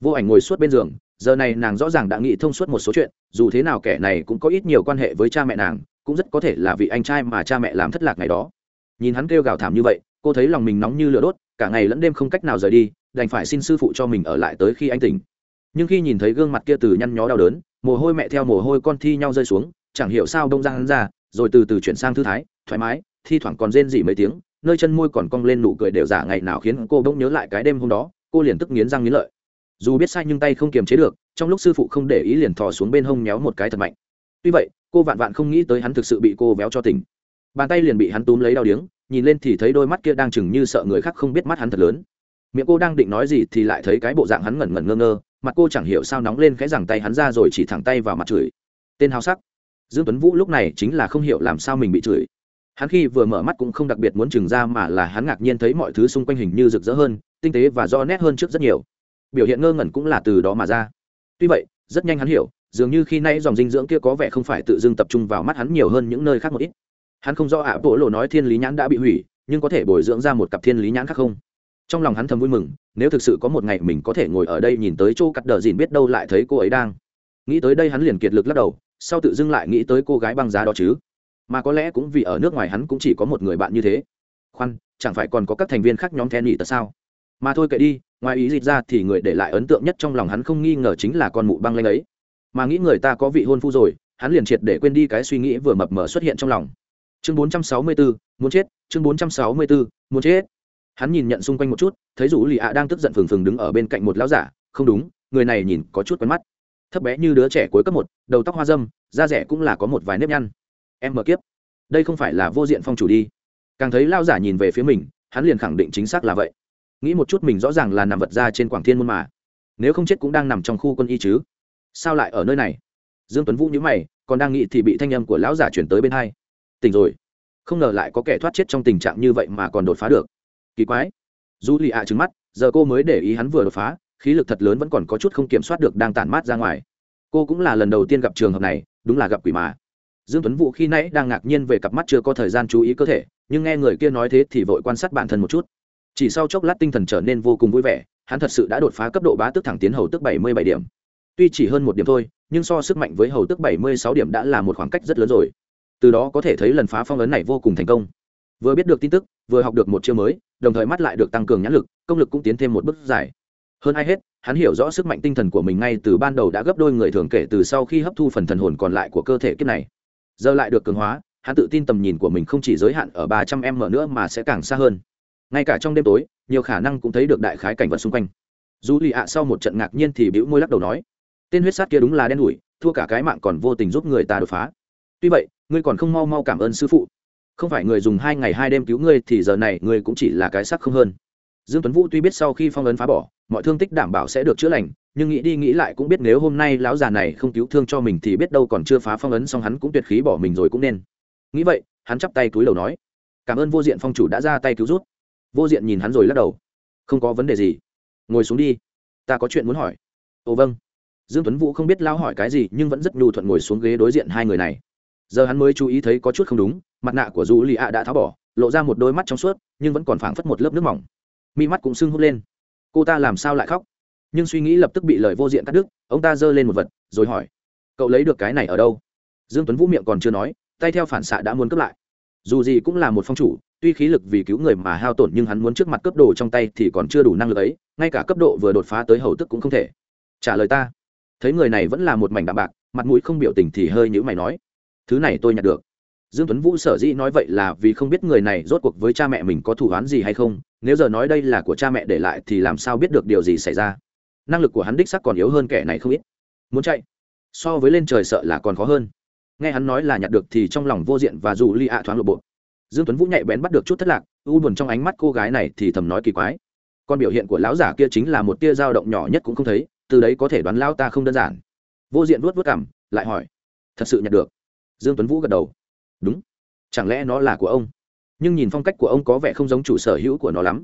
Speaker 1: Vô ảnh ngồi suốt bên giường, giờ này nàng rõ ràng đã nghĩ thông suốt một số chuyện, dù thế nào kẻ này cũng có ít nhiều quan hệ với cha mẹ nàng, cũng rất có thể là vị anh trai mà cha mẹ làm thất lạc ngày đó nhìn hắn kêu gào thảm như vậy, cô thấy lòng mình nóng như lửa đốt, cả ngày lẫn đêm không cách nào rời đi, đành phải xin sư phụ cho mình ở lại tới khi anh tỉnh. Nhưng khi nhìn thấy gương mặt kia từ nhăn nhó đau đớn, mồ hôi mẹ theo mồ hôi con thi nhau rơi xuống, chẳng hiểu sao đông ra hắn ra, rồi từ từ chuyển sang thư thái, thoải mái, thi thoảng còn rên dỉ mấy tiếng, nơi chân môi còn cong lên nụ cười đều giả ngày nào khiến cô bỗng nhớ lại cái đêm hôm đó, cô liền tức nghiến răng nghiến lợi. Dù biết sai nhưng tay không kiềm chế được, trong lúc sư phụ không để ý liền thò xuống bên hông méo một cái thật mạnh. Tuy vậy, cô vạn vạn không nghĩ tới hắn thực sự bị cô véo cho tỉnh bàn tay liền bị hắn túm lấy đau điếng, nhìn lên thì thấy đôi mắt kia đang chừng như sợ người khác không biết mắt hắn thật lớn. Miệng cô đang định nói gì thì lại thấy cái bộ dạng hắn ngẩn ngẩn ngơ ngơ, mặt cô chẳng hiểu sao nóng lên khẽ rằng tay hắn ra rồi chỉ thẳng tay vào mặt chửi. Tên hào sắc. Dương tuấn vũ lúc này chính là không hiểu làm sao mình bị chửi. Hắn khi vừa mở mắt cũng không đặc biệt muốn chừng ra mà là hắn ngạc nhiên thấy mọi thứ xung quanh hình như rực rỡ hơn, tinh tế và rõ nét hơn trước rất nhiều. Biểu hiện ngơ ngẩn cũng là từ đó mà ra. Tuy vậy, rất nhanh hắn hiểu, dường như khi nay dòng dinh dưỡng kia có vẻ không phải tự dưng tập trung vào mắt hắn nhiều hơn những nơi khác một ít hắn không rõ ạ bộ lộ nói thiên lý nhãn đã bị hủy, nhưng có thể bồi dưỡng ra một cặp thiên lý nhãn khác không? Trong lòng hắn thầm vui mừng, nếu thực sự có một ngày mình có thể ngồi ở đây nhìn tới chỗ cắt đờ dìn biết đâu lại thấy cô ấy đang. Nghĩ tới đây hắn liền kiệt lực lắc đầu, sau tự dưng lại nghĩ tới cô gái băng giá đó chứ. Mà có lẽ cũng vì ở nước ngoài hắn cũng chỉ có một người bạn như thế. Khoan, chẳng phải còn có các thành viên khác nhóm then nhị tật sao? Mà thôi kệ đi, ngoài ý dịch ra thì người để lại ấn tượng nhất trong lòng hắn không nghi ngờ chính là con mụ băng lanh ấy. Mà nghĩ người ta có vị hôn phu rồi, hắn liền triệt để quên đi cái suy nghĩ vừa mập mờ xuất hiện trong lòng chương 464, muốn chết chương 464, muốn chết. Hắn nhìn nhận xung quanh một chút thấy rủ lì ạ đang tức giận phừng phừng đứng ở bên cạnh một lão giả không đúng người này nhìn có chút quen mắt. Thấp bé như đứa trẻ cuối cấp một đầu tóc hoa dâm da rẻ cũng là có một vài nếp nhăn. Em mở kiếp. Đây không phải là vô diện phong chủ đi. Càng thấy lao giả nhìn về phía mình hắn liền khẳng định chính xác là vậy. Nghĩ một chút mình rõ ràng là nằm vật ra trên quảng thiên môn mà. Nếu không chết cũng đang nằm trong khu quân y chứ. Sao lại ở nơi này? Dương tuấn vũ nhíu mày còn đang nghĩ thì bị thanh âm của lão giả chuyển tới bên hai tỉnh rồi. Không ngờ lại có kẻ thoát chết trong tình trạng như vậy mà còn đột phá được. Kỳ quái. Dù lì ạ trứng mắt, giờ cô mới để ý hắn vừa đột phá, khí lực thật lớn vẫn còn có chút không kiểm soát được đang tản mát ra ngoài. Cô cũng là lần đầu tiên gặp trường hợp này, đúng là gặp quỷ mà. Dương tuấn vũ khi nãy đang ngạc nhiên về cặp mắt chưa có thời gian chú ý cơ thể, nhưng nghe người kia nói thế thì vội quan sát bản thân một chút. Chỉ sau chốc lát tinh thần trở nên vô cùng vui vẻ, hắn thật sự đã đột phá cấp độ bá tức thẳng tiến hầu tức bảy mươi bảy điểm. Tuy chỉ hơn một điểm thôi, nhưng so sức mạnh với hầu tức bảy mươi sáu điểm đã là một khoảng cách rất lớn rồi từ đó có thể thấy lần phá phong ấn này vô cùng thành công. Vừa biết được tin tức, vừa học được một chiêu mới, đồng thời mắt lại được tăng cường nhãn lực, công lực cũng tiến thêm một bước dài. Hơn ai hết, hắn hiểu rõ sức mạnh tinh thần của mình ngay từ ban đầu đã gấp đôi người thường kể từ sau khi hấp thu phần thần hồn còn lại của cơ thể kiếp này. Giờ lại được cường hóa, hắn tự tin tầm nhìn của mình không chỉ giới hạn ở ba trăm m nữa mà sẽ càng xa hơn. Ngay cả trong đêm tối, nhiều khả năng cũng thấy được đại khái cảnh vật xung quanh. Dù lì ạ sau một trận ngạc nhiên thì bĩu môi lắc đầu nói, tên huyết sát kia đúng là đen đủi, thua cả cái mạng còn vô tình giúp người ta đột phá tuy vậy, ngươi còn không mau mau cảm ơn sư phụ. Không phải người dùng hai ngày hai đêm cứu ngươi thì giờ này ngươi cũng chỉ là cái sắc không hơn. Dương tuấn vũ tuy biết sau khi phong ấn phá bỏ, mọi thương tích đảm bảo sẽ được chữa lành, nhưng nghĩ đi nghĩ lại cũng biết nếu hôm nay lão già này không cứu thương cho mình thì biết đâu còn chưa phá phong ấn xong hắn cũng tuyệt khí bỏ mình rồi cũng nên. Nghĩ vậy, hắn chắp tay túi đầu nói, cảm ơn vô diện phong chủ đã ra tay cứu rút vô diện nhìn hắn rồi lắc đầu, không có vấn đề gì. Ngồi xuống đi. Ta có chuyện muốn hỏi. Ồ vâng. Dương tuấn vũ không biết lao hỏi cái gì nhưng vẫn rất nhu thuận ngồi xuống ghế đối diện hai người này giờ hắn mới chú ý thấy có chút không đúng, mặt nạ của du lì ạ đã tháo bỏ, lộ ra một đôi mắt trong suốt, nhưng vẫn còn phảng phất một lớp nước mỏng. Mi mắt cũng sưng hút lên. Cô ta làm sao lại khóc? Nhưng suy nghĩ lập tức bị lời vô diện cắt đứt, ông ta giơ lên một vật, rồi hỏi, cậu lấy được cái này ở đâu? Dương tuấn vũ miệng còn chưa nói, tay theo phản xạ đã muốn cướp lại. Dù gì cũng là một phong chủ, tuy khí lực vì cứu người mà hao tổn nhưng hắn muốn trước mặt cấp đồ trong tay thì còn chưa đủ năng lực ấy, ngay cả cấp độ vừa đột phá tới hầu tức cũng không thể. Trả lời ta. Thấy người này vẫn là một mảnh đạm bạc, mặt mũi không biểu tình thì hơi nhữ mày nói thứ này tôi nhặt được. Dương tuấn vũ sở dĩ nói vậy là vì không biết người này rốt cuộc với cha mẹ mình có thủ án gì hay không, nếu giờ nói đây là của cha mẹ để lại thì làm sao biết được điều gì xảy ra. Năng lực của hắn đích sắc còn yếu hơn kẻ này không ít. Muốn chạy? So với lên trời sợ là còn khó hơn. Nghe hắn nói là nhặt được thì trong lòng vô diện và dù ly ạ thoáng lộ bộ. Dương tuấn vũ nhạy bén bắt được chút thất lạc, u buồn trong ánh mắt cô gái này thì thầm nói kỳ quái. Con biểu hiện của lão giả kia chính là một tia dao động nhỏ nhất cũng không thấy, từ đấy có thể đoán lão ta không đơn giản. Vô diện vuốt vuốt cảm lại hỏi, thật sự nhặt được? Dương tuấn vũ gật đầu. Đúng, chẳng lẽ nó là của ông? Nhưng nhìn phong cách của ông có vẻ không giống chủ sở hữu của nó lắm.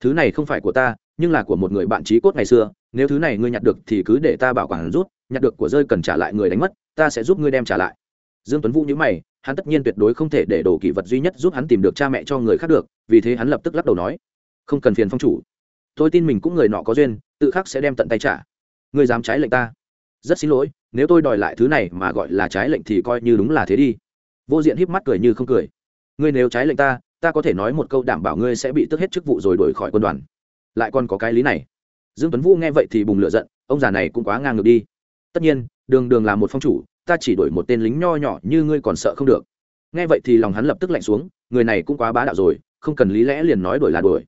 Speaker 1: Thứ này không phải của ta, nhưng là của một người bạn trí cốt ngày xưa. Nếu thứ này ngươi nhặt được thì cứ để ta bảo quản rút, nhặt được của rơi cần trả lại người đánh mất, ta sẽ giúp ngươi đem trả lại. Dương tuấn vũ nhíu mày, hắn tất nhiên tuyệt đối không thể để đổ kỷ vật duy nhất giúp hắn tìm được cha mẹ cho người khác được, vì thế hắn lập tức lắc đầu nói, không cần phiền phong chủ. Tôi tin mình cũng người nọ có duyên, tự khắc sẽ đem tận tay trả. Ngươi dám trái lệnh ta. Rất xin lỗi nếu tôi đòi lại thứ này mà gọi là trái lệnh thì coi như đúng là thế đi. Vô diện híp mắt cười như không cười. Ngươi nếu trái lệnh ta ta có thể nói một câu đảm bảo ngươi sẽ bị tước hết chức vụ rồi đuổi khỏi quân đoàn. Lại còn có cái lý này. Dương tuấn vũ nghe vậy thì bùng lửa giận, ông già này cũng quá ngang ngược đi. Tất nhiên, đường đường là một phong chủ, ta chỉ đổi một tên lính nho nhỏ như ngươi còn sợ không được. Nghe vậy thì lòng hắn lập tức lạnh xuống, người này cũng quá bá đạo rồi, không cần lý lẽ liền nói đổi là đổi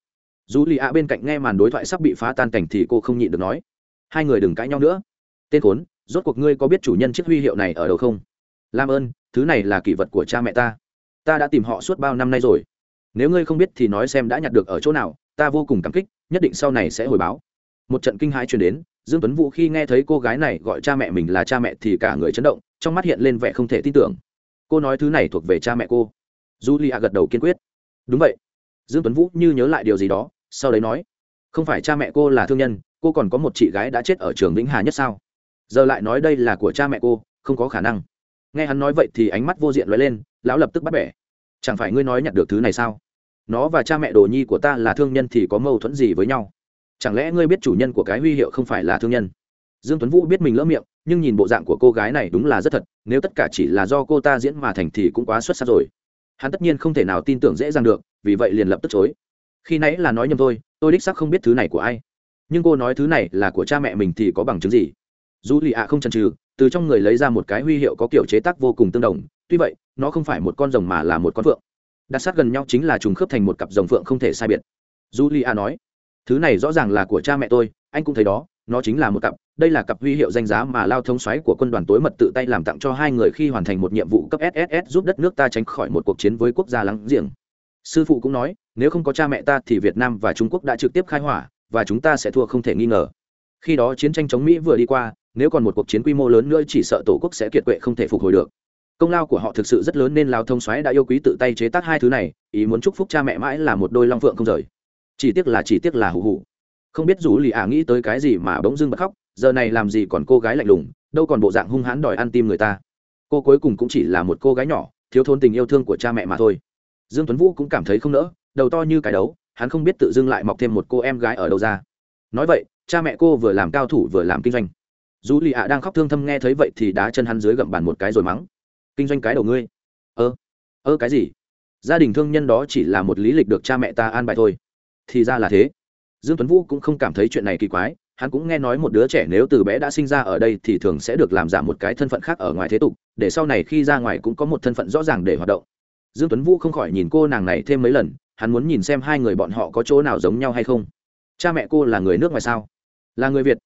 Speaker 1: dù lì ạ bên cạnh nghe màn đối thoại sắp bị phá tan cảnh thì cô không nhịn được nói. Hai người đừng cãi nhau nữa. Tên khốn rốt cuộc ngươi có biết chủ nhân chiếc huy hiệu này ở đâu không? Làm ơn, thứ này là kỷ vật của cha mẹ ta. Ta đã tìm họ suốt bao năm nay rồi. Nếu ngươi không biết thì nói xem đã nhặt được ở chỗ nào, ta vô cùng cảm kích, nhất định sau này sẽ hồi báo. Một trận kinh hãi truyền đến, dương tuấn vũ khi nghe thấy cô gái này gọi cha mẹ mình là cha mẹ thì cả người chấn động, trong mắt hiện lên vẻ không thể tin tưởng. Cô nói thứ này thuộc về cha mẹ cô. Julia gật đầu kiên quyết. Đúng vậy. Dương tuấn vũ như nhớ lại điều gì đó, sau đấy nói, không phải cha mẹ cô là thương nhân, cô còn có một chị gái đã chết ở trường vĩnh hà nhất sao? Giờ lại nói đây là của cha mẹ cô, không có khả năng. Nghe hắn nói vậy thì ánh mắt vô diện lóe lên, lão lập tức bắt bẻ. Chẳng phải ngươi nói nhặt được thứ này sao? Nó và cha mẹ đồ nhi của ta là thương nhân thì có mâu thuẫn gì với nhau? Chẳng lẽ ngươi biết chủ nhân của cái huy hiệu không phải là thương nhân? Dương tuấn vũ biết mình lỡ miệng, nhưng nhìn bộ dạng của cô gái này đúng là rất thật, nếu tất cả chỉ là do cô ta diễn mà thành thì cũng quá xuất sắc rồi. Hắn tất nhiên không thể nào tin tưởng dễ dàng được, vì vậy liền lập tức chối. Khi nãy là nói nhầm thôi, tôi đích xác không biết thứ này của ai. Nhưng cô nói thứ này là của cha mẹ mình thì có bằng chứng gì? Dù lì ạ không chần chừ, từ trong người lấy ra một cái huy hiệu có kiểu chế tác vô cùng tương đồng, tuy vậy, nó không phải một con rồng mà là một con phượng. Đặt sát gần nhau chính là trùng khớp thành một cặp rồng phượng không thể sai biệt. Dù lì ạ nói, thứ này rõ ràng là của cha mẹ tôi, anh cũng thấy đó, nó chính là một cặp, đây là cặp huy hiệu danh giá mà lao thống xoáy của quân đoàn tối mật tự tay làm tặng cho hai người khi hoàn thành một nhiệm vụ cấp sss giúp đất nước ta tránh khỏi một cuộc chiến với quốc gia láng giềng. Sư phụ cũng nói, nếu không có cha mẹ ta thì việt nam và trung quốc đã trực tiếp khai hỏa, và chúng ta sẽ thua không thể nghi ngờ. Khi đó chiến tranh chống mỹ vừa đi qua nếu còn một cuộc chiến quy mô lớn nữa chỉ sợ tổ quốc sẽ kiệt quệ không thể phục hồi được. Công lao của họ thực sự rất lớn nên lao thông xoáy đã yêu quý tự tay chế tác hai thứ này, ý muốn chúc phúc cha mẹ mãi là một đôi long phượng không rời. Chỉ tiếc là, chỉ tiếc là hù hù. không biết dù lì ả nghĩ tới cái gì mà bỗng dưng bật khóc, giờ này làm gì còn cô gái lạnh lùng, đâu còn bộ dạng hung hãn đòi ăn tim người ta. Cô cuối cùng cũng chỉ là một cô gái nhỏ, thiếu thốn tình yêu thương của cha mẹ mà thôi. Dương tuấn vũ cũng cảm thấy không nỡ, đầu to như cái đấu, hắn không biết tự dưng lại mọc thêm một cô em gái ở đâu ra. Nói vậy, cha mẹ cô vừa làm cao thủ vừa làm kinh doanh dù lì ạ đang khóc thương thâm nghe thấy vậy thì đá chân hắn dưới gậm bàn một cái rồi mắng. Kinh doanh cái đầu ngươi. Ơ ơ cái gì? Gia đình thương nhân đó chỉ là một lý lịch được cha mẹ ta an bài thôi. Thì ra là thế. Dương tuấn vũ cũng không cảm thấy chuyện này kỳ quái, hắn cũng nghe nói một đứa trẻ nếu từ bé đã sinh ra ở đây thì thường sẽ được làm giảm một cái thân phận khác ở ngoài thế tục, để sau này khi ra ngoài cũng có một thân phận rõ ràng để hoạt động. Dương tuấn vũ không khỏi nhìn cô nàng này thêm mấy lần, hắn muốn nhìn xem hai người bọn họ có chỗ nào giống nhau hay không. Cha mẹ cô là người nước ngoài sao? Là người việt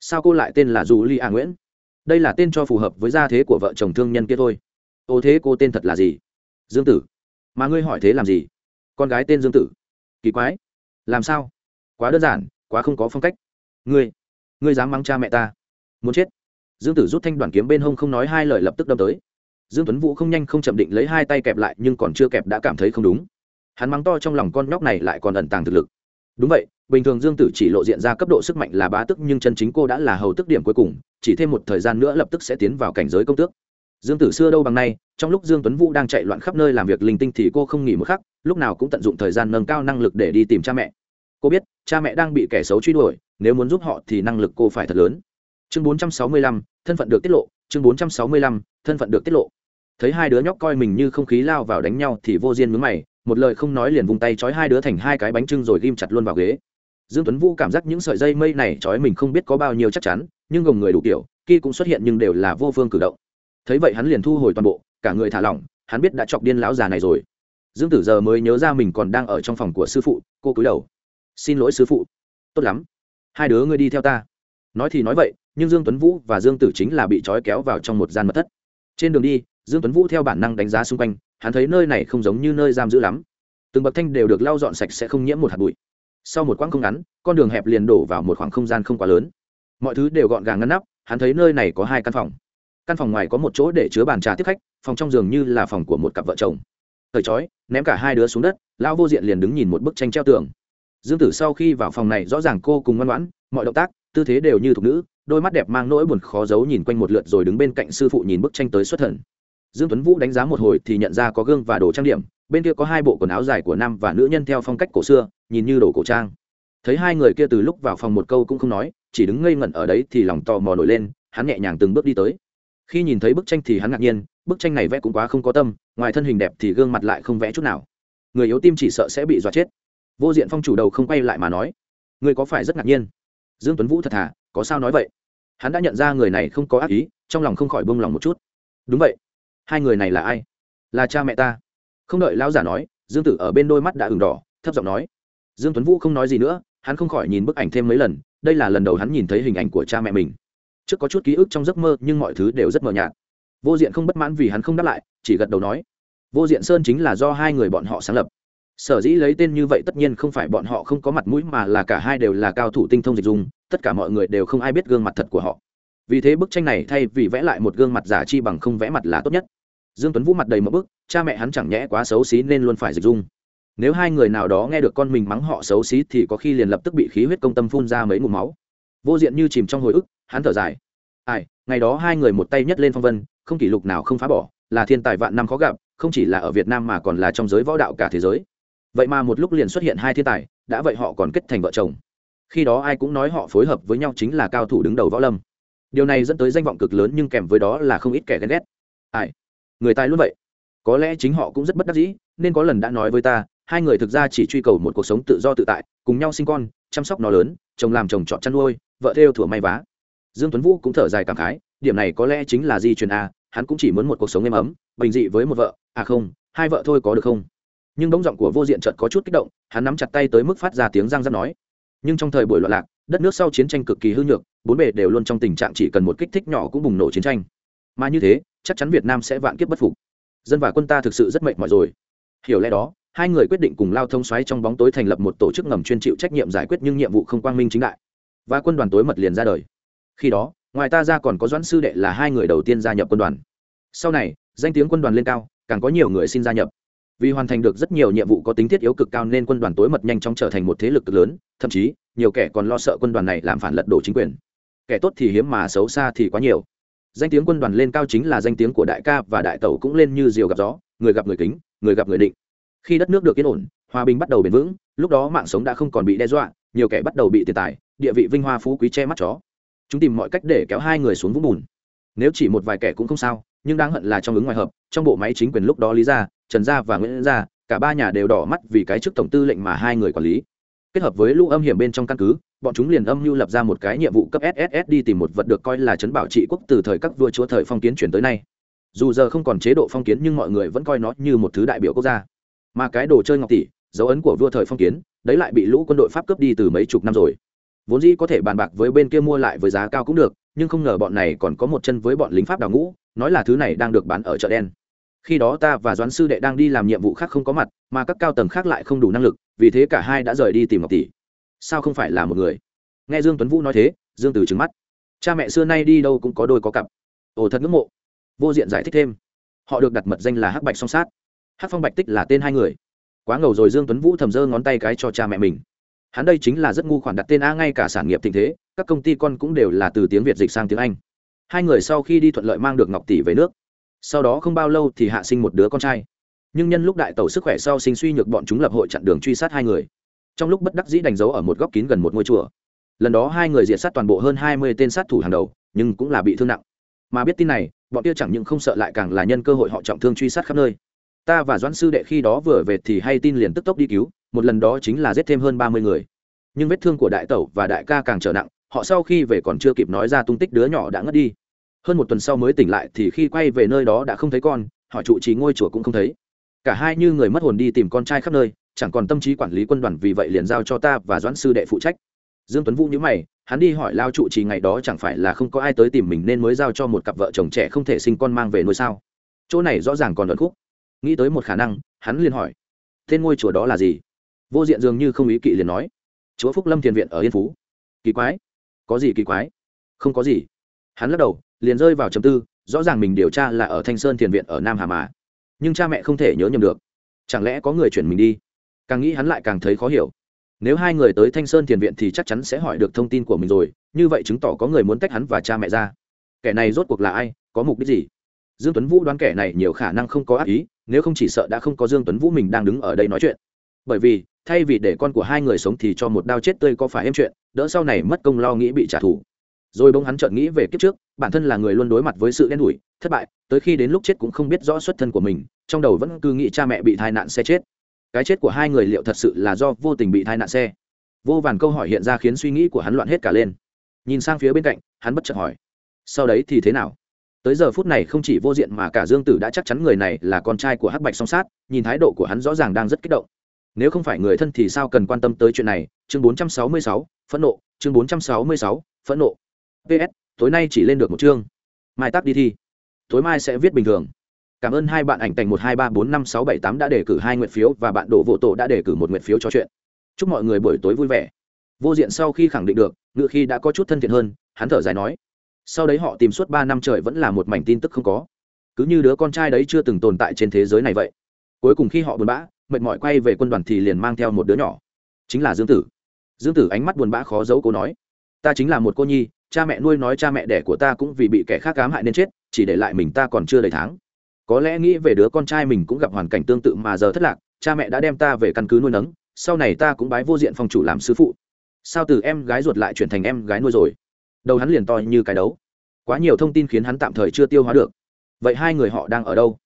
Speaker 1: sao cô lại tên là dù ly a nguyễn? Đây là tên cho phù hợp với gia thế của vợ chồng thương nhân kia thôi. Ô thế cô tên thật là gì? Dương tử. Mà ngươi hỏi thế làm gì? Con gái tên dương tử. Kỳ quái. Làm sao? Quá đơn giản, quá không có phong cách. Ngươi ngươi dám mắng cha mẹ ta. Muốn chết. Dương tử rút thanh đoàn kiếm bên hông không nói hai lời lập tức đâm tới. Dương tuấn vũ không nhanh không chậm định lấy hai tay kẹp lại nhưng còn chưa kẹp đã cảm thấy không đúng. Hắn mắng to trong lòng con nhóc này lại còn ẩn tàng thực lực. Đúng vậy bình thường dương tử chỉ lộ diện ra cấp độ sức mạnh là bá tức nhưng chân chính cô đã là hầu tức điểm cuối cùng chỉ thêm một thời gian nữa lập tức sẽ tiến vào cảnh giới công tước. Dương tử xưa đâu bằng nay trong lúc dương tuấn vũ đang chạy loạn khắp nơi làm việc linh tinh thì cô không nghỉ một khắc lúc nào cũng tận dụng thời gian nâng cao năng lực để đi tìm cha mẹ. Cô biết cha mẹ đang bị kẻ xấu truy đuổi nếu muốn giúp họ thì năng lực cô phải thật lớn. Chương 465, thân phận được tiết lộ chương 465, thân phận được tiết lộ. Thấy hai đứa nhóc coi mình như không khí lao vào đánh nhau thì vô diên mướn mày một lời không nói liền vung tay trói hai đứa thành hai cái bánh trưng rồi ghim chặt luôn vào ghế dương tuấn vũ cảm giác những sợi dây mây này trói mình không biết có bao nhiêu chắc chắn, nhưng gồng người đủ kiểu kia cũng xuất hiện nhưng đều là vô phương cử động. Thấy vậy hắn liền thu hồi toàn bộ, cả người thả lỏng, hắn biết đã chọc điên lão già này rồi. Dương tử giờ mới nhớ ra mình còn đang ở trong phòng của sư phụ, cô cúi đầu. Xin lỗi sư phụ. Tốt lắm. Hai đứa ngươi đi theo ta. Nói thì nói vậy, nhưng dương tuấn vũ và dương tử chính là bị trói kéo vào trong một gian mật thất. Trên đường đi, dương tuấn vũ theo bản năng đánh giá xung quanh, hắn thấy nơi này không giống như nơi giam giữ lắm. Từng bậc thanh đều được lau dọn sạch sẽ không nhiễm một hạt bụi sau một quãng không ngắn, con đường hẹp liền đổ vào một khoảng không gian không quá lớn. Mọi thứ đều gọn gàng ngăn nắp, hắn thấy nơi này có hai căn phòng. Căn phòng ngoài có một chỗ để chứa bàn trà tiếp khách, phòng trong giường như là phòng của một cặp vợ chồng. Thời chói, ném cả hai đứa xuống đất, lão vô diện liền đứng nhìn một bức tranh treo tường. Dương tử sau khi vào phòng này rõ ràng cô cùng ngoan ngoãn, mọi động tác, tư thế đều như thục nữ, đôi mắt đẹp mang nỗi buồn khó giấu nhìn quanh một lượt rồi đứng bên cạnh sư phụ nhìn bức tranh tới xuất thần dương tuấn vũ đánh giá một hồi thì nhận ra có gương và đồ trang điểm, bên kia có hai bộ quần áo dài của nam và nữ nhân theo phong cách cổ xưa, nhìn như đồ cổ trang. Thấy hai người kia từ lúc vào phòng một câu cũng không nói, chỉ đứng ngây ngẩn ở đấy thì lòng tò mò nổi lên, hắn nhẹ nhàng từng bước đi tới. Khi nhìn thấy bức tranh thì hắn ngạc nhiên, bức tranh này vẽ cũng quá không có tâm, ngoài thân hình đẹp thì gương mặt lại không vẽ chút nào. Người yếu tim chỉ sợ sẽ bị dọa chết. Vô diện phong chủ đầu không quay lại mà nói người có phải rất ngạc nhiên? Dương tuấn vũ thật thà, có sao nói vậy? Hắn đã nhận ra người này không có ác ý, trong lòng không khỏi bông lòng một chút. Đúng vậy hai người này là ai? Là cha mẹ ta. Không đợi lão giả nói dương tử ở bên đôi mắt đã ửng đỏ thấp giọng nói. Dương tuấn vũ không nói gì nữa hắn không khỏi nhìn bức ảnh thêm mấy lần đây là lần đầu hắn nhìn thấy hình ảnh của cha mẹ mình. Trước có chút ký ức trong giấc mơ nhưng mọi thứ đều rất mờ nhạt. Vô diện không bất mãn vì hắn không đáp lại chỉ gật đầu nói. Vô diện sơn chính là do hai người bọn họ sáng lập. Sở dĩ lấy tên như vậy tất nhiên không phải bọn họ không có mặt mũi mà là cả hai đều là cao thủ tinh thông dịch dung, tất cả mọi người đều không ai biết gương mặt thật của họ. Vì thế bức tranh này thay vì vẽ lại một gương mặt giả chi bằng không vẽ mặt là tốt nhất dương tuấn vũ mặt đầy một bức, cha mẹ hắn chẳng nhẽ quá xấu xí nên luôn phải dịch dung. Nếu hai người nào đó nghe được con mình mắng họ xấu xí thì có khi liền lập tức bị khí huyết công tâm phun ra mấy ngụm máu. Vô diện như chìm trong hồi ức, hắn thở dài. Ai, ngày đó hai người một tay nhất lên phong vân, không kỷ lục nào không phá bỏ, là thiên tài vạn năm khó gặp, không chỉ là ở việt nam mà còn là trong giới võ đạo cả thế giới. Vậy mà một lúc liền xuất hiện hai thiên tài, đã vậy họ còn kết thành vợ chồng. Khi đó ai cũng nói họ phối hợp với nhau chính là cao thủ đứng đầu võ lâm. Điều này dẫn tới danh vọng cực lớn nhưng kèm với đó là không ít kẻ ghen ghét. Ai? Người tài luôn vậy. Có lẽ chính họ cũng rất bất đắc dĩ, nên có lần đã nói với ta, hai người thực ra chỉ truy cầu một cuộc sống tự do tự tại, cùng nhau sinh con, chăm sóc nó lớn chồng làm chồng chọn chăn nuôi, vợ theo thủa may vá. Dương tuấn vũ cũng thở dài cảm khái, điểm này có lẽ chính là di truyền a, hắn cũng chỉ muốn một cuộc sống êm ấm, bình dị với một vợ à không, hai vợ thôi có được không? Nhưng bóng giọng của vô diện chợt có chút kích động, hắn nắm chặt tay tới mức phát ra tiếng răng rắc nói. Nhưng trong thời buổi loạn lạc, đất nước sau chiến tranh cực kỳ hư nhược, bốn bề đều luôn trong tình trạng chỉ cần một kích thích nhỏ cũng bùng nổ chiến tranh. Mà như thế chắc chắn việt nam sẽ vạn kiếp bất phục. Dân và quân ta thực sự rất mệt mỏi rồi. Hiểu lẽ đó, hai người quyết định cùng lao thông xoáy trong bóng tối thành lập một tổ chức ngầm chuyên chịu trách nhiệm giải quyết những nhiệm vụ không quang minh chính đại. Và quân đoàn tối mật liền ra đời. Khi đó, ngoài ta ra còn có doãn sư đệ là hai người đầu tiên gia nhập quân đoàn. Sau này, danh tiếng quân đoàn lên cao, càng có nhiều người xin gia nhập. Vì hoàn thành được rất nhiều nhiệm vụ có tính thiết yếu cực cao nên quân đoàn tối mật nhanh chóng trở thành một thế lực cực lớn, thậm chí, nhiều kẻ còn lo sợ quân đoàn này làm phản lật đổ chính quyền. Kẻ tốt thì hiếm mà xấu xa thì quá nhiều danh tiếng quân đoàn lên cao chính là danh tiếng của đại ca và đại tẩu cũng lên như diều gặp gió, người gặp người kính, người gặp người định. Khi đất nước được yên ổn, hòa bình bắt đầu bền vững, lúc đó mạng sống đã không còn bị đe dọa, nhiều kẻ bắt đầu bị tiền tài, địa vị vinh hoa phú quý che mắt chó. Chúng tìm mọi cách để kéo hai người xuống vũng bùn. Nếu chỉ một vài kẻ cũng không sao, nhưng đáng hận là trong ứng ngoài hợp, trong bộ máy chính quyền lúc đó lý gia, trần gia và nguyễn gia, cả ba nhà đều đỏ mắt vì cái chức tổng tư lệnh mà hai người quản lý kết hợp với lũ âm hiểm bên trong căn cứ, bọn chúng liền âm mưu lập ra một cái nhiệm vụ cấp sss đi tìm một vật được coi là chấn bảo trị quốc từ thời các vua chúa thời phong kiến chuyển tới nay. Dù giờ không còn chế độ phong kiến nhưng mọi người vẫn coi nó như một thứ đại biểu quốc gia. Mà cái đồ chơi ngọc tỷ, dấu ấn của vua thời phong kiến, đấy lại bị lũ quân đội pháp cướp đi từ mấy chục năm rồi. Vốn dĩ có thể bàn bạc với bên kia mua lại với giá cao cũng được, nhưng không ngờ bọn này còn có một chân với bọn lính pháp đào ngũ, nói là thứ này đang được bán ở chợ đen khi đó ta và doãn sư đệ đang đi làm nhiệm vụ khác không có mặt, mà các cao tầng khác lại không đủ năng lực, vì thế cả hai đã rời đi tìm ngọc tỷ. Sao không phải là một người? Nghe dương tuấn vũ nói thế, dương từ trừng mắt. Cha mẹ xưa nay đi đâu cũng có đôi có cặp. Ồ, thật ngưỡng mộ. Vô diện giải thích thêm. Họ được đặt mật danh là hắc bạch song sát. Hắc phong bạch tích là tên hai người. Quá ngầu rồi, dương tuấn vũ thầm dơ ngón tay cái cho cha mẹ mình. Hắn đây chính là rất ngu khoản đặt tên a ngay cả sản nghiệp tình thế, các công ty con cũng đều là từ tiếng việt dịch sang tiếng anh. Hai người sau khi đi thuận lợi mang được ngọc tỷ về nước sau đó không bao lâu thì hạ sinh một đứa con trai. Nhưng nhân lúc đại tàu sức khỏe sau sinh suy nhược bọn chúng lập hội chặn đường truy sát hai người. Trong lúc bất đắc dĩ đánh dấu ở một góc kín gần một ngôi chùa. Lần đó hai người diệt sát toàn bộ hơn hai mươi tên sát thủ hàng đầu, nhưng cũng là bị thương nặng. Mà biết tin này, bọn kia chẳng những không sợ lại càng là nhân cơ hội họ trọng thương truy sát khắp nơi. Ta và doãn sư đệ khi đó vừa về thì hay tin liền tức tốc đi cứu, một lần đó chính là giết thêm hơn ba mươi người. Nhưng vết thương của đại tẩu và đại ca càng trở nặng, họ sau khi về còn chưa kịp nói ra tung tích đứa nhỏ đã ngất đi hơn một tuần sau mới tỉnh lại thì khi quay về nơi đó đã không thấy con họ trụ trì ngôi chùa cũng không thấy. Cả hai như người mất hồn đi tìm con trai khắp nơi, chẳng còn tâm trí quản lý quân đoàn vì vậy liền giao cho ta và doãn sư đệ phụ trách. Dương tuấn vũ nhíu mày, hắn đi hỏi lao trụ trì ngày đó chẳng phải là không có ai tới tìm mình nên mới giao cho một cặp vợ chồng trẻ không thể sinh con mang về nuôi sao? Chỗ này rõ ràng còn luận khúc. Nghĩ tới một khả năng, hắn liền hỏi, tên ngôi chùa đó là gì? Vô diện dường như không ý kỵ liền nói, chúa phúc lâm thiền viện ở yên phú. Kỳ quái. Có gì kỳ quái? Không có gì hắn lắc đầu, liền rơi vào chầm tư, rõ ràng mình điều tra là ở thanh sơn thiền viện ở nam hà mà. Nhưng cha mẹ không thể nhớ nhầm được. Chẳng lẽ có người chuyển mình đi? Càng nghĩ hắn lại càng thấy khó hiểu. Nếu hai người tới thanh sơn thiền viện thì chắc chắn sẽ hỏi được thông tin của mình rồi, như vậy chứng tỏ có người muốn tách hắn và cha mẹ ra. Kẻ này rốt cuộc là ai? Có mục đích gì? Dương tuấn vũ đoán kẻ này nhiều khả năng không có ác ý, nếu không chỉ sợ đã không có dương tuấn vũ mình đang đứng ở đây nói chuyện. Bởi vì, thay vì để con của hai người sống thì cho một đao chết tươi có phải em chuyện, đỡ sau này mất công lo nghĩ bị trả thù rồi bỗng hắn chợt nghĩ về kiếp trước bản thân là người luôn đối mặt với sự đen đủi thất bại tới khi đến lúc chết cũng không biết rõ xuất thân của mình trong đầu vẫn cứ nghĩ cha mẹ bị tai nạn xe chết. Cái chết của hai người liệu thật sự là do vô tình bị tai nạn xe? Vô vàn câu hỏi hiện ra khiến suy nghĩ của hắn loạn hết cả lên. Nhìn sang phía bên cạnh hắn bất chợt hỏi sau đấy thì thế nào? Tới giờ phút này không chỉ vô diện mà cả dương tử đã chắc chắn người này là con trai của hắc bạch song sát nhìn thái độ của hắn rõ ràng đang rất kích động. Nếu không phải người thân thì sao cần quan tâm tới chuyện này? Chương 466, phẫn nộ. Chương 466, phẫn nộ ps tối nay chỉ lên được một chương. Mai tắt đi thi. Tối mai sẽ viết bình thường. Cảm ơn hai bạn ảnh tành một hai ba bốn năm sáu bảy tám đã đề cử hai nguyện phiếu và bạn đổ vô tổ đã đề cử một nguyện phiếu cho chuyện. Chúc mọi người buổi tối vui vẻ. Vô diện sau khi khẳng định được, ngự khi đã có chút thân thiện hơn, hắn thở dài nói. Sau đấy họ tìm suốt ba năm trời vẫn là một mảnh tin tức không có. Cứ như đứa con trai đấy chưa từng tồn tại trên thế giới này vậy. Cuối cùng khi họ buồn bã, mệt mỏi quay về quân đoàn thì liền mang theo một đứa nhỏ. Chính là dương tử. Dương tử ánh mắt buồn bã khó giấu, cô nói ta chính là một cô nhi, cha mẹ nuôi nói cha mẹ đẻ của ta cũng vì bị kẻ khác cám hại nên chết, chỉ để lại mình ta còn chưa đầy tháng. Có lẽ nghĩ về đứa con trai mình cũng gặp hoàn cảnh tương tự mà giờ thất lạc, cha mẹ đã đem ta về căn cứ nuôi nấng, sau này ta cũng bái vô diện phòng chủ làm sư phụ. Sao từ em gái ruột lại chuyển thành em gái nuôi rồi? Đầu hắn liền to như cái đấu. Quá nhiều thông tin khiến hắn tạm thời chưa tiêu hóa được. Vậy hai người họ đang ở đâu?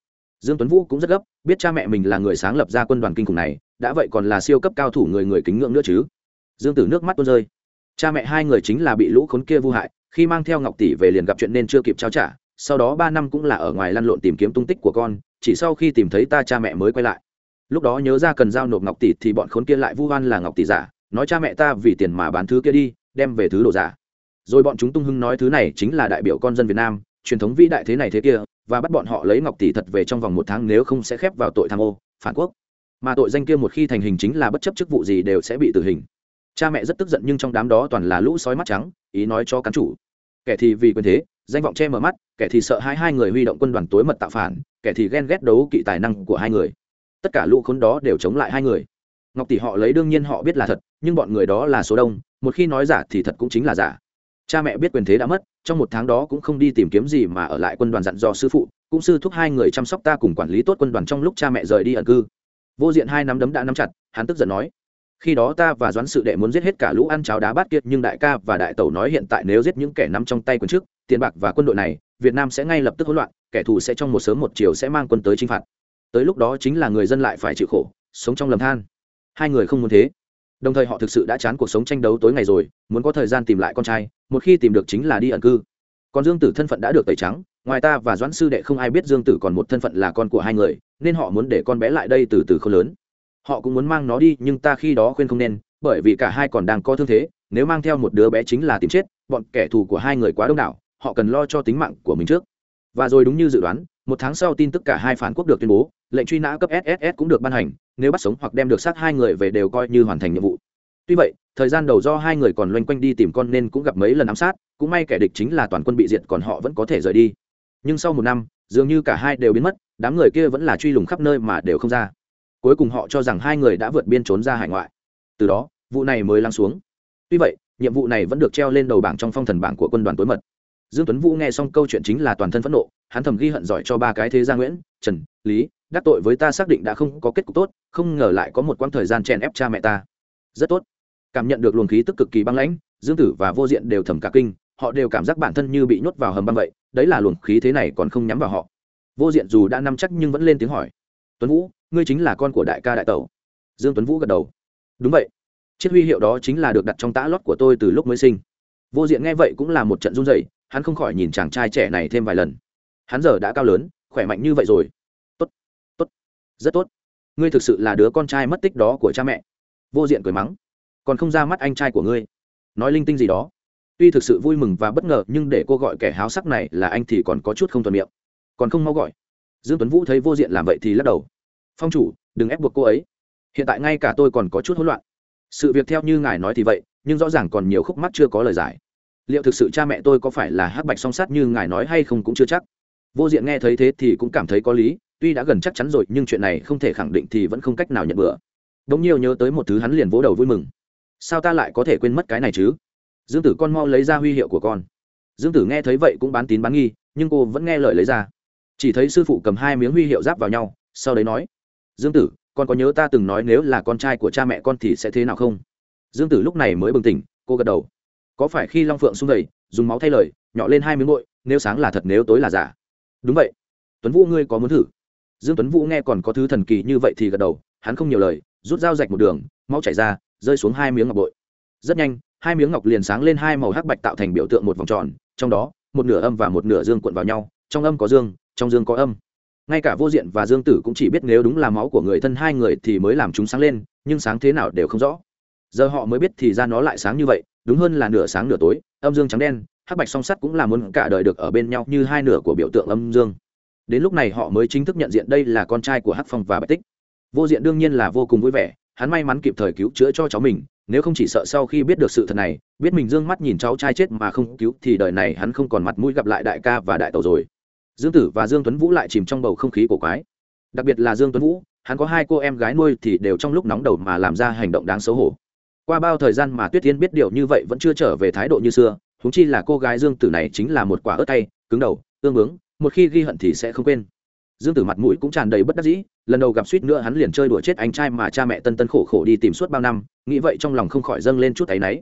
Speaker 1: Dương tuấn vũ cũng rất gấp, biết cha mẹ mình là người sáng lập ra quân đoàn kinh khủng này, đã vậy còn là siêu cấp cao thủ người người kính ngưỡng nữa chứ. Dương tử nước mắt tuôn rơi cha mẹ hai người chính là bị lũ khốn kia vu hại, khi mang theo ngọc tỷ về liền gặp chuyện nên chưa kịp trao trả, sau đó ba năm cũng là ở ngoài lăn lộn tìm kiếm tung tích của con, chỉ sau khi tìm thấy ta cha mẹ mới quay lại. Lúc đó nhớ ra cần giao nộp ngọc tỷ thì bọn khốn kia lại vu oan là ngọc tỷ giả, nói cha mẹ ta vì tiền mà bán thứ kia đi, đem về thứ đồ giả. Rồi bọn chúng tung hưng nói thứ này chính là đại biểu con dân việt nam, truyền thống vĩ đại thế này thế kia, và bắt bọn họ lấy ngọc tỷ thật về trong vòng một tháng nếu không sẽ khép vào tội tham ô, phản quốc. Mà tội danh kia một khi thành hình chính là bất chấp chức vụ gì đều sẽ bị tử hình cha mẹ rất tức giận nhưng trong đám đó toàn là lũ sói mắt trắng, ý nói cho cán chủ. Kẻ thì vì quyền thế, danh vọng che mở mắt, kẻ thì sợ hai hai người huy động quân đoàn tối mật tạo phản, kẻ thì ghen ghét đấu kỵ tài năng của hai người. Tất cả lũ khốn đó đều chống lại hai người. Ngọc tỷ họ lấy đương nhiên họ biết là thật, nhưng bọn người đó là số đông, một khi nói giả thì thật cũng chính là giả. Cha mẹ biết quyền thế đã mất, trong một tháng đó cũng không đi tìm kiếm gì mà ở lại quân đoàn dặn dò sư phụ, cũng sư thúc hai người chăm sóc ta cùng quản lý tốt quân đoàn trong lúc cha mẹ rời đi ẩn cư. Vô diện hai nắm đấm đã nắm chặt, hắn tức giận nói khi đó ta và doãn sự đệ muốn giết hết cả lũ ăn cháo đá bát kiệt, nhưng đại ca và đại tẩu nói hiện tại nếu giết những kẻ nắm trong tay quân trước, tiền bạc và quân đội này, việt nam sẽ ngay lập tức hỗn loạn, kẻ thù sẽ trong một sớm một chiều sẽ mang quân tới chinh phạt. Tới lúc đó chính là người dân lại phải chịu khổ, sống trong lầm than. Hai người không muốn thế. Đồng thời họ thực sự đã chán cuộc sống tranh đấu tối ngày rồi, muốn có thời gian tìm lại con trai, một khi tìm được chính là đi ẩn cư. Còn dương tử thân phận đã được tẩy trắng, ngoài ta và doãn sư đệ không ai biết dương tử còn một thân phận là con của hai người, nên họ muốn để con bé lại đây từ từ không lớn họ cũng muốn mang nó đi, nhưng ta khi đó khuyên không nên, bởi vì cả hai còn đang có thương thế, nếu mang theo một đứa bé chính là tìm chết, bọn kẻ thù của hai người quá đông đảo, họ cần lo cho tính mạng của mình trước. Và rồi đúng như dự đoán, một tháng sau tin tức cả hai phản quốc được tuyên bố, lệnh truy nã cấp sss cũng được ban hành, nếu bắt sống hoặc đem được xác hai người về đều coi như hoàn thành nhiệm vụ. Tuy vậy, thời gian đầu do hai người còn loanh quanh đi tìm con nên cũng gặp mấy lần ám sát, cũng may kẻ địch chính là toàn quân bị diệt còn họ vẫn có thể rời đi. Nhưng sau một năm, dường như cả hai đều biến mất, đám người kia vẫn là truy lùng khắp nơi mà đều không ra cuối cùng họ cho rằng hai người đã vượt biên trốn ra hải ngoại. Từ đó, vụ này mới lắng xuống. Tuy vậy, nhiệm vụ này vẫn được treo lên đầu bảng trong phong thần bảng của quân đoàn tối mật. Dương tuấn vũ nghe xong câu chuyện chính là toàn thân phẫn nộ, hắn thầm ghi hận giỏi cho ba cái thế gia nguyễn, trần, lý, đắc tội với ta xác định đã không có kết cục tốt, không ngờ lại có một quãng thời gian chèn ép cha mẹ ta. Rất tốt. Cảm nhận được luồng khí tức cực kỳ băng lãnh, dương tử và vô diện đều thầm cả kinh, họ đều cảm giác bản thân như bị nhốt vào hầm băng vậy, đấy là luồng khí thế này còn không nhắm vào họ. Vô diện dù đã nắm chắc nhưng vẫn lên tiếng hỏi. Tuấn vũ ngươi chính là con của đại ca đại tẩu. Dương tuấn vũ gật đầu. Đúng vậy. Chiếc huy hiệu đó chính là được đặt trong tã lót của tôi từ lúc mới sinh. Vô diện nghe vậy cũng là một trận run rẩy, hắn không khỏi nhìn chàng trai trẻ này thêm vài lần. Hắn giờ đã cao lớn, khỏe mạnh như vậy rồi. Tốt tốt, rất tốt. Ngươi thực sự là đứa con trai mất tích đó của cha mẹ. Vô diện cười mắng. Còn không ra mắt anh trai của ngươi. Nói linh tinh gì đó. Tuy thực sự vui mừng và bất ngờ, nhưng để cô gọi kẻ háo sắc này là anh thì còn có chút không thuận miệng. Còn không mau gọi. Dương tuấn vũ thấy vô diện làm vậy thì lắc đầu phong chủ, đừng ép buộc cô ấy. Hiện tại ngay cả tôi còn có chút hỗn loạn. Sự việc theo như ngài nói thì vậy, nhưng rõ ràng còn nhiều khúc mắc chưa có lời giải. Liệu thực sự cha mẹ tôi có phải là hắc bạch song sát như ngài nói hay không cũng chưa chắc. Vô diện nghe thấy thế thì cũng cảm thấy có lý, tuy đã gần chắc chắn rồi, nhưng chuyện này không thể khẳng định thì vẫn không cách nào nhận bừa đ ỗ n g nhiều nhớ tới một thứ hắn liền vỗ đầu vui mừng. Sao ta lại có thể quên mất cái này chứ? Dương tử con mau lấy ra huy hiệu của con. Dương tử nghe thấy vậy cũng bán tín bán nghi, nhưng cô vẫn nghe lời lấy ra. Chỉ thấy sư phụ cầm hai miếng huy hiệu giáp vào nhau, sau đấy nói dương tử, con có nhớ ta từng nói nếu là con trai của cha mẹ con thì sẽ thế nào không? Dương tử lúc này mới bừng tỉnh, cô gật đầu. Có phải khi long phượng xung đầy dùng máu thay lời, nhỏ lên hai miếng bội, nếu sáng là thật nếu tối là giả? Đúng vậy. Tuấn vũ, ngươi có muốn thử? Dương tuấn vũ nghe còn có thứ thần kỳ như vậy thì gật đầu, hắn không nhiều lời, rút dao rạch một đường, máu chảy ra, rơi xuống hai miếng ngọc bội. Rất nhanh, hai miếng ngọc liền sáng lên hai màu hắc bạch tạo thành biểu tượng một vòng tròn, trong đó, một nửa âm và một nửa dương cuộn vào nhau, trong âm có dương, trong dương có âm ngay cả vô diện và dương tử cũng chỉ biết nếu đúng là máu của người thân hai người thì mới làm chúng sáng lên, nhưng sáng thế nào đều không rõ. Giờ họ mới biết thì ra nó lại sáng như vậy, đúng hơn là nửa sáng nửa tối, âm dương trắng đen, hắc bạch song sắt cũng là muốn cả đời được ở bên nhau như hai nửa của biểu tượng âm dương. Đến lúc này họ mới chính thức nhận diện đây là con trai của hắc phong và bạch tích. Vô diện đương nhiên là vô cùng vui vẻ, hắn may mắn kịp thời cứu chữa cho cháu mình, nếu không chỉ sợ sau khi biết được sự thật này, biết mình d ư ơ n g mắt nhìn cháu trai chết mà không cứu thì đời này hắn không còn mặt mũi gặp lại đại ca và đại tàu rồi dương tử và dương tuấn vũ lại chìm trong bầu không khí của quái. Đặc biệt là dương tuấn vũ, hắn có hai cô em gái nuôi thì đều trong lúc nóng đầu mà làm ra hành động đáng xấu hổ. Qua bao thời gian mà tuyết tiên biết điều như vậy vẫn chưa trở về thái độ như xưa húng chi là cô gái dương tử này chính là một quả ớt tay cứng đầu, tương bướng một khi ghi hận thì sẽ không quên. Dương tử mặt mũi cũng tràn đầy bất đắc dĩ, lần đầu gặp suýt nữa hắn liền chơi đùa chết anh trai mà cha mẹ tân tân khổ khổ đi tìm suốt bao năm, nghĩ vậy trong lòng không khỏi dâng lên chút áy náy.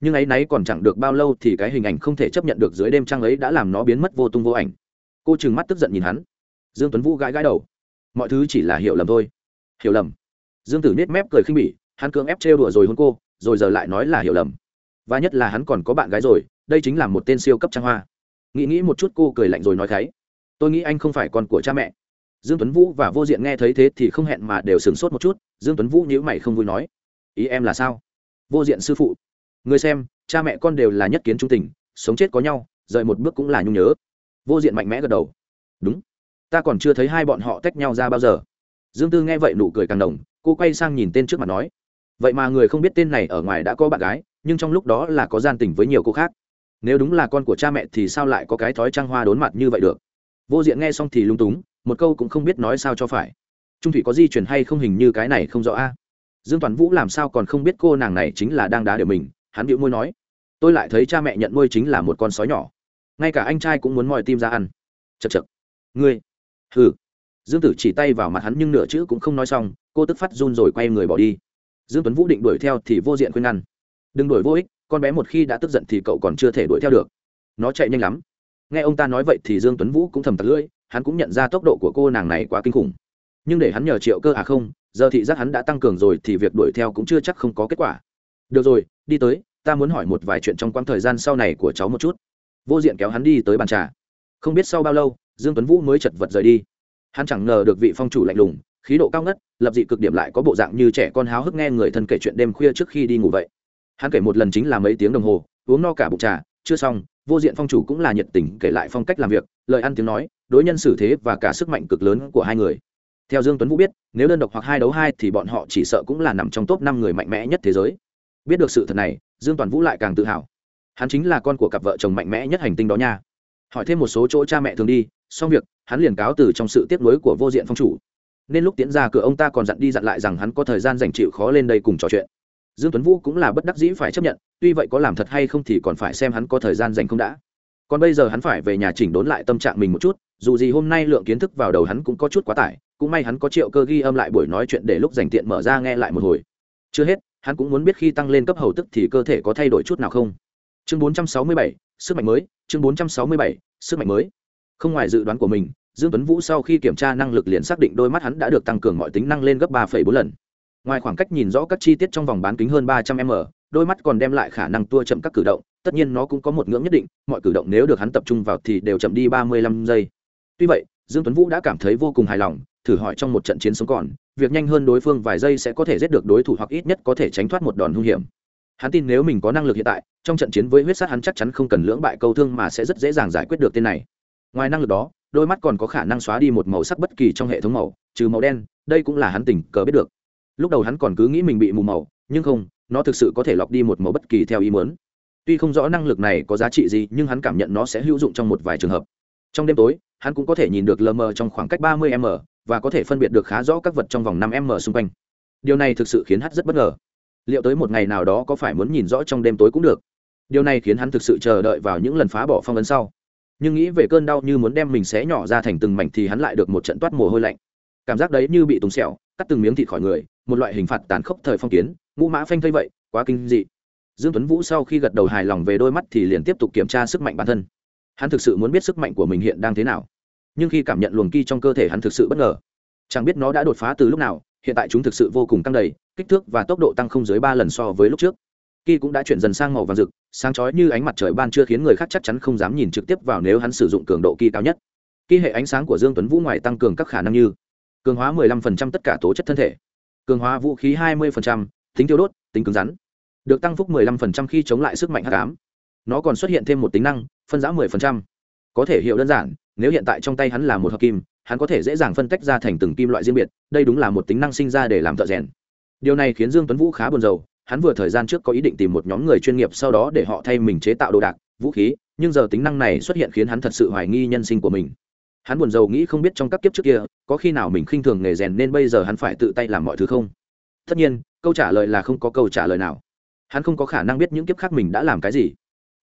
Speaker 1: Nhưng áy náy còn chẳng được bao lâu thì cái hình ảnh không thể chấp nhận được dưới đêm trăng ấy đã làm nó biến mất vô tung vô ảnh cô trừng mắt tức giận nhìn hắn. Dương tuấn vũ gãi gãi đầu. Mọi thứ chỉ là hiểu lầm thôi. Hiểu lầm. Dương tử nết mép cười khinh bỉ, hắn cưỡng ép trêu đùa rồi hôn cô, rồi giờ lại nói là hiểu lầm. Và nhất là hắn còn có bạn gái rồi, đây chính là một tên siêu cấp trang hoa. Nghĩ nghĩ một chút cô cười lạnh rồi nói kháy tôi nghĩ anh không phải con của cha mẹ. Dương tuấn vũ và vô diện nghe thấy thế thì không hẹn mà đều sửng sốt một chút, dương tuấn vũ nhíu mày không vui nói. Ý em là sao? Vô diện sư phụ. Người xem, cha mẹ con đều là nhất kiến trung tình, sống chết có nhau, rời một bước cũng là nhung nhớ vô diện mạnh mẽ gật đầu. Đúng. Ta còn chưa thấy hai bọn họ tách nhau ra bao giờ. Dương tư nghe vậy nụ cười càng đồng cô quay sang nhìn tên trước mặt nói. Vậy mà người không biết tên này ở ngoài đã có bạn gái, nhưng trong lúc đó là có gian tình với nhiều cô khác. Nếu đúng là con của cha mẹ thì sao lại có cái thói trăng hoa đốn mặt như vậy được? Vô diện nghe xong thì lung túng, một câu cũng không biết nói sao cho phải. Trung thủy có di chuyển hay không hình như cái này không rõ a. Dương toàn vũ làm sao còn không biết cô nàng này chính là đang đá điều mình, hắn bịu môi nói. Tôi lại thấy cha mẹ nhận nuôi chính là một con sói nhỏ ngay cả anh trai cũng muốn moi tim ra ăn. Chật chật ngươi. Hừ. Dương tử chỉ tay vào mặt hắn nhưng nửa chữ cũng không nói xong, cô tức phát run rồi quay người bỏ đi. Dương tuấn vũ định đuổi theo thì vô diện khuyên ngăn. Đừng đuổi vô ích, con bé một khi đã tức giận thì cậu còn chưa thể đuổi theo được. Nó chạy nhanh lắm. Nghe ông ta nói vậy thì dương tuấn vũ cũng thầm tặc lưỡi, hắn cũng nhận ra tốc độ của cô nàng này quá kinh khủng. Nhưng để hắn nhờ triệu cơ à không, giờ thị giác hắn đã tăng cường rồi thì việc đuổi theo cũng chưa chắc không có kết quả. Được rồi, đi tới, ta muốn hỏi một vài chuyện trong quãng thời gian sau này của cháu một chút vô diện kéo hắn đi tới bàn trà. Không biết sau bao lâu, dương tuấn vũ mới chật vật rời đi. Hắn chẳng ngờ được vị phong chủ lạnh lùng, khí độ cao ngất, lập dị cực điểm lại có bộ dạng như trẻ con háo hức nghe người thân kể chuyện đêm khuya trước khi đi ngủ vậy. Hắn kể một lần chính là mấy tiếng đồng hồ, uống no cả bụng trà, chưa xong, vô diện phong chủ cũng là nhiệt tình kể lại phong cách làm việc, lời ăn tiếng nói, đối nhân xử thế và cả sức mạnh cực lớn của hai người. Theo dương tuấn vũ biết, nếu đơn độc hoặc hai đấu hai thì bọn họ chỉ sợ cũng là nằm trong top năm người mạnh mẽ nhất thế giới. Biết được sự thật này, dương toàn vũ lại càng tự hào hắn chính là con của cặp vợ chồng mạnh mẽ nhất hành tinh đó nha. Hỏi thêm một số chỗ cha mẹ thường đi, xong việc, hắn liền cáo từ trong sự tiếc nuối của vô diện phong chủ. Nên lúc tiến ra cửa ông ta còn dặn đi dặn lại rằng hắn có thời gian dành chịu khó lên đây cùng trò chuyện. Dương tuấn vũ cũng là bất đắc dĩ phải chấp nhận, tuy vậy có làm thật hay không thì còn phải xem hắn có thời gian dành không đã. Còn bây giờ hắn phải về nhà chỉnh đốn lại tâm trạng mình một chút, dù gì hôm nay lượng kiến thức vào đầu hắn cũng có chút quá tải, cũng may hắn có triệu cơ ghi âm lại buổi nói chuyện để lúc dành tiện mở ra nghe lại một hồi. Chưa hết, hắn cũng muốn biết khi tăng lên cấp hầu tức thì cơ thể có thay đổi chút nào không chương 467, sức mạnh mới chương 467, sức mạnh mới. Không ngoài dự đoán của mình dương tuấn vũ sau khi kiểm tra năng lực liền xác định đôi mắt hắn đã được tăng cường mọi tính năng lên gấp ba bốn lần. Ngoài khoảng cách nhìn rõ các chi tiết trong vòng bán kính hơn ba trăm m đôi mắt còn đem lại khả năng tua chậm các cử động tất nhiên nó cũng có một ngưỡng nhất định mọi cử động nếu được hắn tập trung vào thì đều chậm đi ba mươi lăm giây. Tuy vậy dương tuấn vũ đã cảm thấy vô cùng hài lòng thử hỏi trong một trận chiến sống còn việc nhanh hơn đối phương vài giây sẽ có thể giết được đối thủ hoặc ít nhất có thể tránh thoát một đòn hung hiểm hắn tin nếu mình có năng lực hiện tại, trong trận chiến với huyết sát hắn chắc chắn không cần lưỡng bại câu thương mà sẽ rất dễ dàng giải quyết được tên này. Ngoài năng lực đó, đôi mắt còn có khả năng xóa đi một màu sắc bất kỳ trong hệ thống màu, trừ màu đen, đây cũng là hắn tình cờ biết được. Lúc đầu hắn còn cứ nghĩ mình bị mù màu, nhưng không, nó thực sự có thể lọc đi một màu bất kỳ theo ý muốn. Tuy không rõ năng lực này có giá trị gì, nhưng hắn cảm nhận nó sẽ hữu dụng trong một vài trường hợp. Trong đêm tối, hắn cũng có thể nhìn được lờ mờ trong khoảng cách ba mươi m và có thể phân biệt được khá rõ các vật trong vòng năm m xung quanh. Điều này thực sự khiến hắn rất bất ngờ liệu tới một ngày nào đó có phải muốn nhìn rõ trong đêm tối cũng được. Điều này khiến hắn thực sự chờ đợi vào những lần phá bỏ phong ấn sau. Nhưng nghĩ về cơn đau như muốn đem mình xé nhỏ ra thành từng mảnh thì hắn lại được một trận toát mồ hôi lạnh. Cảm giác đấy như bị tùng sẹo, cắt từng miếng thịt khỏi người, một loại hình phạt tàn khốc thời phong kiến, ngũ mã phanh thây vậy, quá kinh dị. Dương tuấn vũ sau khi gật đầu hài lòng về đôi mắt thì liền tiếp tục kiểm tra sức mạnh bản thân. Hắn thực sự muốn biết sức mạnh của mình hiện đang thế nào. Nhưng khi cảm nhận luồng ki trong cơ thể hắn thực sự bất ngờ, chẳng biết nó đã đột phá từ lúc nào hiện tại chúng thực sự vô cùng tăng đầy kích thước và tốc độ tăng không dưới ba lần so với lúc trước. Kỳ cũng đã chuyển dần sang màu vàng rực sáng chói như ánh mặt trời ban chưa khiến người khác chắc chắn không dám nhìn trực tiếp vào nếu hắn sử dụng cường độ kỳ cao nhất. Kỳ hệ ánh sáng của dương tuấn vũ ngoài tăng cường các khả năng như cường hóa 15% tất cả tố chất thân thể cường hóa vũ khí 20%, tính tiêu đốt tính cứng rắn được tăng phúc 15% khi chống lại sức mạnh hắc ám. Nó còn xuất hiện thêm một tính năng phân giá 10%. có thể hiểu đơn giản nếu hiện tại trong tay hắn là một hợp kim hắn có thể dễ dàng phân tách ra thành từng kim loại riêng biệt, đây đúng là một tính năng sinh ra để làm thợ rèn. Điều này khiến dương tuấn vũ khá buồn rầu, hắn vừa thời gian trước có ý định tìm một nhóm người chuyên nghiệp sau đó để họ thay mình chế tạo đồ đạc, vũ khí, nhưng giờ tính năng này xuất hiện khiến hắn thật sự hoài nghi nhân sinh của mình. Hắn buồn rầu nghĩ không biết trong các kiếp trước kia, có khi nào mình khinh thường nghề rèn nên bây giờ hắn phải tự tay làm mọi thứ không? Tất nhiên, câu trả lời là không có câu trả lời nào. Hắn không có khả năng biết những kiếp khác mình đã làm cái gì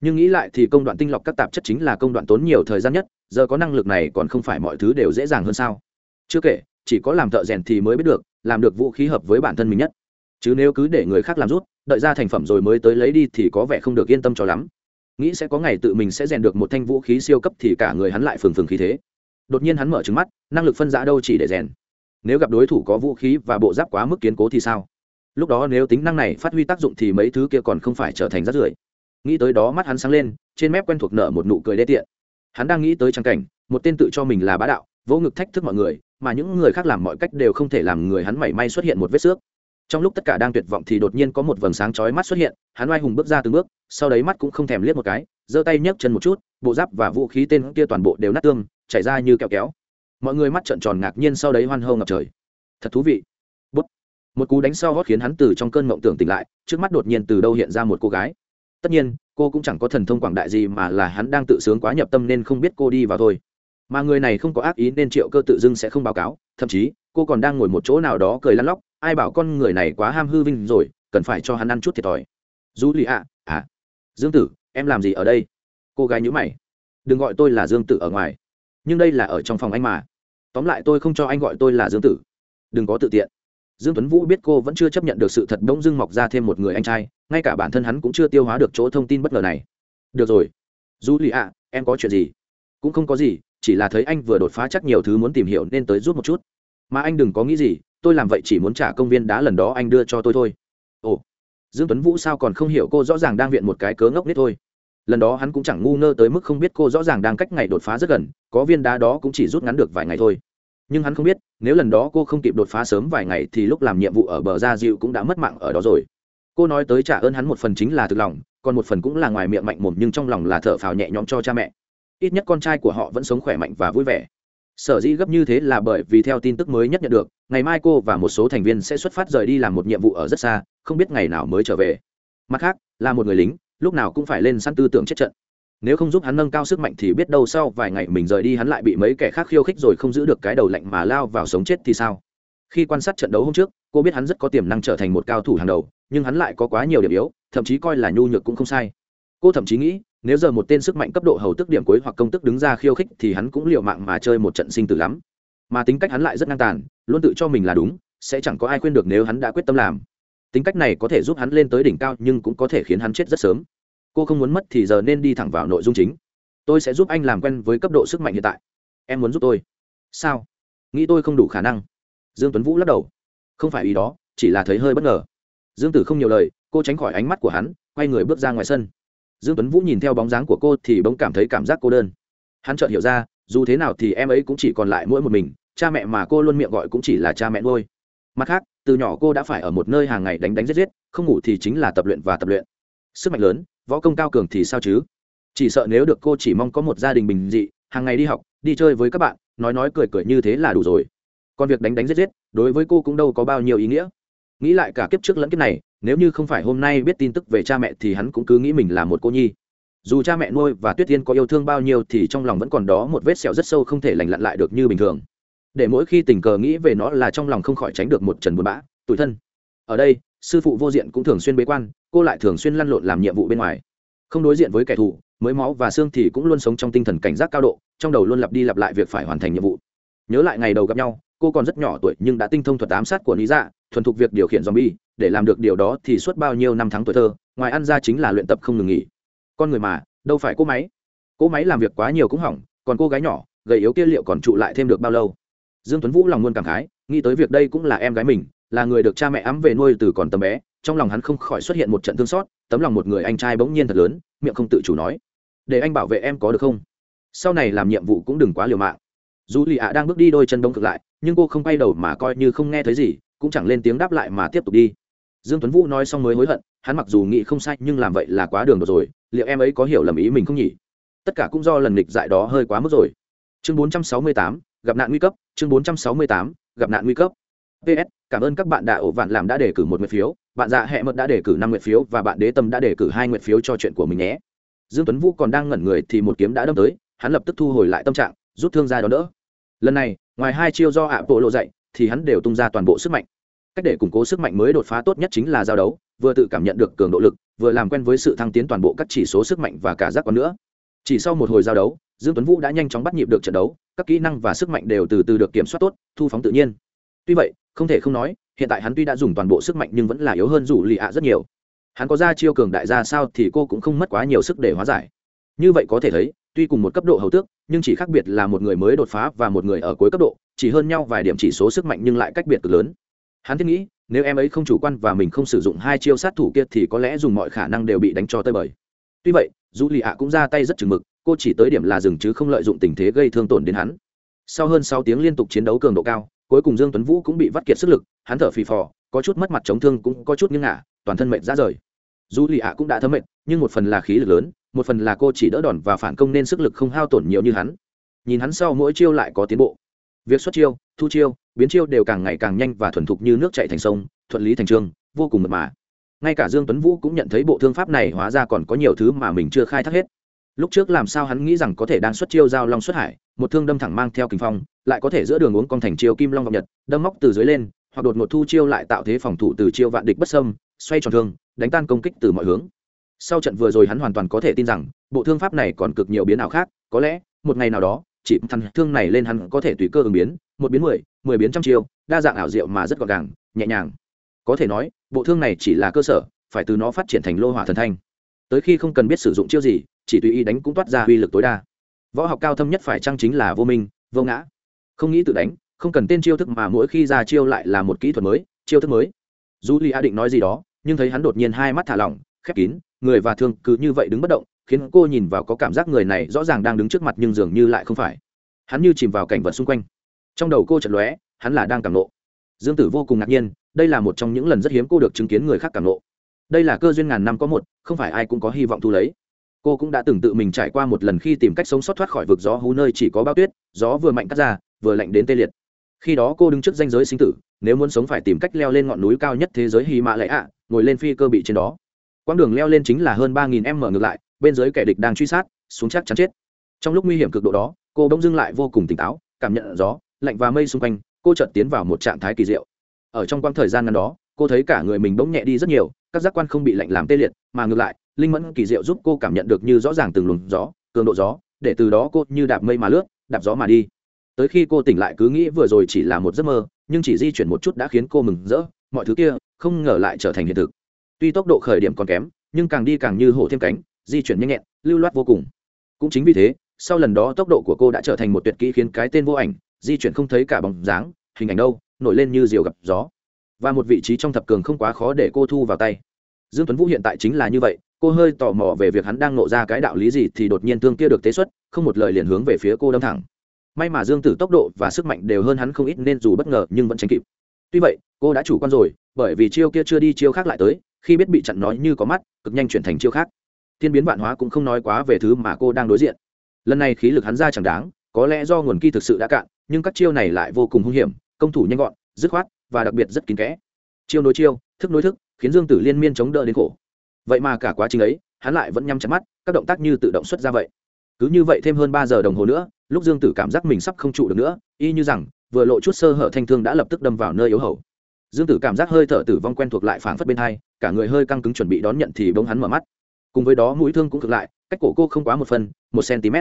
Speaker 1: nhưng nghĩ lại thì công đoạn tinh lọc các tạp chất chính là công đoạn tốn nhiều thời gian nhất, giờ có năng lực này còn không phải mọi thứ đều dễ dàng hơn sao? Chưa kể, chỉ có làm thợ rèn thì mới biết được, làm được vũ khí hợp với bản thân mình nhất. Chứ nếu cứ để người khác làm rút, đợi ra thành phẩm rồi mới tới lấy đi thì có vẻ không được yên tâm cho lắm. Nghĩ sẽ có ngày tự mình sẽ rèn được một thanh vũ khí siêu cấp thì cả người hắn lại phừng phừng khí thế. Đột nhiên hắn mở trứng mắt, năng lực phân giã đâu chỉ để rèn. Nếu gặp đối thủ có vũ khí và bộ giáp quá mức kiến cố thì sao? Lúc đó nếu tính năng này phát huy tác dụng thì mấy thứ kia còn không phải trở thành rát rưởi nghĩ tới đó mắt hắn sáng lên, trên mép quen thuộc nở một nụ cười đê tiện. Hắn đang nghĩ tới trang cảnh, một tên tự cho mình là bá đạo vỗ ngực thách thức mọi người, mà những người khác làm mọi cách đều không thể làm người hắn mảy may xuất hiện một vết xước. Trong lúc tất cả đang tuyệt vọng thì đột nhiên có một vầng sáng chói mắt xuất hiện, hắn oai hùng bước ra từng bước, sau đấy mắt cũng không thèm liếc một cái, giơ tay nhấc chân một chút, bộ giáp và vũ khí tên kia toàn bộ đều nát tương, chảy ra như kẹo kéo. Mọi người mắt trợn tròn ngạc nhiên sau đấy hoan hô ngập trời. Thật thú vị. Bút. một cú đánh sau hót khiến hắn từ trong cơn mộng tưởng tỉnh lại, trước mắt đột nhiên từ đâu hiện ra một cô gái tất nhiên, cô cũng chẳng có thần thông quảng đại gì mà là hắn đang tự sướng quá nhập tâm nên không biết cô đi vào thôi. Mà người này không có ác ý nên triệu cơ tự dưng sẽ không báo cáo, thậm chí, cô còn đang ngồi một chỗ nào đó cười lăn lóc, ai bảo con người này quá ham hư vinh rồi, cần phải cho hắn ăn chút thiệt thòi. Du lì ạ à. Dương tử, em làm gì ở đây? Cô gái nhữ mày. Đừng gọi tôi là dương tử ở ngoài. Nhưng đây là ở trong phòng anh mà. Tóm lại tôi không cho anh gọi tôi là dương tử. Đừng có tự tiện dương tuấn vũ biết cô vẫn chưa chấp nhận được sự thật bỗng Dương mọc ra thêm một người anh trai, ngay cả bản thân hắn cũng chưa tiêu hóa được chỗ thông tin bất ngờ này. Được rồi. Du lì ạ, em có chuyện gì? Cũng không có gì, chỉ là thấy anh vừa đột phá chắc nhiều thứ muốn tìm hiểu nên tới giúp một chút. Mà anh đừng có nghĩ gì, tôi làm vậy chỉ muốn trả công viên đá lần đó anh đưa cho tôi thôi. Ồ. Dương tuấn vũ sao còn không hiểu cô rõ ràng đang viện một cái cớ ngốc nít thôi. Lần đó hắn cũng chẳng ngu ngơ tới mức không biết cô rõ ràng đang cách ngày đột phá rất gần, có viên đá đó cũng chỉ rút ngắn được vài ngày thôi. Nhưng hắn không biết nếu lần đó cô không kịp đột phá sớm vài ngày thì lúc làm nhiệm vụ ở bờ gia diệu cũng đã mất mạng ở đó rồi. Cô nói tới trả ơn hắn một phần chính là thực lòng, còn một phần cũng là ngoài miệng mạnh mồm nhưng trong lòng là thở phào nhẹ nhõm cho cha mẹ. Ít nhất con trai của họ vẫn sống khỏe mạnh và vui vẻ. Sở dĩ gấp như thế là bởi vì theo tin tức mới nhất nhận được, ngày mai cô và một số thành viên sẽ xuất phát rời đi làm một nhiệm vụ ở rất xa, không biết ngày nào mới trở về. Mặt khác, là một người lính, lúc nào cũng phải lên săn tư tưởng chết trận nếu không giúp hắn nâng cao sức mạnh thì biết đâu sau vài ngày mình rời đi hắn lại bị mấy kẻ khác khiêu khích rồi không giữ được cái đầu lạnh mà lao vào sống chết thì sao? Khi quan sát trận đấu hôm trước, cô biết hắn rất có tiềm năng trở thành một cao thủ hàng đầu, nhưng hắn lại có quá nhiều điểm yếu, thậm chí coi là nhu nhược cũng không sai. Cô thậm chí nghĩ, nếu giờ một tên sức mạnh cấp độ hầu tức điểm cuối hoặc công tức đứng ra khiêu khích thì hắn cũng liều mạng mà chơi một trận sinh tử lắm. Mà tính cách hắn lại rất ngang tàn, luôn tự cho mình là đúng, sẽ chẳng có ai khuyên được nếu hắn đã quyết tâm làm. Tính cách này có thể giúp hắn lên tới đỉnh cao nhưng cũng có thể khiến hắn chết rất sớm cô không muốn mất thì giờ nên đi thẳng vào nội dung chính. Tôi sẽ giúp anh làm quen với cấp độ sức mạnh hiện tại. Em muốn giúp tôi. Sao? Nghĩ tôi không đủ khả năng. Dương tuấn vũ lắc đầu. Không phải ý đó, chỉ là thấy hơi bất ngờ. Dương tử không nhiều lời, cô tránh khỏi ánh mắt của hắn, quay người bước ra ngoài sân. Dương tuấn vũ nhìn theo bóng dáng của cô thì bỗng cảm thấy cảm giác cô đơn. Hắn chợt hiểu ra, dù thế nào thì em ấy cũng chỉ còn lại mỗi một mình, cha mẹ mà cô luôn miệng gọi cũng chỉ là cha mẹ thôi mặt khác, từ nhỏ cô đã phải ở một nơi hàng ngày đánh đánh giết giết, không ngủ thì chính là tập luyện và tập luyện. Sức mạnh lớn võ công cao cường thì sao chứ? Chỉ sợ nếu được cô chỉ mong có một gia đình bình dị, hàng ngày đi học, đi chơi với các bạn, nói nói cười cười như thế là đủ rồi. Còn việc đánh đánh giết giết, đối với cô cũng đâu có bao nhiêu ý nghĩa. Nghĩ lại cả kiếp trước lẫn kiếp này, nếu như không phải hôm nay biết tin tức về cha mẹ thì hắn cũng cứ nghĩ mình là một cô nhi. Dù cha mẹ nuôi và tuyết tiên có yêu thương bao nhiêu thì trong lòng vẫn còn đó một vết sẹo rất sâu không thể lành lặn lại được như bình thường. Để mỗi khi tình cờ nghĩ về nó là trong lòng không khỏi tránh được một trần buồn bã, tủi thân ở đây, sư phụ vô diện cũng thường xuyên bế quan, cô lại thường xuyên lăn lộn làm nhiệm vụ bên ngoài. Không đối diện với kẻ thù, mới máu và xương thì cũng luôn sống trong tinh thần cảnh giác cao độ, trong đầu luôn lặp đi lặp lại việc phải hoàn thành nhiệm vụ. Nhớ lại ngày đầu gặp nhau, cô còn rất nhỏ tuổi nhưng đã tinh thông thuật ám sát của lý dạ thuần thục việc điều khiển zombie, để làm được điều đó thì suốt bao nhiêu năm tháng tuổi thơ, ngoài ăn ra chính là luyện tập không ngừng nghỉ. Con người mà, đâu phải cô máy. Cô máy làm việc quá nhiều cũng hỏng, còn cô gái nhỏ, gầy yếu kia liệu còn trụ lại thêm được bao lâu? Dương tuấn vũ lòng luôn cảm khái, nghĩ tới việc đây cũng là em gái mình là người được cha mẹ ấm về nuôi từ còn tầm bé trong lòng hắn không khỏi xuất hiện một trận thương xót tấm lòng một người anh trai bỗng nhiên thật lớn miệng không tự chủ nói để anh bảo vệ em có được không? Sau này làm nhiệm vụ cũng đừng quá liều mạng. Dù lì ạ đang bước đi đôi chân đông cực lại nhưng cô không quay đầu mà coi như không nghe thấy gì cũng chẳng lên tiếng đáp lại mà tiếp tục đi. Dương tuấn vũ nói xong mới hối hận hắn mặc dù nghĩ không sai nhưng làm vậy là quá đường rồi liệu em ấy có hiểu lầm ý mình không nhỉ? Tất cả cũng do lần nghịch dại đó hơi quá mức rồi. Chương 468, gặp nạn nguy cấp chương 468, gặp nạn nguy cấp ps cảm ơn các bạn đã ổ vạn làm đã đề cử một nguyện phiếu. Bạn dạ hẹ mật đã đề cử năm nguyện phiếu và bạn đế tâm đã đề cử hai nguyện phiếu cho chuyện của mình nhé. Dương tuấn vũ còn đang ngẩn người thì một kiếm đã đâm tới. Hắn lập tức thu hồi lại tâm trạng, rút thương ra đó đỡ. Lần này, ngoài hai chiêu do ạ bộ lộ dạy, thì hắn đều tung ra toàn bộ sức mạnh. Cách để củng cố sức mạnh mới đột phá tốt nhất chính là giao đấu, vừa tự cảm nhận được cường độ lực, vừa làm quen với sự thăng tiến toàn bộ các chỉ số sức mạnh và cả giác quan nữa. Chỉ sau một hồi giao đấu, dương tuấn vũ đã nhanh chóng bắt nhịp được trận đấu, các kỹ năng và sức mạnh đều từ từ được kiểm soát tốt, thu phóng tự nhiên. Tuy vậy không thể không nói, hiện tại hắn tuy đã dùng toàn bộ sức mạnh nhưng vẫn là yếu hơn rủ lì ạ rất nhiều. Hắn có ra chiêu cường đại ra sao thì cô cũng không mất quá nhiều sức để hóa giải. Như vậy có thể thấy, tuy cùng một cấp độ hầu tước, nhưng chỉ khác biệt là một người mới đột phá và một người ở cuối cấp độ, chỉ hơn nhau vài điểm chỉ số sức mạnh nhưng lại cách biệt cực lớn. Hắn thiết nghĩ, nếu em ấy không chủ quan và mình không sử dụng hai chiêu sát thủ kia thì có lẽ dùng mọi khả năng đều bị đánh cho tơi bời. Tuy vậy, dù lì ạ cũng ra tay rất chừng mực, cô chỉ tới điểm là dừng chứ không lợi dụng tình thế gây thương tổn đến hắn. Sau hơn sáu tiếng liên tục chiến đấu cường độ cao cuối cùng dương tuấn vũ cũng bị vắt kiệt sức lực, hắn thở phì phò, có chút mất mặt chống thương cũng có chút nghiêng ngả, toàn thân mệt ra rời. Dù lì ạ cũng đã thấm mệt, nhưng một phần là khí lực lớn, một phần là cô chỉ đỡ đòn và phản công nên sức lực không hao tổn nhiều như hắn. Nhìn hắn sau mỗi chiêu lại có tiến bộ. Việc xuất chiêu, thu chiêu, biến chiêu đều càng ngày càng nhanh và thuần thục như nước chạy thành sông, thuận lý thành trương vô cùng mật mà. Ngay cả dương tuấn vũ cũng nhận thấy bộ thương pháp này hóa ra còn có nhiều thứ mà mình chưa khai thác hết lúc trước làm sao hắn nghĩ rằng có thể đang xuất chiêu giao long xuất hải, một thương đâm thẳng mang theo kinh phong, lại có thể giữa đường uống con thành chiêu kim long vọng nhật, đâm móc từ dưới lên, hoặc đột một thu chiêu lại tạo thế phòng thủ từ chiêu vạn địch bất sâm xoay tròn thương, đánh tan công kích từ mọi hướng. Sau trận vừa rồi hắn hoàn toàn có thể tin rằng, bộ thương pháp này còn cực nhiều biến ảo khác, có lẽ, một ngày nào đó, chỉ thằng thương này lên hắn có thể tùy cơ ứng biến, một biến mười mười biến trăm chiêu, đa dạng ảo diệu mà rất gọn gàng, nhẹ nhàng. Có thể nói, bộ thương này chỉ là cơ sở, phải từ nó phát triển thành lô hỏa thần thanh tới khi không cần biết sử dụng chiêu gì, chỉ tùy ý đánh cũng toát ra uy lực tối đa. Võ học cao thâm nhất phải chăng chính là vô minh, vô ngã? Không nghĩ tự đánh, không cần tên chiêu thức mà mỗi khi ra chiêu lại là một kỹ thuật mới, chiêu thức mới. Dù li a định nói gì đó, nhưng thấy hắn đột nhiên hai mắt thả lỏng, khép kín, người và thương cứ như vậy đứng bất động, khiến cô nhìn vào có cảm giác người này rõ ràng đang đứng trước mặt nhưng dường như lại không phải. Hắn như chìm vào cảnh vật xung quanh. Trong đầu cô chật lóe, hắn là đang cảm nộ dương tử vô cùng ngạc nhiên, đây là một trong những lần rất hiếm cô được chứng kiến người khác cảm nộ đây là cơ duyên ngàn năm có một, không phải ai cũng có hy vọng thu lấy. Cô cũng đã từng tự mình trải qua một lần khi tìm cách sống sót thoát khỏi vực gió hú nơi chỉ có bao tuyết, gió vừa mạnh cắt ra, vừa lạnh đến tê liệt. Khi đó cô đứng trước danh giới sinh tử, nếu muốn sống phải tìm cách leo lên ngọn núi cao nhất thế giới hy mã lệ ạ, ngồi lên phi cơ bị trên đó. Quãng đường leo lên chính là hơn ba nghìn m ngược lại, bên dưới kẻ địch đang truy sát, xuống chắc chắn chết. Trong lúc nguy hiểm cực độ đó, cô bỗng dưng lại vô cùng tỉnh táo, cảm nhận gió, lạnh và mây xung quanh, cô chợt tiến vào một trạng thái kỳ diệu. Ở trong quãng thời gian ngắn đó, cô thấy cả người mình bỗng nhẹ đi rất nhiều các giác quan không bị lạnh làm tê liệt, mà ngược lại, linh mẫn kỳ diệu giúp cô cảm nhận được như rõ ràng từng luồng gió, cường độ gió, để từ đó cô như đạp mây mà lướt, đạp gió mà đi. Tới khi cô tỉnh lại cứ nghĩ vừa rồi chỉ là một giấc mơ, nhưng chỉ di chuyển một chút đã khiến cô mừng rỡ, mọi thứ kia không ngờ lại trở thành hiện thực. Tuy tốc độ khởi điểm còn kém, nhưng càng đi càng như hổ thêm cánh, di chuyển nhanh nhẹn, lưu loát vô cùng. Cũng chính vì thế, sau lần đó tốc độ của cô đã trở thành một tuyệt kỹ khiến cái tên vô ảnh, di chuyển không thấy cả bóng dáng, hình ảnh đâu, nổi lên như diều gặp gió và một vị trí trong thập cường không quá khó để cô thu vào tay. Dương tuấn vũ hiện tại chính là như vậy, cô hơi tò mò về việc hắn đang nộ ra cái đạo lý gì thì đột nhiên thương kia được tế xuất, không một lời liền hướng về phía cô đâm thẳng. May mà dương tử tốc độ và sức mạnh đều hơn hắn không ít nên dù bất ngờ nhưng vẫn tránh kịp. Tuy vậy, cô đã chủ quan rồi, bởi vì chiêu kia chưa đi chiêu khác lại tới, khi biết bị chặn nói như có mắt, cực nhanh chuyển thành chiêu khác. Thiên biến vạn hóa cũng không nói quá về thứ mà cô đang đối diện. Lần này khí lực hắn ra chẳng đáng, có lẽ do nguồn kỳ thực sự đã cạn, nhưng các chiêu này lại vô cùng hung hiểm, công thủ nhanh gọn, dứt khoát và đặc biệt rất kín kẽ. Chiêu nối chiêu, thức nối thức, khiến dương tử liên miên chống đỡ đến khổ. Vậy mà cả quá trình ấy, hắn lại vẫn nhắm chặt mắt, các động tác như tự động xuất ra vậy. Cứ như vậy thêm hơn ba giờ đồng hồ nữa, lúc dương tử cảm giác mình sắp không trụ được nữa, y như rằng, vừa lộ chút sơ hở thanh thương đã lập tức đâm vào nơi yếu hầu. Dương tử cảm giác hơi thở tử vong quen thuộc lại phảng phất bên hai, cả người hơi căng cứng chuẩn bị đón nhận thì bỗng hắn mở mắt. Cùng với đó mũi thương cũng cực lại, cách cổ cô không quá một phân một cm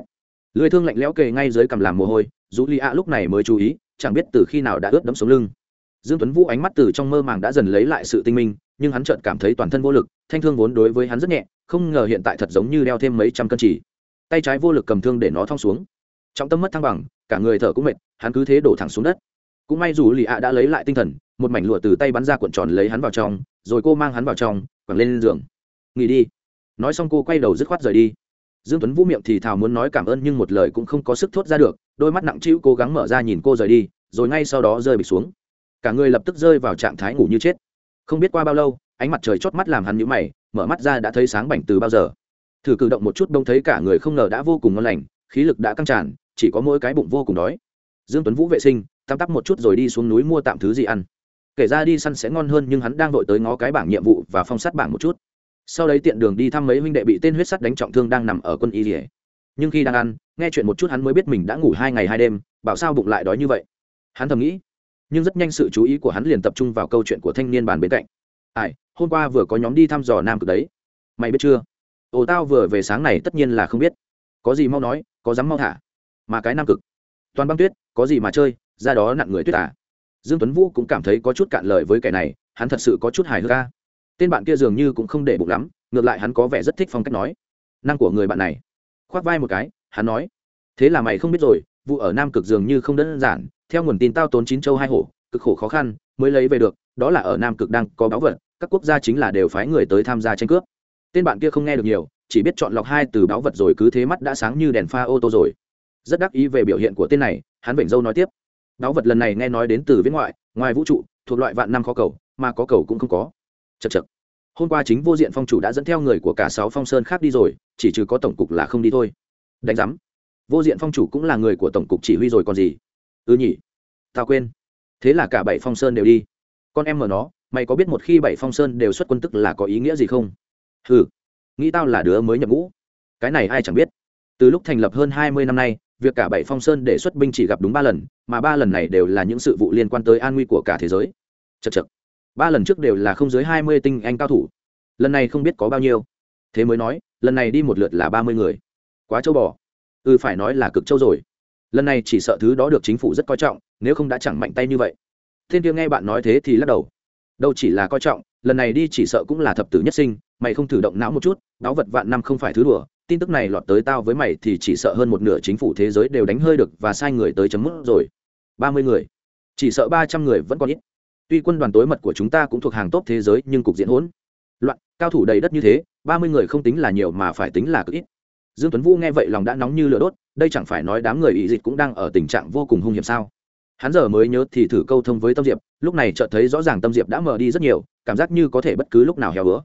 Speaker 1: lưỡi thương lạnh lẽo kề ngay dưới cằm làm mồ hôi dù li ạ lúc này mới chú ý, chẳng biết từ khi nào đã ướt đẫm sống lưng dương tuấn vũ ánh mắt từ trong mơ màng đã dần lấy lại sự tinh minh, nhưng hắn chợt cảm thấy toàn thân vô lực, thanh thương vốn đối với hắn rất nhẹ, không ngờ hiện tại thật giống như đeo thêm mấy trăm cân chỉ. Tay trái vô lực cầm thương để nó thong xuống. Trọng tâm mất thăng bằng, cả người thở cũng mệt, hắn cứ thế đổ thẳng xuống đất. Cũng may dù lì ạ đã lấy lại tinh thần, một mảnh lụa từ tay bắn ra cuộn tròn lấy hắn vào trong, rồi cô mang hắn vào trong, quẳng lên giường. Nghỉ đi. Nói xong cô quay đầu dứt khoát rời đi. Dương tuấn vũ miệng thì thào muốn nói cảm ơn nhưng một lời cũng không có sức thốt ra được, đôi mắt nặng trĩu cố gắng mở ra nhìn cô rời đi, rồi ngay sau đó rơi bịch xuống cả người lập tức rơi vào trạng thái ngủ như chết. Không biết qua bao lâu, ánh mặt trời chót mắt làm hắn nhũ mày, mở mắt ra đã thấy sáng bảnh từ bao giờ. Thử cử động một chút đông thấy cả người không ngờ đã vô cùng ngon lành, khí lực đã căng tràn, chỉ có mỗi cái bụng vô cùng đói. Dương tuấn vũ vệ sinh, tắm tắp một chút rồi đi xuống núi mua tạm thứ gì ăn. Kể ra đi săn sẽ ngon hơn nhưng hắn đang vội tới ngó cái bảng nhiệm vụ và phong sát bảng một chút. Sau đấy tiện đường đi thăm mấy huynh đệ bị tên huyết sắt đánh trọng thương đang nằm ở quân y dỉa nhưng khi đang ăn, nghe chuyện một chút hắn mới biết mình đã ngủ hai ngày hai đêm, bảo sao bụng lại đói như vậy. Hắn thầm nghĩ nhưng rất nhanh sự chú ý của hắn liền tập trung vào câu chuyện của thanh niên bàn bên cạnh. Ai, hôm qua vừa có nhóm đi thăm dò nam cực đấy. Mày biết chưa? Ồ, tao vừa về sáng này tất nhiên là không biết. Có gì mau nói, có dám mau thả? Mà cái nam cực? Toàn băng tuyết, có gì mà chơi, ra đó nặng người tuyết à? Dương tuấn vũ cũng cảm thấy có chút cạn lời với kẻ này, hắn thật sự có chút hài hước ca tên bạn kia dường như cũng không để bụng lắm, ngược lại hắn có vẻ rất thích phong cách nói. Năng của người bạn này. Khoác vai một cái, hắn nói, thế là mày không biết rồi, vụ ở nam cực dường như không đơn giản theo nguồn tin tao tốn chín châu hai hổ, cực khổ khó khăn, mới lấy về được, đó là ở nam cực đang có báu vật, các quốc gia chính là đều phái người tới tham gia tranh cướp. Tên bạn kia không nghe được nhiều, chỉ biết chọn lọc hai từ báu vật rồi cứ thế mắt đã sáng như đèn pha ô tô rồi. Rất đắc ý về biểu hiện của tên này, hắn vểnh dâu nói tiếp. Báu vật lần này nghe nói đến từ viễn ngoại, ngoài vũ trụ, thuộc loại vạn năm khó cầu, mà có cầu cũng không có. Chật chật hôm qua chính vô diện phong chủ đã dẫn theo người của cả sáu phong sơn khác đi rồi, chỉ trừ có tổng cục là không đi thôi. Đánh giám. Vô diện phong chủ cũng là người của tổng cục chỉ huy rồi còn gì ừ nhỉ. Tao quên. Thế là cả bảy phong sơn đều đi. Con em mở nó, mày có biết một khi bảy phong sơn đều xuất quân tức là có ý nghĩa gì không? Ừ nghĩ tao là đứa mới nhập ngũ. Cái này ai chẳng biết. Từ lúc thành lập hơn hai mươi năm nay, việc cả bảy phong sơn để xuất binh chỉ gặp đúng ba lần, mà ba lần này đều là những sự vụ liên quan tới an nguy của cả thế giới. Chật chật ba lần trước đều là không dưới hai mươi tinh anh cao thủ. Lần này không biết có bao nhiêu. Thế mới nói, lần này đi một lượt là ba mươi người. Quá châu bò. Ừ phải nói là cực châu rồi lần này chỉ sợ thứ đó được chính phủ rất coi trọng, nếu không đã chẳng mạnh tay như vậy. Thiên kia nghe bạn nói thế thì lắc đầu. Đâu chỉ là coi trọng, lần này đi chỉ sợ cũng là thập tử nhất sinh, mày không thử động não một chút đáo vật vạn năm không phải thứ đùa, tin tức này lọt tới tao với mày thì chỉ sợ hơn một nửa chính phủ thế giới đều đánh hơi được và sai người tới chấm mức rồi. Ba mươi người. Chỉ sợ ba trăm người vẫn còn ít. Tuy quân đoàn tối mật của chúng ta cũng thuộc hàng tốt thế giới nhưng cục diễn hỗn loạn, cao thủ đầy đất như thế, ba mươi người không tính là nhiều mà phải tính là cực ít dương tuấn vũ nghe vậy lòng đã nóng như lửa đốt, đây chẳng phải nói đám người ý dịch cũng đang ở tình trạng vô cùng hung hiểm sao? Hắn giờ mới nhớ thì thử câu thông với tâm diệp, lúc này chợt thấy rõ ràng tâm diệp đã mờ đi rất nhiều, cảm giác như có thể bất cứ lúc nào heo bữa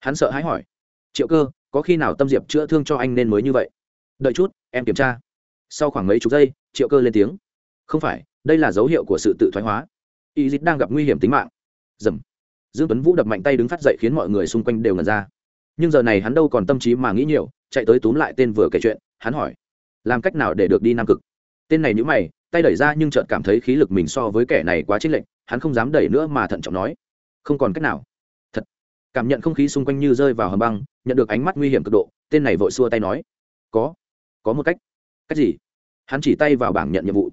Speaker 1: hắn sợ hãi hỏi, triệu cơ, có khi nào tâm diệp chữa thương cho anh nên mới như vậy? Đợi chút, em kiểm tra. Sau khoảng mấy chục giây, triệu cơ lên tiếng, không phải, đây là dấu hiệu của sự tự thoái hóa. Y dịch đang gặp nguy hiểm tính mạng. Dầm. Dương tuấn vũ đập mạnh tay đứng phát dậy khiến mọi người xung quanh đều ngần ra nhưng giờ này hắn đâu còn tâm trí mà nghĩ nhiều, chạy tới túm lại tên vừa kể chuyện, hắn hỏi, làm cách nào để được đi nam cực? Tên này nhữ mày, tay đẩy ra nhưng chợt cảm thấy khí lực mình so với kẻ này quá chênh lệch, hắn không dám đẩy nữa mà thận trọng nói, không còn cách nào. Thật, cảm nhận không khí xung quanh như rơi vào hầm băng, nhận được ánh mắt nguy hiểm cực độ, tên này vội xua tay nói, có có một cách. Cách gì? Hắn chỉ tay vào bảng nhận nhiệm vụ.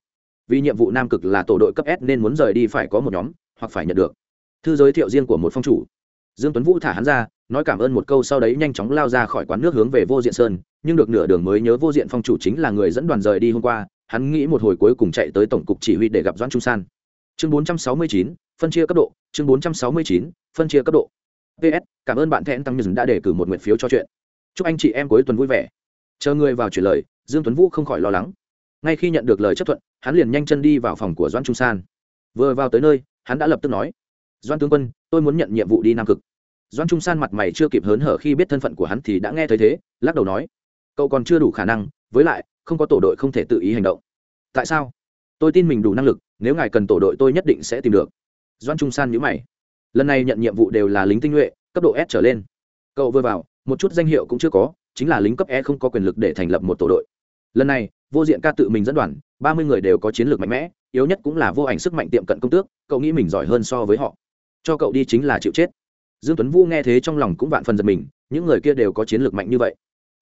Speaker 1: Vì nhiệm vụ nam cực là tổ đội cấp s nên muốn rời đi phải có một nhóm, hoặc phải nhận được. Thư giới thiệu riêng của một phong chủ dương tuấn vũ thả hắn ra nói cảm ơn một câu sau đấy nhanh chóng lao ra khỏi quán nước hướng về vô diện sơn nhưng được nửa đường mới nhớ vô diện phong chủ chính là người dẫn đoàn rời đi hôm qua hắn nghĩ một hồi cuối cùng chạy tới tổng cục chỉ huy để gặp doãn trung san. Chương 469, phân chia cấp độ chương 469, phân chia cấp độ. Ps cảm ơn bạn thẹn tăng nhân đã đề cử một nguyện phiếu cho chuyện. Chúc anh chị em cuối tuần vui vẻ. Chờ người vào chuyển lời dương tuấn vũ không khỏi lo lắng. Ngay khi nhận được lời chấp thuận hắn liền nhanh chân đi vào phòng của doãn trung san. Vừa vào tới nơi hắn đã lập tức nói doãn tướng quân tôi muốn nhận nhiệm vụ đi nam cực. Doan trung san mặt mày chưa kịp hớn hở khi biết thân phận của hắn thì đã nghe thấy thế, lắc đầu nói, cậu còn chưa đủ khả năng, với lại, không có tổ đội không thể tự ý hành động. Tại sao? Tôi tin mình đủ năng lực, nếu ngài cần tổ đội tôi nhất định sẽ tìm được. Doan trung san nhữ mày. Lần này nhận nhiệm vụ đều là lính tinh nhuệ, cấp độ s trở lên. Cậu vừa vào, một chút danh hiệu cũng chưa có, chính là lính cấp e không có quyền lực để thành lập một tổ đội. Lần này, vô diện ca tự mình dẫn đoàn, ba mươi người đều có chiến lược mạnh mẽ, yếu nhất cũng là vô ảnh sức mạnh tiệm cận công tước, cậu nghĩ mình giỏi hơn so với họ cho cậu đi chính là chịu chết. Dương tuấn vũ nghe thế trong lòng cũng vạn phần giật mình, những người kia đều có chiến lược mạnh như vậy.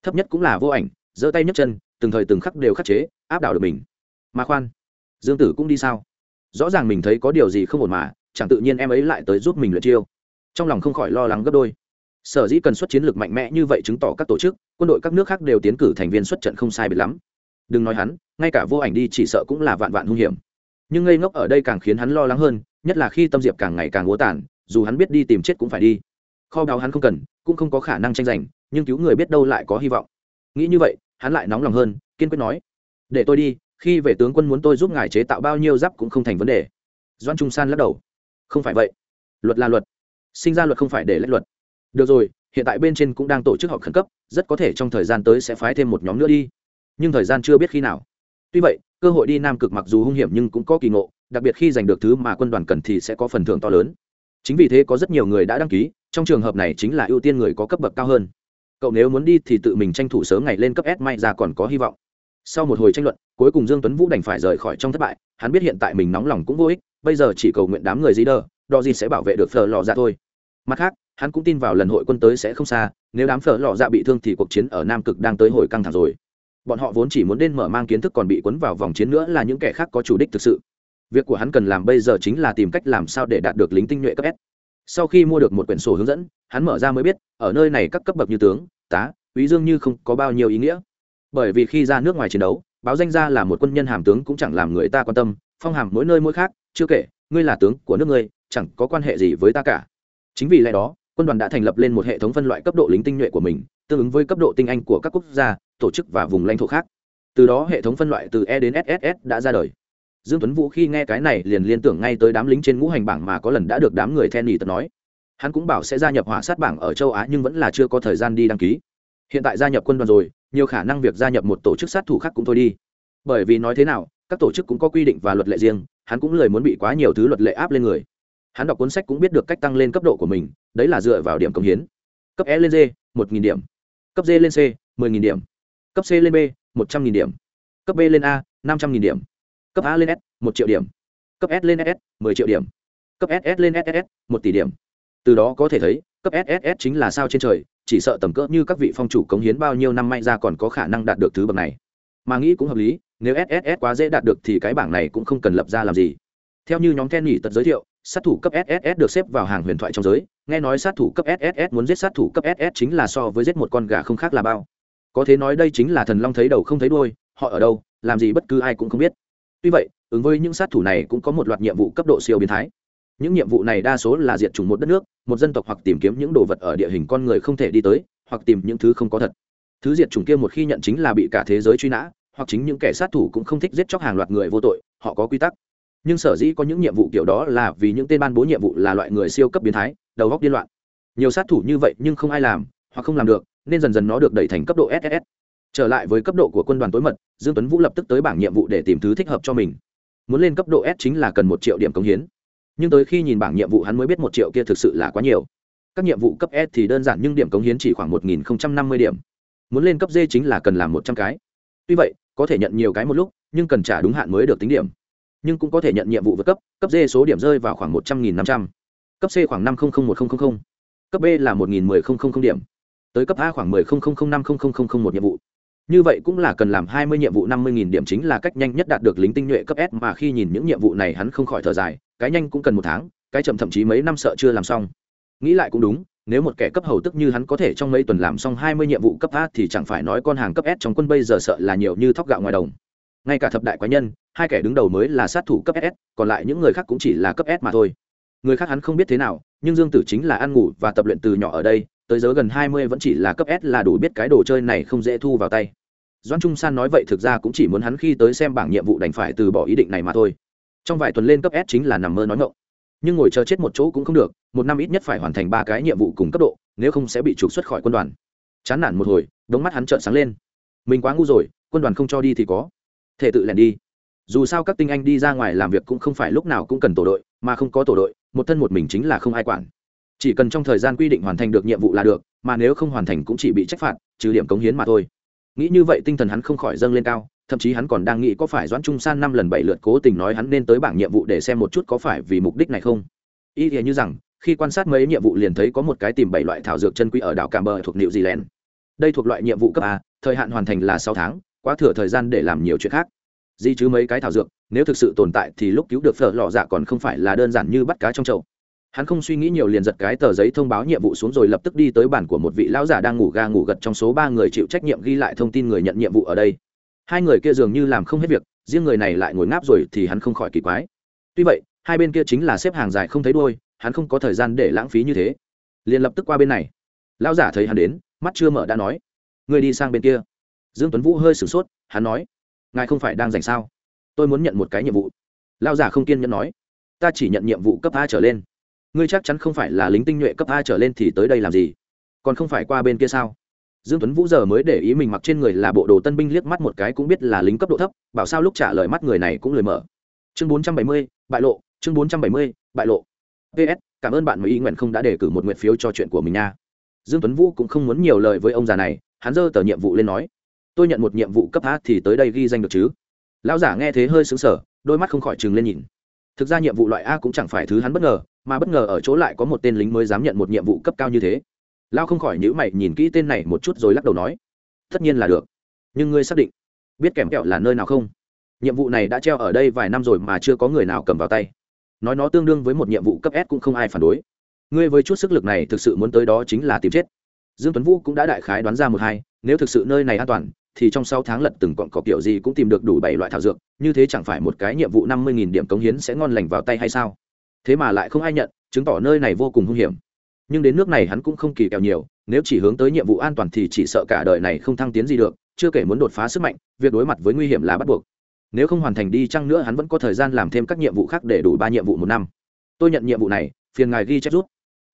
Speaker 1: Thấp nhất cũng là vô ảnh, giơ tay nhấc chân, từng thời từng khắc đều khắc chế, áp đảo được mình. Mà khoan, dương tử cũng đi sao? Rõ ràng mình thấy có điều gì không ổn mà, chẳng tự nhiên em ấy lại tới giúp mình luyện chiêu. Trong lòng không khỏi lo lắng gấp đôi. Sở dĩ cần xuất chiến lược mạnh mẽ như vậy chứng tỏ các tổ chức, quân đội các nước khác đều tiến cử thành viên xuất trận không sai biệt lắm. Đừng nói hắn, ngay cả vô ảnh đi chỉ sợ cũng là vạn vạn hung hiểm nhưng ngây ngốc ở đây càng khiến hắn lo lắng hơn, nhất là khi tâm diệp càng ngày càng ngố tàn, dù hắn biết đi tìm chết cũng phải đi. Kho báu hắn không cần, cũng không có khả năng tranh giành, nhưng cứu người biết đâu lại có hy vọng. Nghĩ như vậy, hắn lại nóng lòng hơn, kiên quyết nói, để tôi đi, khi về tướng quân muốn tôi giúp ngài chế tạo bao nhiêu giáp cũng không thành vấn đề. Doan trung san lắc đầu, không phải vậy. Luật là luật, sinh ra luật không phải để lách luật. Được rồi, hiện tại bên trên cũng đang tổ chức họp khẩn cấp, rất có thể trong thời gian tới sẽ phái thêm một nhóm nữa đi. Nhưng thời gian chưa biết khi nào tuy vậy, cơ hội đi nam cực mặc dù hung hiểm nhưng cũng có kỳ ngộ, đặc biệt khi giành được thứ mà quân đoàn cần thì sẽ có phần thưởng to lớn. Chính vì thế có rất nhiều người đã đăng ký, trong trường hợp này chính là ưu tiên người có cấp bậc cao hơn. Cậu nếu muốn đi thì tự mình tranh thủ sớm ngày lên cấp s, may ra còn có hy vọng. Sau một hồi tranh luận, cuối cùng dương tuấn vũ đành phải rời khỏi trong thất bại, hắn biết hiện tại mình nóng lòng cũng vô ích, bây giờ chỉ cầu nguyện đám người gì đờ đo gì sẽ bảo vệ được phở lò ra thôi. Mặt khác, hắn cũng tin vào lần hội quân tới sẽ không xa, nếu đám phở lò ra bị thương thì cuộc chiến ở nam cực đang tới hồi căng thẳng rồi bọn họ vốn chỉ muốn đến mở mang kiến thức còn bị cuốn vào vòng chiến nữa là những kẻ khác có chủ đích thực sự. Việc của hắn cần làm bây giờ chính là tìm cách làm sao để đạt được lính tinh nhuệ cấp s. Sau khi mua được một quyển sổ hướng dẫn, hắn mở ra mới biết, ở nơi này các cấp bậc như tướng, tá úy dương như không có bao nhiêu ý nghĩa. Bởi vì khi ra nước ngoài chiến đấu, báo danh ra là một quân nhân hàm tướng cũng chẳng làm người ta quan tâm, phong hàm mỗi nơi mỗi khác, chưa kể, ngươi là tướng của nước ngươi, chẳng có quan hệ gì với ta cả. Chính vì lẽ đó, quân đoàn đã thành lập lên một hệ thống phân loại cấp độ lính tinh nhuệ của mình, tương ứng với cấp độ tinh anh của các quốc gia tổ chức và vùng lãnh thổ khác. Từ đó hệ thống phân loại từ e đến sss đã ra đời. Dương tuấn vũ khi nghe cái này liền liên tưởng ngay tới đám lính trên ngũ hành bảng mà có lần đã được đám người then nhì tật nói. Hắn cũng bảo sẽ gia nhập hỏa sát bảng ở châu á nhưng vẫn là chưa có thời gian đi đăng ký. Hiện tại gia nhập quân đoàn rồi, nhiều khả năng việc gia nhập một tổ chức sát thủ khác cũng thôi đi. Bởi vì nói thế nào, các tổ chức cũng có quy định và luật lệ riêng, hắn cũng lời muốn bị quá nhiều thứ luật lệ áp lên người. Hắn đọc cuốn sách cũng biết được cách tăng lên cấp độ của mình, đấy là dựa vào điểm công hiến. Cấp e lên d một nghìn điểm. Cấp d lên c, mười nghìn điểm cấp c lên b một trăm nghìn điểm cấp b lên a năm trăm nghìn điểm cấp a lên s một triệu điểm cấp s lên ss mười triệu điểm cấp ss lên ss một tỷ điểm từ đó có thể thấy cấp sss chính là sao trên trời chỉ sợ tầm cỡ như các vị phong chủ cống hiến bao nhiêu năm may ra còn có khả năng đạt được thứ bậc này mà nghĩ cũng hợp lý nếu sss quá dễ đạt được thì cái bảng này cũng không cần lập ra làm gì theo như nhóm ten nghỉ tật giới thiệu sát thủ cấp sss được xếp vào hàng huyền thoại trong giới nghe nói sát thủ cấp sss muốn giết sát thủ cấp ss chính là so với giết một con gà không khác là bao có thể nói đây chính là thần long thấy đầu không thấy đuôi, họ ở đâu, làm gì bất cứ ai cũng không biết. Tuy vậy, ứng với những sát thủ này cũng có một loạt nhiệm vụ cấp độ siêu biến thái. Những nhiệm vụ này đa số là diệt chủng một đất nước, một dân tộc hoặc tìm kiếm những đồ vật ở địa hình con người không thể đi tới, hoặc tìm những thứ không có thật. Thứ diệt chủng kia một khi nhận chính là bị cả thế giới truy nã, hoặc chính những kẻ sát thủ cũng không thích giết chóc hàng loạt người vô tội, họ có quy tắc. Nhưng sở dĩ có những nhiệm vụ kiểu đó là vì những tên ban bố nhiệm vụ là loại người siêu cấp biến thái, đầu góc điên loạn. Nhiều sát thủ như vậy nhưng không ai làm hoặc không làm được, nên dần dần nó được đẩy thành cấp độ ss trở lại với cấp độ của quân đoàn tối mật, dương tuấn vũ lập tức tới bảng nhiệm vụ để tìm thứ thích hợp cho mình. Muốn lên cấp độ s chính là cần một triệu điểm công hiến. Nhưng tới khi nhìn bảng nhiệm vụ hắn mới biết một triệu kia thực sự là quá nhiều. Các nhiệm vụ cấp s thì đơn giản nhưng điểm cống hiến chỉ khoảng một nghìn năm mươi điểm. Muốn lên cấp d chính là cần làm một trăm cái. Tuy vậy, có thể nhận nhiều cái một lúc, nhưng cần trả đúng hạn mới được tính điểm. Nhưng cũng có thể nhận nhiệm vụ vượt cấp cấp d số điểm rơi vào khoảng một trăm nghìn năm trăm. Cấp c khoảng năm trăm linh một nghìn cấp b là một nghìn mười điểm tới cấp a khoảng mười năm một nhiệm vụ. Như vậy cũng là cần làm hai mươi nhiệm vụ năm mươi điểm chính là cách nhanh nhất đạt được lính tinh nhuệ cấp s mà khi nhìn những nhiệm vụ này hắn không khỏi thở dài, cái nhanh cũng cần một tháng, cái chậm thậm chí mấy năm sợ chưa làm xong. Nghĩ lại cũng đúng, nếu một kẻ cấp hầu tức như hắn có thể trong mấy tuần làm xong hai mươi nhiệm vụ cấp a thì chẳng phải nói con hàng cấp s trong quân bây giờ sợ là nhiều như thóc gạo ngoài đồng. Ngay cả thập đại quái nhân, hai kẻ đứng đầu mới là sát thủ cấp s, còn lại những người khác cũng chỉ là cấp s mà thôi. Người khác hắn không biết thế nào, nhưng dương tử chính là ăn ngủ và tập luyện từ nhỏ ở đây tới giới gần hai mươi vẫn chỉ là cấp s là đủ biết cái đồ chơi này không dễ thu vào tay. Doãn trung san nói vậy thực ra cũng chỉ muốn hắn khi tới xem bảng nhiệm vụ đành phải từ bỏ ý định này mà thôi. Trong vài tuần lên cấp s chính là nằm mơ nói ngọng. nhưng ngồi chờ chết một chỗ cũng không được, một năm ít nhất phải hoàn thành ba cái nhiệm vụ cùng cấp độ, nếu không sẽ bị trục xuất khỏi quân đoàn. Chán nản một hồi, đống mắt hắn trợn sáng lên. Mình quá ngu rồi, quân đoàn không cho đi thì có. Thể tự lẻn đi. Dù sao các tinh anh đi ra ngoài làm việc cũng không phải lúc nào cũng cần tổ đội, mà không có tổ đội, một thân một mình chính là không ai quản chỉ cần trong thời gian quy định hoàn thành được nhiệm vụ là được, mà nếu không hoàn thành cũng chỉ bị trách phạt, trừ điểm cống hiến mà thôi. Nghĩ như vậy tinh thần hắn không khỏi dâng lên cao, thậm chí hắn còn đang nghĩ có phải doãn trung san năm lần bảy lượt cố tình nói hắn nên tới bảng nhiệm vụ để xem một chút có phải vì mục đích này không. Ý thì như rằng, khi quan sát mấy nhiệm vụ liền thấy có một cái tìm bảy loại thảo dược chân quý ở đảo Cảm bờ thuộc new zealand. Đây thuộc loại nhiệm vụ cấp a, thời hạn hoàn thành là sáu tháng, quá thừa thời gian để làm nhiều chuyện khác. Di chứ mấy cái thảo dược, nếu thực sự tồn tại thì lúc cứu được phở lò dạ còn không phải là đơn giản như bắt cá trong chậu hắn không suy nghĩ nhiều liền giật cái tờ giấy thông báo nhiệm vụ xuống rồi lập tức đi tới bản của một vị lão giả đang ngủ ga ngủ gật trong số ba người chịu trách nhiệm ghi lại thông tin người nhận nhiệm vụ ở đây. Hai người kia dường như làm không hết việc, riêng người này lại ngồi ngáp rồi thì hắn không khỏi kỳ quái. Tuy vậy, hai bên kia chính là xếp hàng dài không thấy đôi hắn không có thời gian để lãng phí như thế. Liền lập tức qua bên này. Lão giả thấy hắn đến, mắt chưa mở đã nói người đi sang bên kia. Dương tuấn vũ hơi sửng sốt, hắn nói, ngài không phải đang dành sao? Tôi muốn nhận một cái nhiệm vụ. Lão giả không kiên nhẫn nói, ta chỉ nhận nhiệm vụ cấp a trở lên ngươi chắc chắn không phải là lính tinh nhuệ cấp a trở lên thì tới đây làm gì? Còn không phải qua bên kia sao? Dương tuấn vũ giờ mới để ý mình mặc trên người là bộ đồ tân binh liếc mắt một cái cũng biết là lính cấp độ thấp, bảo sao lúc trả lời mắt người này cũng lời mở. Chương bốn trăm bảy mươi, bại lộ, chương bốn trăm bảy mươi, bại lộ. Ps cảm ơn bạn mỹ nguyện không đã đề cử một nguyện phiếu cho chuyện của mình nha. Dương tuấn vũ cũng không muốn nhiều lời với ông già này, hắn dơ tờ nhiệm vụ lên nói, tôi nhận một nhiệm vụ cấp a thì tới đây ghi danh được chứ? Lão giả nghe thế hơi sững sờ, đôi mắt không khỏi trừng lên nhìn. Thực ra nhiệm vụ loại a cũng chẳng phải thứ hắn bất ngờ mà bất ngờ ở chỗ lại có một tên lính mới dám nhận một nhiệm vụ cấp cao như thế. Lao không khỏi nhữ mày nhìn kỹ tên này một chút rồi lắc đầu nói, tất nhiên là được, nhưng ngươi xác định biết kèm kẹo là nơi nào không? Nhiệm vụ này đã treo ở đây vài năm rồi mà chưa có người nào cầm vào tay. Nói nó tương đương với một nhiệm vụ cấp s cũng không ai phản đối. Ngươi với chút sức lực này thực sự muốn tới đó chính là tìm chết. Dương tuấn vũ cũng đã đại khái đoán ra một hai, nếu thực sự nơi này an toàn, thì trong sáu tháng lật từng cọn cỏ kiểu gì cũng tìm được đủ bảy loại thảo dược, như thế chẳng phải một cái nhiệm vụ năm mươi nghìn điểm cống hiến sẽ ngon lành vào tay hay sao? Thế mà lại không ai nhận, chứng tỏ nơi này vô cùng hung hiểm. Nhưng đến nước này hắn cũng không kỳ kèo nhiều, nếu chỉ hướng tới nhiệm vụ an toàn thì chỉ sợ cả đời này không thăng tiến gì được, chưa kể muốn đột phá sức mạnh, việc đối mặt với nguy hiểm là bắt buộc. Nếu không hoàn thành đi chăng nữa hắn vẫn có thời gian làm thêm các nhiệm vụ khác để đủ ba nhiệm vụ một năm. Tôi nhận nhiệm vụ này, phiền ngài ghi chép rút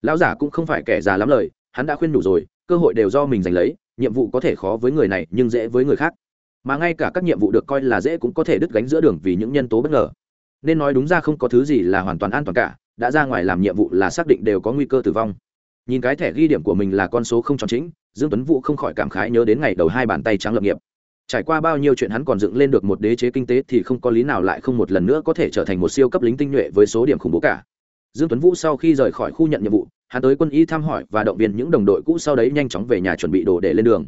Speaker 1: lão giả cũng không phải kẻ già lắm lời, hắn đã khuyên đủ rồi, cơ hội đều do mình giành lấy, nhiệm vụ có thể khó với người này nhưng dễ với người khác. Mà ngay cả các nhiệm vụ được coi là dễ cũng có thể đứt gánh giữa đường vì những nhân tố bất ngờ nên nói đúng ra không có thứ gì là hoàn toàn an toàn cả, đã ra ngoài làm nhiệm vụ là xác định đều có nguy cơ tử vong. Nhìn cái thẻ ghi điểm của mình là con số không tròn chính, dương tuấn vũ không khỏi cảm khái nhớ đến ngày đầu hai bàn tay trắng lập nghiệp. Trải qua bao nhiêu chuyện hắn còn dựng lên được một đế chế kinh tế thì không có lý nào lại không một lần nữa có thể trở thành một siêu cấp lính tinh nhuệ với số điểm khủng bố cả. Dương tuấn vũ sau khi rời khỏi khu nhận nhiệm vụ, hắn tới quân y thăm hỏi và động viên những đồng đội cũ sau đấy nhanh chóng về nhà chuẩn bị đồ để lên đường.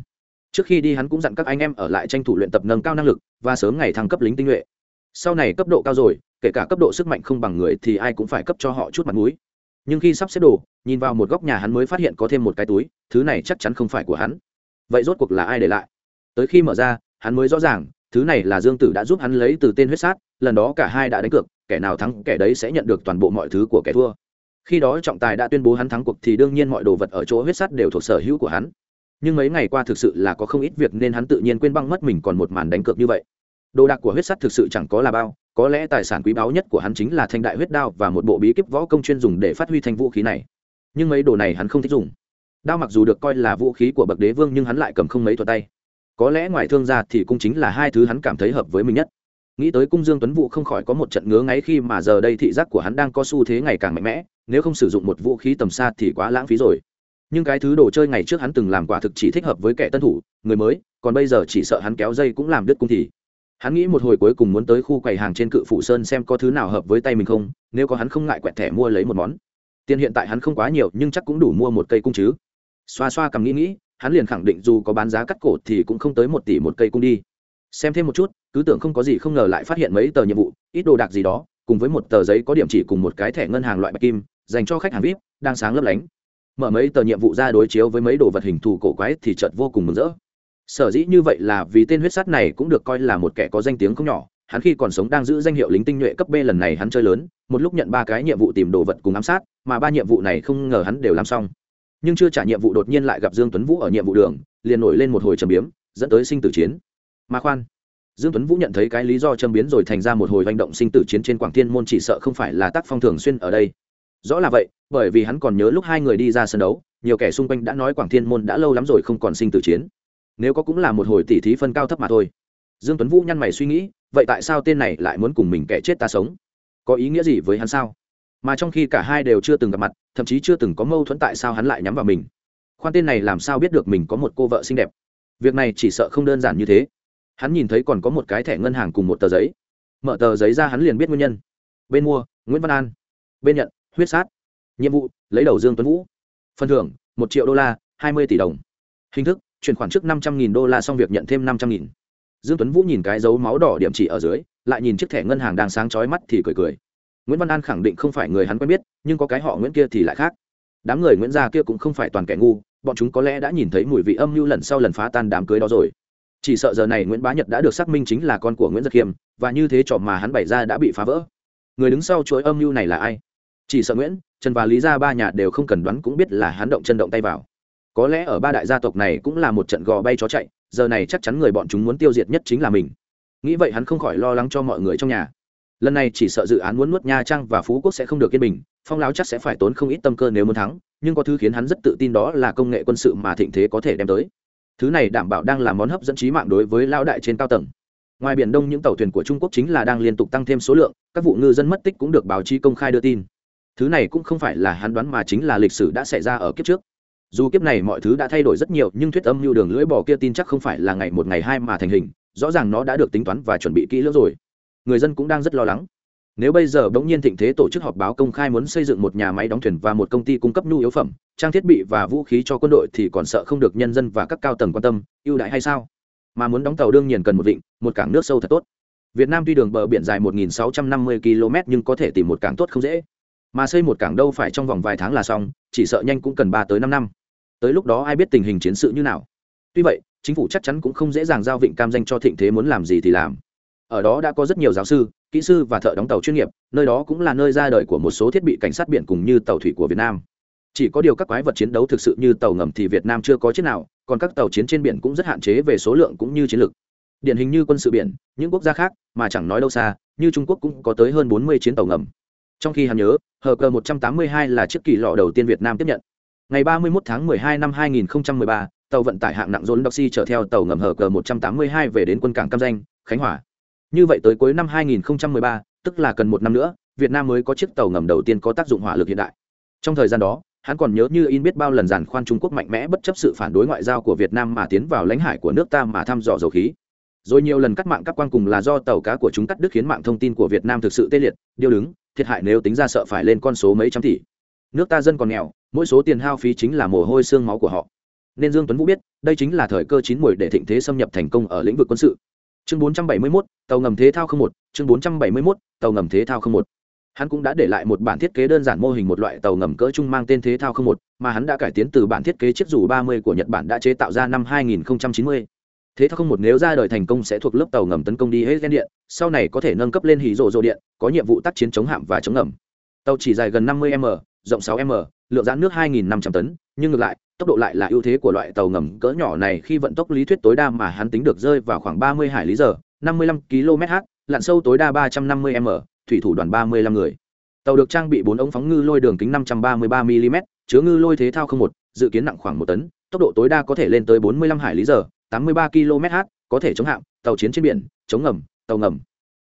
Speaker 1: Trước khi đi hắn cũng dặn các anh em ở lại tranh thủ luyện tập nâng cao năng lực và sớm ngày thăng cấp lính tinh nhuệ. Sau này cấp độ cao rồi kể cả cấp độ sức mạnh không bằng người thì ai cũng phải cấp cho họ chút mặt mũi. Nhưng khi sắp xếp đồ, nhìn vào một góc nhà hắn mới phát hiện có thêm một cái túi, thứ này chắc chắn không phải của hắn. Vậy rốt cuộc là ai để lại? Tới khi mở ra, hắn mới rõ ràng, thứ này là dương tử đã giúp hắn lấy từ tên huyết sát, lần đó cả hai đã đánh cược, kẻ nào thắng kẻ đấy sẽ nhận được toàn bộ mọi thứ của kẻ thua. Khi đó trọng tài đã tuyên bố hắn thắng cuộc thì đương nhiên mọi đồ vật ở chỗ huyết sắt đều thuộc sở hữu của hắn. Nhưng mấy ngày qua thực sự là có không ít việc nên hắn tự nhiên quên băng mất mình còn một màn đánh cược như vậy. Đồ đạc của huyết sắt thực sự chẳng có là bao có lẽ tài sản quý báu nhất của hắn chính là thanh đại huyết đao và một bộ bí kíp võ công chuyên dùng để phát huy thanh vũ khí này. Nhưng mấy đồ này hắn không thích dùng. Đao mặc dù được coi là vũ khí của bậc đế vương nhưng hắn lại cầm không mấy thuật tay. Có lẽ ngoài thương gia thì cũng chính là hai thứ hắn cảm thấy hợp với mình nhất. Nghĩ tới cung dương tuấn vũ không khỏi có một trận ngứa ngáy khi mà giờ đây thị giác của hắn đang có xu thế ngày càng mạnh mẽ, nếu không sử dụng một vũ khí tầm xa thì quá lãng phí rồi. Nhưng cái thứ đồ chơi ngày trước hắn từng làm quả thực chỉ thích hợp với kẻ tân thủ, người mới, còn bây giờ chỉ sợ hắn kéo dây cũng làm đứt cung thì hắn nghĩ một hồi cuối cùng muốn tới khu quầy hàng trên cự phủ sơn xem có thứ nào hợp với tay mình không, nếu có hắn không ngại quẹt thẻ mua lấy một món. Tiền hiện tại hắn không quá nhiều, nhưng chắc cũng đủ mua một cây cung chứ. Xoa xoa cầm nghĩ nghĩ, hắn liền khẳng định dù có bán giá cắt cổ thì cũng không tới một tỷ một cây cung đi. Xem thêm một chút, cứ tưởng không có gì không ngờ lại phát hiện mấy tờ nhiệm vụ, ít đồ đạc gì đó, cùng với một tờ giấy có điểm chỉ cùng một cái thẻ ngân hàng loại bạch kim, dành cho khách hàng vip, đang sáng lấp lánh. Mở mấy tờ nhiệm vụ ra đối chiếu với mấy đồ vật hình thù cổ quái thì chợt vô cùng mừng rỡ sở dĩ như vậy là vì tên huyết sắt này cũng được coi là một kẻ có danh tiếng không nhỏ. Hắn khi còn sống đang giữ danh hiệu lính tinh nhuệ cấp b lần này hắn chơi lớn, một lúc nhận ba cái nhiệm vụ tìm đồ vật cùng ám sát, mà ba nhiệm vụ này không ngờ hắn đều làm xong. Nhưng chưa trả nhiệm vụ đột nhiên lại gặp dương tuấn vũ ở nhiệm vụ đường, liền nổi lên một hồi trầm biếm, dẫn tới sinh tử chiến. Mà khoan. Dương tuấn vũ nhận thấy cái lý do châm biến rồi thành ra một hồi hành động sinh tử chiến trên quảng thiên môn chỉ sợ không phải là tác phong thường xuyên ở đây. Rõ là vậy, bởi vì hắn còn nhớ lúc hai người đi ra sân đấu, nhiều kẻ xung quanh đã nói quảng thiên môn đã lâu lắm rồi không còn sinh tử chiến nếu có cũng là một hồi tỉ thí phân cao thấp mà thôi. Dương tuấn vũ nhăn mày suy nghĩ, vậy tại sao tên này lại muốn cùng mình kẻ chết ta sống? Có ý nghĩa gì với hắn sao? Mà trong khi cả hai đều chưa từng gặp mặt, thậm chí chưa từng có mâu thuẫn tại sao hắn lại nhắm vào mình? Khoan tên này làm sao biết được mình có một cô vợ xinh đẹp? Việc này chỉ sợ không đơn giản như thế. Hắn nhìn thấy còn có một cái thẻ ngân hàng cùng một tờ giấy. Mở tờ giấy ra hắn liền biết nguyên nhân. Bên mua, nguyễn văn an. Bên nhận, huyết sát. Nhiệm vụ, lấy đầu dương tuấn vũ. Phần thưởng, một triệu đô la, hai mươi tỷ đồng. Hình thức chuyển khoản trước năm trăm nghìn đô la xong việc nhận thêm năm trăm nghìn. Dương tuấn vũ nhìn cái dấu máu đỏ điểm chỉ ở dưới, lại nhìn chiếc thẻ ngân hàng đang sáng chói mắt thì cười cười. Nguyễn văn an khẳng định không phải người hắn quen biết, nhưng có cái họ nguyễn kia thì lại khác. Đám người nguyễn gia kia cũng không phải toàn kẻ ngu, bọn chúng có lẽ đã nhìn thấy mùi vị âm mưu lần sau lần phá tan đám cưới đó rồi. Chỉ sợ giờ này nguyễn bá nhật đã được xác minh chính là con của nguyễn giật khiêm và như thế trò mà hắn bày ra đã bị phá vỡ. Người đứng sau chuỗi âm mưu này là ai? Chỉ sợ nguyễn, trần và lý gia ba nhà đều không cần đoán cũng biết là hắn động chân động tay vào có lẽ ở ba đại gia tộc này cũng là một trận gò bay chó chạy, giờ này chắc chắn người bọn chúng muốn tiêu diệt nhất chính là mình. Nghĩ vậy hắn không khỏi lo lắng cho mọi người trong nhà. Lần này chỉ sợ dự án muốn nuốt nha trang và phú quốc sẽ không được yên bình, phong láo chắc sẽ phải tốn không ít tâm cơ nếu muốn thắng, nhưng có thứ khiến hắn rất tự tin đó là công nghệ quân sự mà thịnh thế có thể đem tới. Thứ này đảm bảo đang là món hấp dẫn trí mạng đối với lao đại trên cao tầng. Ngoài biển đông những tàu thuyền của trung quốc chính là đang liên tục tăng thêm số lượng, các vụ ngư dân mất tích cũng được báo chí công khai đưa tin. Thứ này cũng không phải là hắn đoán mà chính là lịch sử đã xảy ra ở kiếp trước dù kiếp này mọi thứ đã thay đổi rất nhiều, nhưng thuyết âm mưu đường lưỡi bò kia tin chắc không phải là ngày một ngày hai mà thành hình, rõ ràng nó đã được tính toán và chuẩn bị kỹ lưỡng rồi. Người dân cũng đang rất lo lắng. Nếu bây giờ bỗng nhiên thịnh thế tổ chức họp báo công khai muốn xây dựng một nhà máy đóng thuyền và một công ty cung cấp nhu yếu phẩm, trang thiết bị và vũ khí cho quân đội thì còn sợ không được nhân dân và các cao tầng quan tâm, ưu đãi hay sao? Mà muốn đóng tàu đương nhiên cần một vịnh, một cảng nước sâu thật tốt. Việt nam tuy đường bờ biển dài 1.650 km nhưng có thể tìm một cảng tốt không dễ mà xây một cảng đâu phải trong vòng vài tháng là xong, chỉ sợ nhanh cũng cần ba tới năm năm. Tới lúc đó ai biết tình hình chiến sự như nào. Tuy vậy, chính phủ chắc chắn cũng không dễ dàng giao vịnh cam danh cho thịnh thế muốn làm gì thì làm. Ở đó đã có rất nhiều giáo sư, kỹ sư và thợ đóng tàu chuyên nghiệp, nơi đó cũng là nơi ra đời của một số thiết bị cảnh sát biển cùng như tàu thủy của việt nam. Chỉ có điều các quái vật chiến đấu thực sự như tàu ngầm thì việt nam chưa có chiếc nào, còn các tàu chiến trên biển cũng rất hạn chế về số lượng cũng như chiến lược điển hình như quân sự biển, những quốc gia khác, mà chẳng nói đâu xa, như trung quốc cũng có tới hơn bốn mươi chiến tàu ngầm trong khi hắn nhớ hờ cờ một trăm tám mươi hai là chiếc kỳ lọ đầu tiên việt nam tiếp nhận. Ngày ba mươi một tháng hai năm hai nghìn ba tàu vận tải hạng nặng dồn doxy chở theo tàu ngầm hờ cờ một trăm tám mươi hai về đến quân cảng cam danh khánh hòa. Như vậy tới cuối năm 2013, tức là cần một năm nữa việt nam mới có chiếc tàu ngầm đầu tiên có tác dụng hỏa lực hiện đại. Trong thời gian đó hắn còn nhớ như in biết bao lần giàn khoan trung quốc mạnh mẽ bất chấp sự phản đối ngoại giao của việt nam mà tiến vào lãnh hải của nước ta mà thăm dò dầu khí. Rồi nhiều lần cắt mạng các quan cùng là do tàu cá của chúng cắt đứt khiến mạng thông tin của việt nam thực sự tê liệt. Điêu đứng thiệt hại nếu tính ra sợ phải lên con số mấy trăm tỷ. Nước ta dân còn nghèo mỗi số tiền hao phí chính là mồ hôi xương máu của họ. Nên dương tuấn vũ biết đây chính là thời cơ chín muồi để thịnh thế xâm nhập thành công ở lĩnh vực quân sự. Chương 471, tàu ngầm thế thao không một. Chương 471, tàu ngầm thế thao không một. Hắn cũng đã để lại một bản thiết kế đơn giản mô hình một loại tàu ngầm cỡ trung mang tên thế thao không một mà hắn đã cải tiến từ bản thiết kế chiếc dù 30 của nhật bản đã chế tạo ra năm 2090 thế thao không một nếu ra đời thành công sẽ thuộc lớp tàu ngầm tấn công đi hết gen điện, sau này có thể nâng cấp lên hì rộ rộ điện, có nhiệm vụ tác chiến chống hạm và chống ngầm. Tàu chỉ dài gần 50 m, rộng 6 m, lượng giãn nước 2.500 tấn, nhưng ngược lại, tốc độ lại là ưu thế của loại tàu ngầm cỡ nhỏ này khi vận tốc lý thuyết tối đa mà hắn tính được rơi vào khoảng 30 hải lý giờ 55 km/h lặn sâu tối đa 350 m, thủy thủ đoàn 35 người. Tàu được trang bị bốn ống phóng ngư lôi đường kính 533 mm chứa ngư lôi thế thao không một, dự kiến nặng khoảng một tấn, tốc độ tối đa có thể lên tới 45 hải lý giờ 83 km/h có thể chống hạm, tàu chiến trên biển, chống ngầm, tàu ngầm.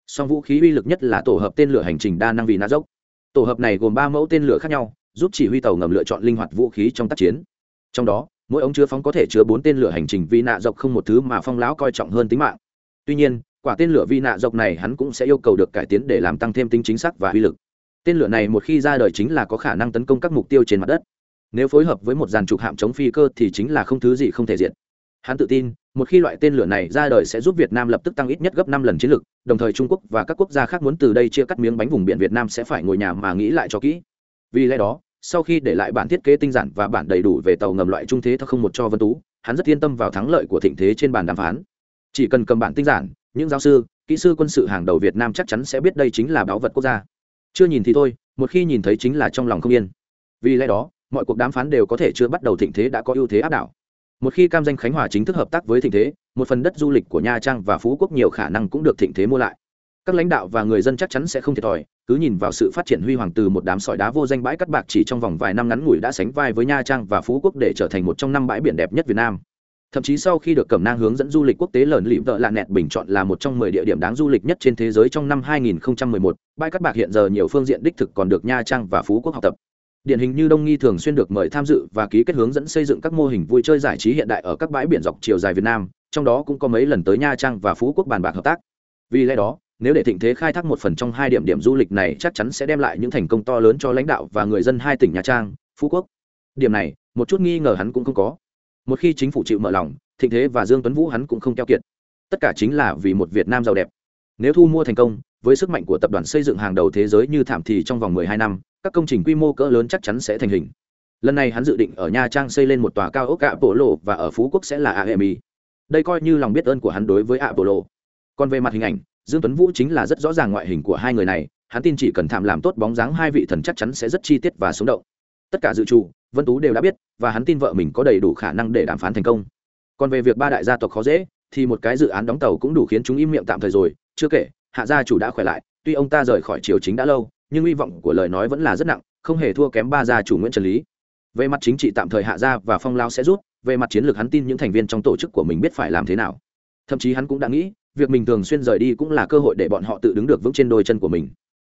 Speaker 1: Song vũ khí uy lực nhất là tổ hợp tên lửa hành trình đa năng vì nã dốc. Tổ hợp này gồm ba mẫu tên lửa khác nhau, giúp chỉ huy tàu ngầm lựa chọn linh hoạt vũ khí trong tác chiến. Trong đó, mỗi ống chứa phóng có thể chứa bốn tên lửa hành trình vi nạ dọc không một thứ mà phong lão coi trọng hơn tính mạng. Tuy nhiên, quả tên lửa vi nạ dọc này hắn cũng sẽ yêu cầu được cải tiến để làm tăng thêm tính chính xác và uy lực. Tên lửa này một khi ra đời chính là có khả năng tấn công các mục tiêu trên mặt đất. Nếu phối hợp với một dàn trục hạm chống phi cơ thì chính là không thứ gì không thể diện hắn tự tin, một khi loại tên lửa này ra đời sẽ giúp việt nam lập tức tăng ít nhất gấp năm lần chiến lược, đồng thời trung quốc và các quốc gia khác muốn từ đây chia cắt miếng bánh vùng biển việt nam sẽ phải ngồi nhà mà nghĩ lại cho kỹ. Vì lẽ đó, sau khi để lại bản thiết kế tinh giản và bản đầy đủ về tàu ngầm loại trung thế thao không một cho vân tú, hắn rất yên tâm vào thắng lợi của thịnh thế trên bàn đàm phán. Chỉ cần cầm bản tinh giản, những giáo sư, kỹ sư quân sự hàng đầu việt nam chắc chắn sẽ biết đây chính là báu vật quốc gia. Chưa nhìn thì thôi, một khi nhìn thấy chính là trong lòng không yên. Vì lẽ đó, mọi cuộc đàm phán đều có thể chưa bắt đầu thịnh thế đã có ưu thế áp đảo một khi cam danh khánh hòa chính thức hợp tác với thịnh thế một phần đất du lịch của nha trang và phú quốc nhiều khả năng cũng được thịnh thế mua lại. Các lãnh đạo và người dân chắc chắn sẽ không thiệt thòi cứ nhìn vào sự phát triển huy hoàng từ một đám sỏi đá vô danh bãi cắt bạc chỉ trong vòng vài năm ngắn ngủi đã sánh vai với nha trang và phú quốc để trở thành một trong năm bãi biển đẹp nhất việt nam. Thậm chí sau khi được cẩm nang hướng dẫn du lịch quốc tế lợn lịm vợ lạ nẹt bình chọn là một trong 10 địa điểm đáng du lịch nhất trên thế giới trong năm 2011, bãi cát bạc hiện giờ nhiều phương diện đích thực còn được nha trang và phú quốc học tập điển hình như đông nghi thường xuyên được mời tham dự và ký kết hướng dẫn xây dựng các mô hình vui chơi giải trí hiện đại ở các bãi biển dọc chiều dài việt nam, trong đó cũng có mấy lần tới nha trang và phú quốc bàn bạc hợp tác. Vì lẽ đó, nếu để thịnh thế khai thác một phần trong hai điểm điểm du lịch này chắc chắn sẽ đem lại những thành công to lớn cho lãnh đạo và người dân hai tỉnh nha trang, phú quốc. Điểm này, một chút nghi ngờ hắn cũng không có. Một khi chính phủ chịu mở lòng, thịnh thế và dương tuấn vũ hắn cũng không keo kiệt. Tất cả chính là vì một việt nam giàu đẹp. Nếu thu mua thành công với sức mạnh của tập đoàn xây dựng hàng đầu thế giới như thảm thì trong vòng 12 năm, các công trình quy mô cỡ lớn chắc chắn sẽ thành hình lần này hắn dự định ở nha trang xây lên một tòa cao ốc Apollo và ở phú quốc sẽ là AMI. đây coi như lòng biết ơn của hắn đối với Apollo. còn về mặt hình ảnh, dương tuấn vũ chính là rất rõ ràng ngoại hình của hai người này, hắn tin chỉ cần thảm làm tốt bóng dáng hai vị thần chắc chắn sẽ rất chi tiết và sống động tất cả dự trù, vân tú đều đã biết, và hắn tin vợ mình có đầy đủ khả năng để đàm phán thành công còn về việc ba đại gia tộc khó dễ, thì một cái dự án đóng tàu cũng đủ khiến chúng im miệng tạm thời rồi, chưa kể hạ gia chủ đã khỏe lại, tuy ông ta rời khỏi triều chính đã lâu, nhưng hy vọng của lời nói vẫn là rất nặng, không hề thua kém ba gia chủ nguyễn trần lý. Về mặt chính trị tạm thời hạ gia và phong lao sẽ rút, về mặt chiến lược hắn tin những thành viên trong tổ chức của mình biết phải làm thế nào. Thậm chí hắn cũng đã nghĩ, việc mình thường xuyên rời đi cũng là cơ hội để bọn họ tự đứng được vững trên đôi chân của mình.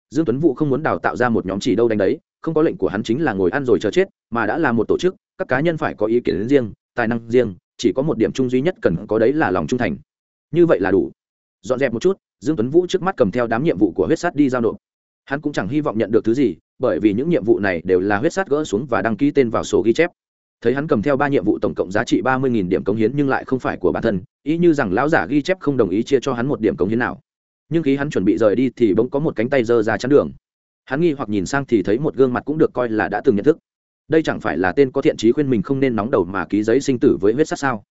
Speaker 1: Dương tuấn vũ không muốn đào tạo ra một nhóm chỉ đâu đánh đấy, không có lệnh của hắn chính là ngồi ăn rồi chờ chết, mà đã là một tổ chức, các cá nhân phải có ý kiến riêng, tài năng riêng, chỉ có một điểm chung duy nhất cần có đấy là lòng trung thành. Như vậy là đủ. Dọn dẹp một chút dương tuấn vũ trước mắt cầm theo đám nhiệm vụ của huyết sát đi giao nộp. Hắn cũng chẳng hy vọng nhận được thứ gì, bởi vì những nhiệm vụ này đều là huyết sát gỡ xuống và đăng ký tên vào sổ ghi chép. Thấy hắn cầm theo ba nhiệm vụ tổng cộng giá trị ba mươi điểm cống hiến nhưng lại không phải của bản thân, ý như rằng lão giả ghi chép không đồng ý chia cho hắn một điểm cống hiến nào. Nhưng khi hắn chuẩn bị rời đi thì bỗng có một cánh tay giơ ra chắn đường. Hắn nghi hoặc nhìn sang thì thấy một gương mặt cũng được coi là đã từng nhận thức. Đây chẳng phải là tên có thiện trí khuyên mình không nên nóng đầu mà ký giấy sinh tử với huyết sát sao?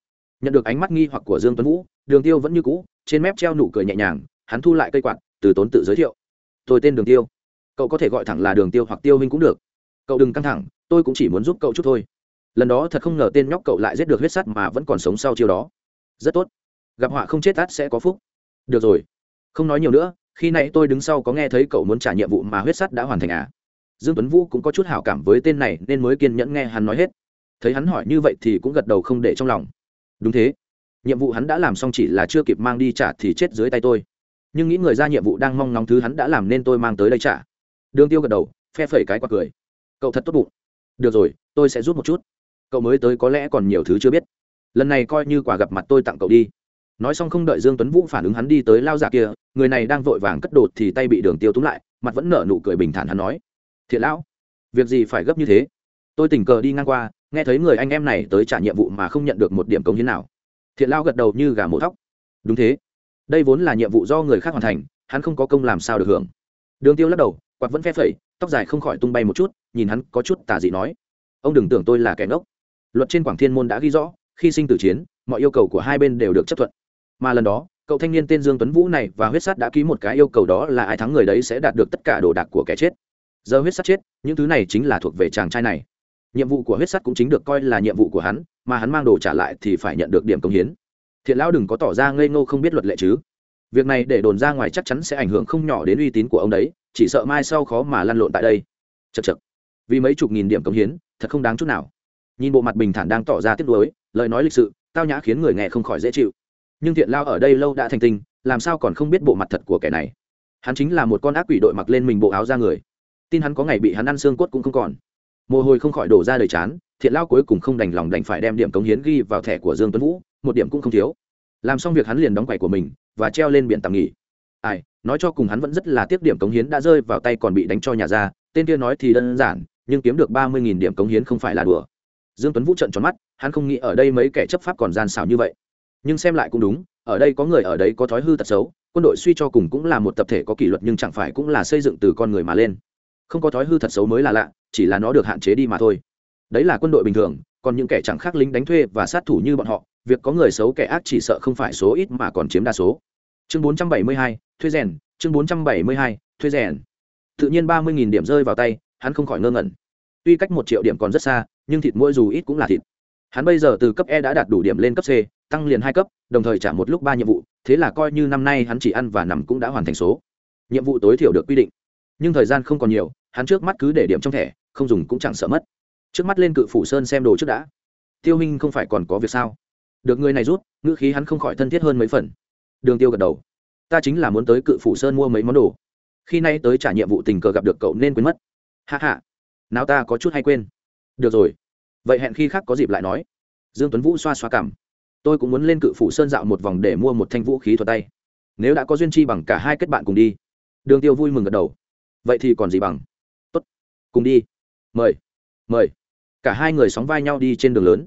Speaker 1: Nhận được ánh mắt nghi hoặc của dương tuấn vũ, đường tiêu vẫn như cũ, trên mép treo nụ cười nhẹ nhàng hắn thu lại cây quạt, từ tốn tự giới thiệu. Tôi tên đường tiêu. Cậu có thể gọi thẳng là đường tiêu hoặc tiêu huynh cũng được. Cậu đừng căng thẳng, tôi cũng chỉ muốn giúp cậu chút thôi. Lần đó thật không ngờ tên nhóc cậu lại giết được huyết sắt mà vẫn còn sống sau chiêu đó. Rất tốt. Gặp họa không chết tát sẽ có phúc. Được rồi. Không nói nhiều nữa, khi nãy tôi đứng sau có nghe thấy cậu muốn trả nhiệm vụ mà huyết sắt đã hoàn thành à? Dương tuấn vũ cũng có chút hảo cảm với tên này nên mới kiên nhẫn nghe hắn nói hết. Thấy hắn hỏi như vậy thì cũng gật đầu không để trong lòng. Đúng thế. Nhiệm vụ hắn đã làm xong chỉ là chưa kịp mang đi trả thì chết dưới tay tôi nhưng nghĩ người ra nhiệm vụ đang mong ngóng thứ hắn đã làm nên tôi mang tới đây trả đường tiêu gật đầu, phe phẩy cái quạt cười. Cậu thật tốt bụng. Được rồi, tôi sẽ rút một chút. Cậu mới tới có lẽ còn nhiều thứ chưa biết. Lần này coi như quả gặp mặt tôi tặng cậu đi. Nói xong không đợi dương tuấn vũ phản ứng hắn đi tới lao giả kia, người này đang vội vàng cất đột thì tay bị đường tiêu túm lại, mặt vẫn nở nụ cười bình thản hắn nói. Thiện lão, việc gì phải gấp như thế? Tôi tình cờ đi ngang qua, nghe thấy người anh em này tới trả nhiệm vụ mà không nhận được một điểm công hiến nào. Thiện lao gật đầu như gà mổ thóc. Đúng thế đây vốn là nhiệm vụ do người khác hoàn thành, hắn không có công làm sao được hưởng. Đường tiêu lắc đầu, quạt vẫn phe phẩy, tóc dài không khỏi tung bay một chút, nhìn hắn có chút tà dị nói. Ông đừng tưởng tôi là kẻ ngốc. Luật trên quảng thiên môn đã ghi rõ, khi sinh tử chiến, mọi yêu cầu của hai bên đều được chấp thuận. Mà lần đó, cậu thanh niên tên dương tuấn vũ này và huyết sát đã ký một cái yêu cầu đó là ai thắng người đấy sẽ đạt được tất cả đồ đạc của kẻ chết. Giờ huyết sát chết, những thứ này chính là thuộc về chàng trai này. Nhiệm vụ của huyết sát cũng chính được coi là nhiệm vụ của hắn, mà hắn mang đồ trả lại thì phải nhận được điểm công hiến thiện lão đừng có tỏ ra ngây ngô không biết luật lệ chứ. Việc này để đồn ra ngoài chắc chắn sẽ ảnh hưởng không nhỏ đến uy tín của ông đấy, chỉ sợ mai sau khó mà lăn lộn tại đây. Chật chật vì mấy chục nghìn điểm công hiến, thật không đáng chút nào. Nhìn bộ mặt bình thản đang tỏ ra tiếc nuối, lời nói lịch sự, tao nhã khiến người nghe không khỏi dễ chịu. Nhưng thiện lao ở đây lâu đã thành tinh, làm sao còn không biết bộ mặt thật của kẻ này? Hắn chính là một con ác quỷ đội mặc lên mình bộ áo ra người. Tin hắn có ngày bị hắn ăn xương cốt cũng không còn. Mồ hôi không khỏi đổ ra đời chán, thiện lao cuối cùng không đành lòng đành phải đem điểm cống hiến ghi vào thẻ của dương tuấn vũ một điểm cũng không thiếu. Làm xong việc hắn liền đóng quầy của mình và treo lên biển tạm nghỉ. Ai, nói cho cùng hắn vẫn rất là tiếc điểm cống hiến đã rơi vào tay còn bị đánh cho nhà ra, tên kia nói thì đơn giản, nhưng kiếm được ba mươi nghìn điểm cống hiến không phải là đùa. Dương tuấn vũ trận tròn mắt, hắn không nghĩ ở đây mấy kẻ chấp pháp còn gian xảo như vậy. Nhưng xem lại cũng đúng, ở đây có người ở đây có thói hư tật xấu, quân đội suy cho cùng cũng là một tập thể có kỷ luật nhưng chẳng phải cũng là xây dựng từ con người mà lên. Không có thói hư thật xấu mới là lạ, chỉ là nó được hạn chế đi mà thôi. Đấy là quân đội bình thường, còn những kẻ chẳng khác lính đánh thuê và sát thủ như bọn họ việc có người xấu kẻ ác chỉ sợ không phải số ít mà còn chiếm đa số. Chương 472, thuê rèn chương 472, thuê rèn. Tự nhiên ba mươi điểm rơi vào tay hắn không khỏi ngơ ngẩn. Tuy cách một triệu điểm còn rất xa nhưng thịt mỗi dù ít cũng là thịt. Hắn bây giờ từ cấp e đã đạt đủ điểm lên cấp c tăng liền hai cấp đồng thời trả một lúc ba nhiệm vụ thế là coi như năm nay hắn chỉ ăn và nằm cũng đã hoàn thành số. Nhiệm vụ tối thiểu được quy định. Nhưng thời gian không còn nhiều hắn trước mắt cứ để điểm trong thẻ không dùng cũng chẳng sợ mất. Trước mắt lên cự phủ sơn xem đồ trước đã. Tiêu minh không phải còn có việc sao? Được người này rút, ngữ khí hắn không khỏi thân thiết hơn mấy phần. Đường tiêu gật đầu. Ta chính là muốn tới cự phủ sơn mua mấy món đồ. Khi nay tới trả nhiệm vụ tình cờ gặp được cậu nên quên mất. Hạ hạ nào ta có chút hay quên. Được rồi. Vậy hẹn khi khác có dịp lại nói. Dương tuấn vũ xoa xoa cảm. Tôi cũng muốn lên cự phủ sơn dạo một vòng để mua một thanh vũ khí thuật tay. Nếu đã có duyên chi bằng cả hai kết bạn cùng đi. Đường tiêu vui mừng gật đầu. Vậy thì còn gì bằng? Tốt. Cùng đi. Mời. Mời. Cả hai người sóng vai nhau đi trên đường lớn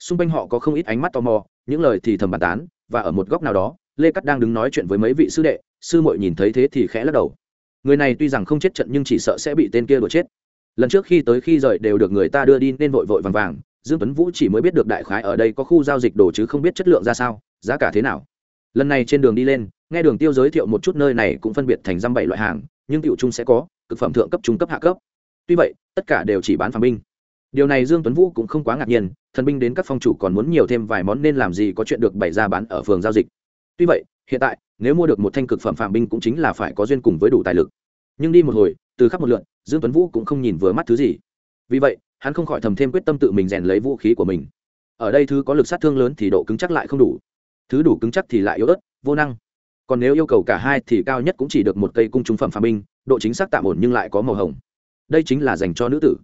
Speaker 1: xung quanh họ có không ít ánh mắt tò mò, những lời thì thầm bàn tán, và ở một góc nào đó, lê cắt đang đứng nói chuyện với mấy vị sư đệ, sư muội nhìn thấy thế thì khẽ lắc đầu. Người này tuy rằng không chết trận nhưng chỉ sợ sẽ bị tên kia đuổi chết. Lần trước khi tới khi rời đều được người ta đưa đi nên vội vội vàng vàng, dương tuấn vũ chỉ mới biết được đại khái ở đây có khu giao dịch đồ chứ không biết chất lượng ra sao, giá cả thế nào. Lần này trên đường đi lên, nghe đường tiêu giới thiệu một chút nơi này cũng phân biệt thành dăm bảy loại hàng, nhưng tiểu chung sẽ có, cực phẩm thượng cấp trung cấp hạ cấp. Tuy vậy, tất cả đều chỉ bán phàm binh. Điều này dương tuấn vũ cũng không quá ngạc nhiên thần binh đến các phong chủ còn muốn nhiều thêm vài món nên làm gì có chuyện được bày ra bán ở phường giao dịch. Tuy vậy, hiện tại, nếu mua được một thanh cực phẩm phàm binh cũng chính là phải có duyên cùng với đủ tài lực. Nhưng đi một hồi, từ khắp một lượn, dương tuấn vũ cũng không nhìn vừa mắt thứ gì. Vì vậy, hắn không khỏi thầm thêm quyết tâm tự mình rèn lấy vũ khí của mình. Ở đây thứ có lực sát thương lớn thì độ cứng chắc lại không đủ. Thứ đủ cứng chắc thì lại yếu ớt, vô năng. Còn nếu yêu cầu cả hai thì cao nhất cũng chỉ được một cây cung trúng phẩm phàm binh, độ chính xác tạm ổn nhưng lại có màu hồng. Đây chính là dành cho nữ tử.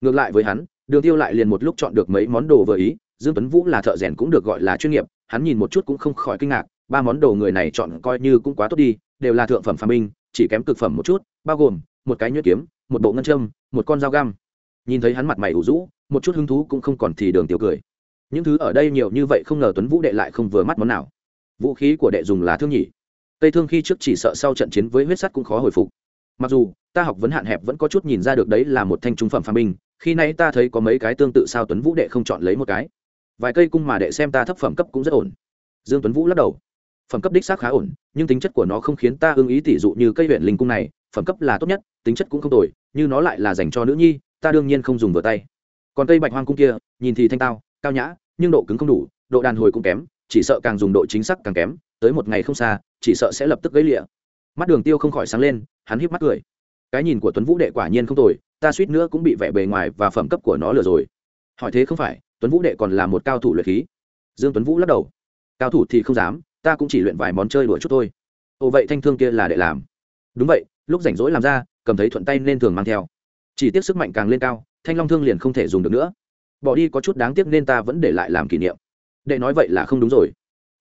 Speaker 1: Ngược lại với hắn đường tiêu lại liền một lúc chọn được mấy món đồ vừa ý, dương tuấn vũ là thợ rèn cũng được gọi là chuyên nghiệp, hắn nhìn một chút cũng không khỏi kinh ngạc, ba món đồ người này chọn coi như cũng quá tốt đi, đều là thượng phẩm phàm binh, chỉ kém cực phẩm một chút, bao gồm một cái nhuyễn kiếm, một bộ ngân châm, một con dao găm. Nhìn thấy hắn mặt mày ủ rũ, một chút hứng thú cũng không còn thì đường tiêu cười. Những thứ ở đây nhiều như vậy không ngờ tuấn vũ đệ lại không vừa mắt món nào. Vũ khí của đệ dùng là thương nhỉ. Tây thương khi trước chỉ sợ sau trận chiến với huyết sắt cũng khó hồi phục. Mặc dù, ta học vấn hạn hẹp vẫn có chút nhìn ra được đấy là một thanh trung phẩm phàm binh khi nay ta thấy có mấy cái tương tự sao tuấn vũ đệ không chọn lấy một cái. Vài cây cung mà đệ xem ta thấp phẩm cấp cũng rất ổn. Dương tuấn vũ lắc đầu. Phẩm cấp đích xác khá ổn, nhưng tính chất của nó không khiến ta ưng ý tỷ dụ như cây huyện linh cung này, phẩm cấp là tốt nhất, tính chất cũng không tồi, như nó lại là dành cho nữ nhi, ta đương nhiên không dùng vừa tay. Còn cây bạch hoang cung kia, nhìn thì thanh tao, cao nhã, nhưng độ cứng không đủ, độ đàn hồi cũng kém, chỉ sợ càng dùng độ chính xác càng kém, tới một ngày không xa, chỉ sợ sẽ lập tức gãy lịa. Mắt đường tiêu không khỏi sáng lên, hắn híp mắt cười cái nhìn của tuấn vũ đệ quả nhiên không tồi, ta suýt nữa cũng bị vẻ bề ngoài và phẩm cấp của nó lừa rồi. Hỏi thế không phải, tuấn vũ đệ còn là một cao thủ luyện khí. Dương tuấn vũ lắc đầu. Cao thủ thì không dám, ta cũng chỉ luyện vài món chơi đùa chút thôi. Ồ, vậy thanh thương kia là để làm. Đúng vậy, lúc rảnh rỗi làm ra, cầm thấy thuận tay nên thường mang theo. Chỉ tiếc sức mạnh càng lên cao, thanh long thương liền không thể dùng được nữa. Bỏ đi có chút đáng tiếc nên ta vẫn để lại làm kỷ niệm. Đệ nói vậy là không đúng rồi.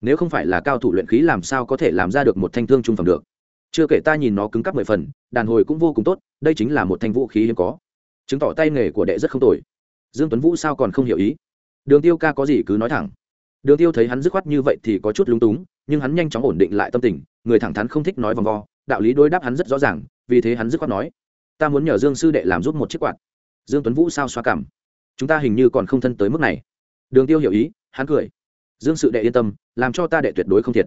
Speaker 1: Nếu không phải là cao thủ luyện khí làm sao có thể làm ra được một thanh thương trung phẩm được? Chưa kể ta nhìn nó cứng cắp mười phần, đàn hồi cũng vô cùng tốt, đây chính là một thanh vũ khí hiếm có. Chứng tỏ tay nghề của đệ rất không tồi. Dương tuấn vũ sao còn không hiểu ý? Đường tiêu ca có gì cứ nói thẳng. Đường tiêu thấy hắn dứt khoát như vậy thì có chút lúng túng, nhưng hắn nhanh chóng ổn định lại tâm tình, người thẳng thắn không thích nói vòng vo, đạo lý đối đáp hắn rất rõ ràng, vì thế hắn dứt khoát nói, ta muốn nhờ dương sư đệ làm giúp một chiếc quạt. Dương tuấn vũ sao xoa cảm. Chúng ta hình như còn không thân tới mức này. Đường tiêu hiểu ý, hắn cười. Dương sự đệ yên tâm, làm cho ta đệ tuyệt đối không thiệt.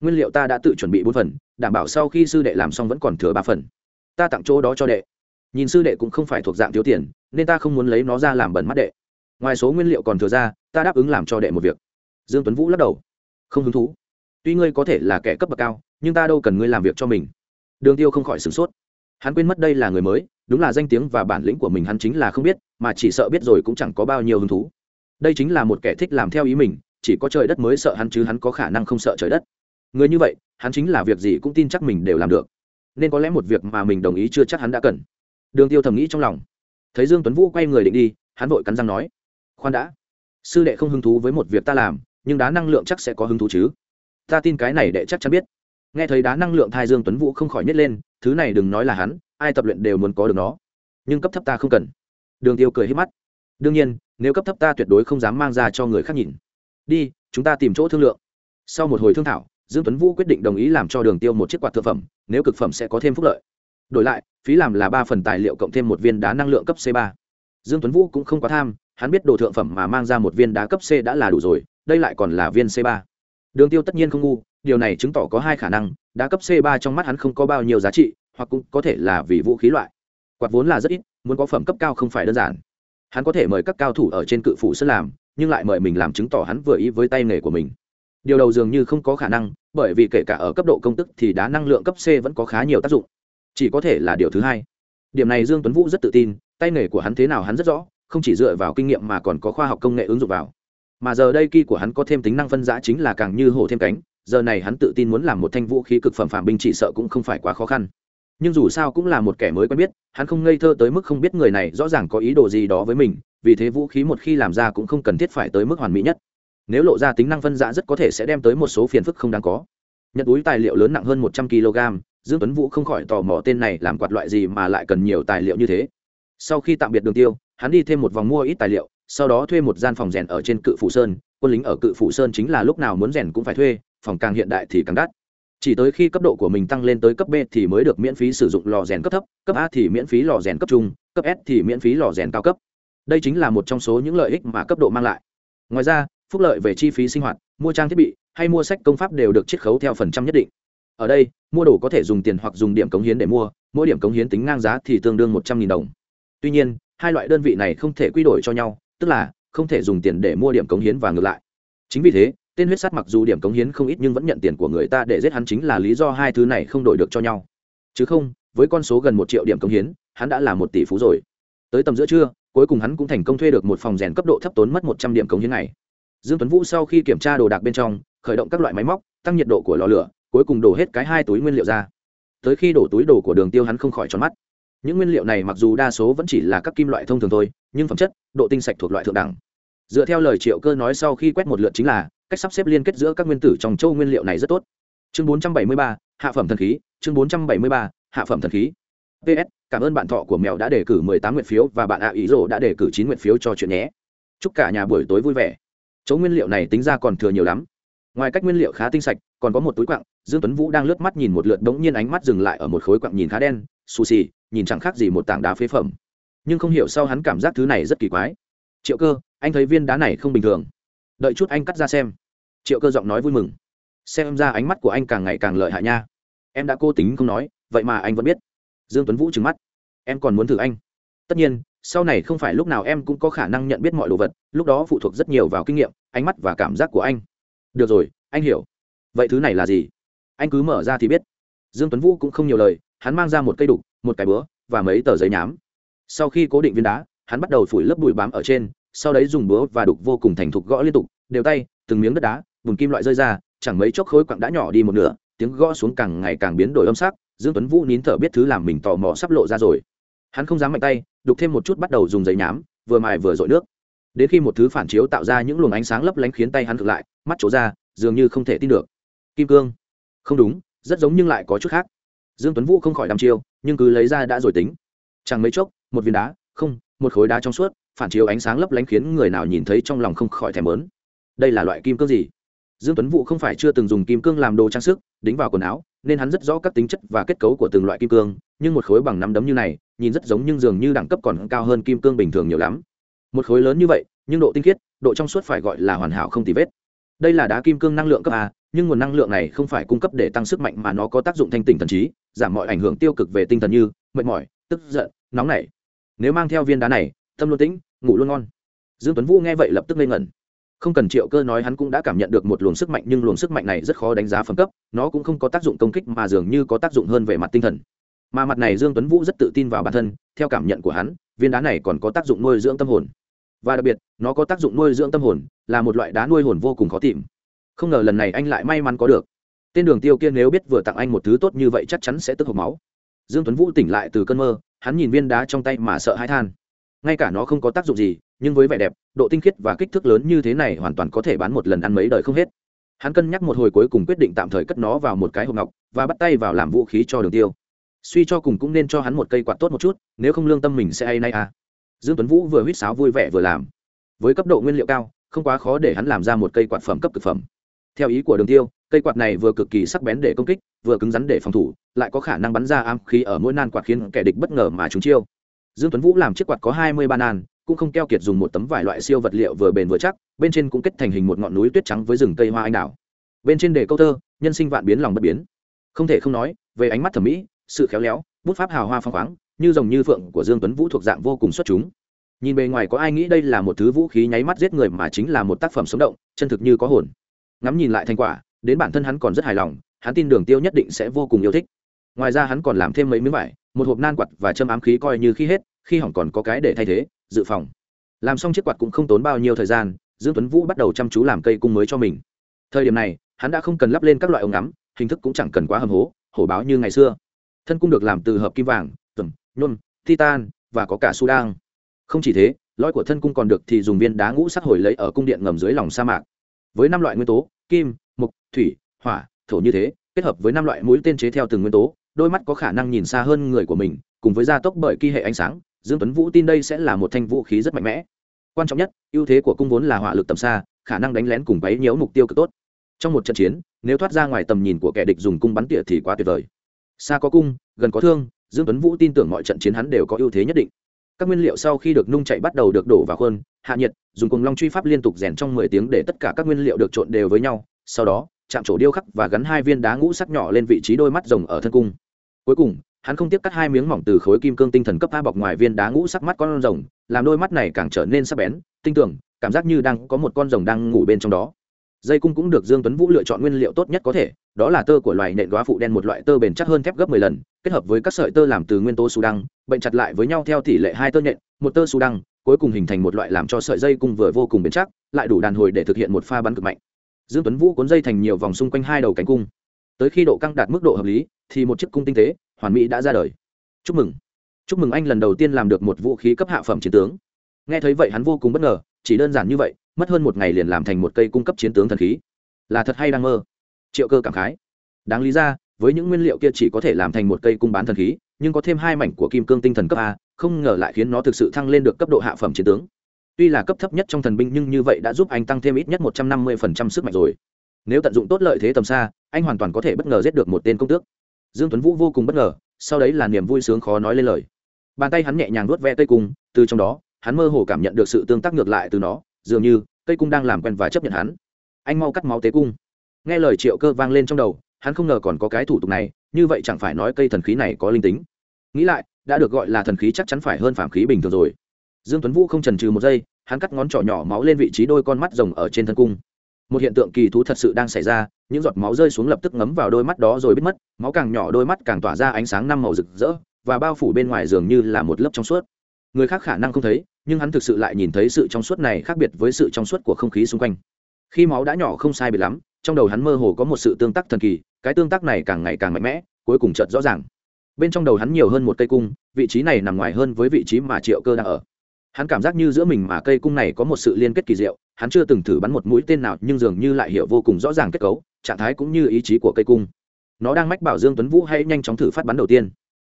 Speaker 1: Nguyên liệu ta đã tự chuẩn bị bốn phần đảm bảo sau khi sư đệ làm xong vẫn còn thừa ba phần. Ta tặng chỗ đó cho đệ. Nhìn sư đệ cũng không phải thuộc dạng thiếu tiền, nên ta không muốn lấy nó ra làm bẩn mắt đệ. Ngoài số nguyên liệu còn thừa ra, ta đáp ứng làm cho đệ một việc. Dương tuấn vũ lắc đầu. Không hứng thú. Tuy ngươi có thể là kẻ cấp bậc cao, nhưng ta đâu cần ngươi làm việc cho mình. Đường tiêu không khỏi sửng sốt. Hắn quên mất đây là người mới, đúng là danh tiếng và bản lĩnh của mình hắn chính là không biết, mà chỉ sợ biết rồi cũng chẳng có bao nhiêu hứng thú. Đây chính là một kẻ thích làm theo ý mình, chỉ có trời đất mới sợ hắn chứ hắn có khả năng không sợ trời đất. Người như vậy hắn chính là việc gì cũng tin chắc mình đều làm được. Nên có lẽ một việc mà mình đồng ý chưa chắc hắn đã cần. Đường tiêu thầm nghĩ trong lòng. Thấy dương tuấn vũ quay người định đi, hắn vội cắn răng nói, khoan đã. Sư đệ không hứng thú với một việc ta làm, nhưng đá năng lượng chắc sẽ có hứng thú chứ. Ta tin cái này đệ chắc chắn biết. Nghe thấy đá năng lượng thai dương tuấn vũ không khỏi nhét lên, thứ này đừng nói là hắn, ai tập luyện đều muốn có được nó. Nhưng cấp thấp ta không cần. Đường tiêu cười hết mắt. Đương nhiên, nếu cấp thấp ta tuyệt đối không dám mang ra cho người khác nhìn. Đi, chúng ta tìm chỗ thương lượng. Sau một hồi thương thảo dương tuấn vũ quyết định đồng ý làm cho đường tiêu một chiếc quạt thực phẩm, nếu cực phẩm sẽ có thêm phúc lợi. Đổi lại, phí làm là ba phần tài liệu cộng thêm một viên đá năng lượng cấp c 3 dương tuấn vũ cũng không quá tham, hắn biết đồ thượng phẩm mà mang ra một viên đá cấp c đã là đủ rồi, đây lại còn là viên c 3 đường tiêu tất nhiên không ngu, điều này chứng tỏ có hai khả năng, đá cấp c 3 trong mắt hắn không có bao nhiêu giá trị, hoặc cũng có thể là vì vũ khí loại. Quạt vốn là rất ít, muốn có phẩm cấp cao không phải đơn giản. Hắn có thể mời các cao thủ ở trên cự phủ sân làm, nhưng lại mời mình làm chứng tỏ hắn vừa ý với tay nghề của mình điều đầu dường như không có khả năng, bởi vì kể cả ở cấp độ công tức thì đá năng lượng cấp c vẫn có khá nhiều tác dụng. Chỉ có thể là điều thứ hai. Điểm này dương tuấn vũ rất tự tin, tay nghề của hắn thế nào hắn rất rõ, không chỉ dựa vào kinh nghiệm mà còn có khoa học công nghệ ứng dụng vào. Mà giờ đây kỳ của hắn có thêm tính năng phân giã chính là càng như hổ thêm cánh, giờ này hắn tự tin muốn làm một thanh vũ khí cực phẩm phạm binh chỉ sợ cũng không phải quá khó khăn. Nhưng dù sao cũng là một kẻ mới quen biết, hắn không ngây thơ tới mức không biết người này rõ ràng có ý đồ gì đó với mình, vì thế vũ khí một khi làm ra cũng không cần thiết phải tới mức hoàn mỹ nhất nếu lộ ra tính năng phân giã rất có thể sẽ đem tới một số phiền phức không đáng có. Nhận túi tài liệu lớn nặng hơn một trăm kg, dương tuấn vũ không khỏi tò mò tên này làm quạt loại gì mà lại cần nhiều tài liệu như thế. Sau khi tạm biệt đường tiêu, hắn đi thêm một vòng mua ít tài liệu, sau đó thuê một gian phòng rèn ở trên cự phủ sơn. Quân lính ở cự phủ sơn chính là lúc nào muốn rèn cũng phải thuê, phòng càng hiện đại thì càng đắt. Chỉ tới khi cấp độ của mình tăng lên tới cấp b thì mới được miễn phí sử dụng lò rèn cấp thấp, cấp a thì miễn phí lò rèn cấp trung, cấp s thì miễn phí lò rèn cao cấp. Đây chính là một trong số những lợi ích mà cấp độ mang lại. Ngoài ra phúc lợi về chi phí sinh hoạt, mua trang thiết bị hay mua sách công pháp đều được chiết khấu theo phần trăm nhất định. Ở đây, mua đồ có thể dùng tiền hoặc dùng điểm cống hiến để mua, mỗi điểm cống hiến tính ngang giá thì tương đương một trăm nghìn đồng. Tuy nhiên, hai loại đơn vị này không thể quy đổi cho nhau, tức là không thể dùng tiền để mua điểm cống hiến và ngược lại. Chính vì thế, tên huyết sát mặc dù điểm cống hiến không ít nhưng vẫn nhận tiền của người ta để giết hắn chính là lý do hai thứ này không đổi được cho nhau. Chứ không, với con số gần một triệu điểm cống hiến, hắn đã là một tỷ phú rồi. Tới tầm giữa trưa, cuối cùng hắn cũng thành công thuê được một phòng rèn cấp độ thấp tốn mất một trăm điểm cống hiến này dương tuấn vũ sau khi kiểm tra đồ đạc bên trong khởi động các loại máy móc tăng nhiệt độ của lò lửa cuối cùng đổ hết cái hai túi nguyên liệu ra. Tới khi đổ túi đồ của đường tiêu hắn không khỏi tròn mắt. Những nguyên liệu này mặc dù đa số vẫn chỉ là các kim loại thông thường thôi nhưng phẩm chất độ tinh sạch thuộc loại thượng đẳng. Dựa theo lời triệu cơ nói sau khi quét một lượt chính là cách sắp xếp liên kết giữa các nguyên tử trong châu nguyên liệu này rất tốt. Chương 473, hạ phẩm thần khí chương 473, hạ phẩm thần khí. Ps cảm ơn bạn thọ của mèo đã đề cử 18 nguyện phiếu và bạn ạ ý rồ đã đề cử 9 nguyện phiếu cho chuyện nhé. Chúc cả nhà buổi tối vui vẻ chỗ nguyên liệu này tính ra còn thừa nhiều lắm. Ngoài cách nguyên liệu khá tinh sạch, còn có một túi quặng, dương tuấn vũ đang lướt mắt nhìn một lượt đống nhiên ánh mắt dừng lại ở một khối quặng nhìn khá đen, xù xì, nhìn chẳng khác gì một tảng đá phế phẩm. Nhưng không hiểu sao hắn cảm giác thứ này rất kỳ quái. Triệu cơ, anh thấy viên đá này không bình thường. Đợi chút anh cắt ra xem. Triệu cơ giọng nói vui mừng. Xem ra ánh mắt của anh càng ngày càng lợi hại nha. Em đã cố tính không nói, vậy mà anh vẫn biết. Dương tuấn vũ trừng mắt. Em còn muốn thử anh. Tất nhiên sau này không phải lúc nào em cũng có khả năng nhận biết mọi đồ vật, lúc đó phụ thuộc rất nhiều vào kinh nghiệm, ánh mắt và cảm giác của anh. Được rồi, anh hiểu. Vậy thứ này là gì? Anh cứ mở ra thì biết. Dương tuấn vũ cũng không nhiều lời, hắn mang ra một cây đục, một cái búa và mấy tờ giấy nhám. Sau khi cố định viên đá, hắn bắt đầu phủi lớp bụi bám ở trên, sau đấy dùng búa và đục vô cùng thành thục gõ liên tục, đều tay, từng miếng đất đá vùng kim loại rơi ra, chẳng mấy chốc khối quặng đã nhỏ đi một nửa, tiếng gõ xuống càng ngày càng biến đổi âm sắc, dương tuấn vũ nín thở biết thứ làm mình tò mò sắp lộ ra rồi. Hắn không dám mạnh tay đục thêm một chút bắt đầu dùng giấy nhám, vừa mài vừa dội nước. Đến khi một thứ phản chiếu tạo ra những luồng ánh sáng lấp lánh khiến tay hắn thực lại, mắt trổ ra, dường như không thể tin được. Kim cương. Không đúng, rất giống nhưng lại có chút khác. Dương tuấn vũ không khỏi đăm chiêu, nhưng cứ lấy ra đã rồi tính. Chẳng mấy chốc, một viên đá, không, một khối đá trong suốt, phản chiếu ánh sáng lấp lánh khiến người nào nhìn thấy trong lòng không khỏi thèm mớn. Đây là loại kim cương gì? Dương tuấn vũ không phải chưa từng dùng kim cương làm đồ trang sức, đính vào quần áo, nên hắn rất rõ các tính chất và kết cấu của từng loại kim cương, nhưng một khối bằng nắm đấm như này nhìn rất giống nhưng dường như đẳng cấp còn cao hơn kim cương bình thường nhiều lắm. Một khối lớn như vậy, nhưng độ tinh khiết, độ trong suốt phải gọi là hoàn hảo không tì vết. Đây là đá kim cương năng lượng cấp a, nhưng nguồn năng lượng này không phải cung cấp để tăng sức mạnh mà nó có tác dụng thanh tỉnh thần trí, giảm mọi ảnh hưởng tiêu cực về tinh thần như mệt mỏi, tức giận, nóng nảy. Nếu mang theo viên đá này, tâm luôn tĩnh, ngủ luôn ngon. Dương tuấn vũ nghe vậy lập tức ngây ngẩn. Không cần triệu cơ nói hắn cũng đã cảm nhận được một luồng sức mạnh, nhưng luồng sức mạnh này rất khó đánh giá phẩm cấp, nó cũng không có tác dụng công kích mà dường như có tác dụng hơn về mặt tinh thần mà mặt này dương tuấn vũ rất tự tin vào bản thân, theo cảm nhận của hắn, viên đá này còn có tác dụng nuôi dưỡng tâm hồn. Và đặc biệt, nó có tác dụng nuôi dưỡng tâm hồn, là một loại đá nuôi hồn vô cùng khó tìm. Không ngờ lần này anh lại may mắn có được. Tên đường tiêu kia nếu biết vừa tặng anh một thứ tốt như vậy chắc chắn sẽ tức hộc máu. Dương tuấn vũ tỉnh lại từ cơn mơ, hắn nhìn viên đá trong tay mà sợ hãi than. Ngay cả nó không có tác dụng gì, nhưng với vẻ đẹp, độ tinh khiết và kích thước lớn như thế này hoàn toàn có thể bán một lần ăn mấy đời không hết. Hắn cân nhắc một hồi cuối cùng quyết định tạm thời cất nó vào một cái hộp ngọc và bắt tay vào làm vũ khí cho đường tiêu suy cho cùng cũng nên cho hắn một cây quạt tốt một chút, nếu không lương tâm mình sẽ hay nay à. Dương tuấn vũ vừa huýt sáo vui vẻ vừa làm. Với cấp độ nguyên liệu cao, không quá khó để hắn làm ra một cây quạt phẩm cấp cực phẩm. Theo ý của đường tiêu, cây quạt này vừa cực kỳ sắc bén để công kích, vừa cứng rắn để phòng thủ, lại có khả năng bắn ra am khí ở mỗi nan quạt khiến kẻ địch bất ngờ mà trúng chiêu. Dương tuấn vũ làm chiếc quạt có hai mươi ba nan, cũng không keo kiệt dùng một tấm vải loại siêu vật liệu vừa bền vừa chắc, bên trên cũng kết thành hình một ngọn núi tuyết trắng với rừng cây hoa anh đào. Bên trên đề câu thơ, nhân sinh vạn biến lòng bất biến. Không thể không nói, về ánh mắt thẩm mỹ sự khéo léo, bút pháp hào hoa phong khoáng, như rồng như phượng của dương tuấn vũ thuộc dạng vô cùng xuất chúng. Nhìn bề ngoài có ai nghĩ đây là một thứ vũ khí nháy mắt giết người mà chính là một tác phẩm sống động, chân thực như có hồn. Ngắm nhìn lại thành quả, đến bản thân hắn còn rất hài lòng, hắn tin đường tiêu nhất định sẽ vô cùng yêu thích. Ngoài ra hắn còn làm thêm mấy miếng vải, một hộp nan quạt và châm ám khí coi như khi hết, khi hỏng còn có cái để thay thế, dự phòng. Làm xong chiếc quạt cũng không tốn bao nhiêu thời gian, dương tuấn vũ bắt đầu chăm chú làm cây cung mới cho mình. Thời điểm này, hắn đã không cần lắp lên các loại ống ngắm, hình thức cũng chẳng cần quá hầm hố, hổ báo như ngày xưa thân cung được làm từ hợp kim vàng tầm nhôm, titan và có cả su đang. Không chỉ thế, lõi của thân cung còn được thì dùng viên đá ngũ sắc hồi lấy ở cung điện ngầm dưới lòng sa mạc. Với năm loại nguyên tố, kim mục thủy, hỏa, thổ như thế, kết hợp với năm loại mũi tên chế theo từng nguyên tố, đôi mắt có khả năng nhìn xa hơn người của mình, cùng với gia tốc bởi kỳ hệ ánh sáng, dương tuấn vũ tin đây sẽ là một thanh vũ khí rất mạnh mẽ. Quan trọng nhất, ưu thế của cung vốn là hỏa lực tầm xa, khả năng đánh lén cùng bấy nhiễu mục tiêu cực tốt. Trong một trận chiến, nếu thoát ra ngoài tầm nhìn của kẻ địch dùng cung bắn tỉa thì quá tuyệt vời xa có cung, gần có thương, dương tuấn vũ tin tưởng mọi trận chiến hắn đều có ưu thế nhất định. Các nguyên liệu sau khi được nung chạy bắt đầu được đổ vào khuôn, hạ nhiệt, dùng cùng long truy pháp liên tục rèn trong 10 tiếng để tất cả các nguyên liệu được trộn đều với nhau, sau đó, chạm trổ điêu khắc và gắn hai viên đá ngũ sắc nhỏ lên vị trí đôi mắt rồng ở thân cung. Cuối cùng, hắn không tiếp cắt hai miếng mỏng từ khối kim cương tinh thần cấp a bọc ngoài viên đá ngũ sắc mắt con rồng, làm đôi mắt này càng trở nên sắc bén, tinh tưởng, cảm giác như đang có một con rồng đang ngủ bên trong đó dây cung cũng được dương tuấn vũ lựa chọn nguyên liệu tốt nhất có thể đó là tơ của loài nện góa phụ đen một loại tơ bền chắc hơn thép gấp 10 lần kết hợp với các sợi tơ làm từ nguyên tố su đăng bệnh chặt lại với nhau theo tỷ lệ hai tơ nện, một tơ su đăng cuối cùng hình thành một loại làm cho sợi dây cung vừa vô cùng bền chắc lại đủ đàn hồi để thực hiện một pha bắn cực mạnh. Dương tuấn vũ cuốn dây thành nhiều vòng xung quanh hai đầu cánh cung. Tới khi độ căng đạt mức độ hợp lý thì một chiếc cung tinh tế hoàn mỹ đã ra đời. Chúc mừng. Chúc mừng anh lần đầu tiên làm được một vũ khí cấp hạ phẩm chiến tướng. Nghe thấy vậy hắn vô cùng bất ngờ chỉ đơn giản như vậy mất hơn một ngày liền làm thành một cây cung cấp chiến tướng thần khí. Là thật hay đang mơ? Triệu cơ cảm khái. Đáng lý ra, với những nguyên liệu kia chỉ có thể làm thành một cây cung bán thần khí, nhưng có thêm hai mảnh của kim cương tinh thần cấp a, không ngờ lại khiến nó thực sự thăng lên được cấp độ hạ phẩm chiến tướng. Tuy là cấp thấp nhất trong thần binh nhưng như vậy đã giúp anh tăng thêm ít nhất một trăm năm mươi phần trăm sức mạnh rồi. Nếu tận dụng tốt lợi thế tầm xa, anh hoàn toàn có thể bất ngờ giết được một tên công tước. Dương tuấn vũ vô cùng bất ngờ, sau đấy là niềm vui sướng khó nói lên lời. Bàn tay hắn nhẹ nhàng nuốt ve cây cung, từ trong đó, hắn mơ hồ cảm nhận được sự tương tác ngược lại từ nó dường như cây cung đang làm quen và chấp nhận hắn. Anh mau cắt máu tế cung. Nghe lời triệu cơ vang lên trong đầu, hắn không ngờ còn có cái thủ tục này, như vậy chẳng phải nói cây thần khí này có linh tính. Nghĩ lại, đã được gọi là thần khí chắc chắn phải hơn phạm khí bình thường rồi. Dương tuấn vũ không chần chừ một giây, hắn cắt ngón trỏ nhỏ máu lên vị trí đôi con mắt rồng ở trên thân cung. Một hiện tượng kỳ thú thật sự đang xảy ra, những giọt máu rơi xuống lập tức ngấm vào đôi mắt đó rồi biết mất, máu càng nhỏ đôi mắt càng tỏa ra ánh sáng năm màu rực rỡ, và bao phủ bên ngoài dường như là một lớp trong suốt. Người khác khả năng không thấy nhưng hắn thực sự lại nhìn thấy sự trong suốt này khác biệt với sự trong suốt của không khí xung quanh. Khi máu đã nhỏ không sai biệt lắm, trong đầu hắn mơ hồ có một sự tương tác thần kỳ, cái tương tác này càng ngày càng mạnh mẽ, cuối cùng chợt rõ ràng. Bên trong đầu hắn nhiều hơn một cây cung, vị trí này nằm ngoài hơn với vị trí mà triệu cơ đang ở. Hắn cảm giác như giữa mình mà cây cung này có một sự liên kết kỳ diệu, hắn chưa từng thử bắn một mũi tên nào nhưng dường như lại hiểu vô cùng rõ ràng kết cấu, trạng thái cũng như ý chí của cây cung. Nó đang mách bảo dương tuấn vũ hãy nhanh chóng thử phát bắn đầu tiên.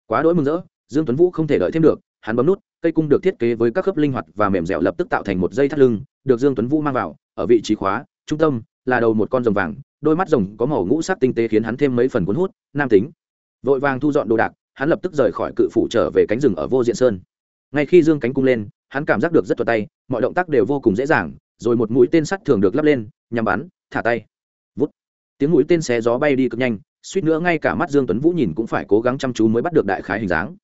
Speaker 1: Quá đỗi mừng rỡ, dương tuấn vũ không thể đợi thêm được, hắn bấm nút cây cung được thiết kế với các khớp linh hoạt và mềm dẻo lập tức tạo thành một dây thắt lưng, được dương tuấn vũ mang vào, ở vị trí khóa, trung tâm, là đầu một con rồng vàng, đôi mắt rồng có màu ngũ sắc tinh tế khiến hắn thêm mấy phần cuốn hút, nam tính. Vội vàng thu dọn đồ đạc, hắn lập tức rời khỏi cự phủ trở về cánh rừng ở vô diện sơn. Ngay khi dương cánh cung lên, hắn cảm giác được rất thuật tay, mọi động tác đều vô cùng dễ dàng, rồi một mũi tên sắt thường được lắp lên nhằm bắn, thả tay. Vút. Tiếng mũi tên xé gió bay đi cực nhanh, suýt nữa ngay cả mắt dương tuấn vũ nhìn cũng phải cố gắng chăm chú mới bắt được đại khái hình dáng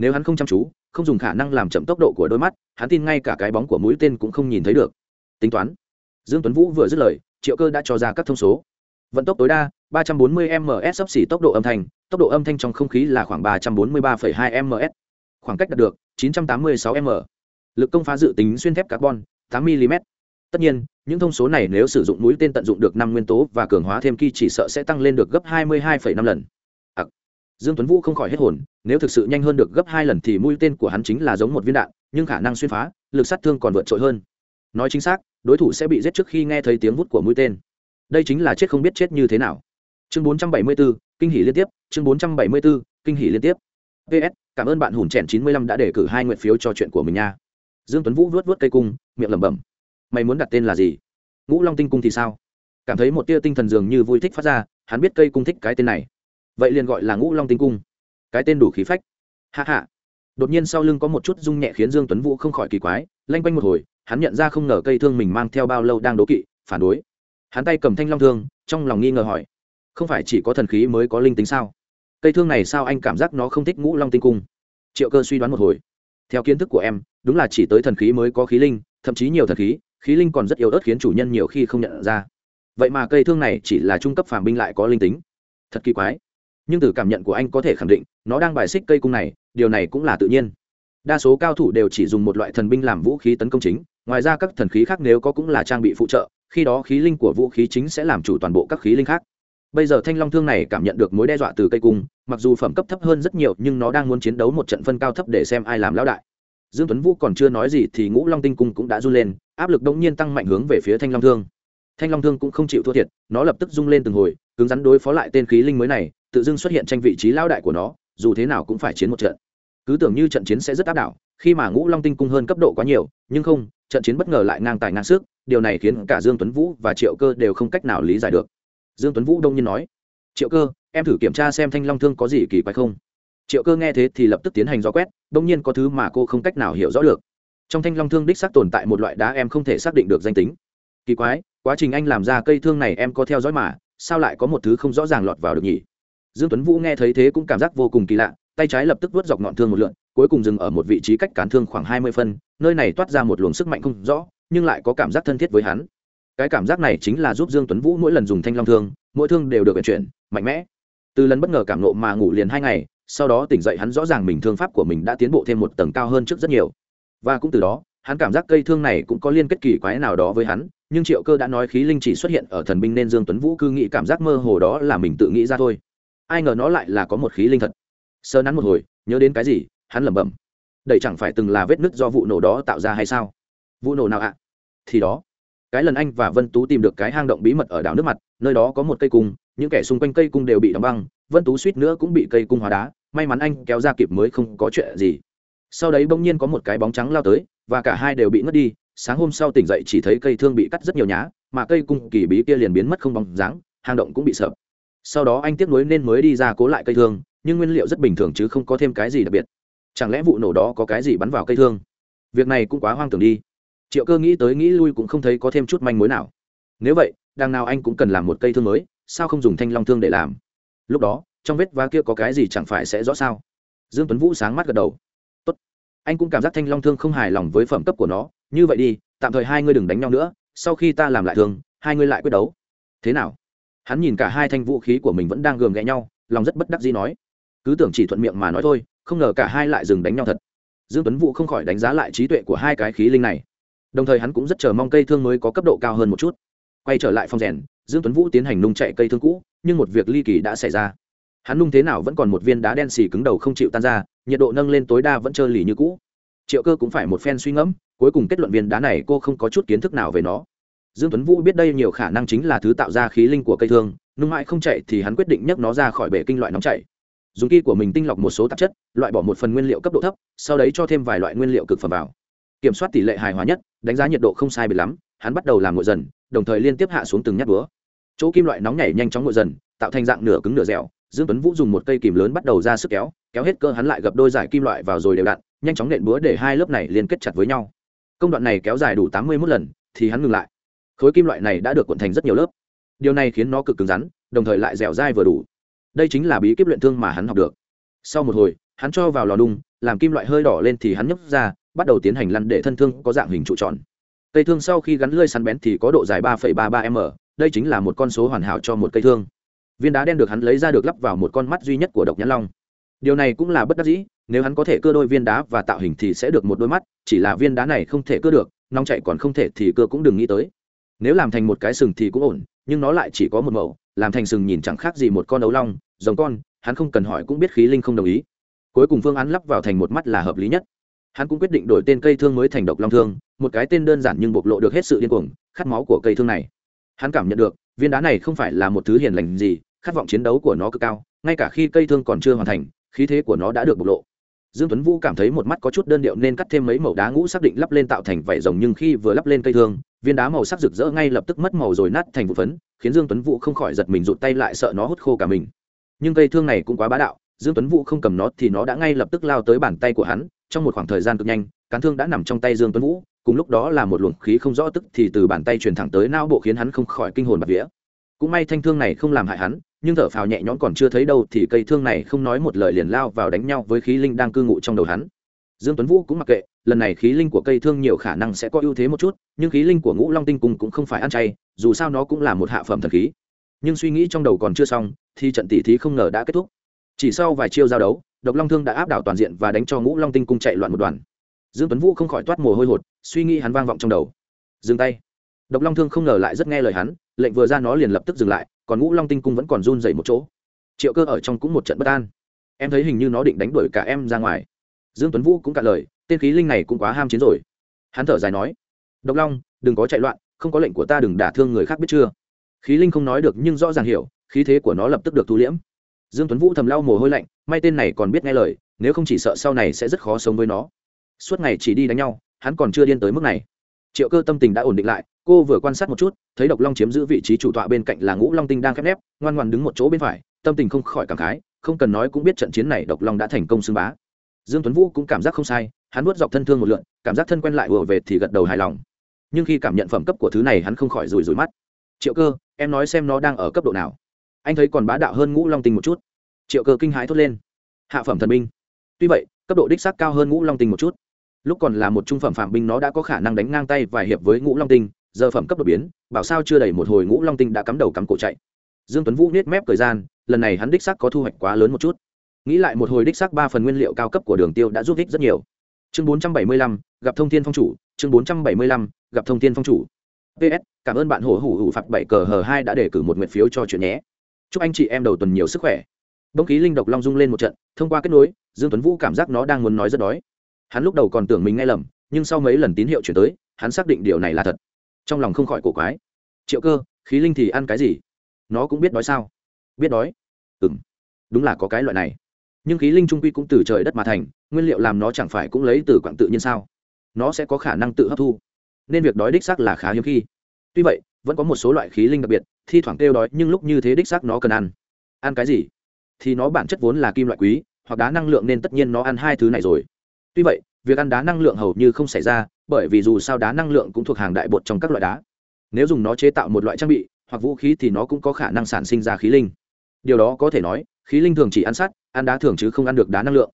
Speaker 1: nếu hắn không chăm chú không dùng khả năng làm chậm tốc độ của đôi mắt hắn tin ngay cả cái bóng của mũi tên cũng không nhìn thấy được. Tính toán. Dương tuấn vũ vừa dứt lời triệu cơ đã cho ra các thông số. Vận tốc tối đa 340 ms sấp xỉ tốc độ âm thanh tốc độ âm thanh trong không khí là khoảng 343,2 ms khoảng cách đạt được 986 m. Lực công phá dự tính xuyên thép carbon 8 mm tất nhiên những thông số này nếu sử dụng mũi tên tận dụng được năm nguyên tố và cường hóa thêm kỳ chỉ sợ sẽ tăng lên được gấp 22,5 lần dương tuấn vũ không khỏi hết hồn nếu thực sự nhanh hơn được gấp hai lần thì mũi tên của hắn chính là giống một viên đạn nhưng khả năng xuyên phá lực sát thương còn vượt trội hơn. Nói chính xác đối thủ sẽ bị giết trước khi nghe thấy tiếng vút của mũi tên. Đây chính là chết không biết chết như thế nào. Chương 474, kinh hỉ liên tiếp chương 474, kinh hỉ liên tiếp. Ps cảm ơn bạn hùn chèn 95 đã đề cử hai nguyện phiếu cho chuyện của mình nha. Dương tuấn vũ vuốt vuốt cây cung miệng lẩm bẩm. Mày muốn đặt tên là gì? Ngũ long tinh cung thì sao? Cảm thấy một tia tinh thần dường như vui thích phát ra hắn biết cây cung thích cái tên này vậy liền gọi là ngũ long tinh cung. Cái tên đủ khí phách. Hạ hạ đột nhiên sau lưng có một chút rung nhẹ khiến dương tuấn vũ không khỏi kỳ quái lanh quanh một hồi, hắn nhận ra không ngờ cây thương mình mang theo bao lâu đang đố kỵ, phản đối. Hắn tay cầm thanh long thương, trong lòng nghi ngờ hỏi, không phải chỉ có thần khí mới có linh tính sao? Cây thương này sao anh cảm giác nó không thích ngũ long tinh cung? Triệu cơ suy đoán một hồi, theo kiến thức của em, đúng là chỉ tới thần khí mới có khí linh, thậm chí nhiều thần khí khí linh còn rất yếu ớt khiến chủ nhân nhiều khi không nhận ra. Vậy mà cây thương này chỉ là trung cấp phàm binh lại có linh tính. Thật kỳ quái nhưng từ cảm nhận của anh có thể khẳng định, nó đang bài xích cây cung này, điều này cũng là tự nhiên. Đa số cao thủ đều chỉ dùng một loại thần binh làm vũ khí tấn công chính, ngoài ra các thần khí khác nếu có cũng là trang bị phụ trợ, khi đó khí linh của vũ khí chính sẽ làm chủ toàn bộ các khí linh khác. Bây giờ thanh long thương này cảm nhận được mối đe dọa từ cây cung, mặc dù phẩm cấp thấp hơn rất nhiều, nhưng nó đang muốn chiến đấu một trận phân cao thấp để xem ai làm lão đại. Dương tuấn vũ còn chưa nói gì thì ngũ long tinh cung cũng đã run lên, áp lực đống nhiên tăng mạnh hướng về phía thanh long thương. Thanh long thương cũng không chịu thua thiệt, nó lập tức rung lên từng hồi cứng rắn đối phó lại tên khí linh mới này, tự dưng xuất hiện tranh vị trí lao đại của nó, dù thế nào cũng phải chiến một trận. Cứ tưởng như trận chiến sẽ rất áp đảo, khi mà ngũ long tinh cung hơn cấp độ quá nhiều, nhưng không, trận chiến bất ngờ lại ngang tài ngang sức, điều này khiến cả dương tuấn vũ và triệu cơ đều không cách nào lý giải được. Dương tuấn vũ đông nhiên nói, triệu cơ, em thử kiểm tra xem thanh long thương có gì kỳ quái không? Triệu cơ nghe thế thì lập tức tiến hành do quét, đông nhiên có thứ mà cô không cách nào hiểu rõ được. Trong thanh long thương đích xác tồn tại một loại đá em không thể xác định được danh tính. Kỳ quái, quá trình anh làm ra cây thương này em có theo dõi mà sao lại có một thứ không rõ ràng lọt vào được nhỉ? Dương tuấn vũ nghe thấy thế cũng cảm giác vô cùng kỳ lạ, tay trái lập tức vớt dọc ngọn thương một lượn, cuối cùng dừng ở một vị trí cách cán thương khoảng hai mươi phân, nơi này toát ra một luồng sức mạnh không rõ, nhưng lại có cảm giác thân thiết với hắn. Cái cảm giác này chính là giúp dương tuấn vũ mỗi lần dùng thanh long thương, mỗi thương đều được vận chuyển, mạnh mẽ. Từ lần bất ngờ cảm nộ mà ngủ liền hai ngày, sau đó tỉnh dậy hắn rõ ràng mình thương pháp của mình đã tiến bộ thêm một tầng cao hơn trước rất nhiều. Và cũng từ đó, hắn cảm giác cây thương này cũng có liên kết kỳ quái nào đó với hắn nhưng triệu cơ đã nói khí linh chỉ xuất hiện ở thần binh nên dương tuấn vũ cư nghĩ cảm giác mơ hồ đó là mình tự nghĩ ra thôi. Ai ngờ nó lại là có một khí linh thật. Sơ nắn một hồi, nhớ đến cái gì, hắn lẩm bẩm. Đây chẳng phải từng là vết nứt do vụ nổ đó tạo ra hay sao? Vụ nổ nào ạ? Thì đó. Cái lần anh và vân tú tìm được cái hang động bí mật ở đảo nước mặt, nơi đó có một cây cung, những kẻ xung quanh cây cung đều bị đóng băng, vân tú suýt nữa cũng bị cây cung hóa đá, may mắn anh kéo ra kịp mới không có chuyện gì. Sau đấy bỗng nhiên có một cái bóng trắng lao tới, và cả hai đều bị ngất đi sáng hôm sau tỉnh dậy chỉ thấy cây thương bị cắt rất nhiều nhá, mà cây cung kỳ bí kia liền biến mất không bóng dáng, hang động cũng bị sợp sau đó anh tiếc nuối nên mới đi ra cố lại cây thương, nhưng nguyên liệu rất bình thường chứ không có thêm cái gì đặc biệt. Chẳng lẽ vụ nổ đó có cái gì bắn vào cây thương? Việc này cũng quá hoang tưởng đi. Triệu cơ nghĩ tới nghĩ lui cũng không thấy có thêm chút manh mối nào. Nếu vậy, đằng nào anh cũng cần làm một cây thương mới, sao không dùng thanh long thương để làm? Lúc đó, trong vết vá kia có cái gì chẳng phải sẽ rõ sao? Dương tuấn vũ sáng mắt gật đầu. Tốt. Anh cũng cảm giác thanh long thương không hài lòng với phẩm cấp của nó như vậy đi, tạm thời hai ngươi đừng đánh nhau nữa, sau khi ta làm lại thương hai ngươi lại quyết đấu. Thế nào? Hắn nhìn cả hai thanh vũ khí của mình vẫn đang gườm ghẹ nhau, lòng rất bất đắc dĩ nói. Cứ tưởng chỉ thuận miệng mà nói thôi, không ngờ cả hai lại dừng đánh nhau thật. Dương tuấn vũ không khỏi đánh giá lại trí tuệ của hai cái khí linh này. Đồng thời hắn cũng rất chờ mong cây thương mới có cấp độ cao hơn một chút. Quay trở lại phòng rèn, dương tuấn vũ tiến hành nung chạy cây thương cũ, nhưng một việc ly kỳ đã xảy ra. Hắn nung thế nào vẫn còn một viên đá đen xì cứng đầu không chịu tan ra, nhiệt độ nâng lên tối đa vẫn trơ lì như cũ. Triệu cơ cũng phải một phen suy ngẫm cuối cùng kết luận viên đá này cô không có chút kiến thức nào về nó. Dương tuấn vũ biết đây nhiều khả năng chính là thứ tạo ra khí linh của cây thương nung mãi không chạy thì hắn quyết định nhấc nó ra khỏi bể kinh loại nóng chảy dùng kỳ của mình tinh lọc một số tạp chất, loại bỏ một phần nguyên liệu cấp độ thấp, sau đấy cho thêm vài loại nguyên liệu cực phẩm vào. Kiểm soát tỷ lệ hài hòa nhất, đánh giá nhiệt độ không sai biệt lắm, hắn bắt đầu làm nguội dần, đồng thời liên tiếp hạ xuống từng nhát búa. Chỗ kim loại nóng nhảy nhanh chóng nguội dần, tạo thành dạng nửa cứng nửa dẻo, dương tuấn vũ dùng một cây kìm lớn bắt đầu ra sức kéo kéo hết cơ hắn lại gập đôi giải kim loại vào rồi đều đặn, nhanh chóng nện búa để hai lớp này liên kết chặt với nhau công đoạn này kéo dài đủ tám mươi mốt lần thì hắn ngừng lại. Khối kim loại này đã được cuộn thành rất nhiều lớp. Điều này khiến nó cực cứng rắn đồng thời lại dẻo dai vừa đủ. Đây chính là bí kíp luyện thương mà hắn học được. Sau một hồi hắn cho vào lò đung làm kim loại hơi đỏ lên thì hắn nhấc ra bắt đầu tiến hành lăn để thân thương có dạng hình trụ tròn. Cây thương sau khi gắn lưỡi sắn bén thì có độ dài 3,33 m đây chính là một con số hoàn hảo cho một cây thương. Viên đá đen được hắn lấy ra được lắp vào một con mắt duy nhất của độc nhãn long điều này cũng là bất đắc dĩ, nếu hắn có thể cưa đôi viên đá và tạo hình thì sẽ được một đôi mắt, chỉ là viên đá này không thể cưa được, nóng chạy còn không thể thì cưa cũng đừng nghĩ tới. Nếu làm thành một cái sừng thì cũng ổn, nhưng nó lại chỉ có một mẫu làm thành sừng nhìn chẳng khác gì một con ấu long, giống con, hắn không cần hỏi cũng biết khí linh không đồng ý. Cuối cùng phương án lắp vào thành một mắt là hợp lý nhất. Hắn cũng quyết định đổi tên cây thương mới thành độc long thương, một cái tên đơn giản nhưng bộc lộ được hết sự điên cuồng, khát máu của cây thương này. Hắn cảm nhận được, viên đá này không phải là một thứ hiền lành gì, khát vọng chiến đấu của nó cực cao, ngay cả khi cây thương còn chưa hoàn thành khí thế của nó đã được bộc lộ. Dương tuấn vũ cảm thấy một mắt có chút đơn điệu nên cắt thêm mấy mẩu đá ngũ xác định lắp lên tạo thành vảy rồng, nhưng khi vừa lắp lên cây thương, viên đá màu sắc rực rỡ ngay lập tức mất màu rồi nát thành vụ phấn, khiến dương tuấn vũ không khỏi giật mình rụt tay lại sợ nó hút khô cả mình. Nhưng cây thương này cũng quá bá đạo, dương tuấn vũ không cầm nó thì nó đã ngay lập tức lao tới bàn tay của hắn, trong một khoảng thời gian cực nhanh, cán thương đã nằm trong tay dương tuấn vũ, cùng lúc đó là một luồng khí không rõ tức thì từ bàn tay truyền thẳng tới não bộ khiến hắn không khỏi kinh hồn bạt vía. Cũng may thanh thương này không làm hại hắn nhưng thở phào nhẹ nhõm còn chưa thấy đâu thì cây thương này không nói một lời liền lao vào đánh nhau với khí linh đang cư ngụ trong đầu hắn. Dương tuấn vũ cũng mặc kệ, lần này khí linh của cây thương nhiều khả năng sẽ có ưu thế một chút, nhưng khí linh của ngũ long tinh cung cũng không phải ăn chay, dù sao nó cũng là một hạ phẩm thần khí. Nhưng suy nghĩ trong đầu còn chưa xong, thì trận tỷ thí không ngờ đã kết thúc. Chỉ sau vài chiêu giao đấu, độc long thương đã áp đảo toàn diện và đánh cho ngũ long tinh cung chạy loạn một đoàn. Dương tuấn vũ không khỏi toát mồ hôi hột, suy nghĩ hắn vang vọng trong đầu. Dừng tay. Độc long thương không ngờ lại rất nghe lời hắn, lệnh vừa ra nó liền lập tức dừng lại còn ngũ long tinh cung vẫn còn run dậy một chỗ. Triệu cơ ở trong cũng một trận bất an. Em thấy hình như nó định đánh đuổi cả em ra ngoài. Dương tuấn vũ cũng cạn lời, tên khí linh này cũng quá ham chiến rồi. Hắn thở dài nói, độc long, đừng có chạy loạn, không có lệnh của ta đừng đả thương người khác biết chưa? Khí linh không nói được nhưng rõ ràng hiểu, khí thế của nó lập tức được thu liễm. Dương tuấn vũ thầm lau mồ hôi lạnh, may tên này còn biết nghe lời, nếu không chỉ sợ sau này sẽ rất khó sống với nó. Suốt ngày chỉ đi đánh nhau, hắn còn chưa điên tới mức này. Triệu cơ tâm tình đã ổn định lại cô vừa quan sát một chút, thấy độc long chiếm giữ vị trí chủ tọa bên cạnh là ngũ long tinh đang khép nép, ngoan ngoan đứng một chỗ bên phải, tâm tình không khỏi cảm khái, không cần nói cũng biết trận chiến này độc long đã thành công xưng bá. Dương tuấn vũ cũng cảm giác không sai, hắn nuốt dọc thân thương một lượn, cảm giác thân quen lại vừa về thì gật đầu hài lòng. Nhưng khi cảm nhận phẩm cấp của thứ này hắn không khỏi rủi rủi mắt. Triệu cơ, em nói xem nó đang ở cấp độ nào. Anh thấy còn bá đạo hơn ngũ long tinh một chút. Triệu cơ kinh hãi thốt lên. Hạ phẩm thần binh. Tuy vậy, cấp độ đích xác cao hơn ngũ long tinh một chút. Lúc còn là một trung phẩm phạm binh nó đã có khả năng đánh ngang tay vài hiệp với ngũ long tinh giờ phẩm cấp đột biến bảo sao chưa đầy một hồi ngũ long tinh đã cắm đầu cắm cổ chạy. Dương tuấn vũ nết mép thời gian lần này hắn đích xác có thu hoạch quá lớn một chút. Nghĩ lại một hồi đích xác ba phần nguyên liệu cao cấp của đường tiêu đã giúp ích rất nhiều. Chương 475, gặp thông thiên phong chủ chương 475, gặp thông thiên phong chủ. Ps cảm ơn bạn hổ hủ hủ phạt bảy cờ hờ hai đã để cử một nguyện phiếu cho chuyện nhé. Chúc anh chị em đầu tuần nhiều sức khỏe. Bông khí linh độc long rung lên một trận thông qua kết nối dương tuấn vũ cảm giác nó đang muốn nói rất đói. Hắn lúc đầu còn tưởng mình nghe lầm nhưng sau mấy lần tín hiệu chuyển tới hắn xác định điều này là thật trong lòng không khỏi cổ quái. Triệu cơ, khí linh thì ăn cái gì? Nó cũng biết đói sao? Biết đói. Ừ m đúng là có cái loại này. Nhưng khí linh trung quy cũng từ trời đất mà thành, nguyên liệu làm nó chẳng phải cũng lấy từ quảng tự nhiên sao? Nó sẽ có khả năng tự hấp thu. Nên việc đói đích xác là khá hiếm khi. Tuy vậy, vẫn có một số loại khí linh đặc biệt, thi thoảng kêu đói, nhưng lúc như thế đích xác nó cần ăn. Ăn cái gì? Thì nó bản chất vốn là kim loại quý, hoặc đá năng lượng nên tất nhiên nó ăn hai thứ này rồi. Tuy vậy, việc ăn đá năng lượng hầu như không xảy ra bởi vì dù sao đá năng lượng cũng thuộc hàng đại bột trong các loại đá. Nếu dùng nó chế tạo một loại trang bị, hoặc vũ khí thì nó cũng có khả năng sản sinh ra khí linh. Điều đó có thể nói, khí linh thường chỉ ăn sắt ăn đá thường chứ không ăn được đá năng lượng.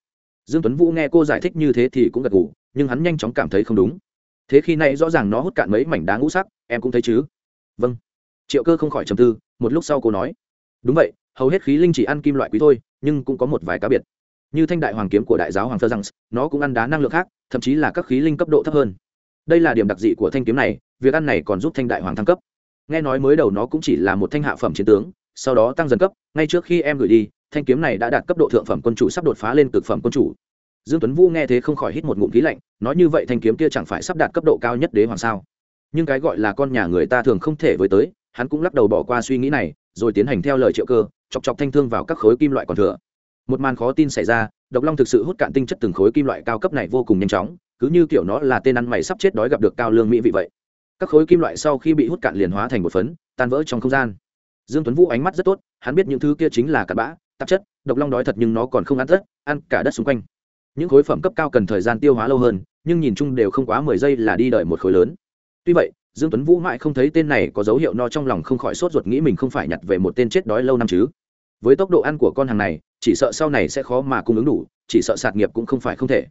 Speaker 1: Dương tuấn vũ nghe cô giải thích như thế thì cũng gật gù, nhưng hắn nhanh chóng cảm thấy không đúng. Thế khi này rõ ràng nó hút cạn mấy mảnh đá ngũ sắc, em cũng thấy chứ? Vâng. Triệu cơ không khỏi trầm tư, một lúc sau cô nói. Đúng vậy, hầu hết khí linh chỉ ăn kim loại quý thôi, nhưng cũng có một vài cá biệt. Như thanh đại hoàng kiếm của đại giáo hoàng thơ rằng, nó cũng ăn đá năng lượng khác, thậm chí là các khí linh cấp độ thấp hơn đây là điểm đặc dị của thanh kiếm này, việc ăn này còn giúp thanh đại hoàng thăng cấp. Nghe nói mới đầu nó cũng chỉ là một thanh hạ phẩm chiến tướng, sau đó tăng dần cấp, ngay trước khi em gửi đi, thanh kiếm này đã đạt cấp độ thượng phẩm quân chủ sắp đột phá lên cực phẩm quân chủ. Dương tuấn vũ nghe thế không khỏi hít một ngụm khí lạnh, nói như vậy thanh kiếm kia chẳng phải sắp đạt cấp độ cao nhất đế hoàng sao? Nhưng cái gọi là con nhà người ta thường không thể với tới, hắn cũng lắc đầu bỏ qua suy nghĩ này, rồi tiến hành theo lời triệu cơ, chọc chọc thanh thương vào các khối kim loại còn thừa. Một màn khó tin xảy ra, độc long thực sự hút cạn tinh chất từng khối kim loại cao cấp này vô cùng nhanh chóng cứ như kiểu nó là tên ăn mày sắp chết đói gặp được cao lương mỹ vị vậy. Các khối kim loại sau khi bị hút cạn liền hóa thành một phấn, tan vỡ trong không gian. Dương tuấn vũ ánh mắt rất tốt, hắn biết những thứ kia chính là cặn bã, tạp chất, độc long đói thật nhưng nó còn không ăn tất, ăn cả đất xung quanh. Những khối phẩm cấp cao cần thời gian tiêu hóa lâu hơn, nhưng nhìn chung đều không quá mười giây là đi đợi một khối lớn. Tuy vậy, dương tuấn vũ mãi không thấy tên này có dấu hiệu no trong lòng không khỏi sốt ruột nghĩ mình không phải nhặt về một tên chết đói lâu năm chứ. Với tốc độ ăn của con hàng này, chỉ sợ sau này sẽ khó mà cung ứng đủ, chỉ sợ sạt nghiệp cũng không phải không thể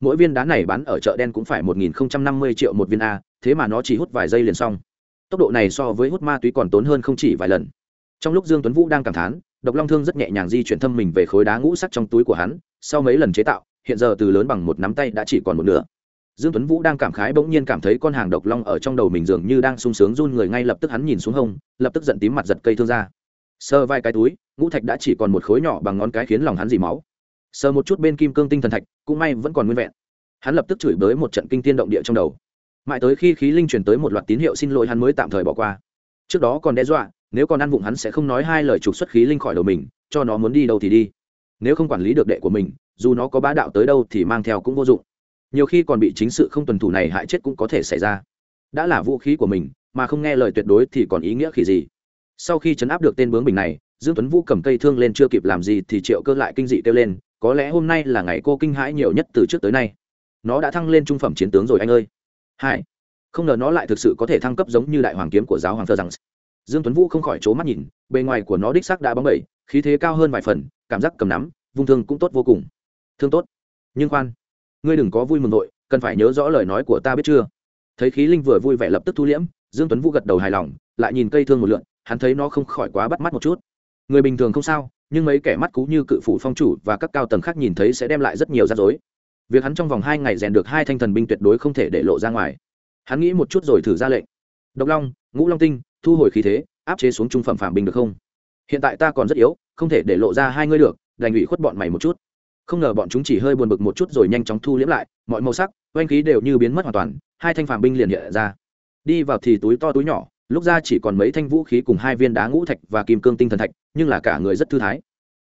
Speaker 1: mỗi viên đá này bán ở chợ đen cũng phải một nghìn năm mươi triệu một viên a, thế mà nó chỉ hút vài giây liền xong. Tốc độ này so với hút ma túy còn tốn hơn không chỉ vài lần. Trong lúc dương tuấn vũ đang cảm thán, độc long thương rất nhẹ nhàng di chuyển thâm mình về khối đá ngũ sắc trong túi của hắn, sau mấy lần chế tạo, hiện giờ từ lớn bằng một nắm tay đã chỉ còn một nửa. Dương tuấn vũ đang cảm khái bỗng nhiên cảm thấy con hàng độc long ở trong đầu mình dường như đang sung sướng run người ngay lập tức hắn nhìn xuống hông, lập tức giận tím mặt giật cây thương ra. Sờ vai cái túi, ngũ thạch đã chỉ còn một khối nhỏ bằng ngón cái khiến lòng hắn dì máu sờ một chút bên kim cương tinh thần thạch, cũng may vẫn còn nguyên vẹn. Hắn lập tức chửi bới một trận kinh tiên động địa trong đầu. Mãi tới khi khí linh truyền tới một loạt tín hiệu xin lỗi hắn mới tạm thời bỏ qua. Trước đó còn đe dọa, nếu còn ăn vụng hắn sẽ không nói hai lời trục xuất khí linh khỏi đầu mình, cho nó muốn đi đâu thì đi. Nếu không quản lý được đệ của mình, dù nó có bá đạo tới đâu thì mang theo cũng vô dụng. Nhiều khi còn bị chính sự không tuần thủ này hại chết cũng có thể xảy ra. Đã là vũ khí của mình, mà không nghe lời tuyệt đối thì còn ý nghĩa khỉ gì? Sau khi chấn áp được tên bướng bình này, dương tuấn vũ cầm cây thương lên chưa kịp làm gì thì triệu cơ lại kinh dị kêu lên có lẽ hôm nay là ngày cô kinh hãi nhiều nhất từ trước tới nay. Nó đã thăng lên trung phẩm chiến tướng rồi anh ơi. Hai, không ngờ nó lại thực sự có thể thăng cấp giống như đại hoàng kiếm của giáo hoàng thơ rằng. Dương tuấn vũ không khỏi c mắt nhìn, bề ngoài của nó đích xác đã bóng bẩy, khí thế cao hơn vài phần, cảm giác cầm nắm, vung thương cũng tốt vô cùng. Thương tốt. Nhưng khoan, ngươi đừng có vui mừng nội cần phải nhớ rõ lời nói của ta biết chưa? Thấy khí linh vừa vui vẻ lập tức thu liễm, dương tuấn vũ gật đầu hài lòng, lại nhìn cây thương một lượn, hắn thấy nó không khỏi quá bắt mắt một chút. Người bình thường không sao nhưng mấy kẻ mắt cú như cự phủ phong chủ và các cao tầng khác nhìn thấy sẽ đem lại rất nhiều rắc rối. Việc hắn trong vòng hai ngày rèn được hai thanh thần binh tuyệt đối không thể để lộ ra ngoài. Hắn nghĩ một chút rồi thử ra lệnh. Độc long, ngũ long tinh, thu hồi khí thế, áp chế xuống trung phẩm phạm binh được không? Hiện tại ta còn rất yếu, không thể để lộ ra hai ngươi được, đành ủy khuất bọn mày một chút. Không ngờ bọn chúng chỉ hơi buồn bực một chút rồi nhanh chóng thu liễm lại, mọi màu sắc, oanh khí đều như biến mất hoàn toàn, hai thanh phạm binh liền hiện ra. Đi vào thì túi to túi nhỏ, lúc ra chỉ còn mấy thanh vũ khí cùng hai viên đá ngũ thạch và kim cương tinh thần thạch nhưng là cả người rất thư thái.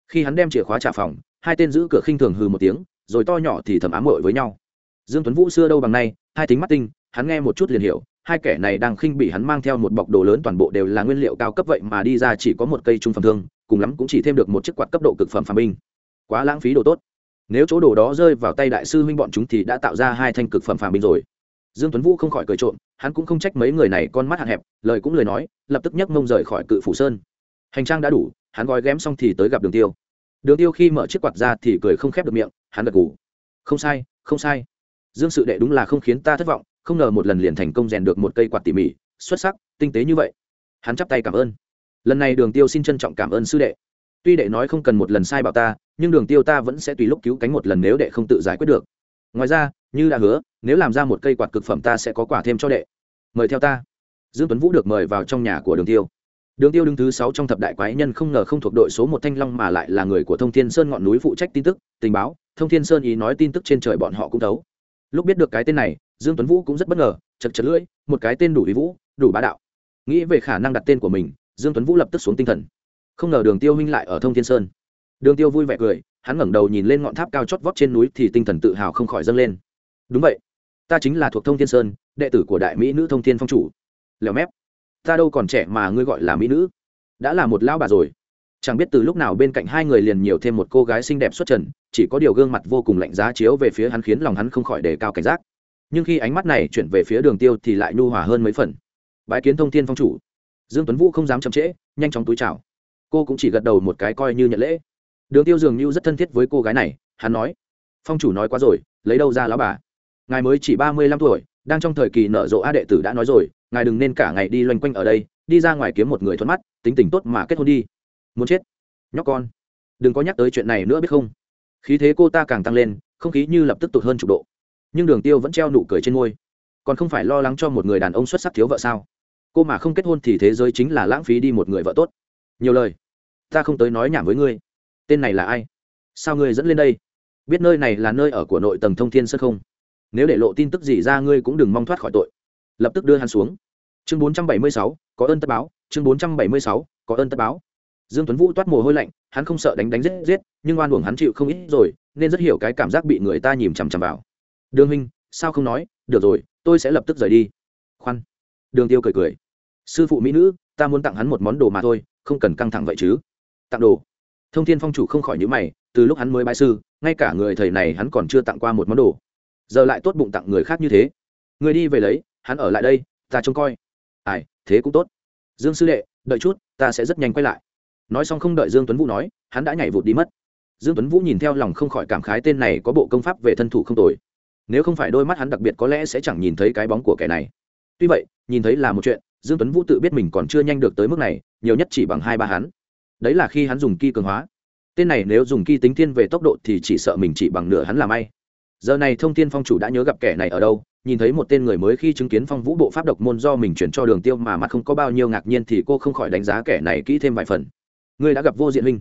Speaker 1: Khi hắn đem chìa khóa trả phòng, hai tên giữ cửa khinh thường hừ một tiếng, rồi to nhỏ thì thầm ám mội với nhau. Dương tuấn vũ xưa đâu bằng nay, hai tính mắt tinh, hắn nghe một chút liền hiểu, hai kẻ này đang khinh bị hắn mang theo một bọc đồ lớn toàn bộ đều là nguyên liệu cao cấp vậy mà đi ra chỉ có một cây trung phẩm thương, cùng lắm cũng chỉ thêm được một chiếc quạt cấp độ cực phẩm phàm binh. Quá lãng phí đồ tốt. Nếu chỗ đồ đó rơi vào tay đại sư huynh bọn chúng thì đã tạo ra hai thanh cực phẩm phàm binh rồi. Dương tuấn vũ không khỏi cười trộm, hắn cũng không trách mấy người này con mắt hạn hẹp, lời cũng lời nói, lập tức nhấc mông rời khỏi cự phủ sơn hành trang đã đủ, hắn gói ghém xong thì tới gặp đường tiêu. Đường tiêu khi mở chiếc quạt ra thì cười không khép được miệng, hắn gật gù. Không sai không sai. Dương sự đệ đúng là không khiến ta thất vọng, không ngờ một lần liền thành công rèn được một cây quạt tỉ mỉ, xuất sắc, tinh tế như vậy. Hắn chắp tay cảm ơn. Lần này đường tiêu xin trân trọng cảm ơn sư đệ. Tuy đệ nói không cần một lần sai bảo ta, nhưng đường tiêu ta vẫn sẽ tùy lúc cứu cánh một lần nếu đệ không tự giải quyết được. Ngoài ra, như đã hứa, nếu làm ra một cây quạt cực phẩm ta sẽ có quả thêm cho đệ. Mời theo ta. Dương tuấn vũ được mời vào trong nhà của đường tiêu đường tiêu đứng thứ sáu trong thập đại quái nhân không ngờ không thuộc đội số một thanh long mà lại là người của thông thiên sơn ngọn núi phụ trách tin tức, tình báo, thông thiên sơn ý nói tin tức trên trời bọn họ cũng thấu. Lúc biết được cái tên này, dương tuấn vũ cũng rất bất ngờ, chật chật lưỡi, một cái tên đủ ý vũ, đủ bá đạo. Nghĩ về khả năng đặt tên của mình, dương tuấn vũ lập tức xuống tinh thần. Không ngờ đường tiêu huynh lại ở thông thiên sơn. Đường tiêu vui vẻ cười, hắn ngẩng đầu nhìn lên ngọn tháp cao chót vót trên núi thì tinh thần tự hào không khỏi dâng lên. Đúng vậy, ta chính là thuộc thông thiên sơn, đệ tử của đại mỹ nữ thông thiên phong chủ. Lèo mép ta đâu còn trẻ mà ngươi gọi là mỹ nữ. Đã là một lão bà rồi. Chẳng biết từ lúc nào bên cạnh hai người liền nhiều thêm một cô gái xinh đẹp xuất trần, chỉ có điều gương mặt vô cùng lạnh giá chiếu về phía hắn khiến lòng hắn không khỏi đề cao cảnh giác. Nhưng khi ánh mắt này chuyển về phía đường tiêu thì lại nhu hòa hơn mấy phần. Bãi kiến thông thiên phong chủ. Dương tuấn vũ không dám chậm trễ, nhanh chóng túi chào. Cô cũng chỉ gật đầu một cái coi như nhận lễ. Đường tiêu dường như rất thân thiết với cô gái này, hắn nói, phong chủ nói quá rồi, lấy đâu ra lão bà? Ngài mới chỉ ba mươi lăm tuổi, đang trong thời kỳ nở rộ a đệ tử đã nói rồi ngài đừng nên cả ngày đi loanh quanh ở đây, đi ra ngoài kiếm một người thuận mắt, tính tình tốt mà kết hôn đi. Muốn chết. Nhóc con. Đừng có nhắc tới chuyện này nữa biết không? Khí thế cô ta càng tăng lên, không khí như lập tức tụt hơn chục độ. Nhưng đường tiêu vẫn treo nụ cười trên môi. Còn không phải lo lắng cho một người đàn ông xuất sắc thiếu vợ sao? Cô mà không kết hôn thì thế giới chính là lãng phí đi một người vợ tốt. Nhiều lời. Ta không tới nói nhảm với ngươi. Tên này là ai? Sao ngươi dẫn lên đây? Biết nơi này là nơi ở của nội tầng thông thiên sơn không? Nếu để lộ tin tức gì ra, ngươi cũng đừng mong thoát khỏi tội lập tức đưa hắn xuống. Chương bốn trăm bảy mươi sáu, có ơn tất báo. Chương bốn trăm bảy mươi sáu, có ơn tất báo. Dương tuấn vũ toát mồ hôi lạnh, hắn không sợ đánh đánh giết giết, nhưng oan uổng hắn chịu không ít rồi, nên rất hiểu cái cảm giác bị người ta nhìn chằm chằm vào. Đường huynh, sao không nói? Được rồi, tôi sẽ lập tức rời đi. Khoan. Đường tiêu cười cười. Sư phụ mỹ nữ, ta muốn tặng hắn một món đồ mà thôi, không cần căng thẳng vậy chứ. Tặng đồ. Thông thiên phong chủ không khỏi nhíu mày, từ lúc hắn mới bái sư, ngay cả người thầy này hắn còn chưa tặng qua một món đồ. Giờ lại tốt bụng tặng người khác như thế. Người đi về lấy hắn ở lại đây, ta trông coi. Ai, thế cũng tốt. Dương sư đệ, đợi chút, ta sẽ rất nhanh quay lại. Nói xong không đợi dương tuấn vũ nói, hắn đã nhảy vụt đi mất. Dương tuấn vũ nhìn theo lòng không khỏi cảm khái tên này có bộ công pháp về thân thủ không tồi. Nếu không phải đôi mắt hắn đặc biệt có lẽ sẽ chẳng nhìn thấy cái bóng của kẻ này. Tuy vậy, nhìn thấy là một chuyện, dương tuấn vũ tự biết mình còn chưa nhanh được tới mức này, nhiều nhất chỉ bằng hai ba hắn. Đấy là khi hắn dùng ki cường hóa. Tên này nếu dùng ki tính thiên về tốc độ thì chỉ sợ mình chỉ bằng nửa hắn là may. Giờ này thông thiên phong chủ đã nhớ gặp kẻ này ở đâu nhìn thấy một tên người mới khi chứng kiến phong vũ bộ pháp độc môn do mình chuyển cho đường tiêu mà mặt không có bao nhiêu ngạc nhiên thì cô không khỏi đánh giá kẻ này kỹ thêm vài phần. Người đã gặp vô diện huynh.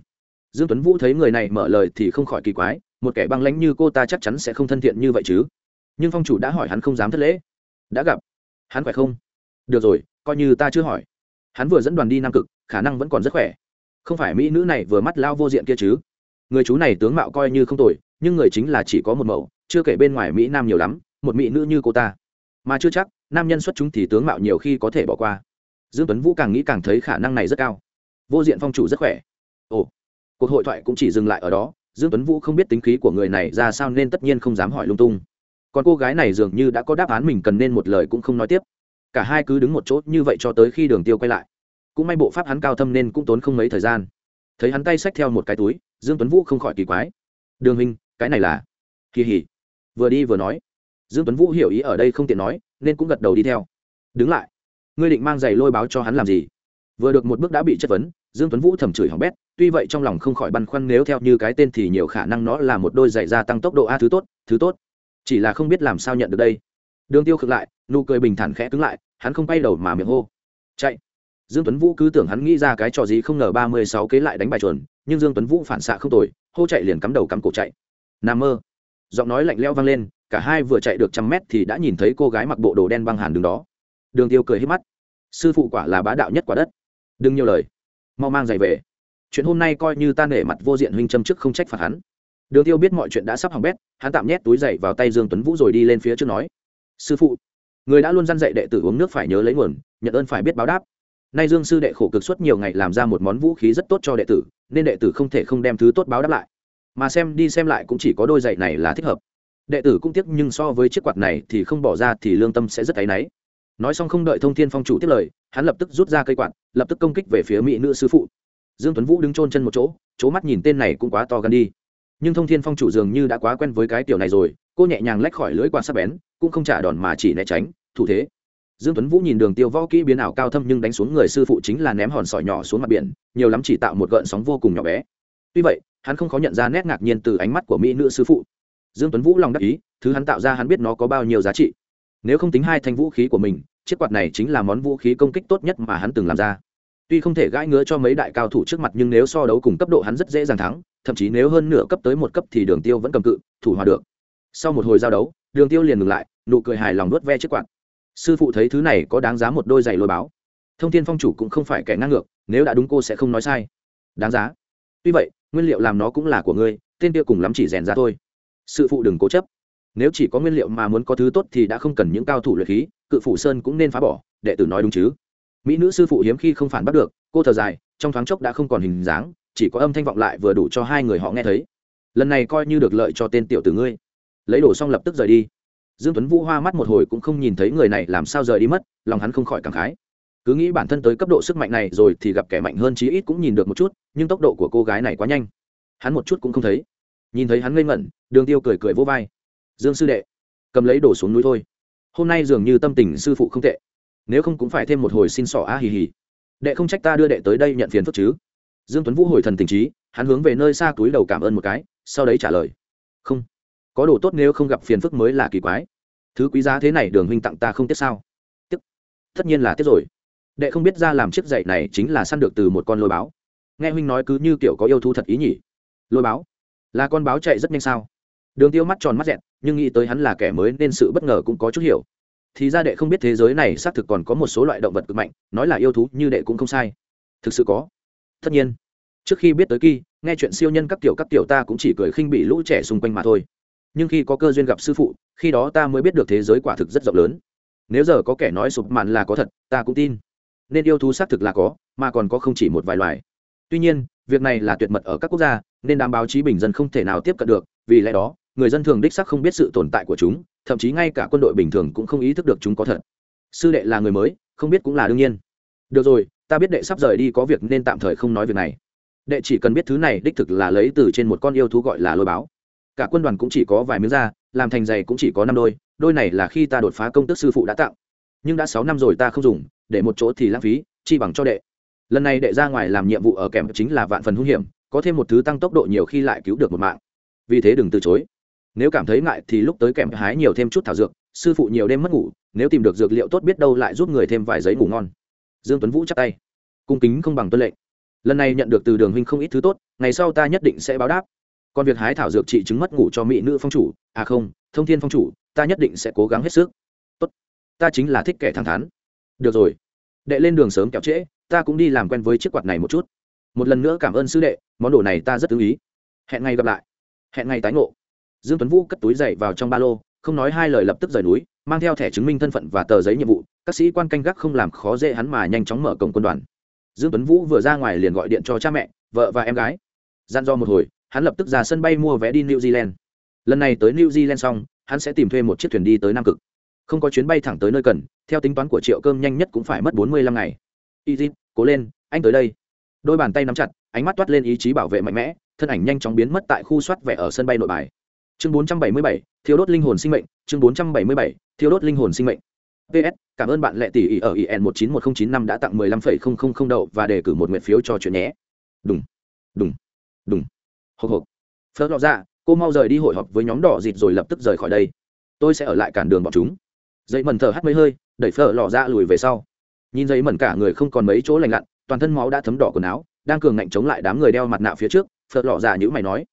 Speaker 1: Dương tuấn vũ thấy người này mở lời thì không khỏi kỳ quái, một kẻ băng lãnh như cô ta chắc chắn sẽ không thân thiện như vậy chứ. Nhưng phong chủ đã hỏi hắn không dám thất lễ. Đã gặp. Hắn khỏe không? Được rồi, coi như ta chưa hỏi. Hắn vừa dẫn đoàn đi nam cực, khả năng vẫn còn rất khỏe. Không phải mỹ nữ này vừa mắt lao vô diện kia chứ? Người chú này tướng mạo coi như không tồi, nhưng người chính là chỉ có một mẫu, chưa kể bên ngoài mỹ nam nhiều lắm một mỹ nữ như cô ta. Mà chưa chắc, nam nhân xuất chúng thì tướng mạo nhiều khi có thể bỏ qua. Dương tuấn vũ càng nghĩ càng thấy khả năng này rất cao. Vô diện phong chủ rất khỏe. Ồ, cuộc hội thoại cũng chỉ dừng lại ở đó, dương tuấn vũ không biết tính khí của người này ra sao nên tất nhiên không dám hỏi lung tung. Còn cô gái này dường như đã có đáp án mình cần nên một lời cũng không nói tiếp. Cả hai cứ đứng một chỗ như vậy cho tới khi đường tiêu quay lại. Cũng may bộ pháp hắn cao thâm nên cũng tốn không mấy thời gian. Thấy hắn tay xách theo một cái túi, dương tuấn vũ không khỏi kỳ quái. Đường hình cái này là kỳ hỉ. Vừa đi vừa nói dương tuấn vũ hiểu ý ở đây không tiện nói nên cũng gật đầu đi theo. Đứng lại. Ngươi định mang giày lôi báo cho hắn làm gì? Vừa được một bước đã bị chất vấn dương tuấn vũ thầm chửi hỏng bét tuy vậy trong lòng không khỏi băn khoăn nếu theo như cái tên thì nhiều khả năng nó là một đôi giày gia tăng tốc độ a thứ tốt thứ tốt. Chỉ là không biết làm sao nhận được đây. Đường tiêu khực lại nụ cười bình thản khẽ cứng lại hắn không bay đầu mà miệng hô. Chạy. Dương tuấn vũ cứ tưởng hắn nghĩ ra cái trò gì không ngờ ba mươi sáu kế lại đánh bài chuẩn, nhưng dương tuấn vũ phản xạ không tồi hô chạy liền cắm đầu cắm cổ chạy. Nằm mơ. Giọng nói lạnh lẽo vang lên cả hai vừa chạy được trăm mét thì đã nhìn thấy cô gái mặc bộ đồ đen băng hàn đứng đó. Đường tiêu cười hết mắt. Sư phụ quả là bá đạo nhất quả đất. Đừng nhiều lời. Mau mang giày về. Chuyện hôm nay coi như ta nể mặt vô diện huynh châm chức không trách phạt hắn. Đường tiêu biết mọi chuyện đã sắp hỏng bét, hắn tạm nhét túi giày vào tay dương tuấn vũ rồi đi lên phía trước nói. Sư phụ, người đã luôn dăn dạy đệ tử uống nước phải nhớ lấy nguồn, nhận ơn phải biết báo đáp. Nay dương sư đệ khổ cực suốt nhiều ngày làm ra một món vũ khí rất tốt cho đệ tử, nên đệ tử không thể không đem thứ tốt báo đáp lại. Mà xem đi xem lại cũng chỉ có đôi giày này là thích hợp đệ tử cũng tiếc nhưng so với chiếc quạt này thì không bỏ ra thì lương tâm sẽ rất áy náy. Nói xong không đợi thông thiên phong chủ tiếp lời, hắn lập tức rút ra cây quạt, lập tức công kích về phía mỹ nữ sư phụ. Dương tuấn vũ đứng trôn chân một chỗ chỗ mắt nhìn tên này cũng quá to gan đi. Nhưng thông thiên phong chủ dường như đã quá quen với cái tiểu này rồi, cô nhẹ nhàng lách khỏi lưỡi quạt sắc bén, cũng không trả đòn mà chỉ né tránh, thủ thế. Dương tuấn vũ nhìn đường tiêu võ kỹ biến ảo cao thâm nhưng đánh xuống người sư phụ chính là ném hòn sỏi nhỏ xuống mặt biển, nhiều lắm chỉ tạo một gợn sóng vô cùng nhỏ bé. Tuy vậy, hắn không khó nhận ra nét ngạc nhiên từ ánh mắt của mỹ nữ sư phụ dương tuấn vũ lòng đắc ý, thứ hắn tạo ra hắn biết nó có bao nhiêu giá trị. Nếu không tính hai thanh vũ khí của mình, chiếc quạt này chính là món vũ khí công kích tốt nhất mà hắn từng làm ra. Tuy không thể gãi ngứa cho mấy đại cao thủ trước mặt nhưng nếu so đấu cùng cấp độ hắn rất dễ dàng thắng, thậm chí nếu hơn nửa cấp tới một cấp thì đường tiêu vẫn cầm cự, thủ hòa được. Sau một hồi giao đấu, đường tiêu liền ngừng lại, nụ cười hài lòng nuốt ve chiếc quạt. Sư phụ thấy thứ này có đáng giá một đôi giày lôi báo. Thông thiên phong chủ cũng không phải kẻ ngang ngược, nếu đã đúng cô sẽ không nói sai. Đáng giá. Tuy vậy, nguyên liệu làm nó cũng là của ngươi, tên kia cùng lắm chỉ rèn ra thôi sư phụ đừng cố chấp. Nếu chỉ có nguyên liệu mà muốn có thứ tốt thì đã không cần những cao thủ luyện khí, cự phủ sơn cũng nên phá bỏ, đệ tử nói đúng chứ. Mỹ nữ sư phụ hiếm khi không phản bắt được, cô thở dài, trong thoáng chốc đã không còn hình dáng, chỉ có âm thanh vọng lại vừa đủ cho hai người họ nghe thấy. Lần này coi như được lợi cho tên tiểu tử ngươi. Lấy đồ xong lập tức rời đi. Dương tuấn vũ hoa mắt một hồi cũng không nhìn thấy người này làm sao rời đi mất, lòng hắn không khỏi cảm khái. Cứ nghĩ bản thân tới cấp độ sức mạnh này rồi thì gặp kẻ mạnh hơn chí ít cũng nhìn được một chút, nhưng tốc độ của cô gái này quá nhanh. Hắn một chút cũng không thấy nhìn thấy hắn ngây ngẩn, đường tiêu cười cười vô vai. Dương sư đệ, cầm lấy đồ xuống núi thôi. Hôm nay dường như tâm tình sư phụ không tệ. Nếu không cũng phải thêm một hồi xin sỏ á hì hì. Đệ không trách ta đưa đệ tới đây nhận phiền phức chứ. Dương tuấn vũ hồi thần tình trí, hắn hướng về nơi xa túi đầu cảm ơn một cái, sau đấy trả lời. Không. Có đồ tốt nếu không gặp phiền phức mới là kỳ quái. Thứ quý giá thế này đường huynh tặng ta không tiếc sao? Tiếc. Tất nhiên là tiếc rồi. Đệ không biết ra làm chiếc giày này chính là săn được từ một con lôi báo. Nghe huynh nói cứ như kiểu có yêu thú thật ý nhỉ. Lôi báo là con báo chạy rất nhanh sao? Đường tiêu mắt tròn mắt dẹn nhưng nghĩ tới hắn là kẻ mới nên sự bất ngờ cũng có chút hiểu. Thì ra đệ không biết thế giới này xác thực còn có một số loại động vật cực mạnh, nói là yêu thú như đệ cũng không sai. Thực sự có. Tất nhiên. Trước khi biết tới kỳ nghe chuyện siêu nhân các tiểu các tiểu ta cũng chỉ cười khinh bị lũ trẻ xung quanh mà thôi. Nhưng khi có cơ duyên gặp sư phụ, khi đó ta mới biết được thế giới quả thực rất rộng lớn. Nếu giờ có kẻ nói sụp mạn là có thật, ta cũng tin. Nên yêu thú xác thực là có, mà còn có không chỉ một vài loài. Tuy nhiên việc này là tuyệt mật ở các quốc gia, nên đám báo chí bình dân không thể nào tiếp cận được, vì lẽ đó, người dân thường đích sắc không biết sự tồn tại của chúng, thậm chí ngay cả quân đội bình thường cũng không ý thức được chúng có thật. Sư đệ là người mới, không biết cũng là đương nhiên. Được rồi, ta biết đệ sắp rời đi có việc nên tạm thời không nói việc này. Đệ chỉ cần biết thứ này đích thực là lấy từ trên một con yêu thú gọi là lôi báo. Cả quân đoàn cũng chỉ có vài miếng da, làm thành giày cũng chỉ có năm đôi đôi này là khi ta đột phá công tức sư phụ đã tặng. Nhưng đã sáu năm rồi ta không dùng, để một chỗ thì lãng phí, chi bằng cho đệ lần này đệ ra ngoài làm nhiệm vụ ở kèm chính là vạn phần hung hiểm, có thêm một thứ tăng tốc độ nhiều khi lại cứu được một mạng. Vì thế đừng từ chối. Nếu cảm thấy ngại thì lúc tới kèm hái nhiều thêm chút thảo dược, sư phụ nhiều đêm mất ngủ, nếu tìm được dược liệu tốt biết đâu lại giúp người thêm vài giấy ngủ ngon. Dương tuấn vũ chắc tay. Cung kính không bằng tuân lệnh. Lần này nhận được từ đường huynh không ít thứ tốt, ngày sau ta nhất định sẽ báo đáp. Còn việc hái thảo dược trị chứng mất ngủ cho mỹ nữ phong chủ à không, thông thiên phong chủ, ta nhất định sẽ cố gắng hết sức. Tốt, ta chính là thích kẻ thẳng thắn. Được rồi. Đệ lên đường sớm kẹo trễ ta cũng đi làm quen với chiếc quạt này một chút. Một lần nữa cảm ơn sư đệ, món đồ này ta rất ưng ý. Hẹn ngày gặp lại. Hẹn ngày tái ngộ. Dương tuấn vũ cất túi giày vào trong ba lô, không nói hai lời lập tức rời núi, mang theo thẻ chứng minh thân phận và tờ giấy nhiệm vụ. Các sĩ quan canh gác không làm khó dễ hắn mà nhanh chóng mở cổng quân đoàn. Dương tuấn vũ vừa ra ngoài liền gọi điện cho cha mẹ, vợ và em gái. Gian do một hồi, hắn lập tức ra sân bay mua vé đi new zealand. Lần này tới new zealand xong, hắn sẽ tìm thuê một chiếc thuyền đi tới nam cực. Không có chuyến bay thẳng tới nơi cần, theo tính toán của triệu cơm nhanh nhất cũng phải mất bốn mươi lăm cố lên anh tới đây. Đôi bàn tay nắm chặt ánh mắt toát lên ý chí bảo vệ mạnh mẽ thân ảnh nhanh chóng biến mất tại khu soát vẻ ở sân bay nội bài. Chương 477, thiêu đốt linh hồn sinh mệnh chương 477, thiêu đốt linh hồn sinh mệnh. Ps cảm ơn bạn lệ tỷ ỉ ở ien một chín một chín năm đã tặng mười lăm phẩy không không không đậu và đề cử một nguyện phiếu cho chuyện nhé. Đúng đúng đúng hộc hộc. Phớt lọ ra cô mau rời đi hội họp với nhóm đỏ dịt rồi lập tức rời khỏi đây. Tôi sẽ ở lại cản đường bọn chúng. Dậy mần thở hắt mấy hơi đẩy phở lọ ra lùi về sau nhìn giấy mẩn cả người không còn mấy chỗ lành lặn, toàn thân máu đã thấm đỏ quần áo, đang cường ngạnh chống lại đám người đeo mặt nạ phía trước phật lọ ra dạ nhữ mày nói,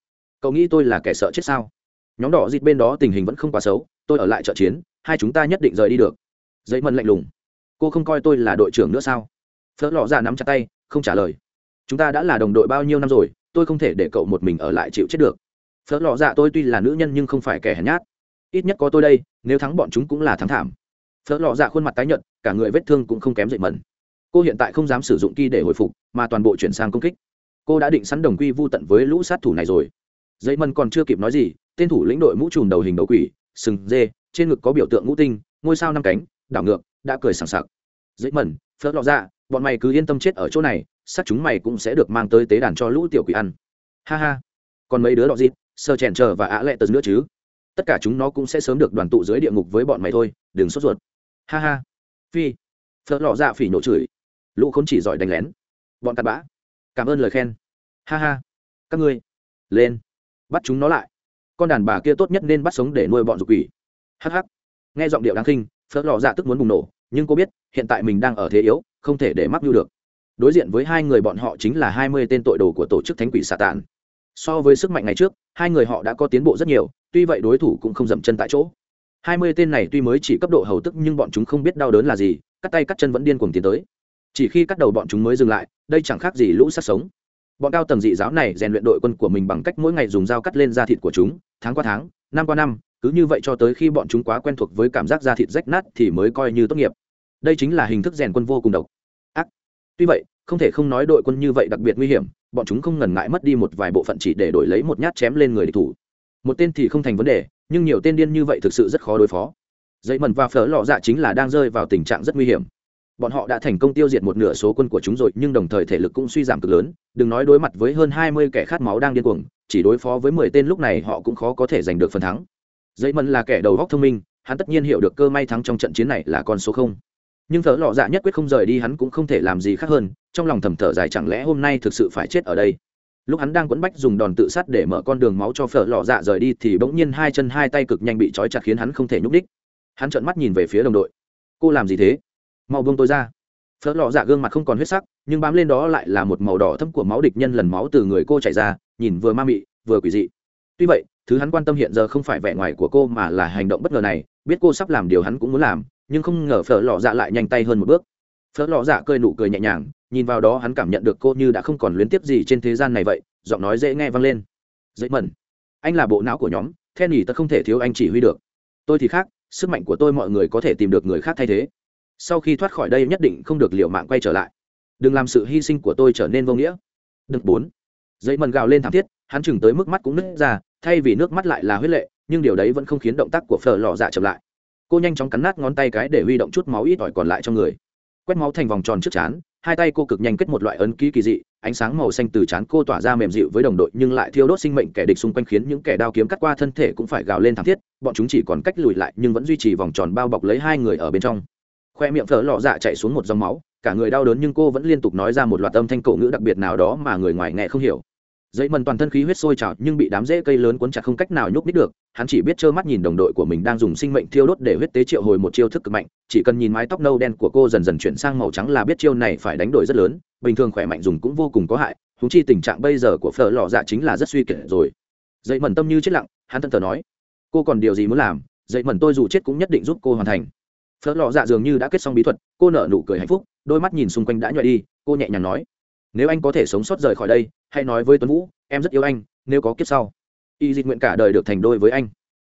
Speaker 1: cậu nghĩ tôi là kẻ sợ chết sao? Nhóm đỏ dịt bên đó tình hình vẫn không quá xấu, tôi ở lại trợ chiến, hai chúng ta nhất định rời đi được. Giấy mẩn lạnh lùng, cô không coi tôi là đội trưởng nữa sao? Phớt lọ ra dạ nắm chặt tay, không trả lời, chúng ta đã là đồng đội bao nhiêu năm rồi, tôi không thể để cậu một mình ở lại chịu chết được. Phớt lọ ra dạ, tôi tuy là nữ nhân nhưng không phải kẻ hèn nhát. Ít nhất có tôi đây, nếu thắng bọn chúng cũng là thắng thảm phớt lò dạ khuôn mặt tái nhợt, cả người vết thương cũng không kém dậy mẩn. Cô hiện tại không dám sử dụng kỳ để hồi phục, mà toàn bộ chuyển sang công kích. Cô đã định sẵn đồng quy vô tận với lũ sát thủ này rồi. Dậy mẩn còn chưa kịp nói gì, tên thủ lĩnh đội mũ trùm đầu hình đầu quỷ, sừng dê, trên ngực có biểu tượng ngũ tinh, ngôi sao năm cánh, đảo ngược, đã cười sảng sặc. Dậy mẩn phớt lò ra bọn mày cứ yên tâm chết ở chỗ này, xác chúng mày cũng sẽ được mang tới tế đàn cho lũ tiểu quỷ ăn. Ha ha. Còn mấy đứa đọ dịp sơ chèn chờ và ạ lệ tật nữa chứ. Tất cả chúng nó cũng sẽ sớm được đoàn tụ dưới địa ngục với bọn mày thôi, đừng sốt ruột ha ha. Phi. Phớt lọ dạ phỉ nổ chửi. Lũ khốn chỉ giỏi đánh lén. Bọn cặn bã. Cảm ơn lời khen. Ha ha. Các ngươi. Lên. Bắt chúng nó lại. Con đàn bà kia tốt nhất nên bắt sống để nuôi bọn dục quỷ. Hh nghe giọng điệu đáng khinh phớt lọ dạ tức muốn bùng nổ, nhưng cô biết, hiện tại mình đang ở thế yếu, không thể để mắc mưu được. Đối diện với hai người bọn họ chính là hai mươi tên tội đồ của tổ chức thánh quỷ xà tàn so với sức mạnh ngày trước, hai người họ đã có tiến bộ rất nhiều, tuy vậy đối thủ cũng không dậm chân tại chỗ hai mươi tên này tuy mới chỉ cấp độ hầu tức nhưng bọn chúng không biết đau đớn là gì, cắt tay cắt chân vẫn điên cuồng tiến tới. Chỉ khi cắt đầu bọn chúng mới dừng lại, đây chẳng khác gì lũ sát sống. Bọn cao tầng dị giáo này rèn luyện đội quân của mình bằng cách mỗi ngày dùng dao cắt lên da thịt của chúng, tháng qua tháng, năm qua năm, cứ như vậy cho tới khi bọn chúng quá quen thuộc với cảm giác da thịt rách nát thì mới coi như tốt nghiệp. Đây chính là hình thức rèn quân vô cùng độc. Ác. Tuy vậy, không thể không nói đội quân như vậy đặc biệt nguy hiểm, bọn chúng không ngần ngại mất đi một vài bộ phận chỉ để đổi lấy một nhát chém lên người địch thủ. Một tên thì không thành vấn đề nhưng nhiều tên điên như vậy thực sự rất khó đối phó. Dây mần và phở lọ dạ chính là đang rơi vào tình trạng rất nguy hiểm. Bọn họ đã thành công tiêu diệt một nửa số quân của chúng rồi, nhưng đồng thời thể lực cũng suy giảm cực lớn. Đừng nói đối mặt với hơn hai mươi kẻ khát máu đang điên cuồng, chỉ đối phó với mười tên lúc này họ cũng khó có thể giành được phần thắng. Dây mần là kẻ đầu góc thông minh, hắn tất nhiên hiểu được cơ may thắng trong trận chiến này là con số không. Nhưng thợ lọ dạ nhất quyết không rời đi, hắn cũng không thể làm gì khác hơn, trong lòng thầm thở dài, chẳng lẽ hôm nay thực sự phải chết ở đây? Lúc hắn đang quẫn bách dùng đòn tự sát để mở con đường máu cho phở lọ dạ rời đi thì bỗng nhiên hai chân hai tay cực nhanh bị trói chặt khiến hắn không thể nhúc đích hắn trợn mắt nhìn về phía đồng đội. Cô làm gì thế? Mau buông tôi ra. Phở lọ dạ gương mặt không còn huyết sắc, nhưng bám lên đó lại là một màu đỏ thấm của máu địch nhân lần máu từ người cô chảy ra, nhìn vừa ma mị, vừa quỷ dị. Tuy vậy, thứ hắn quan tâm hiện giờ không phải vẻ ngoài của cô mà là hành động bất ngờ này, biết cô sắp làm điều hắn cũng muốn làm, nhưng không ngờ phở lọ dạ lại nhanh tay hơn một bước. Phở lọ dạ cơi nụ cười nhẹ nhàng nhìn vào đó hắn cảm nhận được cô như đã không còn luyến tiếp gì trên thế gian này vậy, giọng nói dễ nghe vang lên. Dễ mẩn. Anh là bộ não của nhóm then nhỉ tật không thể thiếu anh chỉ huy được. Tôi thì khác, sức mạnh của tôi mọi người có thể tìm được người khác thay thế. Sau khi thoát khỏi đây nhất định không được liệu mạng quay trở lại. Đừng làm sự hy sinh của tôi trở nên vô nghĩa. Đừng bốn. Dễ mần gào lên thảm thiết, hắn chừng tới mức mắt cũng nứt ra, thay vì nước mắt lại là huyết lệ, nhưng điều đấy vẫn không khiến động tác của phở lò dạ chậm lại. Cô nhanh chóng cắn nát ngón tay cái để huy động chút máu ít ỏi còn lại trong người quét máu thành vòng tròn trước chán, hai tay cô cực nhanh kết một loại ấn ký kỳ dị, ánh sáng màu xanh từ chán cô tỏa ra mềm dịu với đồng đội, nhưng lại thiêu đốt sinh mệnh kẻ địch xung quanh khiến những kẻ đao kiếm cắt qua thân thể cũng phải gào lên thảm thiết, bọn chúng chỉ còn cách lùi lại nhưng vẫn duy trì vòng tròn bao bọc lấy hai người ở bên trong. Khoe miệng phở lọ dạ chạy xuống một dòng máu, cả người đau đớn nhưng cô vẫn liên tục nói ra một loạt âm thanh cổ ngữ đặc biệt nào đó mà người ngoài nghe không hiểu dây mần toàn thân khí huyết sôi trào nhưng bị đám rễ cây lớn cuốn chặt không cách nào nhúc nít được, hắn chỉ biết trơ mắt nhìn đồng đội của mình đang dùng sinh mệnh thiêu đốt để huyết tế triệu hồi một chiêu thức cực mạnh, chỉ cần nhìn mái tóc nâu đen của cô dần dần chuyển sang màu trắng là biết chiêu này phải đánh đổi rất lớn, bình thường khỏe mạnh dùng cũng vô cùng có hại thú chi tình trạng bây giờ của phở lò dạ chính là rất suy kiệt rồi. Dây mần tâm như chết lặng, hắn thân thờ nói, cô còn điều gì muốn làm? Dây mần tôi dù chết cũng nhất định giúp cô hoàn thành. Phở lò dạ dường như đã kết xong bí thuật, cô nở nụ cười hạnh phúc, đôi mắt nhìn xung quanh đã nhòe đi, cô nhẹ nhàng nói, nếu anh có thể sống sót rời khỏi đây hãy nói với tuấn vũ, em rất yêu anh, nếu có kiếp sau. Y dịch nguyện cả đời được thành đôi với anh.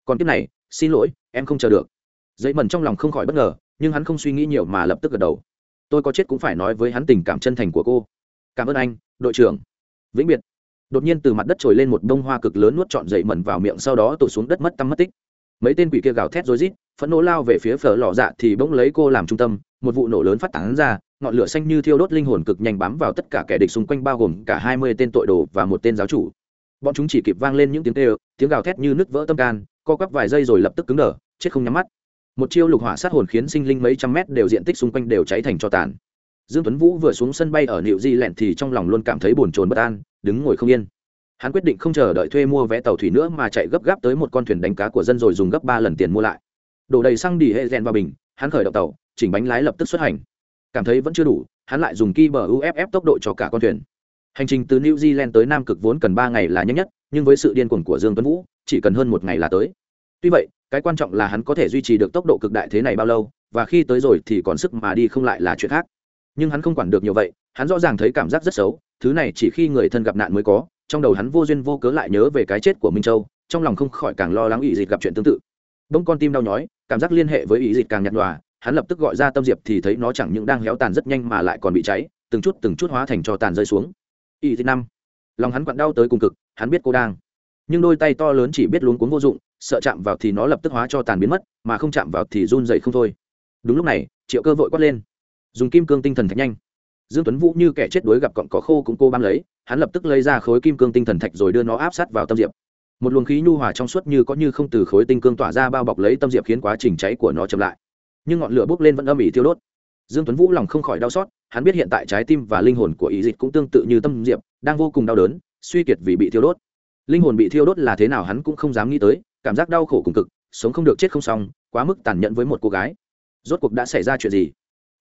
Speaker 1: Còn kiếp này, xin lỗi, em không chờ được. Dậy mần trong lòng không khỏi bất ngờ, nhưng hắn không suy nghĩ nhiều mà lập tức gật đầu. Tôi có chết cũng phải nói với hắn tình cảm chân thành của cô. Cảm ơn anh, đội trưởng. Vĩnh biệt. Đột nhiên từ mặt đất trồi lên một bông hoa cực lớn nuốt trọn dậy mẩn vào miệng, sau đó tụt xuống đất mất tăm mất tích. Mấy tên quỷ kia gào thét rối rít, phẫn nộ lao về phía phở lò dạ thì bỗng lấy cô làm trung tâm, một vụ nổ lớn phát tán ra ngọn lửa xanh như thiêu đốt linh hồn cực nhanh bám vào tất cả kẻ địch xung quanh, bao gồm cả hai mươi tên tội đồ và một tên giáo chủ. Bọn chúng chỉ kịp vang lên những tiếng kêu, tiếng gào thét như nứt vỡ tâm can, co quắp vài giây rồi lập tức cứng đờ, chết không nhắm mắt. Một chiêu lục hỏa sát hồn khiến sinh linh mấy trăm mét đều diện tích xung quanh đều cháy thành cho tàn. Dương tuấn vũ vừa xuống sân bay ở liệu di lẹn thì trong lòng luôn cảm thấy buồn chồn bất an, đứng ngồi không yên. Hắn quyết định không chờ đợi thuê mua vé tàu thủy nữa mà chạy gấp gáp tới một con thuyền đánh cá của dân rồi dùng gấp ba lần tiền mua lại. Đổ đầy xăng đi hệ rèn vào bình, hắn khởi động tàu, chỉnh bánh lái lập tức xuất hành cảm thấy vẫn chưa đủ, hắn lại dùng ki bờ uff tốc độ cho cả con thuyền. Hành trình từ new zealand tới nam cực vốn cần ba ngày là nhanh nhất, nhưng với sự điên cuồng của dương tuấn vũ, chỉ cần hơn một ngày là tới. Tuy vậy, cái quan trọng là hắn có thể duy trì được tốc độ cực đại thế này bao lâu, và khi tới rồi thì còn sức mà đi không lại là chuyện khác. Nhưng hắn không quản được nhiều vậy, hắn rõ ràng thấy cảm giác rất xấu, thứ này chỉ khi người thân gặp nạn mới có, trong đầu hắn vô duyên vô cớ lại nhớ về cái chết của minh châu, trong lòng không khỏi càng lo lắng ý dịch gặp chuyện tương tự. Đông con tim đau nhói, cảm giác liên hệ với ý dịch càng nhạt nhòa hắn lập tức gọi ra tâm diệp thì thấy nó chẳng những đang héo tàn rất nhanh mà lại còn bị cháy, từng chút từng chút hóa thành cho tàn rơi xuống. Y thứ năm. Lòng hắn quặn đau tới cùng cực, hắn biết cô đang. Nhưng đôi tay to lớn chỉ biết luống cuống vô dụng, sợ chạm vào thì nó lập tức hóa cho tàn biến mất, mà không chạm vào thì run dậy không thôi. Đúng lúc này, triệu cơ vội quát lên. Dùng kim cương tinh thần thạch nhanh. Dương tuấn vũ như kẻ chết đuối gặp cọng cỏ khô cũng cô bám lấy, hắn lập tức lấy ra khối kim cương tinh thần thạch rồi đưa nó áp sát vào tâm diệp. Một luồng khí nhu hòa trong suốt như có như không từ khối tinh cương tỏa ra bao bọc lấy tâm diệp khiến quá trình cháy của nó chậm lại nhưng ngọn lửa bốc lên vẫn âm ỉ tiêu đốt. Dương tuấn vũ lòng không khỏi đau xót, hắn biết hiện tại trái tim và linh hồn của ý dịch cũng tương tự như tâm diệp, đang vô cùng đau đớn, suy kiệt vì bị thiêu đốt. Linh hồn bị thiêu đốt là thế nào hắn cũng không dám nghĩ tới, cảm giác đau khổ cùng cực, sống không được chết không xong, quá mức tàn nhẫn với một cô gái. Rốt cuộc đã xảy ra chuyện gì?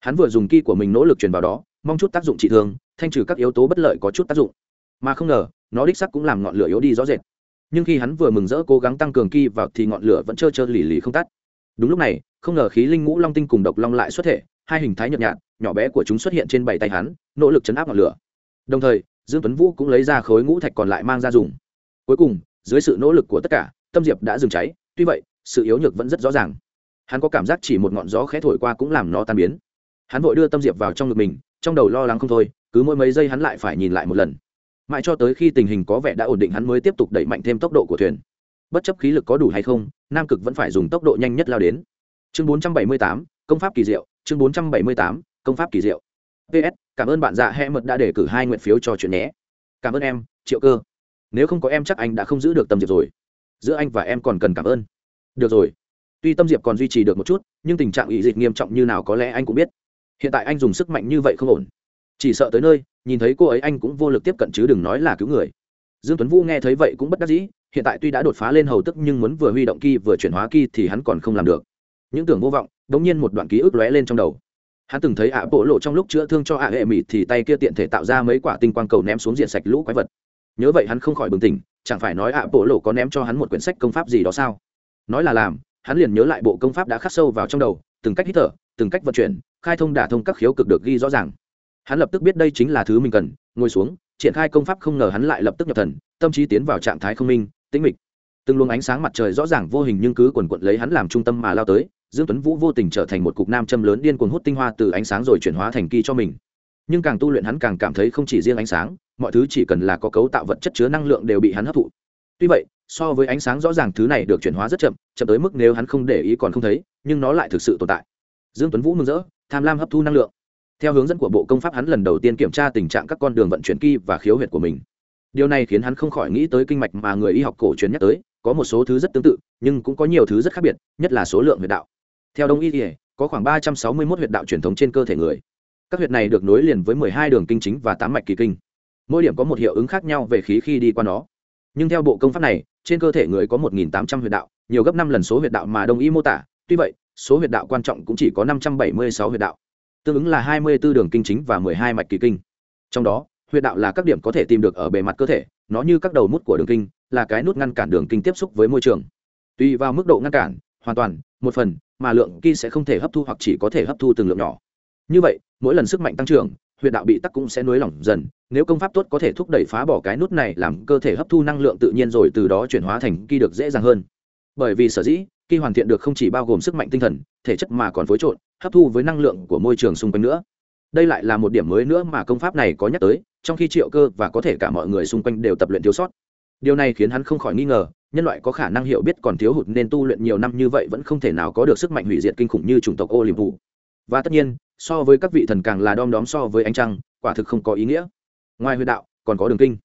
Speaker 1: Hắn vừa dùng ki của mình nỗ lực truyền vào đó, mong chút tác dụng trị thương, thanh trừ các yếu tố bất lợi có chút tác dụng. Mà không ngờ, nó đích sắc cũng làm ngọn lửa yếu đi rõ rệt. Nhưng khi hắn vừa mừng rỡ cố gắng tăng cường ki vào thì ngọn lửa vẫn trơ trơ lì lì không tắt đúng lúc này, không ngờ khí linh ngũ long tinh cùng độc long lại xuất thể, hai hình thái nhợt nhạt, nhỏ bé của chúng xuất hiện trên bảy tay hắn, nỗ lực chấn áp ngọn lửa. Đồng thời, dương tuấn vũ cũng lấy ra khối ngũ thạch còn lại mang ra dùng. Cuối cùng, dưới sự nỗ lực của tất cả, tâm diệp đã dừng cháy, tuy vậy, sự yếu nhược vẫn rất rõ ràng. Hắn có cảm giác chỉ một ngọn gió khẽ thổi qua cũng làm nó tan biến. Hắn vội đưa tâm diệp vào trong ngực mình, trong đầu lo lắng không thôi, cứ mỗi mấy giây hắn lại phải nhìn lại một lần. Mãi cho tới khi tình hình có vẻ đã ổn định, hắn mới tiếp tục đẩy mạnh thêm tốc độ của thuyền bất chấp khí lực có đủ hay không nam cực vẫn phải dùng tốc độ nhanh nhất lao đến. Chương 478, công pháp kỳ diệu chương 478, công pháp kỳ diệu. Ps cảm ơn bạn dạ hẹ mật đã để cử hai nguyện phiếu cho chuyện nhé. Cảm ơn em triệu cơ. Nếu không có em chắc anh đã không giữ được tâm diệp rồi. Giữa anh và em còn cần cảm ơn. Được rồi. Tuy tâm diệp còn duy trì được một chút nhưng tình trạng ý dịch nghiêm trọng như nào có lẽ anh cũng biết. Hiện tại anh dùng sức mạnh như vậy không ổn. Chỉ sợ tới nơi nhìn thấy cô ấy anh cũng vô lực tiếp cận chứ đừng nói là cứu người. Dương tuấn vũ nghe thấy vậy cũng bất đắc dĩ hiện tại tuy đã đột phá lên hầu tức nhưng muốn vừa huy động ki vừa chuyển hóa ki thì hắn còn không làm được. Những tưởng vô vọng đ nhiên một đoạn ký ức lóe lên trong đầu. Hắn từng thấy ạ bộ lộ trong lúc chữa thương cho ạ hệ mị thì tay kia tiện thể tạo ra mấy quả tinh quang cầu ném xuống diện sạch lũ quái vật. Nhớ vậy hắn không khỏi bừng tỉnh, chẳng phải nói ạ bộ lộ có ném cho hắn một quyển sách công pháp gì đó sao? Nói là làm, hắn liền nhớ lại bộ công pháp đã khắc sâu vào trong đầu, từng cách hít thở, từng cách vận chuyển, khai thông đả thông các khiếu cực được ghi rõ ràng. Hắn lập tức biết đây chính là thứ mình cần, ngồi xuống, triển khai công pháp không ngờ hắn lại lập tức nhập thần, tâm trí tiến vào trạng thái không minh tĩnh mịch. Từng luồng ánh sáng mặt trời rõ ràng vô hình nhưng cứ quần quận lấy hắn làm trung tâm mà lao tới, dương tuấn vũ vô tình trở thành một cục nam châm lớn điên cuồng hút tinh hoa từ ánh sáng rồi chuyển hóa thành kỳ cho mình. Nhưng càng tu luyện hắn càng cảm thấy không chỉ riêng ánh sáng, mọi thứ chỉ cần là có cấu tạo vật chất chứa năng lượng đều bị hắn hấp thụ. Tuy vậy, so với ánh sáng rõ ràng thứ này được chuyển hóa rất chậm chậm tới mức nếu hắn không để ý còn không thấy, nhưng nó lại thực sự tồn tại. Dương tuấn vũ mừng rỡ, tham lam hấp thu năng lượng. Theo hướng dẫn của bộ công pháp hắn lần đầu tiên kiểm tra tình trạng các con đường vận chuyển kỳ và khiếu huyệt của mình điều này khiến hắn không khỏi nghĩ tới kinh mạch mà người y học cổ truyền nhắc tới, có một số thứ rất tương tự, nhưng cũng có nhiều thứ rất khác biệt, nhất là số lượng huyệt đạo. Theo đông y thì có khoảng ba trăm sáu mươi một huyệt đạo truyền thống trên cơ thể người. Các huyệt này được nối liền với mười hai đường kinh chính và tám mạch kỳ kinh. Mỗi điểm có một hiệu ứng khác nhau về khí khi đi qua nó. Nhưng theo bộ công pháp này, trên cơ thể người có một nghìn tám trăm huyệt đạo, nhiều gấp năm lần số huyệt đạo mà đông y mô tả. Tuy vậy, số huyệt đạo quan trọng cũng chỉ có năm trăm bảy mươi sáu huyệt đạo. Tương ứng là hai mươi 24 đường kinh chính và mười hai mạch kỳ kinh. Trong đó huyệt đạo là các điểm có thể tìm được ở bề mặt cơ thể, nó như các đầu mút của đường kinh, là cái nút ngăn cản đường kinh tiếp xúc với môi trường. Tùy vào mức độ ngăn cản, hoàn toàn, một phần, mà lượng ki sẽ không thể hấp thu hoặc chỉ có thể hấp thu từng lượng nhỏ. Như vậy, mỗi lần sức mạnh tăng trưởng, huyệt đạo bị tắc cũng sẽ nới lỏng dần, nếu công pháp tốt có thể thúc đẩy phá bỏ cái nút này làm cơ thể hấp thu năng lượng tự nhiên rồi từ đó chuyển hóa thành ki được dễ dàng hơn. Bởi vì sở dĩ, ki hoàn thiện được không chỉ bao gồm sức mạnh tinh thần, thể chất mà còn phối trộn, hấp thu với năng lượng của môi trường xung quanh nữa đây lại là một điểm mới nữa mà công pháp này có nhắc tới, trong khi triệu cơ và có thể cả mọi người xung quanh đều tập luyện thiếu sót. Điều này khiến hắn không khỏi nghi ngờ, nhân loại có khả năng hiểu biết còn thiếu hụt nên tu luyện nhiều năm như vậy vẫn không thể nào có được sức mạnh hủy diệt kinh khủng như chủng tộc ô liềm vụ và tất nhiên, so với các vị thần càng là đom đóm so với ánh trăng, quả thực không có ý nghĩa. Ngoài huyệt đạo, còn có đường kinh.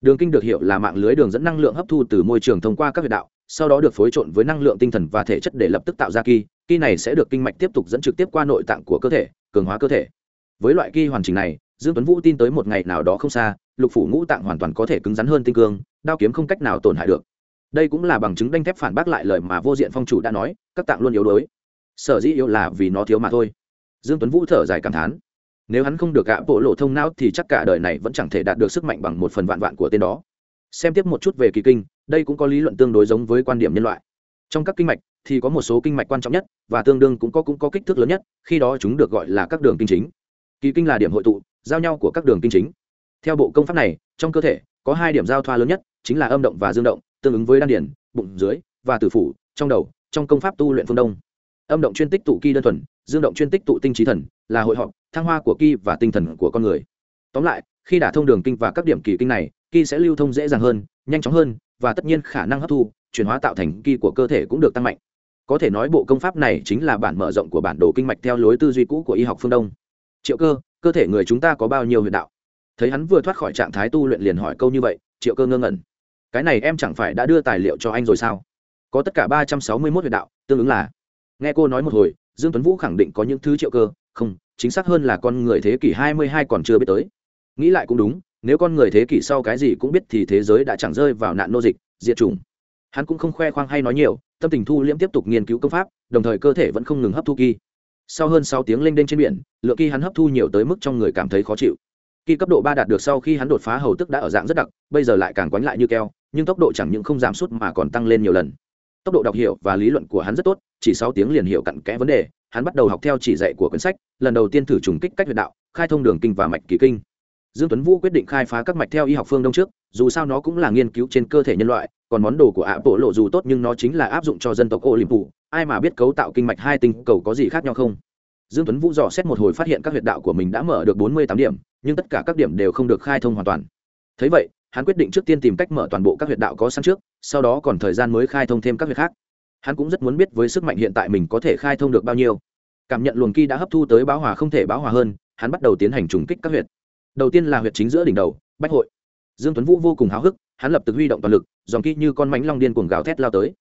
Speaker 1: Đường kinh được hiểu là mạng lưới đường dẫn năng lượng hấp thu từ môi trường thông qua các huyệt đạo, sau đó được phối trộn với năng lượng tinh thần và thể chất để lập tức tạo ra ki ki này sẽ được kinh mạch tiếp tục dẫn trực tiếp qua nội tạng của cơ thể, cường hóa cơ thể với loại ki hoàn chỉnh này, dương tuấn vũ tin tới một ngày nào đó không xa, lục phủ ngũ tạng hoàn toàn có thể cứng rắn hơn tinh cương, đao kiếm không cách nào tổn hại được. Đây cũng là bằng chứng đanh thép phản bác lại lời mà vô diện phong chủ đã nói, các tạng luôn yếu đuối. Sở dĩ yếu là vì nó thiếu mà thôi. Dương tuấn vũ thở dài cảm thán. Nếu hắn không được gạ bộ lộ thông não thì chắc cả đời này vẫn chẳng thể đạt được sức mạnh bằng một phần vạn vạn của tên đó. Xem tiếp một chút về kỳ kinh, đây cũng có lý luận tương đối giống với quan điểm nhân loại. Trong các kinh mạch thì có một số kinh mạch quan trọng nhất, và tương đương cũng có cũng có kích thước lớn nhất, khi đó chúng được gọi là các đường kinh chính kỳ kinh là điểm hội tụ, giao nhau của các đường kinh chính. Theo bộ công pháp này, trong cơ thể, có hai điểm giao thoa lớn nhất, chính là âm động và dương động, tương ứng với đan điển bụng dưới, và tử phủ, trong đầu, trong công pháp tu luyện phương đông. Âm động chuyên tích tụ kỳ đơn thuần, dương động chuyên tích tụ tinh trí thần, là hội họp, thăng hoa của kỳ và tinh thần của con người. Tóm lại, khi đả thông đường kinh và các điểm kỳ kinh này, kỳ sẽ lưu thông dễ dàng hơn, nhanh chóng hơn, và tất nhiên khả năng hấp thu, chuyển hóa tạo thành kỳ của cơ thể cũng được tăng mạnh. Có thể nói bộ công pháp này chính là bản mở rộng của bản đồ kinh mạch theo lối tư duy cũ của y học phương đông triệu cơ cơ thể người chúng ta có bao nhiêu huyền đạo? Thấy hắn vừa thoát khỏi trạng thái tu luyện liền hỏi câu như vậy, triệu cơ ngơ ngẩn. Cái này em chẳng phải đã đưa tài liệu cho anh rồi sao? Có tất cả ba trăm sáu mươi mốt huyền đạo, tương ứng là. Nghe cô nói một hồi, dương tuấn vũ khẳng định có những thứ triệu cơ, không, chính xác hơn là con người thế kỷ hai mươi hai còn chưa biết tới. Nghĩ lại cũng đúng, nếu con người thế kỷ sau cái gì cũng biết thì thế giới đã chẳng rơi vào nạn nô dịch, diệt chủng. Hắn cũng không khoe khoang hay nói nhiều, tâm tình thu liễm tiếp tục nghiên cứu công pháp, đồng thời cơ thể vẫn không ngừng hấp thu kỳ sau hơn sáu tiếng lênh đênh trên biển, lượng kỳ hắn hấp thu nhiều tới mức trong người cảm thấy khó chịu. Kỳ cấp độ ba đạt được sau khi hắn đột phá hầu tức đã ở dạng rất đặc, bây giờ lại càng quánh lại như keo, nhưng tốc độ chẳng những không giảm sút mà còn tăng lên nhiều lần. Tốc độ đọc hiểu và lý luận của hắn rất tốt, chỉ sáu tiếng liền hiểu cặn kẽ vấn đề, hắn bắt đầu học theo chỉ dạy của cuốn sách, lần đầu tiên thử trùng kích cách huyệt đạo, khai thông đường kinh và mạch kỳ kinh. Dương tuấn vũ quyết định khai phá các mạch theo y học phương đông trước, dù sao nó cũng là nghiên cứu trên cơ thể nhân loại, còn món đồ của ạ bộ lộ dù tốt nhưng nó chính là áp dụng cho dân tộc olympu ai mà biết cấu tạo kinh mạch hai tinh cầu có gì khác nhau không? Dương tuấn vũ dò xét một hồi phát hiện các huyệt đạo của mình đã mở được bốn mươi tám điểm, nhưng tất cả các điểm đều không được khai thông hoàn toàn. Thấy vậy, hắn quyết định trước tiên tìm cách mở toàn bộ các huyệt đạo có sẵn trước, sau đó còn thời gian mới khai thông thêm các huyệt khác. Hắn cũng rất muốn biết với sức mạnh hiện tại mình có thể khai thông được bao nhiêu. Cảm nhận luồng khí đã hấp thu tới báo hòa không thể báo hòa hơn, hắn bắt đầu tiến hành trùng kích các huyệt. Đầu tiên là huyệt chính giữa đỉnh đầu, bách hội. Dương tuấn vũ vô cùng háo hức, hắn lập tức huy động toàn lực, dòng khí như con mánh long điên cuồng gào thét lao tới.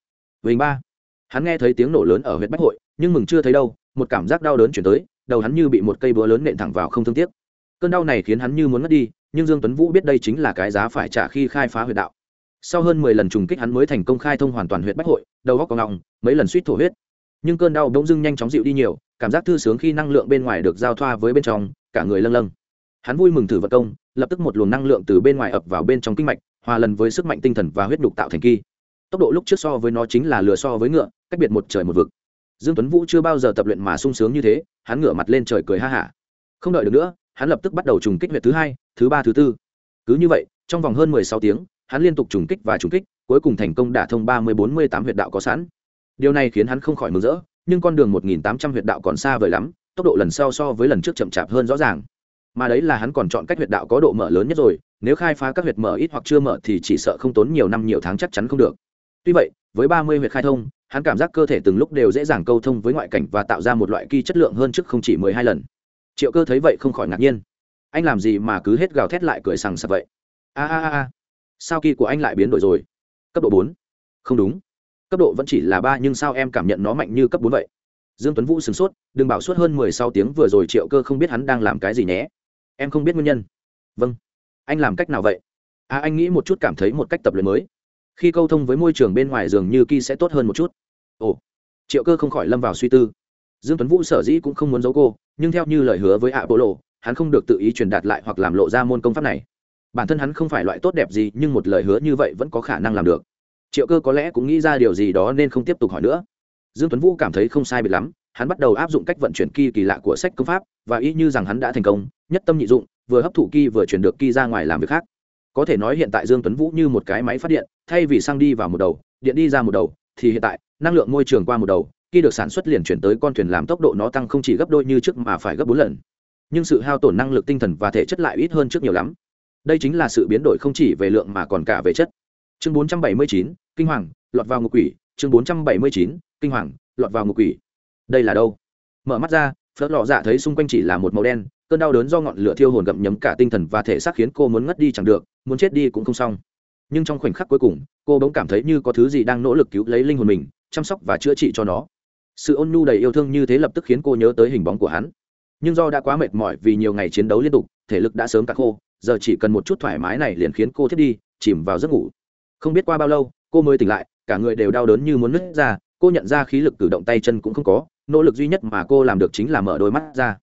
Speaker 1: Vinh ba hắn nghe thấy tiếng nổ lớn ở huyệt bách hội, nhưng mừng chưa thấy đâu, một cảm giác đau đớn chuyển tới, đầu hắn như bị một cây búa lớn nện thẳng vào không thương tiếc. Cơn đau này khiến hắn như muốn mất đi, nhưng dương tuấn vũ biết đây chính là cái giá phải trả khi khai phá huyệt đạo. Sau hơn mười lần trùng kích hắn mới thành công khai thông hoàn toàn huyệt bách hội, đầu góc có ngọng, mấy lần suýt thổ huyết. Nhưng cơn đau bỗng dưng nhanh chóng dịu đi nhiều, cảm giác thư sướng khi năng lượng bên ngoài được giao thoa với bên trong, cả người lâng lâng. Hắn vui mừng thử vật công, lập tức một luồng năng lượng từ bên ngoài ập vào bên trong kinh mạch, hòa lần với sức mạnh tinh thần và huyết đục tạo thành kỳ tốc độ lúc trước so với nó chính là lừa so với ngựa, cách biệt một trời một vực. Dương tuấn vũ chưa bao giờ tập luyện mà sung sướng như thế, hắn ngửa mặt lên trời cười ha hả. Không đợi được nữa, hắn lập tức bắt đầu trùng kích huyệt thứ hai, thứ ba, thứ tư. Cứ như vậy, trong vòng hơn 16 tiếng, hắn liên tục trùng kích và trùng kích, cuối cùng thành công đả thông ba mươi bốn mươi tám huyệt đạo có sẵn. Điều này khiến hắn không khỏi mừng rỡ, nhưng con đường một nghìn tám trăm huyệt đạo còn xa vời lắm, tốc độ lần sau so với lần trước chậm chạp hơn rõ ràng. Mà đấy là hắn còn chọn cách huyệt đạo có độ mở lớn nhất rồi, nếu khai phá các huyệt mở ít hoặc chưa mở thì chỉ sợ không tốn nhiều năm nhiều tháng chắc chắn không được tuy vậy, với ba mươi huyệt khai thông, hắn cảm giác cơ thể từng lúc đều dễ dàng câu thông với ngoại cảnh và tạo ra một loại kỳ chất lượng hơn trước không chỉ mười hai lần. Triệu cơ thấy vậy không khỏi ngạc nhiên. Anh làm gì mà cứ hết gào thét lại cười sằng sặc vậy? A a a sao kỳ của anh lại biến đổi rồi? Cấp độ bốn. Không đúng. Cấp độ vẫn chỉ là ba nhưng sao em cảm nhận nó mạnh như cấp bốn vậy? Dương tuấn vũ sửng sốt, đừng bảo suốt hơn mười sau tiếng vừa rồi triệu cơ không biết hắn đang làm cái gì nhé. Em không biết nguyên nhân. Vâng. Anh làm cách nào vậy? À anh nghĩ một chút cảm thấy một cách tập luyện mới khi câu thông với môi trường bên ngoài dường như ki sẽ tốt hơn một chút. Ồ, triệu cơ không khỏi lâm vào suy tư. Dương tuấn vũ sở dĩ cũng không muốn giấu cô, nhưng theo như lời hứa với ạ bộ lộ hắn không được tự ý truyền đạt lại hoặc làm lộ ra môn công pháp này. Bản thân hắn không phải loại tốt đẹp gì, nhưng một lời hứa như vậy vẫn có khả năng làm được. Triệu cơ có lẽ cũng nghĩ ra điều gì đó nên không tiếp tục hỏi nữa. Dương tuấn vũ cảm thấy không sai biệt lắm, hắn bắt đầu áp dụng cách vận chuyển kỳ kỳ lạ của sách công pháp, và ý như rằng hắn đã thành công, nhất tâm nhị dụng, vừa hấp thụ kỳ vừa chuyển được kỳ ra ngoài làm việc khác có thể nói hiện tại dương tuấn vũ như một cái máy phát điện thay vì sang đi vào một đầu điện đi ra một đầu thì hiện tại năng lượng môi trường qua một đầu khi được sản xuất liền chuyển tới con thuyền làm tốc độ nó tăng không chỉ gấp đôi như trước mà phải gấp bốn lần. Nhưng sự hao tổn năng lực tinh thần và thể chất lại ít hơn trước nhiều lắm. Đây chính là sự biến đổi không chỉ về lượng mà còn cả về chất. Chương 479, kinh hoàng lọt vào ngục quỷ. Chương 479, kinh hoàng lọt vào ngục quỷ. Đây là đâu? Mở mắt ra phớt lọ dạ thấy xung quanh chỉ là một màu đen cơn đau đớn do ngọn lửa thiêu hồn gặm nhấm cả tinh thần và thể xác khiến cô muốn ngất đi chẳng được, muốn chết đi cũng không xong. Nhưng trong khoảnh khắc cuối cùng, cô bỗng cảm thấy như có thứ gì đang nỗ lực cứu lấy linh hồn mình, chăm sóc và chữa trị cho nó. Sự ôn nhu đầy yêu thương như thế lập tức khiến cô nhớ tới hình bóng của hắn. Nhưng do đã quá mệt mỏi vì nhiều ngày chiến đấu liên tục, thể lực đã sớm cạn khô, giờ chỉ cần một chút thoải mái này liền khiến cô thiết đi, chìm vào giấc ngủ. Không biết qua bao lâu, cô mới tỉnh lại, cả người đều đau đớn như muốn nứt ra, cô nhận ra khí lực cử động tay chân cũng không có, nỗ lực duy nhất mà cô làm được chính là mở đôi mắt ra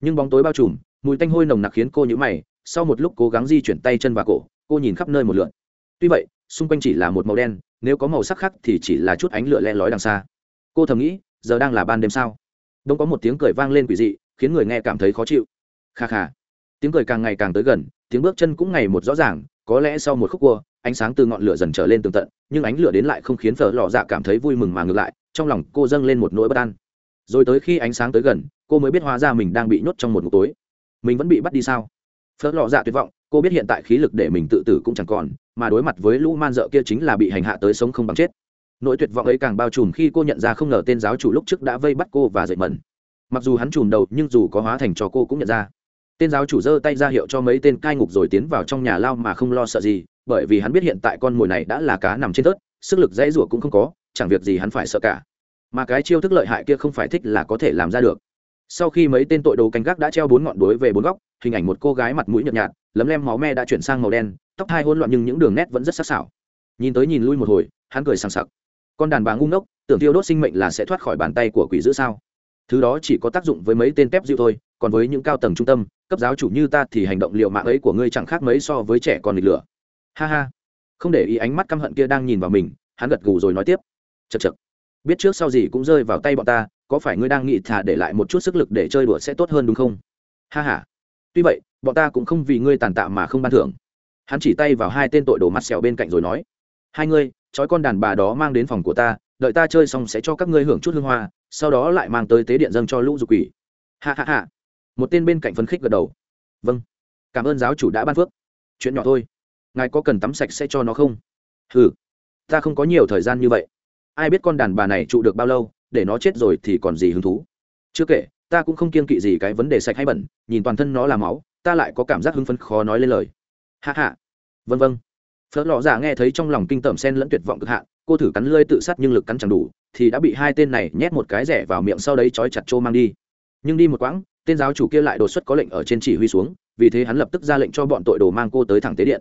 Speaker 1: nhưng bóng tối bao trùm, mùi tanh hôi nồng nặc khiến cô nhữ mày, sau một lúc cố gắng di chuyển tay chân và cổ, cô nhìn khắp nơi một lượn. Tuy vậy, xung quanh chỉ là một màu đen, nếu có màu sắc khác thì chỉ là chút ánh lửa le lói đằng xa. Cô thầm nghĩ, giờ đang là ban đêm sao? Đông có một tiếng cười vang lên quỷ dị, khiến người nghe cảm thấy khó chịu. Kha kha. Tiếng cười càng ngày càng tới gần, tiếng bước chân cũng ngày một rõ ràng, có lẽ sau một khúc cua, ánh sáng từ ngọn lửa dần trở lên tường tận, nhưng ánh lửa đến lại không khiến phở lò dạ cảm thấy vui mừng mà ngược lại, trong lòng cô dâng lên một nỗi bất an rồi tới khi ánh sáng tới gần, cô mới biết hóa ra mình đang bị nhốt trong một ngục tối. Mình vẫn bị bắt đi sao? Phớt lọ dạ tuyệt vọng, cô biết hiện tại khí lực để mình tự tử cũng chẳng còn, mà đối mặt với lũ man dợ kia chính là bị hành hạ tới sống không bằng chết. Nỗi tuyệt vọng ấy càng bao trùm khi cô nhận ra không ngờ tên giáo chủ lúc trước đã vây bắt cô và dậy mẩn. Mặc dù hắn trùm đầu, nhưng dù có hóa thành cho cô cũng nhận ra. Tên giáo chủ giơ tay ra hiệu cho mấy tên cai ngục rồi tiến vào trong nhà lao mà không lo sợ gì, bởi vì hắn biết hiện tại con mồi này đã là cá nằm trên tớt sức lực dãy rủa cũng không có, chẳng việc gì hắn phải sợ cả mà cái chiêu thức lợi hại kia không phải thích là có thể làm ra được. Sau khi mấy tên tội đồ canh gác đã treo bốn ngọn đối về bốn góc, hình ảnh một cô gái mặt mũi nhợt nhạt, lấm lem máu me đã chuyển sang màu đen, tóc hai hỗn loạn nhưng những đường nét vẫn rất sắc sảo. Nhìn tới nhìn lui một hồi, hắn cười sằng sặc. Con đàn bà ngu ngốc, tưởng tiêu đốt sinh mệnh là sẽ thoát khỏi bàn tay của quỷ dữ sao? Thứ đó chỉ có tác dụng với mấy tên tép dịu thôi, còn với những cao tầng trung tâm, cấp giáo chủ như ta thì hành động liệu mạng ấy của ngươi chẳng khác mấy so với trẻ con lịch lửa. Ha ha. Không để ý ánh mắt căm hận kia đang nhìn vào mình, hắn gật gù rồi nói tiếp. Chật chật biết trước sau gì cũng rơi vào tay bọn ta, có phải ngươi đang nghĩ thả để lại một chút sức lực để chơi đùa sẽ tốt hơn đúng không? Ha ha. Tuy vậy, bọn ta cũng không vì ngươi tàn tạ mà không ban thưởng. Hắn chỉ tay vào hai tên tội đồ mặt sẹo bên cạnh rồi nói, hai ngươi, trói con đàn bà đó mang đến phòng của ta, đợi ta chơi xong sẽ cho các ngươi hưởng chút hương hoa, sau đó lại mang tới tế điện dâng cho lũ dục quỷ. Ha ha ha. Một tên bên cạnh phấn khích gật đầu. Vâng. Cảm ơn giáo chủ đã ban phước. Chuyện nhỏ thôi. Ngài có cần tắm sạch sẽ cho nó không? Ừ ta không có nhiều thời gian như vậy ai biết con đàn bà này trụ được bao lâu, để nó chết rồi thì còn gì hứng thú. Chưa kể, ta cũng không kiên kỵ gì cái vấn đề sạch hay bẩn, nhìn toàn thân nó là máu, ta lại có cảm giác hưng phấn khó nói lên lời. Hạ hạ vân vân. Phớt lọ giả nghe thấy trong lòng kinh tởm sen lẫn tuyệt vọng cực hạn, cô thử cắn lơi tự sát nhưng lực cắn chẳng đủ, thì đã bị hai tên này nhét một cái rẻ vào miệng sau đấy trói chặt trô mang đi. Nhưng đi một quãng, tên giáo chủ kia lại đột xuất có lệnh ở trên chỉ huy xuống, vì thế hắn lập tức ra lệnh cho bọn tội đồ mang cô tới thẳng tế điện.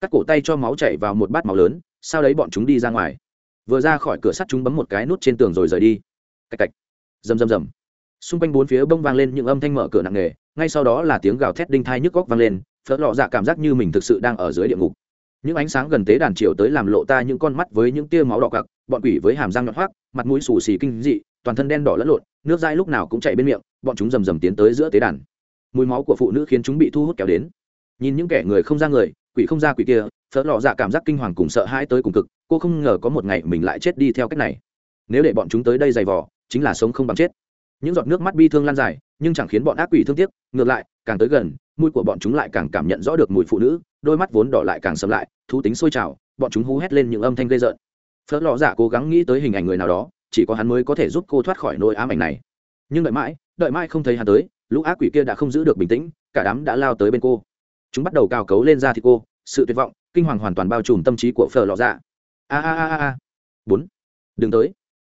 Speaker 1: Cắt cổ tay cho máu chảy vào một bát máu lớn, sau đấy bọn chúng đi ra ngoài vừa ra khỏi cửa sắt chúng bấm một cái nút trên tường rồi rời đi. Cạch cạch. Rầm rầm rầm. Xung quanh bốn phía bông vang lên những âm thanh mở cửa nặng nề, ngay sau đó là tiếng gào thét đinh thai nhức góc vang lên phớt lọ dạ cảm giác như mình thực sự đang ở dưới địa ngục. Những ánh sáng gần tế đàn chiều tới làm lộ ta những con mắt với những tia máu đỏ cặc bọn quỷ với hàm răng nhọn hoác, mặt mũi xù xì kinh dị, toàn thân đen đỏ lẫn lộn, nước dai lúc nào cũng chạy bên miệng, bọn chúng rầm rầm tiến tới giữa tế đàn. Mùi máu của phụ nữ khiến chúng bị thu hút kéo đến. Nhìn những kẻ người không ra người, quỷ không ra quỷ kia phớt lọ dạ cảm giác kinh hoàng cùng sợ hãi tới cùng cực cô không ngờ có một ngày mình lại chết đi theo cách này. Nếu để bọn chúng tới đây giày vò, chính là sống không bằng chết. Những giọt nước mắt bi thương lan dài, nhưng chẳng khiến bọn ác quỷ thương tiếc. Ngược lại, càng tới gần mùi của bọn chúng lại càng cảm nhận rõ được mùi phụ nữ, đôi mắt vốn đỏ lại càng sầm lại, thú tính sôi trào, bọn chúng hú hét lên những âm thanh gây rợn. Phớt lọ dạ cố gắng nghĩ tới hình ảnh người nào đó, chỉ có hắn mới có thể giúp cô thoát khỏi nỗi ám ảnh này. Nhưng đợi mãi đợi mãi không thấy hắn tới, lũ ác quỷ kia đã không giữ được bình tĩnh, cả đám đã lao tới bên cô. Chúng bắt đầu cào cấu lên ra thì cô, sự tuyệt vọng, kinh hoàng hoàn toàn bao trùm tâm trí của phở lọ dạ a a a a bốn. Đừng tới.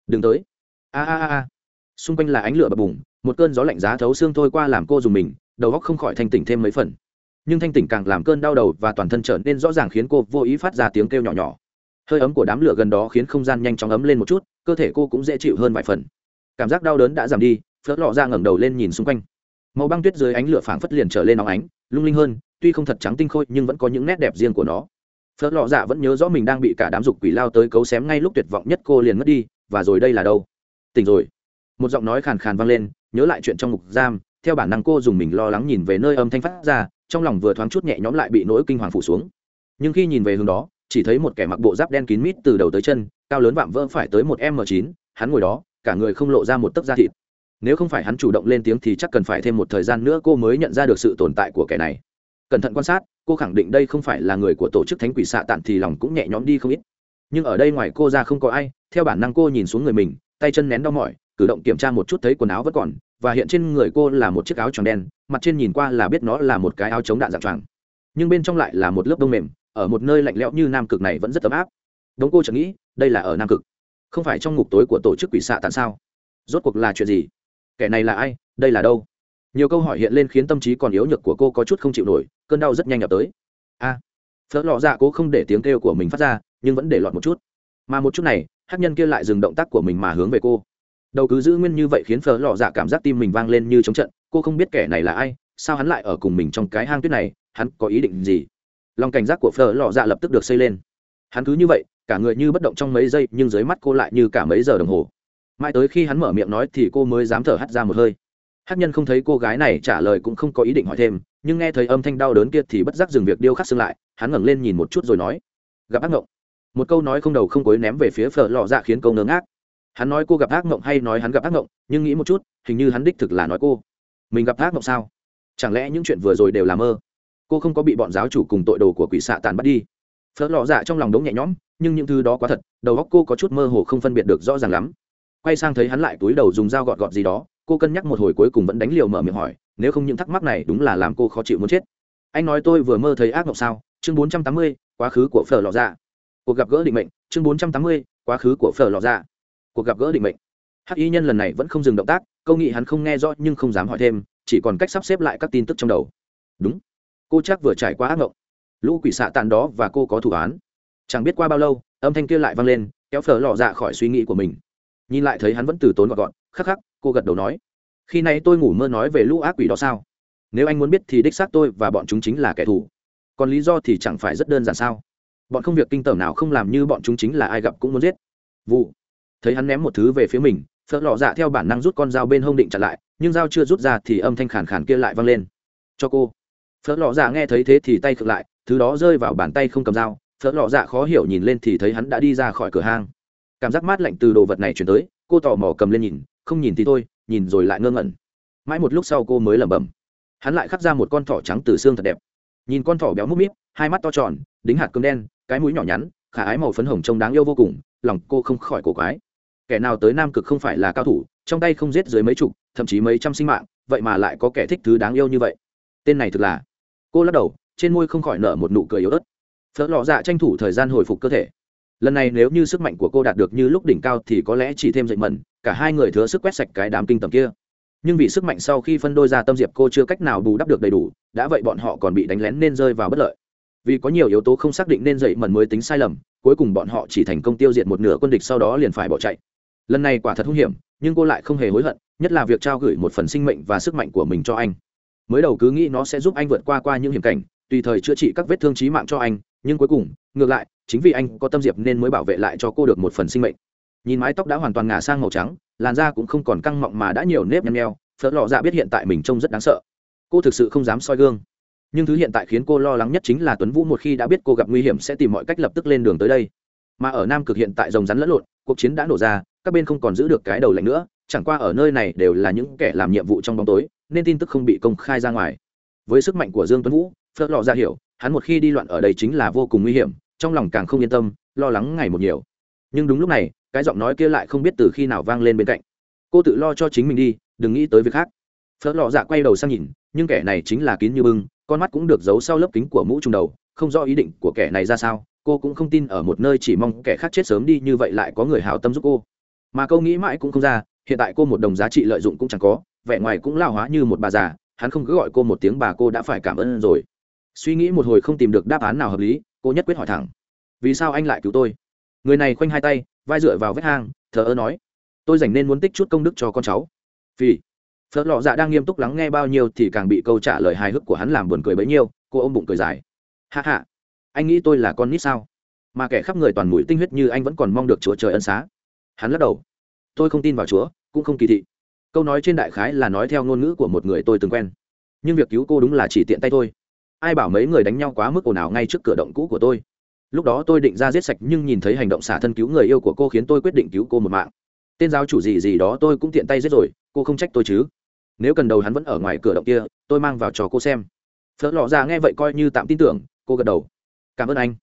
Speaker 1: Đừng tới. A a a a. Xung quanh là ánh lửa bập bùng, một cơn gió lạnh giá thấu xương thôi qua làm cô dùng mình, đầu óc không khỏi thanh tỉnh thêm mấy phần. Nhưng thanh tỉnh càng làm cơn đau đầu và toàn thân trở nên rõ ràng khiến cô vô ý phát ra tiếng kêu nhỏ nhỏ. Hơi ấm của đám lửa gần đó khiến không gian nhanh chóng ấm lên một chút, cơ thể cô cũng dễ chịu hơn vài phần. Cảm giác đau đớn đã giảm đi, phớt lọ ra ngẩng đầu lên nhìn xung quanh. Màu băng tuyết dưới ánh lửa phảng phất liền trở lên nóng ánh, lung linh hơn, tuy không thật trắng tinh khôi nhưng vẫn có những nét đẹp riêng của nó phớt lọ dạ vẫn nhớ rõ mình đang bị cả đám dục quỷ lao tới cấu xém ngay lúc tuyệt vọng nhất cô liền mất đi, và rồi đây là đâu? Tỉnh rồi. Một giọng nói khàn khàn vang lên, nhớ lại chuyện trong ngục giam, theo bản năng cô dùng mình lo lắng nhìn về nơi âm thanh phát ra, trong lòng vừa thoáng chút nhẹ nhõm lại bị nỗi kinh hoàng phủ xuống. Nhưng khi nhìn về hướng đó, chỉ thấy một kẻ mặc bộ giáp đen kín mít từ đầu tới chân, cao lớn vạm vỡ phải tới một m chín, hắn ngồi đó, cả người không lộ ra một tấc da thịt. Nếu không phải hắn chủ động lên tiếng thì chắc cần phải thêm một thời gian nữa cô mới nhận ra được sự tồn tại của kẻ này. Cẩn thận quan sát cô khẳng định đây không phải là người của tổ chức thánh quỷ xạ tản thì lòng cũng nhẹ nhõm đi không ít. Nhưng ở đây ngoài cô ra không có ai, theo bản năng cô nhìn xuống người mình, tay chân nén đau mỏi, cử động kiểm tra một chút thấy quần áo vẫn còn, và hiện trên người cô là một chiếc áo tròn đen, mặt trên nhìn qua là biết nó là một cái áo chống đạn dạng tròn nhưng bên trong lại là một lớp đông mềm, ở một nơi lạnh lẽo như nam cực này vẫn rất ấm áp. Đống cô chẳng nghĩ, đây là ở nam cực. Không phải trong ngục tối của tổ chức quỷ xạ tàn sao? Rốt cuộc là chuyện gì? Kẻ này là ai? Đây là đâu? Nhiều câu hỏi hiện lên khiến tâm trí còn yếu nhược của cô có chút không chịu nổi cơn đau rất nhanh nhập tới. A. À, phớt lọ dạ cô không để tiếng kêu của mình phát ra nhưng vẫn để lọt một chút. Mà một chút này hát nhân kia lại dừng động tác của mình mà hướng về cô. Đầu cứ giữ nguyên như vậy khiến phở lò dạ cảm giác tim mình vang lên như trống trận cô không biết kẻ này là ai sao hắn lại ở cùng mình trong cái hang tuyết này hắn có ý định gì? Lòng cảnh giác của phở lò dạ lập tức được xây lên. Hắn cứ như vậy cả người như bất động trong mấy giây nhưng dưới mắt cô lại như cả mấy giờ đồng hồ. Mãi tới khi hắn mở miệng nói thì cô mới dám thở hắt ra một hơi hát nhân không thấy cô gái này trả lời cũng không có ý định hỏi thêm, nhưng nghe thấy âm thanh đau đớn kia thì bất giác dừng việc điêu khắc xương lại, hắn ngẩng lên nhìn một chút rồi nói, gặp ác ngộng. Một câu nói không đầu không cuối ném về phía phở lò dạ khiến câu ngớ ngác. Hắn nói cô gặp ác mộng hay nói hắn gặp ác mộng nhưng nghĩ một chút, hình như hắn đích thực là nói cô. Mình gặp ác mộng sao? Chẳng lẽ những chuyện vừa rồi đều là mơ? Cô không có bị bọn giáo chủ cùng tội đồ của quỷ xạ tàn bắt đi? Phớt lọ dạ trong lòng đống nhẹ nhõm, nhưng những thứ đó quá thật, đầu óc cô có chút mơ hồ không phân biệt được rõ ràng lắm. Quay sang thấy hắn lại túi đầu dùng dao gọt gọt gì đó cô cân nhắc một hồi cuối cùng vẫn đánh liều mở miệng hỏi, nếu không những thắc mắc này đúng là làm cô khó chịu muốn chết. Anh nói tôi vừa mơ thấy ác mộng sao? Chương bốn trăm tám mươi, quá khứ của phở lò dạ. Cuộc gặp gỡ định mệnh, chương bốn trăm tám mươi, quá khứ của phở lò dạ. Cuộc gặp gỡ định mệnh. Hắc y nhân lần này vẫn không dừng động tác, câu nghị hắn không nghe rõ nhưng không dám hỏi thêm, chỉ còn cách sắp xếp lại các tin tức trong đầu. Đúng. Cô chắc vừa trải qua ác mộng. Lũ quỷ xạ tàn đó và cô có thủ án. Chẳng biết qua bao lâu, âm thanh kia lại vang lên, kéo phở lò dạ khỏi suy nghĩ của mình. Nhìn lại thấy hắn vẫn từ tốn gọn gọn khắc khắc cô gật đầu nói, khi nay tôi ngủ mơ nói về lũ ác quỷ đó sao? Nếu anh muốn biết thì đích xác tôi và bọn chúng chính là kẻ thù. Còn lý do thì chẳng phải rất đơn giản sao? Bọn không việc kinh tởm nào không làm như bọn chúng chính là ai gặp cũng muốn giết. Vụ. Thấy hắn ném một thứ về phía mình phớt lọ dạ theo bản năng rút con dao bên hông định chặn lại, nhưng dao chưa rút ra thì âm thanh khàn khàn kia lại vang lên. Cho cô. Phớt lọ dạ nghe thấy thế thì tay khựng lại, thứ đó rơi vào bàn tay không cầm dao. Phớt lọ dạ khó hiểu nhìn lên thì thấy hắn đã đi ra khỏi cửa hang. Cảm giác mát lạnh từ đồ vật này chuyển tới, cô tò mò cầm lên nhìn không nhìn thì thôi, nhìn rồi lại ngơ ngẩn. Mãi một lúc sau cô mới lẩm bẩm. Hắn lại khắc ra một con thỏ trắng từ xương thật đẹp. Nhìn con thỏ béo múp míp, hai mắt to tròn, đính hạt cơm đen, cái mũi nhỏ nhắn, khả ái màu phấn hồng trông đáng yêu vô cùng, lòng cô không khỏi cổ quái. Kẻ nào tới nam cực không phải là cao thủ, trong tay không giết dưới mấy chục, thậm chí mấy trăm sinh mạng, vậy mà lại có kẻ thích thứ đáng yêu như vậy. Tên này thực là. Cô lắc đầu, trên môi không khỏi nở một nụ cười yếu ớt. Phớt lọ dạ tranh thủ thời gian hồi phục cơ thể lần này nếu như sức mạnh của cô đạt được như lúc đỉnh cao thì có lẽ chỉ thêm dậy mẩn, cả hai người thừa sức quét sạch cái đám kinh tầm kia. Nhưng vì sức mạnh sau khi phân đôi ra tâm diệp cô chưa cách nào bù đắp được đầy đủ, đã vậy bọn họ còn bị đánh lén nên rơi vào bất lợi. Vì có nhiều yếu tố không xác định nên dậy mẩn mới tính sai lầm, cuối cùng bọn họ chỉ thành công tiêu diệt một nửa quân địch sau đó liền phải bỏ chạy. Lần này quả thật hung hiểm, nhưng cô lại không hề hối hận, nhất là việc trao gửi một phần sinh mệnh và sức mạnh của mình cho anh. Mới đầu cứ nghĩ nó sẽ giúp anh vượt qua qua những hiểm cảnh, tùy thời chữa trị các vết thương trí mạng cho anh nhưng cuối cùng, ngược lại, chính vì anh có tâm diệp nên mới bảo vệ lại cho cô được một phần sinh mệnh. Nhìn mái tóc đã hoàn toàn ngả sang màu trắng, làn da cũng không còn căng mọng mà đã nhiều nếp nhăn nheo, phớt lọ dạ biết hiện tại mình trông rất đáng sợ. Cô thực sự không dám soi gương. Nhưng thứ hiện tại khiến cô lo lắng nhất chính là tuấn vũ một khi đã biết cô gặp nguy hiểm sẽ tìm mọi cách lập tức lên đường tới đây. Mà ở nam cực hiện tại rồng rắn lẫn lộn, cuộc chiến đã nổ ra, các bên không còn giữ được cái đầu lạnh nữa, chẳng qua ở nơi này đều là những kẻ làm nhiệm vụ trong bóng tối, nên tin tức không bị công khai ra ngoài. Với sức mạnh của dương tuấn vũ, phớt lọ ra dạ hiểu hắn một khi đi loạn ở đây chính là vô cùng nguy hiểm, trong lòng càng không yên tâm, lo lắng ngày một nhiều. Nhưng đúng lúc này, cái giọng nói kia lại không biết từ khi nào vang lên bên cạnh. Cô tự lo cho chính mình đi, đừng nghĩ tới việc khác. Phớt lọ dạ quay đầu sang nhìn, nhưng kẻ này chính là kín như bưng, con mắt cũng được giấu sau lớp kính của mũ trùng đầu, không rõ ý định của kẻ này ra sao, cô cũng không tin ở một nơi chỉ mong kẻ khác chết sớm đi như vậy lại có người hào tâm giúp cô. Mà câu nghĩ mãi cũng không ra, hiện tại cô một đồng giá trị lợi dụng cũng chẳng có, vẻ ngoài cũng lao hóa như một bà già, hắn không cứ gọi cô một tiếng bà cô đã phải cảm ơn rồi suy nghĩ một hồi không tìm được đáp án nào hợp lý, cô nhất quyết hỏi thẳng. Vì sao anh lại cứu tôi? Người này khoanh hai tay, vai dựa vào vết hang, thờ ơ nói. Tôi dành nên muốn tích chút công đức cho con cháu. Vì phớt lọ dạ đang nghiêm túc lắng nghe bao nhiêu thì càng bị câu trả lời hài hước của hắn làm buồn cười bấy nhiêu, cô ôm bụng cười dài. Hạ hạ anh nghĩ tôi là con nít sao? Mà kẻ khắp người toàn mũi tinh huyết như anh vẫn còn mong được chúa trời ân xá. Hắn lắc đầu. Tôi không tin vào chúa, cũng không kỳ thị. Câu nói trên đại khái là nói theo ngôn ngữ của một người tôi từng quen. Nhưng việc cứu cô đúng là chỉ tiện tay thôi ai bảo mấy người đánh nhau quá mức ồn ào ngay trước cửa động cũ của tôi. Lúc đó tôi định ra giết sạch nhưng nhìn thấy hành động xả thân cứu người yêu của cô khiến tôi quyết định cứu cô một mạng. Tên giáo chủ gì gì đó tôi cũng tiện tay giết rồi, cô không trách tôi chứ? Nếu cần đầu hắn vẫn ở ngoài cửa động kia, tôi mang vào cho cô xem. Phớt lò ra nghe vậy coi như tạm tin tưởng, cô gật đầu. Cảm ơn anh.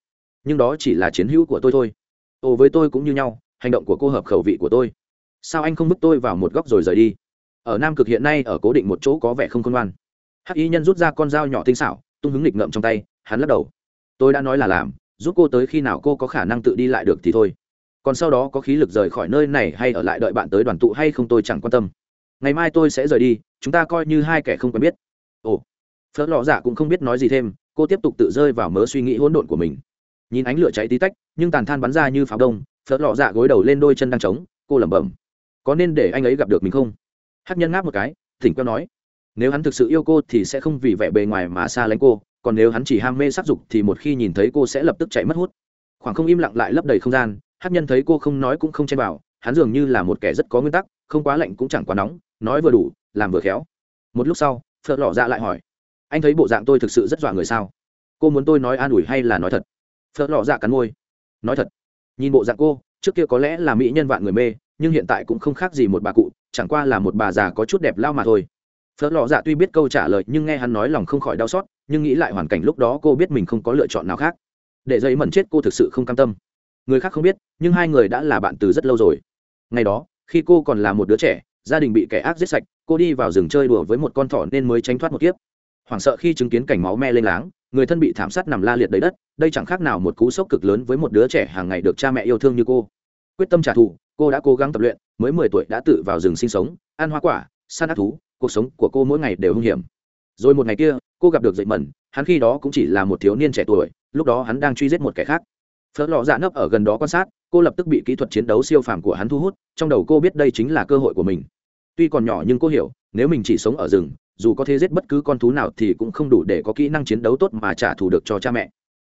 Speaker 1: Nhưng đó chỉ là chiến hữu của tôi thôi. Ồ, với tôi cũng như nhau, hành động của cô hợp khẩu vị của tôi. Sao anh không bức tôi vào một góc rồi rời đi? Ở nam cực hiện nay ở cố định một chỗ có vẻ không khôn ngoan. Hắc y nhân rút ra con dao nhỏ tinh xảo tung hứng nghịch ngợm trong tay, hắn lắc đầu. Tôi đã nói là làm, giúp cô tới khi nào cô có khả năng tự đi lại được thì thôi. Còn sau đó có khí lực rời khỏi nơi này hay ở lại đợi bạn tới đoàn tụ hay không tôi chẳng quan tâm. Ngày mai tôi sẽ rời đi, chúng ta coi như hai kẻ không quen biết. Ồ, phớt lọ dạ cũng không biết nói gì thêm, cô tiếp tục tự rơi vào mớ suy nghĩ hỗn độn của mình. Nhìn ánh lửa cháy tí tách, nhưng tàn than bắn ra như pháo đông, phớt lọ dạ gối đầu lên đôi chân đang trống, cô lẩm bẩm. Có nên để anh ấy gặp được mình không? Hắc nhân ngáp một cái, thỉnh queo nói nếu hắn thực sự yêu cô thì sẽ không vì vẻ bề ngoài mà xa lánh cô, còn nếu hắn chỉ ham mê sắc dục thì một khi nhìn thấy cô sẽ lập tức chạy mất hút. Khoảng không im lặng lại lấp đầy không gian hắc nhân thấy cô không nói cũng không chen vào, hắn dường như là một kẻ rất có nguyên tắc, không quá lạnh cũng chẳng quá nóng, nói vừa đủ, làm vừa khéo. Một lúc sau phật lọ dạ lại hỏi, anh thấy bộ dạng tôi thực sự rất dọa người sao? Cô muốn tôi nói an ủi hay là nói thật? Phật lọ dạ cắn môi, nói thật. Nhìn bộ dạng cô, trước kia có lẽ là mỹ nhân vạn người mê, nhưng hiện tại cũng không khác gì một bà cụ, chẳng qua là một bà già có chút đẹp lao mà thôi phớt lọ dạ tuy biết câu trả lời nhưng nghe hắn nói lòng không khỏi đau xót, nhưng nghĩ lại hoàn cảnh lúc đó cô biết mình không có lựa chọn nào khác. Để dây mẩn chết cô thực sự không cam tâm. Người khác không biết, nhưng hai người đã là bạn từ rất lâu rồi. Ngày đó, khi cô còn là một đứa trẻ, gia đình bị kẻ ác giết sạch, cô đi vào rừng chơi đùa với một con thỏ nên mới tránh thoát một kiếp. Hoảng sợ khi chứng kiến cảnh máu me lên láng, người thân bị thảm sát nằm la liệt đầy đất, đây chẳng khác nào một cú sốc cực lớn với một đứa trẻ hàng ngày được cha mẹ yêu thương như cô. Quyết tâm trả thù, cô đã cố gắng tập luyện, mới mười tuổi đã tự vào rừng sinh sống, ăn hoa quả, săn ác thú cuộc sống của cô mỗi ngày đều hung hiểm. Rồi một ngày kia, cô gặp được dậy mẩn, hắn khi đó cũng chỉ là một thiếu niên trẻ tuổi, lúc đó hắn đang truy giết một kẻ khác. Phớt lọ dạ nấp ở gần đó quan sát, cô lập tức bị kỹ thuật chiến đấu siêu phàm của hắn thu hút, trong đầu cô biết đây chính là cơ hội của mình. Tuy còn nhỏ nhưng cô hiểu, nếu mình chỉ sống ở rừng, dù có thể giết bất cứ con thú nào thì cũng không đủ để có kỹ năng chiến đấu tốt mà trả thù được cho cha mẹ.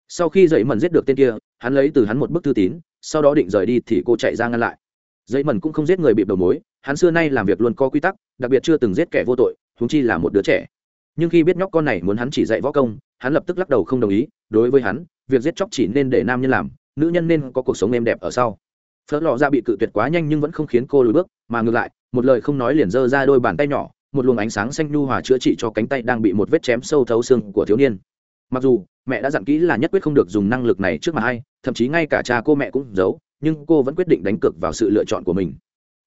Speaker 1: Sau khi dậy mần giết được tên kia, hắn lấy từ hắn một bức thư tín, sau đó định rời đi thì cô chạy ra ngăn lại. Dậy mần cũng không giết người bị đầu mối hắn xưa nay làm việc luôn có quy tắc đặc biệt chưa từng giết kẻ vô tội húng chi là một đứa trẻ. Nhưng khi biết nhóc con này muốn hắn chỉ dạy võ công hắn lập tức lắc đầu không đồng ý đối với hắn việc giết chóc chỉ nên để nam nhân làm nữ nhân nên có cuộc sống êm đẹp ở sau. Phớt lò ra bị cự tuyệt quá nhanh nhưng vẫn không khiến cô lùi bước mà ngược lại một lời không nói liền giơ ra đôi bàn tay nhỏ một luồng ánh sáng xanh nhu hòa chữa trị cho cánh tay đang bị một vết chém sâu thấu xương của thiếu niên. Mặc dù mẹ đã dặn kỹ là nhất quyết không được dùng năng lực này trước mặt hay, thậm chí ngay cả cha cô mẹ cũng giấu nhưng cô vẫn quyết định đánh cược vào sự lựa chọn của mình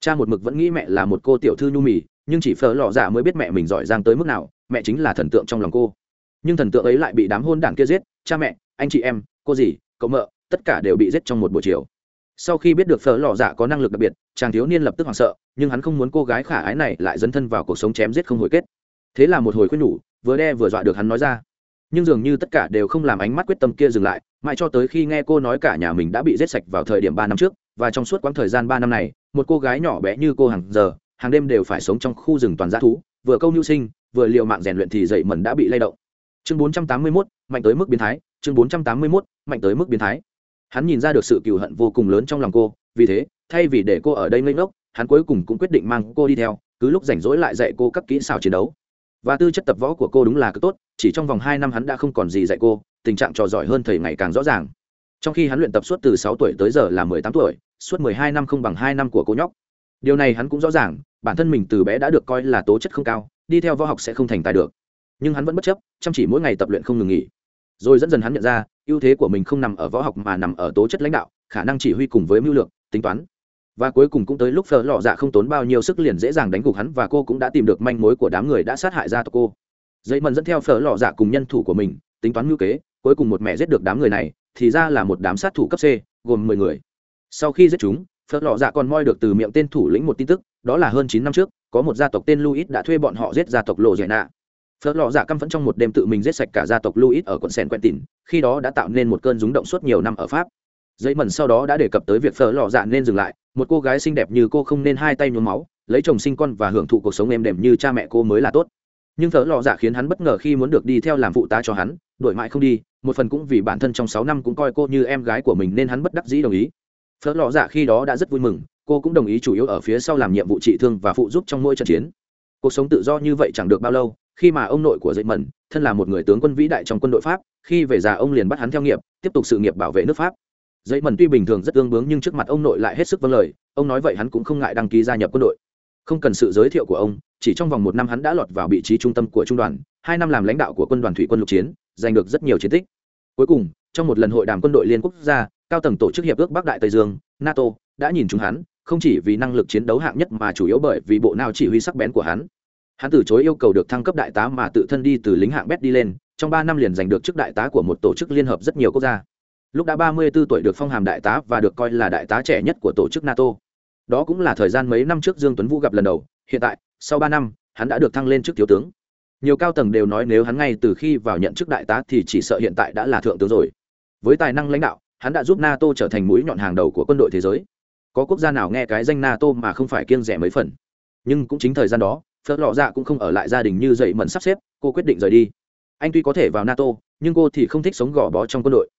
Speaker 1: cha một mực vẫn nghĩ mẹ là một cô tiểu thư nhu mì, nhưng chỉ phở lò giả dạ mới biết mẹ mình giỏi giang tới mức nào, mẹ chính là thần tượng trong lòng cô. Nhưng thần tượng ấy lại bị đám hôn đảng kia giết, cha mẹ, anh chị em, cô dì, cậu mợ, tất cả đều bị giết trong một buổi chiều. Sau khi biết được phở lò dạ có năng lực đặc biệt, chàng thiếu niên lập tức hoảng sợ, nhưng hắn không muốn cô gái khả ái này lại dấn thân vào cuộc sống chém giết không hồi kết. Thế là một hồi khuyên nhủ, vừa đe vừa dọa được hắn nói ra. Nhưng dường như tất cả đều không làm ánh mắt quyết tâm kia dừng lại, mãi cho tới khi nghe cô nói cả nhà mình đã bị giết sạch vào thời điểm ba năm trước, và trong suốt quãng thời gian ba năm này một cô gái nhỏ bé như cô hàng giờ, hàng đêm đều phải sống trong khu rừng toàn g thú, vừa câu mưu sinh, vừa l mạng rèn luyện thì dậy mẩn đã bị lay động. Chương bốn trăm tám mươi mốt, mạnh tới mức biến thái. Chương bốn trăm tám mươi mốt, mạnh tới mức biến thái. Hắn nhìn ra được sự cựu hận vô cùng lớn trong lòng cô, vì thế, thay vì để cô ở đây ngây ngốc, hắn cuối cùng cũng quyết định mang cô đi theo, cứ lúc rảnh rỗi lại dạy cô các kỹ xảo chiến đấu. Và tư chất tập võ của cô đúng là cực tốt, chỉ trong vòng hai năm hắn đã không còn gì dạy cô, tình trạng trò giỏi hơn thầy ngày càng rõ ràng. Trong khi hắn luyện tập suốt từ sáu tuổi tới giờ là mười tám tuổi suốt mười hai năm không bằng hai năm của cô nhóc. Điều này hắn cũng rõ ràng, bản thân mình từ bé đã được coi là tố chất không cao, đi theo võ học sẽ không thành tài được. Nhưng hắn vẫn bất chấp, chăm chỉ mỗi ngày tập luyện không ngừng nghỉ. Rồi dần dần hắn nhận ra, ưu thế của mình không nằm ở võ học mà nằm ở tố chất lãnh đạo, khả năng chỉ huy cùng với mưu lược, tính toán. Và cuối cùng cũng tới lúc phở lọ dạ không tốn bao nhiêu sức liền dễ dàng đánh gục hắn và cô cũng đã tìm được manh mối của đám người đã sát hại gia tộc cô. Dây mần dẫn theo phở lọ dạ cùng nhân thủ của mình, tính toán ngữ kế, cuối cùng một mẹ giết được đám người này, thì ra là một đám sát thủ cấp c, gồm mười người sau khi giết chúng, phớt lọ dạ còn moi được từ miệng tên thủ lĩnh một tin tức, đó là hơn chín năm trước, có một gia tộc tên luis đã thuê bọn họ giết gia tộc lộ dạy nạ. Phớt lò dạ căm phẫn trong một đêm tự mình giết sạch cả gia tộc luis ở quận sen quen tỉn khi đó đã tạo nên một cơn rúng động suốt nhiều năm ở pháp. Giấy mẩn sau đó đã đề cập tới việc phớt lò dạ nên dừng lại, một cô gái xinh đẹp như cô không nên hai tay nhuốm máu, lấy chồng sinh con và hưởng thụ cuộc sống êm đềm như cha mẹ cô mới là tốt. Nhưng phớt lò dạ khiến hắn bất ngờ khi muốn được đi theo làm phụ tá cho hắn đổi mãi không đi, một phần cũng vì bản thân trong sáu năm cũng coi cô như em gái của mình nên hắn bất đắc dĩ đồng ý. Phớt lò dạ khi đó đã rất vui mừng, cô cũng đồng ý chủ yếu ở phía sau làm nhiệm vụ trị thương và phụ giúp trong mỗi trận chiến. Cuộc sống tự do như vậy chẳng được bao lâu, khi mà ông nội của dậy mẩn thân là một người tướng quân vĩ đại trong quân đội pháp, khi về già ông liền bắt hắn theo nghiệp, tiếp tục sự nghiệp bảo vệ nước pháp. Dậy mẩn tuy bình thường rất ương bướng nhưng trước mặt ông nội lại hết sức vâng lời, ông nói vậy hắn cũng không ngại đăng ký gia nhập quân đội. Không cần sự giới thiệu của ông, chỉ trong vòng một năm hắn đã lọt vào vị trí trung tâm của trung đoàn, hai năm làm lãnh đạo của quân đoàn thủy quân lục chiến, giành được rất nhiều chiến tích. Cuối cùng, trong một lần hội đàm quân đội liên quốc gia cao tầng tổ chức hiệp ước bắc đại tây dương nato đã nhìn chúng hắn không chỉ vì năng lực chiến đấu hạng nhất mà chủ yếu bởi vì bộ nào chỉ huy sắc bén của hắn hắn từ chối yêu cầu được thăng cấp đại tá mà tự thân đi từ lính hạng bét đi lên trong ba năm liền giành được chức đại tá của một tổ chức liên hợp rất nhiều quốc gia lúc đã ba mươi 34 tuổi được phong hàm đại tá và được coi là đại tá trẻ nhất của tổ chức nato đó cũng là thời gian mấy năm trước dương tuấn vũ gặp lần đầu hiện tại sau ba năm hắn đã được thăng lên chức thiếu tướng nhiều cao tầng đều nói nếu hắn ngay từ khi vào nhận chức đại tá thì chỉ sợ hiện tại đã là thượng tướng rồi với tài năng lãnh đạo hắn đã giúp nato trở thành mũi nhọn hàng đầu của quân đội thế giới. Có quốc gia nào nghe cái danh nato mà không phải kiêng rẻ mấy phần? Nhưng cũng chính thời gian đó, phớt lọ dạ cũng không ở lại gia đình như dậy mẩn sắp xếp, cô quyết định rời đi. Anh tuy có thể vào nato, nhưng cô thì không thích sống gò bó trong quân đội.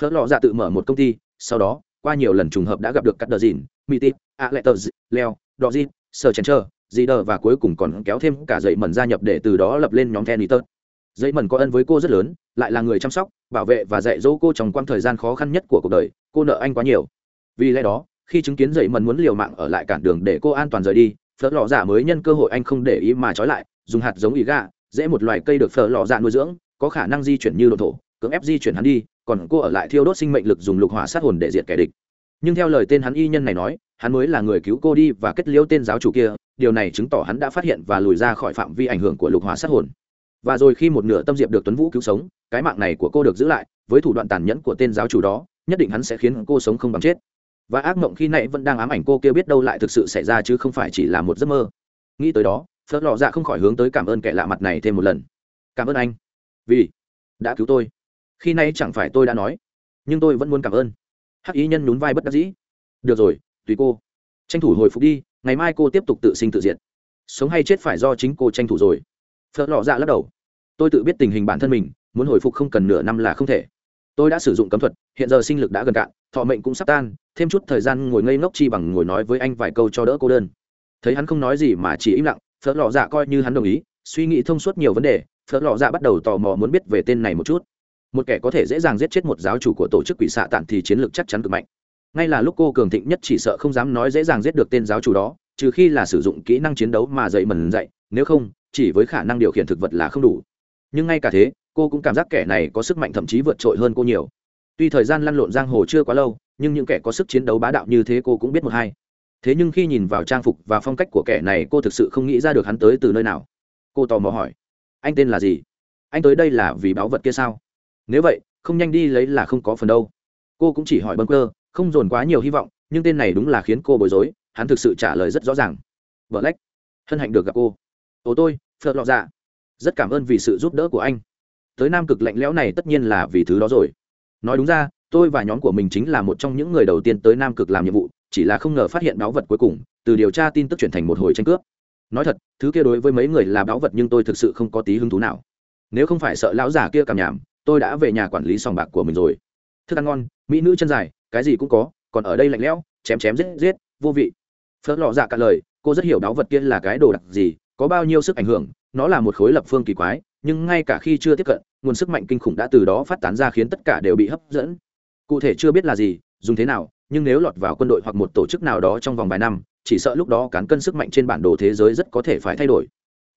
Speaker 1: Phớt lọ dạ tự mở một công ty, sau đó, qua nhiều lần trùng hợp đã gặp được cắt đờ dìn mitip aletters leo dozin sờ Trần trơ, dì đờ và cuối cùng còn kéo thêm cả dậy mẩn gia nhập để từ đó lập lên nhóm then tớt dây mần có ân với cô rất lớn, lại là người chăm sóc, bảo vệ và dạy dỗ cô trong quãng thời gian khó khăn nhất của cuộc đời, cô nợ anh quá nhiều. Vì lẽ đó, khi chứng kiến dậy mần muốn liều mạng ở lại cản đường để cô an toàn rời đi, phở lò dạ mới nhân cơ hội anh không để ý mà trói lại, dùng hạt giống ý gà, dễ một loài cây được phở lò dạ nuôi dưỡng, có khả năng di chuyển như độ thổ, cưỡng ép di chuyển hắn đi, còn cô ở lại thiêu đốt sinh mệnh lực dùng lục hỏa sát hồn để diệt kẻ địch. Nhưng theo lời tên hắn y nhân này nói, hắn mới là người cứu cô đi và kết liễu tên giáo chủ kia, điều này chứng tỏ hắn đã phát hiện và lùi ra khỏi phạm vi ảnh hưởng của lục hỏa sát hồn và rồi khi một nửa tâm diệp được tuấn vũ cứu sống, cái mạng này của cô được giữ lại, với thủ đoạn tàn nhẫn của tên giáo chủ đó, nhất định hắn sẽ khiến cô sống không bằng chết. Và ác mộng khi nãy vẫn đang ám ảnh cô kia biết đâu lại thực sự xảy ra chứ không phải chỉ là một giấc mơ. Nghĩ tới đó, phớt lọ dạ không khỏi hướng tới cảm ơn kẻ lạ mặt này thêm một lần. Cảm ơn anh. Vì đã cứu tôi. Khi nay chẳng phải tôi đã nói, nhưng tôi vẫn muốn cảm ơn. Hắc ý nhân nhún vai bất đắc dĩ. Được rồi, tùy cô. Tranh thủ hồi phục đi, ngày mai cô tiếp tục tự sinh tự diệt. Sống hay chết phải do chính cô tranh thủ rồi phớt lọ dạ lắc đầu. Tôi tự biết tình hình bản thân mình, muốn hồi phục không cần nửa năm là không thể. Tôi đã sử dụng cấm thuật, hiện giờ sinh lực đã gần cạn, thọ mệnh cũng sắp tan, thêm chút thời gian ngồi ngây ngốc chi bằng ngồi nói với anh vài câu cho đỡ cô đơn. Thấy hắn không nói gì mà chỉ im lặng phớt lọ dạ coi như hắn đồng ý, suy nghĩ thông suốt nhiều vấn đề phớt lọ dạ bắt đầu tò mò muốn biết về tên này một chút. Một kẻ có thể dễ dàng giết chết một giáo chủ của tổ chức quỷ xạ tản thì chiến lược chắc chắn cực mạnh. Ngay là lúc cô cường thịnh nhất chỉ sợ không dám nói dễ dàng giết được tên giáo chủ đó, trừ khi là sử dụng kỹ năng chiến đấu mà dậy mần dậy, nếu không chỉ với khả năng điều khiển thực vật là không đủ. Nhưng ngay cả thế, cô cũng cảm giác kẻ này có sức mạnh thậm chí vượt trội hơn cô nhiều. Tuy thời gian lăn lộn giang hồ chưa quá lâu, nhưng những kẻ có sức chiến đấu bá đạo như thế cô cũng biết một hai. Thế nhưng khi nhìn vào trang phục và phong cách của kẻ này, cô thực sự không nghĩ ra được hắn tới từ nơi nào. Cô tò mò hỏi, anh tên là gì? Anh tới đây là vì báu vật kia sao? Nếu vậy, không nhanh đi lấy là không có phần đâu. Cô cũng chỉ hỏi bâng cơ, không dồn quá nhiều hy vọng, nhưng tên này đúng là khiến cô bối rối, hắn thực sự trả lời rất rõ ràng. Vợ lách, hân hạnh được gặp cô ồ tôi phật lọ dạ. Rất cảm ơn vì sự giúp đỡ của anh. Tới nam cực lạnh lẽo này tất nhiên là vì thứ đó rồi. Nói đúng ra, tôi và nhóm của mình chính là một trong những người đầu tiên tới nam cực làm nhiệm vụ, chỉ là không ngờ phát hiện báu vật cuối cùng, từ điều tra tin tức chuyển thành một hồi tranh cướp. Nói thật, thứ kia đối với mấy người là báu vật nhưng tôi thực sự không có tí hứng thú nào. Nếu không phải sợ lão già kia cảm nhảm, tôi đã về nhà quản lý sòng bạc của mình rồi. Thức ăn ngon, mỹ nữ chân dài, cái gì cũng có, còn ở đây lạnh lẽo, chém chém giết giết, vô vị. Phớt lọ dạ cả lời, cô rất hiểu báu vật kia là cái đồ đặc gì có bao nhiêu sức ảnh hưởng, nó là một khối lập phương kỳ quái, nhưng ngay cả khi chưa tiếp cận, nguồn sức mạnh kinh khủng đã từ đó phát tán ra khiến tất cả đều bị hấp dẫn. Cụ thể chưa biết là gì, dùng thế nào, nhưng nếu lọt vào quân đội hoặc một tổ chức nào đó trong vòng vài năm, chỉ sợ lúc đó cán cân sức mạnh trên bản đồ thế giới rất có thể phải thay đổi.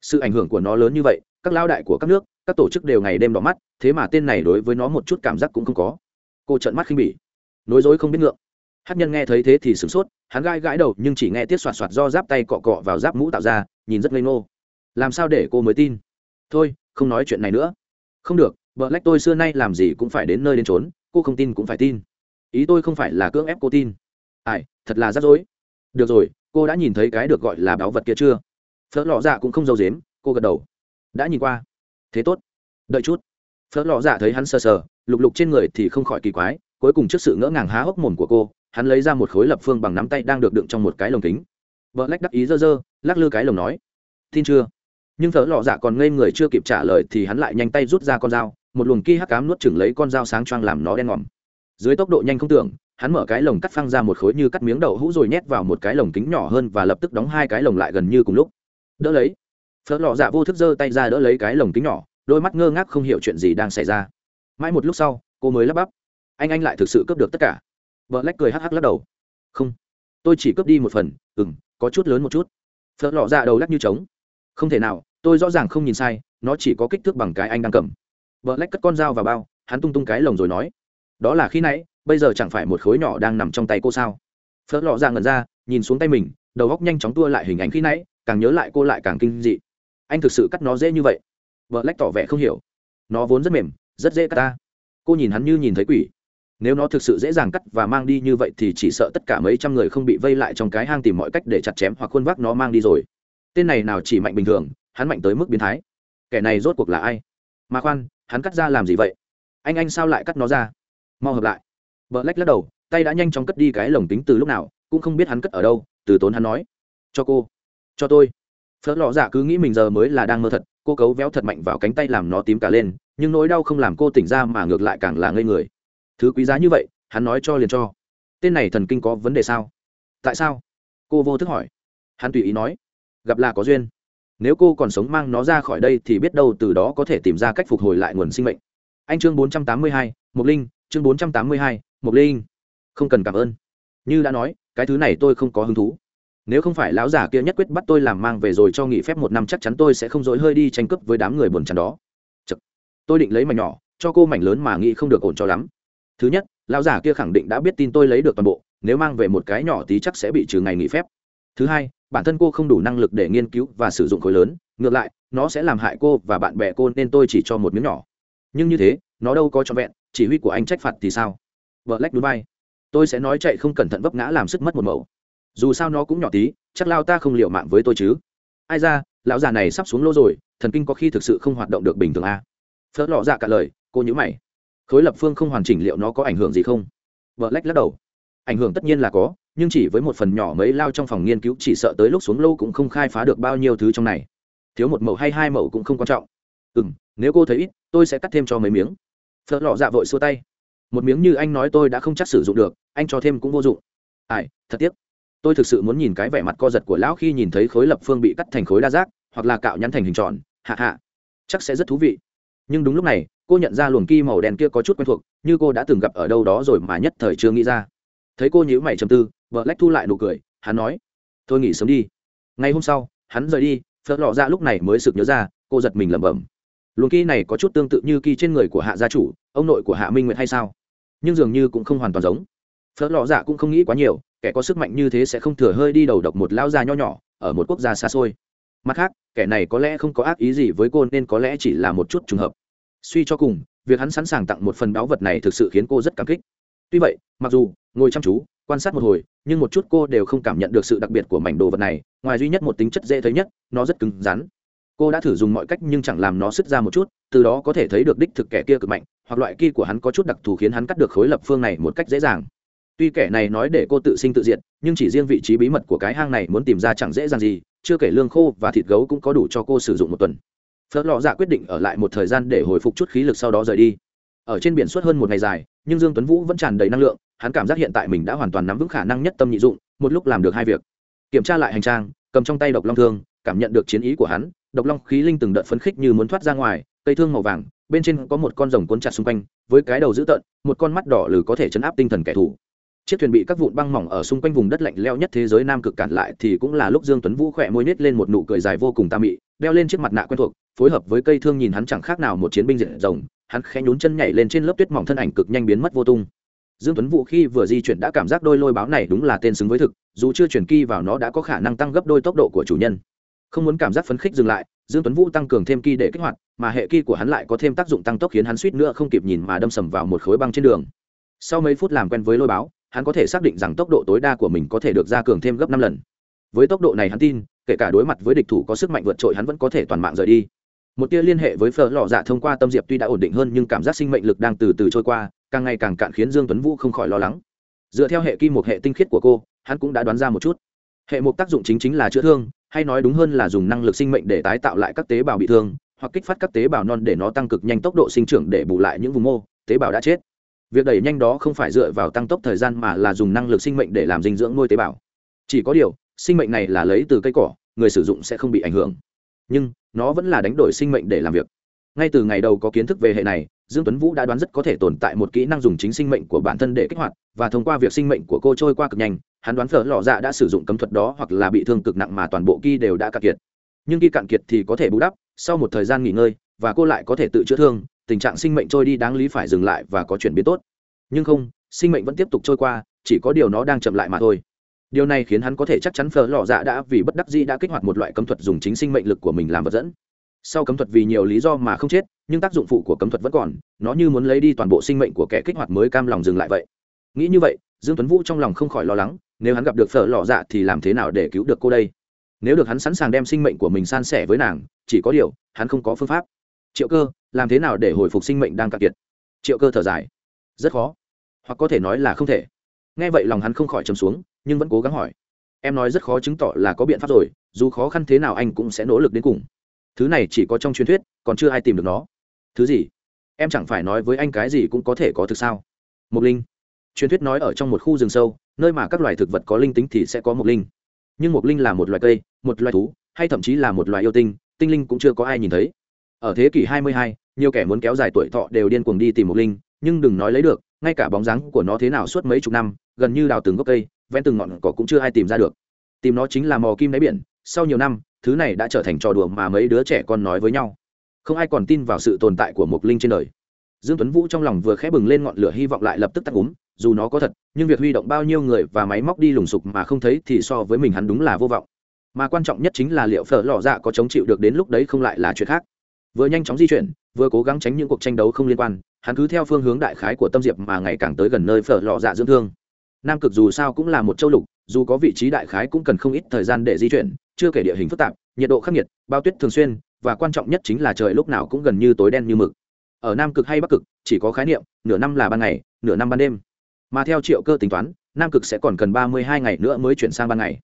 Speaker 1: Sự ảnh hưởng của nó lớn như vậy, các lao đại của các nước, các tổ chức đều ngày đêm đỏ mắt, thế mà tên này đối với nó một chút cảm giác cũng không có. Cô trợn mắt khinh bỉ. Nối dối không biết ngượng. Hát nhân nghe thấy thế thì sửng sốt, hắn gãi gãi đầu nhưng chỉ nghe tiết soạt soạt do giáp tay cọ cọ vào giáp mũ tạo ra nhìn rất ngây ngô. Làm sao để cô mới tin? Thôi, không nói chuyện này nữa. Không được, vợ lách tôi xưa nay làm gì cũng phải đến nơi đến trốn cô không tin cũng phải tin. Ý tôi không phải là cưỡng ép cô tin. Ai, thật là rắc rối. Được rồi, cô đã nhìn thấy cái được gọi là báu vật kia chưa? Phớt lọ dạ cũng không giấu dếm cô gật đầu. Đã nhìn qua. Thế tốt. Đợi chút. Phớt lọ dạ thấy hắn sờ sờ, lục lục trên người thì không khỏi kỳ quái, cuối cùng trước sự ngỡ ngàng há hốc mồm của cô, hắn lấy ra một khối lập phương bằng nắm tay đang được đựng trong một cái lồng kính. Vợ lách đắc ý dơ dơ lắc lư cái lồng nói, tin chưa? Nhưng thợ lọ dạ còn ngây người chưa kịp trả lời thì hắn lại nhanh tay rút ra con dao, một luồng ki hắc cám nuốt chừng lấy con dao sáng choang làm nó đen ngòm. Dưới tốc độ nhanh không tưởng, hắn mở cái lồng cắt phăng ra một khối như cắt miếng đậu hũ rồi nhét vào một cái lồng kính nhỏ hơn và lập tức đóng hai cái lồng lại gần như cùng lúc. Đỡ lấy. Phớt lọ dạ vô thức giơ tay ra đỡ lấy cái lồng kính nhỏ, đôi mắt ngơ ngác không hiểu chuyện gì đang xảy ra. Mãi một lúc sau, cô mới lắp bắp. Anh anh lại thực sự cướp được tất cả. Vợ lách cười hắc hắc lắc đầu. Không, tôi chỉ cướp đi một phần ừ m có chút lớn một chút phớt lọ ra đầu lắc như trống. Không thể nào, tôi rõ ràng không nhìn sai, nó chỉ có kích thước bằng cái anh đang cầm. Vợ lách cất con dao vào bao, hắn tung tung cái lồng rồi nói, đó là khi nãy, bây giờ chẳng phải một khối nhỏ đang nằm trong tay cô sao? Phớt lọ dạ ra ngần ra, nhìn xuống tay mình, đầu góc nhanh chóng tua lại hình ảnh khi nãy, càng nhớ lại cô lại càng kinh dị. Anh thực sự cắt nó dễ như vậy? Vợ lách tỏ vẻ không hiểu. Nó vốn rất mềm, rất dễ cắt ta. Cô nhìn hắn như nhìn thấy quỷ nếu nó thực sự dễ dàng cắt và mang đi như vậy thì chỉ sợ tất cả mấy trăm người không bị vây lại trong cái hang tìm mọi cách để chặt chém hoặc khuôn vác nó mang đi rồi. Tên này nào chỉ mạnh bình thường, hắn mạnh tới mức biến thái. Kẻ này rốt cuộc là ai? Mà khoan, hắn cắt ra làm gì vậy? Anh anh sao lại cắt nó ra? Mau hợp lại. Vợ lách lắc đầu, tay đã nhanh chóng cất đi cái lồng tính từ lúc nào, cũng không biết hắn cất ở đâu, từ tốn hắn nói. Cho cô. Cho tôi. Phớt lọ dạ cứ nghĩ mình giờ mới là đang mơ thật, cô cấu véo thật mạnh vào cánh tay làm nó tím cả lên, nhưng nỗi đau không làm cô tỉnh ra mà ngược lại càng là ngây người thứ quý giá như vậy, hắn nói cho liền cho. Tên này thần kinh có vấn đề sao? Tại sao? Cô vô thức hỏi. Hắn tùy ý nói. Gặp là có duyên. Nếu cô còn sống mang nó ra khỏi đây thì biết đâu từ đó có thể tìm ra cách phục hồi lại nguồn sinh mệnh. Anh chương bốn trăm tám mươi hai linh, chương bốn trăm tám mươi hai linh. Không cần cảm ơn. Như đã nói, cái thứ này tôi không có hứng thú. Nếu không phải lão già kia nhất quyết bắt tôi làm mang về rồi cho nghỉ phép một năm chắc chắn tôi sẽ không dối hơi đi tranh cướp với đám người buồn chắn đó. Chật. tôi định lấy mảnh nhỏ, cho cô mảnh lớn mà nghĩ không được ổn cho lắm thứ nhất, lão già kia khẳng định đã biết tin tôi lấy được toàn bộ, nếu mang về một cái nhỏ tí chắc sẽ bị trừ ngày nghỉ phép. Thứ hai, bản thân cô không đủ năng lực để nghiên cứu và sử dụng khối lớn, ngược lại, nó sẽ làm hại cô và bạn bè cô nên tôi chỉ cho một miếng nhỏ. Nhưng như thế, nó đâu có cho vẹn, chỉ huy của anh trách phạt thì sao? Vợ lách núi bay. Tôi sẽ nói chạy không cẩn thận vấp ngã làm sức mất một mẫu. Dù sao nó cũng nhỏ tí, chắc lao ta không liệu mạng với tôi chứ. Ai ra, lão già này sắp xuống lô rồi, thần kinh có khi thực sự không hoạt động được bình thường à. phớt lọ dạ cả lời, cô nhữ mày khối lập phương không hoàn chỉnh liệu nó có ảnh hưởng gì không? Vợ lách lắc đầu. Ảnh hưởng tất nhiên là có, nhưng chỉ với một phần nhỏ mấy lao trong phòng nghiên cứu, chỉ sợ tới lúc xuống lâu cũng không khai phá được bao nhiêu thứ trong này. Thiếu một mẫu hay hai mẫu cũng không quan trọng. Ừ m nếu cô thấy ít, tôi sẽ cắt thêm cho mấy miếng. Phớt lọ dạ vội xua tay. Một miếng như anh nói tôi đã không chắc sử dụng được, anh cho thêm cũng vô dụng. Ai, thật tiếc. Tôi thực sự muốn nhìn cái vẻ mặt co giật của lão khi nhìn thấy khối lập phương bị cắt thành khối đa giác, hoặc là cạo nhắn thành hình tròn. Hạ hạ. Chắc sẽ rất thú vị. Nhưng đúng lúc này cô nhận ra luồng ki màu đen kia có chút quen thuộc, như cô đã từng gặp ở đâu đó rồi mà nhất thời chưa nghĩ ra. Thấy cô nhíu mày chầm tư, vợ lách thu lại nụ cười, hắn nói, thôi nghỉ sớm đi. Ngày hôm sau, hắn rời đi phớt lọ ra lúc này mới sực nhớ ra, cô giật mình lẩm bẩm. Luồng ki này có chút tương tự như ki trên người của hạ gia chủ, ông nội của hạ minh nguyệt hay sao? Nhưng dường như cũng không hoàn toàn giống. Phớt lọ dạ cũng không nghĩ quá nhiều, kẻ có sức mạnh như thế sẽ không thừa hơi đi đầu độc một lao già nho nhỏ ở một quốc gia xa xôi. Mặt khác, kẻ này có lẽ không có ác ý gì với cô nên có lẽ chỉ là một chút trùng hợp suy cho cùng, việc hắn sẵn sàng tặng một phần báu vật này thực sự khiến cô rất cảm kích. Tuy vậy, mặc dù, ngồi chăm chú, quan sát một hồi, nhưng một chút cô đều không cảm nhận được sự đặc biệt của mảnh đồ vật này, ngoài duy nhất một tính chất dễ thấy nhất, nó rất cứng rắn. Cô đã thử dùng mọi cách nhưng chẳng làm nó sứt ra một chút, từ đó có thể thấy được đích thực kẻ kia cực mạnh, hoặc loại kia của hắn có chút đặc thù khiến hắn cắt được khối lập phương này một cách dễ dàng. Tuy kẻ này nói để cô tự sinh tự diệt, nhưng chỉ riêng vị trí bí mật của cái hang này muốn tìm ra chẳng dễ dàng gì, chưa kể lương khô và thịt gấu cũng có đủ cho cô sử dụng một tuần phớt lò dạ quyết định ở lại một thời gian để hồi phục chút khí lực sau đó rời đi. Ở trên biển suốt hơn một ngày dài, nhưng dương tuấn vũ vẫn tràn đầy năng lượng, hắn cảm giác hiện tại mình đã hoàn toàn nắm vững khả năng nhất tâm nhị dụng, một lúc làm được hai việc. Kiểm tra lại hành trang, cầm trong tay độc long thương, cảm nhận được chiến ý của hắn, độc long khí linh từng đợt phấn khích như muốn thoát ra ngoài, cây thương màu vàng, bên trên có một con rồng cuốn chặt xung quanh, với cái đầu dữ tợn, một con mắt đỏ lử có thể chấn áp tinh thần kẻ thù chiếc thuyền bị các vụn băng mỏng ở xung quanh vùng đất lạnh leo nhất thế giới nam cực cản lại thì cũng là lúc dương tuấn vũ khỏe môi nết lên một nụ cười dài vô cùng tà mị, đeo lên chiếc mặt nạ quen thuộc, phối hợp với cây thương nhìn hắn chẳng khác nào một chiến binh diện rồng, hắn khẽ nhún chân nhảy lên trên lớp tuyết mỏng thân ảnh cực nhanh biến mất vô tung. Dương tuấn vũ khi vừa di chuyển đã cảm giác đôi lôi báo này đúng là tên xứng với thực, dù chưa chuyển kỳ vào nó đã có khả năng tăng gấp đôi tốc độ của chủ nhân. Không muốn cảm giác phấn khích dừng lại, dương tuấn vũ tăng cường thêm kỳ để kích hoạt, mà hệ kỳ của hắn lại có thêm tác dụng tăng tốc khiến hắn suýt nữa không kịp nhìn mà đâm sầm vào một khối băng trên đường. Sau mấy phút làm quen với lôi báo hắn có thể xác định rằng tốc độ tối đa của mình có thể được gia cường thêm gấp năm lần. Với tốc độ này hắn tin, kể cả đối mặt với địch thủ có sức mạnh vượt trội hắn vẫn có thể toàn mạng rời đi. Một tia liên hệ với phở lò dạ thông qua tâm diệp tuy đã ổn định hơn nhưng cảm giác sinh mệnh lực đang từ từ trôi qua, càng ngày càng cạn khiến dương tuấn vũ không khỏi lo lắng. Dựa theo hệ kim một hệ tinh khiết của cô, hắn cũng đã đoán ra một chút. Hệ mục tác dụng chính chính là chữa thương, hay nói đúng hơn là dùng năng lực sinh mệnh để tái tạo lại các tế bào bị thương, hoặc kích phát các tế bào non để nó tăng cực nhanh tốc độ sinh trưởng để bù lại những vùng mô, tế bào đã chết việc đẩy nhanh đó không phải dựa vào tăng tốc thời gian mà là dùng năng lực sinh mệnh để làm dinh dưỡng nuôi tế bào. Chỉ có điều, sinh mệnh này là lấy từ cây cỏ, người sử dụng sẽ không bị ảnh hưởng. Nhưng, nó vẫn là đánh đổi sinh mệnh để làm việc. Ngay từ ngày đầu có kiến thức về hệ này, dương tuấn vũ đã đoán rất có thể tồn tại một kỹ năng dùng chính sinh mệnh của bản thân để kích hoạt, và thông qua việc sinh mệnh của cô trôi qua cực nhanh, hắn đoán phở lò dạ đã sử dụng cấm thuật đó hoặc là bị thương cực nặng mà toàn bộ ki đều đã cạn kiệt. Nhưng khi cạn kiệt thì có thể bù đắp, sau một thời gian nghỉ ngơi, và cô lại có thể tự chữa thương tình trạng sinh mệnh trôi đi đáng lý phải dừng lại và có chuyển biến tốt. Nhưng không, sinh mệnh vẫn tiếp tục trôi qua, chỉ có điều nó đang chậm lại mà thôi. Điều này khiến hắn có thể chắc chắn phở lò dạ đã vì bất đắc dĩ đã kích hoạt một loại cấm thuật dùng chính sinh mệnh lực của mình làm vật dẫn. Sau cấm thuật vì nhiều lý do mà không chết, nhưng tác dụng phụ của cấm thuật vẫn còn, nó như muốn lấy đi toàn bộ sinh mệnh của kẻ kích hoạt mới cam lòng dừng lại vậy. Nghĩ như vậy, dương tuấn vũ trong lòng không khỏi lo lắng, nếu hắn gặp được phở lò dạ thì làm thế nào để cứu được cô đây? Nếu được hắn sẵn sàng đem sinh mệnh của mình san sẻ với nàng, chỉ có điều, hắn không có phương pháp triệu cơ, làm thế nào để hồi phục sinh mệnh đang cạn kiệt? Triệu cơ thở dài. Rất khó. Hoặc có thể nói là không thể. Nghe vậy lòng hắn không khỏi trầm xuống, nhưng vẫn cố gắng hỏi. Em nói rất khó chứng tỏ là có biện pháp rồi, dù khó khăn thế nào anh cũng sẽ nỗ lực đến cùng. Thứ này chỉ có trong truyền thuyết, còn chưa ai tìm được nó. Thứ gì? Em chẳng phải nói với anh cái gì cũng có thể có thực sao? Mục linh. Truyền thuyết nói ở trong một khu rừng sâu, nơi mà các loài thực vật có linh tính thì sẽ có mục linh. Nhưng mục linh là một loài cây, một loài thú, hay thậm chí là một loài yêu tinh tinh linh cũng chưa có ai nhìn thấy ở thế kỷ 22, nhiều kẻ muốn kéo dài tuổi thọ đều điên cuồng đi tìm mục linh nhưng đừng nói lấy được ngay cả bóng dáng của nó thế nào suốt mấy chục năm gần như đào từng gốc cây vén từng ngọn cỏ cũng chưa ai tìm ra được. Tìm nó chính là mò kim đáy biển sau nhiều năm thứ này đã trở thành trò đùa mà mấy đứa trẻ con nói với nhau. Không ai còn tin vào sự tồn tại của mục linh trên đời. Dương tuấn vũ trong lòng vừa khẽ bừng lên ngọn lửa hy vọng lại lập tức tắt úm dù nó có thật nhưng việc huy động bao nhiêu người và máy móc đi lùng sục mà không thấy thì so với mình hắn đúng là vô vọng. Mà quan trọng nhất chính là liệu phở lò dạ có chống chịu được đến lúc đấy không lại là chuyện khác vừa nhanh chóng di chuyển, vừa cố gắng tránh những cuộc tranh đấu không liên quan, hắn cứ theo phương hướng đại khái của tâm diệp mà ngày càng tới gần nơi phở lò dạ dưỡng thương. Nam cực dù sao cũng là một châu lục, dù có vị trí đại khái cũng cần không ít thời gian để di chuyển, chưa kể địa hình phức tạp, nhiệt độ khắc nghiệt, bao tuyết thường xuyên, và quan trọng nhất chính là trời lúc nào cũng gần như tối đen như mực. Ở nam cực hay bắc cực, chỉ có khái niệm, nửa năm là ban ngày, nửa năm ban đêm. Mà theo triệu cơ tính toán, nam cực sẽ còn cần ba mươi hai ngày nữa mới chuyển sang ban ngày.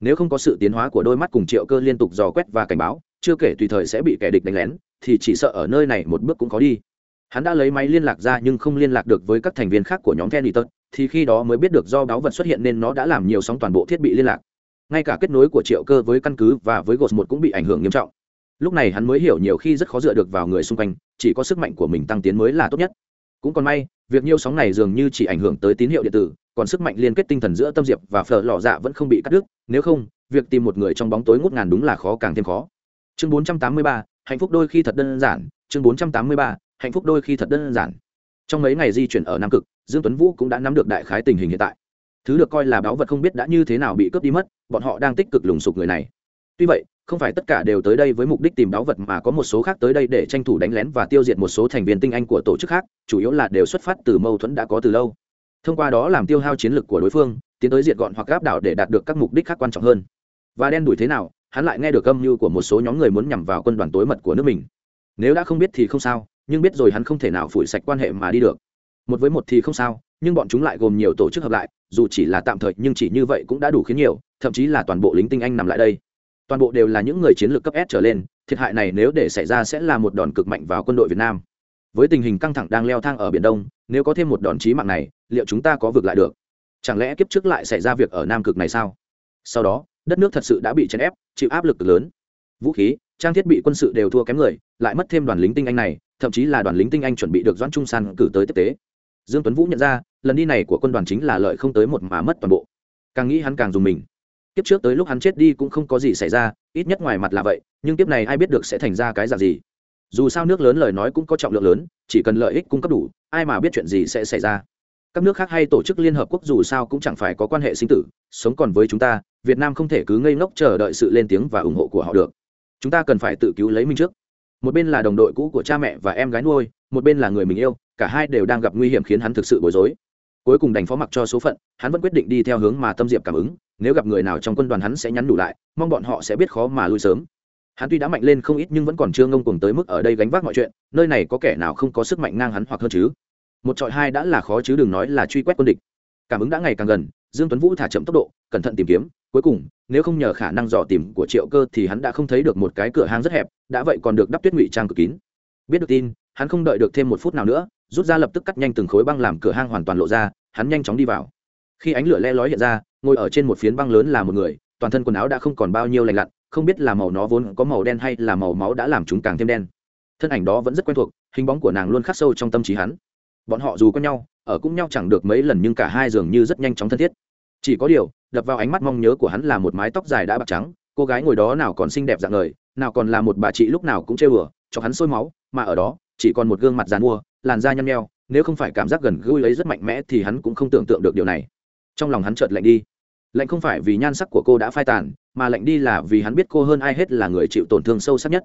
Speaker 1: Nếu không có sự tiến hóa của đôi mắt cùng triệu cơ liên tục dò quét và cảnh báo chưa kể tùy thời sẽ bị kẻ địch đánh lén thì chỉ sợ ở nơi này một bước cũng khó đi hắn đã lấy máy liên lạc ra nhưng không liên lạc được với các thành viên khác của nhóm Kenny Tật, thì khi đó mới biết được do báo vật xuất hiện nên nó đã làm nhiều sóng toàn bộ thiết bị liên lạc. Ngay cả kết nối của Triệu Cơ với căn cứ và với gột một cũng bị ảnh hưởng nghiêm trọng. Lúc này hắn mới hiểu nhiều khi rất khó dựa được vào người xung quanh, chỉ có sức mạnh của mình tăng tiến mới là tốt nhất. Cũng còn may, việc nhiều sóng này dường như chỉ ảnh hưởng tới tín hiệu điện tử, còn sức mạnh liên kết tinh thần giữa Tâm Diệp và Phở Lọ Dạ vẫn không bị cắt đứt, nếu không, việc tìm một người trong bóng tối ngút ngàn đúng là khó càng thêm khó. Chương 483, hạnh phúc đôi khi thật đơn giản, chương 483, hạnh phúc đôi khi thật đơn giản. Trong mấy ngày di chuyển ở nam cực dương tuấn vũ cũng đã nắm được đại khái tình hình hiện tại. Thứ được coi là báu vật không biết đã như thế nào bị cướp đi mất bọn họ đang tích cực lùng sục người này. Tuy vậy không phải tất cả đều tới đây với mục đích tìm báu vật mà có một số khác tới đây để tranh thủ đánh lén và tiêu diệt một số thành viên tinh anh của tổ chức khác chủ yếu là đều xuất phát từ mâu thuẫn đã có từ lâu. Thông qua đó làm tiêu hao chiến lược của đối phương tiến tới diệt gọn hoặc áp đảo để đạt được các mục đích khác quan trọng hơn. Và đen đuổi thế nào hắn lại nghe được âm mưu của một số nhóm người muốn nhằm vào quân đoàn tối mật của nước mình. Nếu đã không biết thì không sao, nhưng biết rồi hắn không thể nào phủi sạch quan hệ mà đi được. Một với một thì không sao, nhưng bọn chúng lại gồm nhiều tổ chức hợp lại, dù chỉ là tạm thời nhưng chỉ như vậy cũng đã đủ khiến nhiều, thậm chí là toàn bộ lính tinh anh nằm lại đây. Toàn bộ đều là những người chiến lược cấp s trở lên, thiệt hại này nếu để xảy ra sẽ là một đòn cực mạnh vào quân đội việt nam. Với tình hình căng thẳng đang leo thang ở biển đông, nếu có thêm một đòn chí mạng này, liệu chúng ta có vượt lại được? Chẳng lẽ kiếp trước lại xảy ra việc ở nam cực này sao? Sau đó đất nước thật sự đã bị chèn ép, chịu áp lực lớn. Vũ khí, trang thiết bị quân sự đều thua kém người, lại mất thêm đoàn lính tinh anh này, thậm chí là đoàn lính tinh anh chuẩn bị được doãn trung san cử tới tiếp tế. Dương tuấn vũ nhận ra, lần đi này của quân đoàn chính là lợi không tới một mà mất toàn bộ. Càng nghĩ hắn càng dùng mình. Kiếp trước tới lúc hắn chết đi cũng không có gì xảy ra, ít nhất ngoài mặt là vậy, nhưng kiếp này ai biết được sẽ thành ra cái dạng gì. Dù sao nước lớn lời nói cũng có trọng lượng lớn, chỉ cần lợi ích cung cấp đủ, ai mà biết chuyện gì sẽ xảy ra các nước khác hay tổ chức liên hợp quốc dù sao cũng chẳng phải có quan hệ sinh tử, sống còn với chúng ta, việt nam không thể cứ ngây ngốc chờ đợi sự lên tiếng và ủng hộ của họ được. Chúng ta cần phải tự cứu lấy mình trước. Một bên là đồng đội cũ của cha mẹ và em gái nuôi, một bên là người mình yêu, cả hai đều đang gặp nguy hiểm khiến hắn thực sự bối rối. Cuối cùng đành phó mặc cho số phận, hắn vẫn quyết định đi theo hướng mà tâm diệp cảm ứng, nếu gặp người nào trong quân đoàn hắn sẽ nhắn đủ lại, mong bọn họ sẽ biết khó mà lui sớm. Hắn tuy đã mạnh lên không ít nhưng vẫn còn chưa ngông cuồng tới mức ở đây gánh vác mọi chuyện, nơi này có kẻ nào không có sức mạnh ngang hắn hoặc hơn chứ? Một trọi hai đã là khó chứ đừng nói là truy quét quân địch. Cảm ứng đã ngày càng gần, dương tuấn vũ thả chậm tốc độ, cẩn thận tìm kiếm, cuối cùng, nếu không nhờ khả năng dò tìm của triệu cơ thì hắn đã không thấy được một cái cửa hang rất hẹp, đã vậy còn được đắp tuyết ngụy trang cực kín. Biết được tin, hắn không đợi được thêm một phút nào nữa, rút ra lập tức cắt nhanh từng khối băng làm cửa hang hoàn toàn lộ ra, hắn nhanh chóng đi vào. Khi ánh lửa le lói hiện ra, ngồi ở trên một phiến băng lớn là một người, toàn thân quần áo đã không còn bao nhiêu lành lặn, không biết là màu nó vốn có màu đen hay là màu máu đã làm chúng càng thêm đen. Thân ảnh đó vẫn rất quen thuộc, hình bóng của nàng luôn khắc sâu trong tâm trí hắn bọn họ dù có nhau ở cũng nhau chẳng được mấy lần nhưng cả hai dường như rất nhanh chóng thân thiết. Chỉ có điều đập vào ánh mắt mong nhớ của hắn là một mái tóc dài đã bạc trắng cô gái ngồi đó nào còn xinh đẹp dạng người, nào còn là một bà chị lúc nào cũng chê bừa cho hắn sôi máu mà ở đó chỉ còn một gương mặt dàn mua làn da nhăn nheo nếu không phải cảm giác gần gũi ấy rất mạnh mẽ thì hắn cũng không tưởng tượng được điều này. Trong lòng hắn chợt lạnh đi. Lạnh không phải vì nhan sắc của cô đã phai tàn mà lạnh đi là vì hắn biết cô hơn ai hết là người chịu tổn thương sâu sắc nhất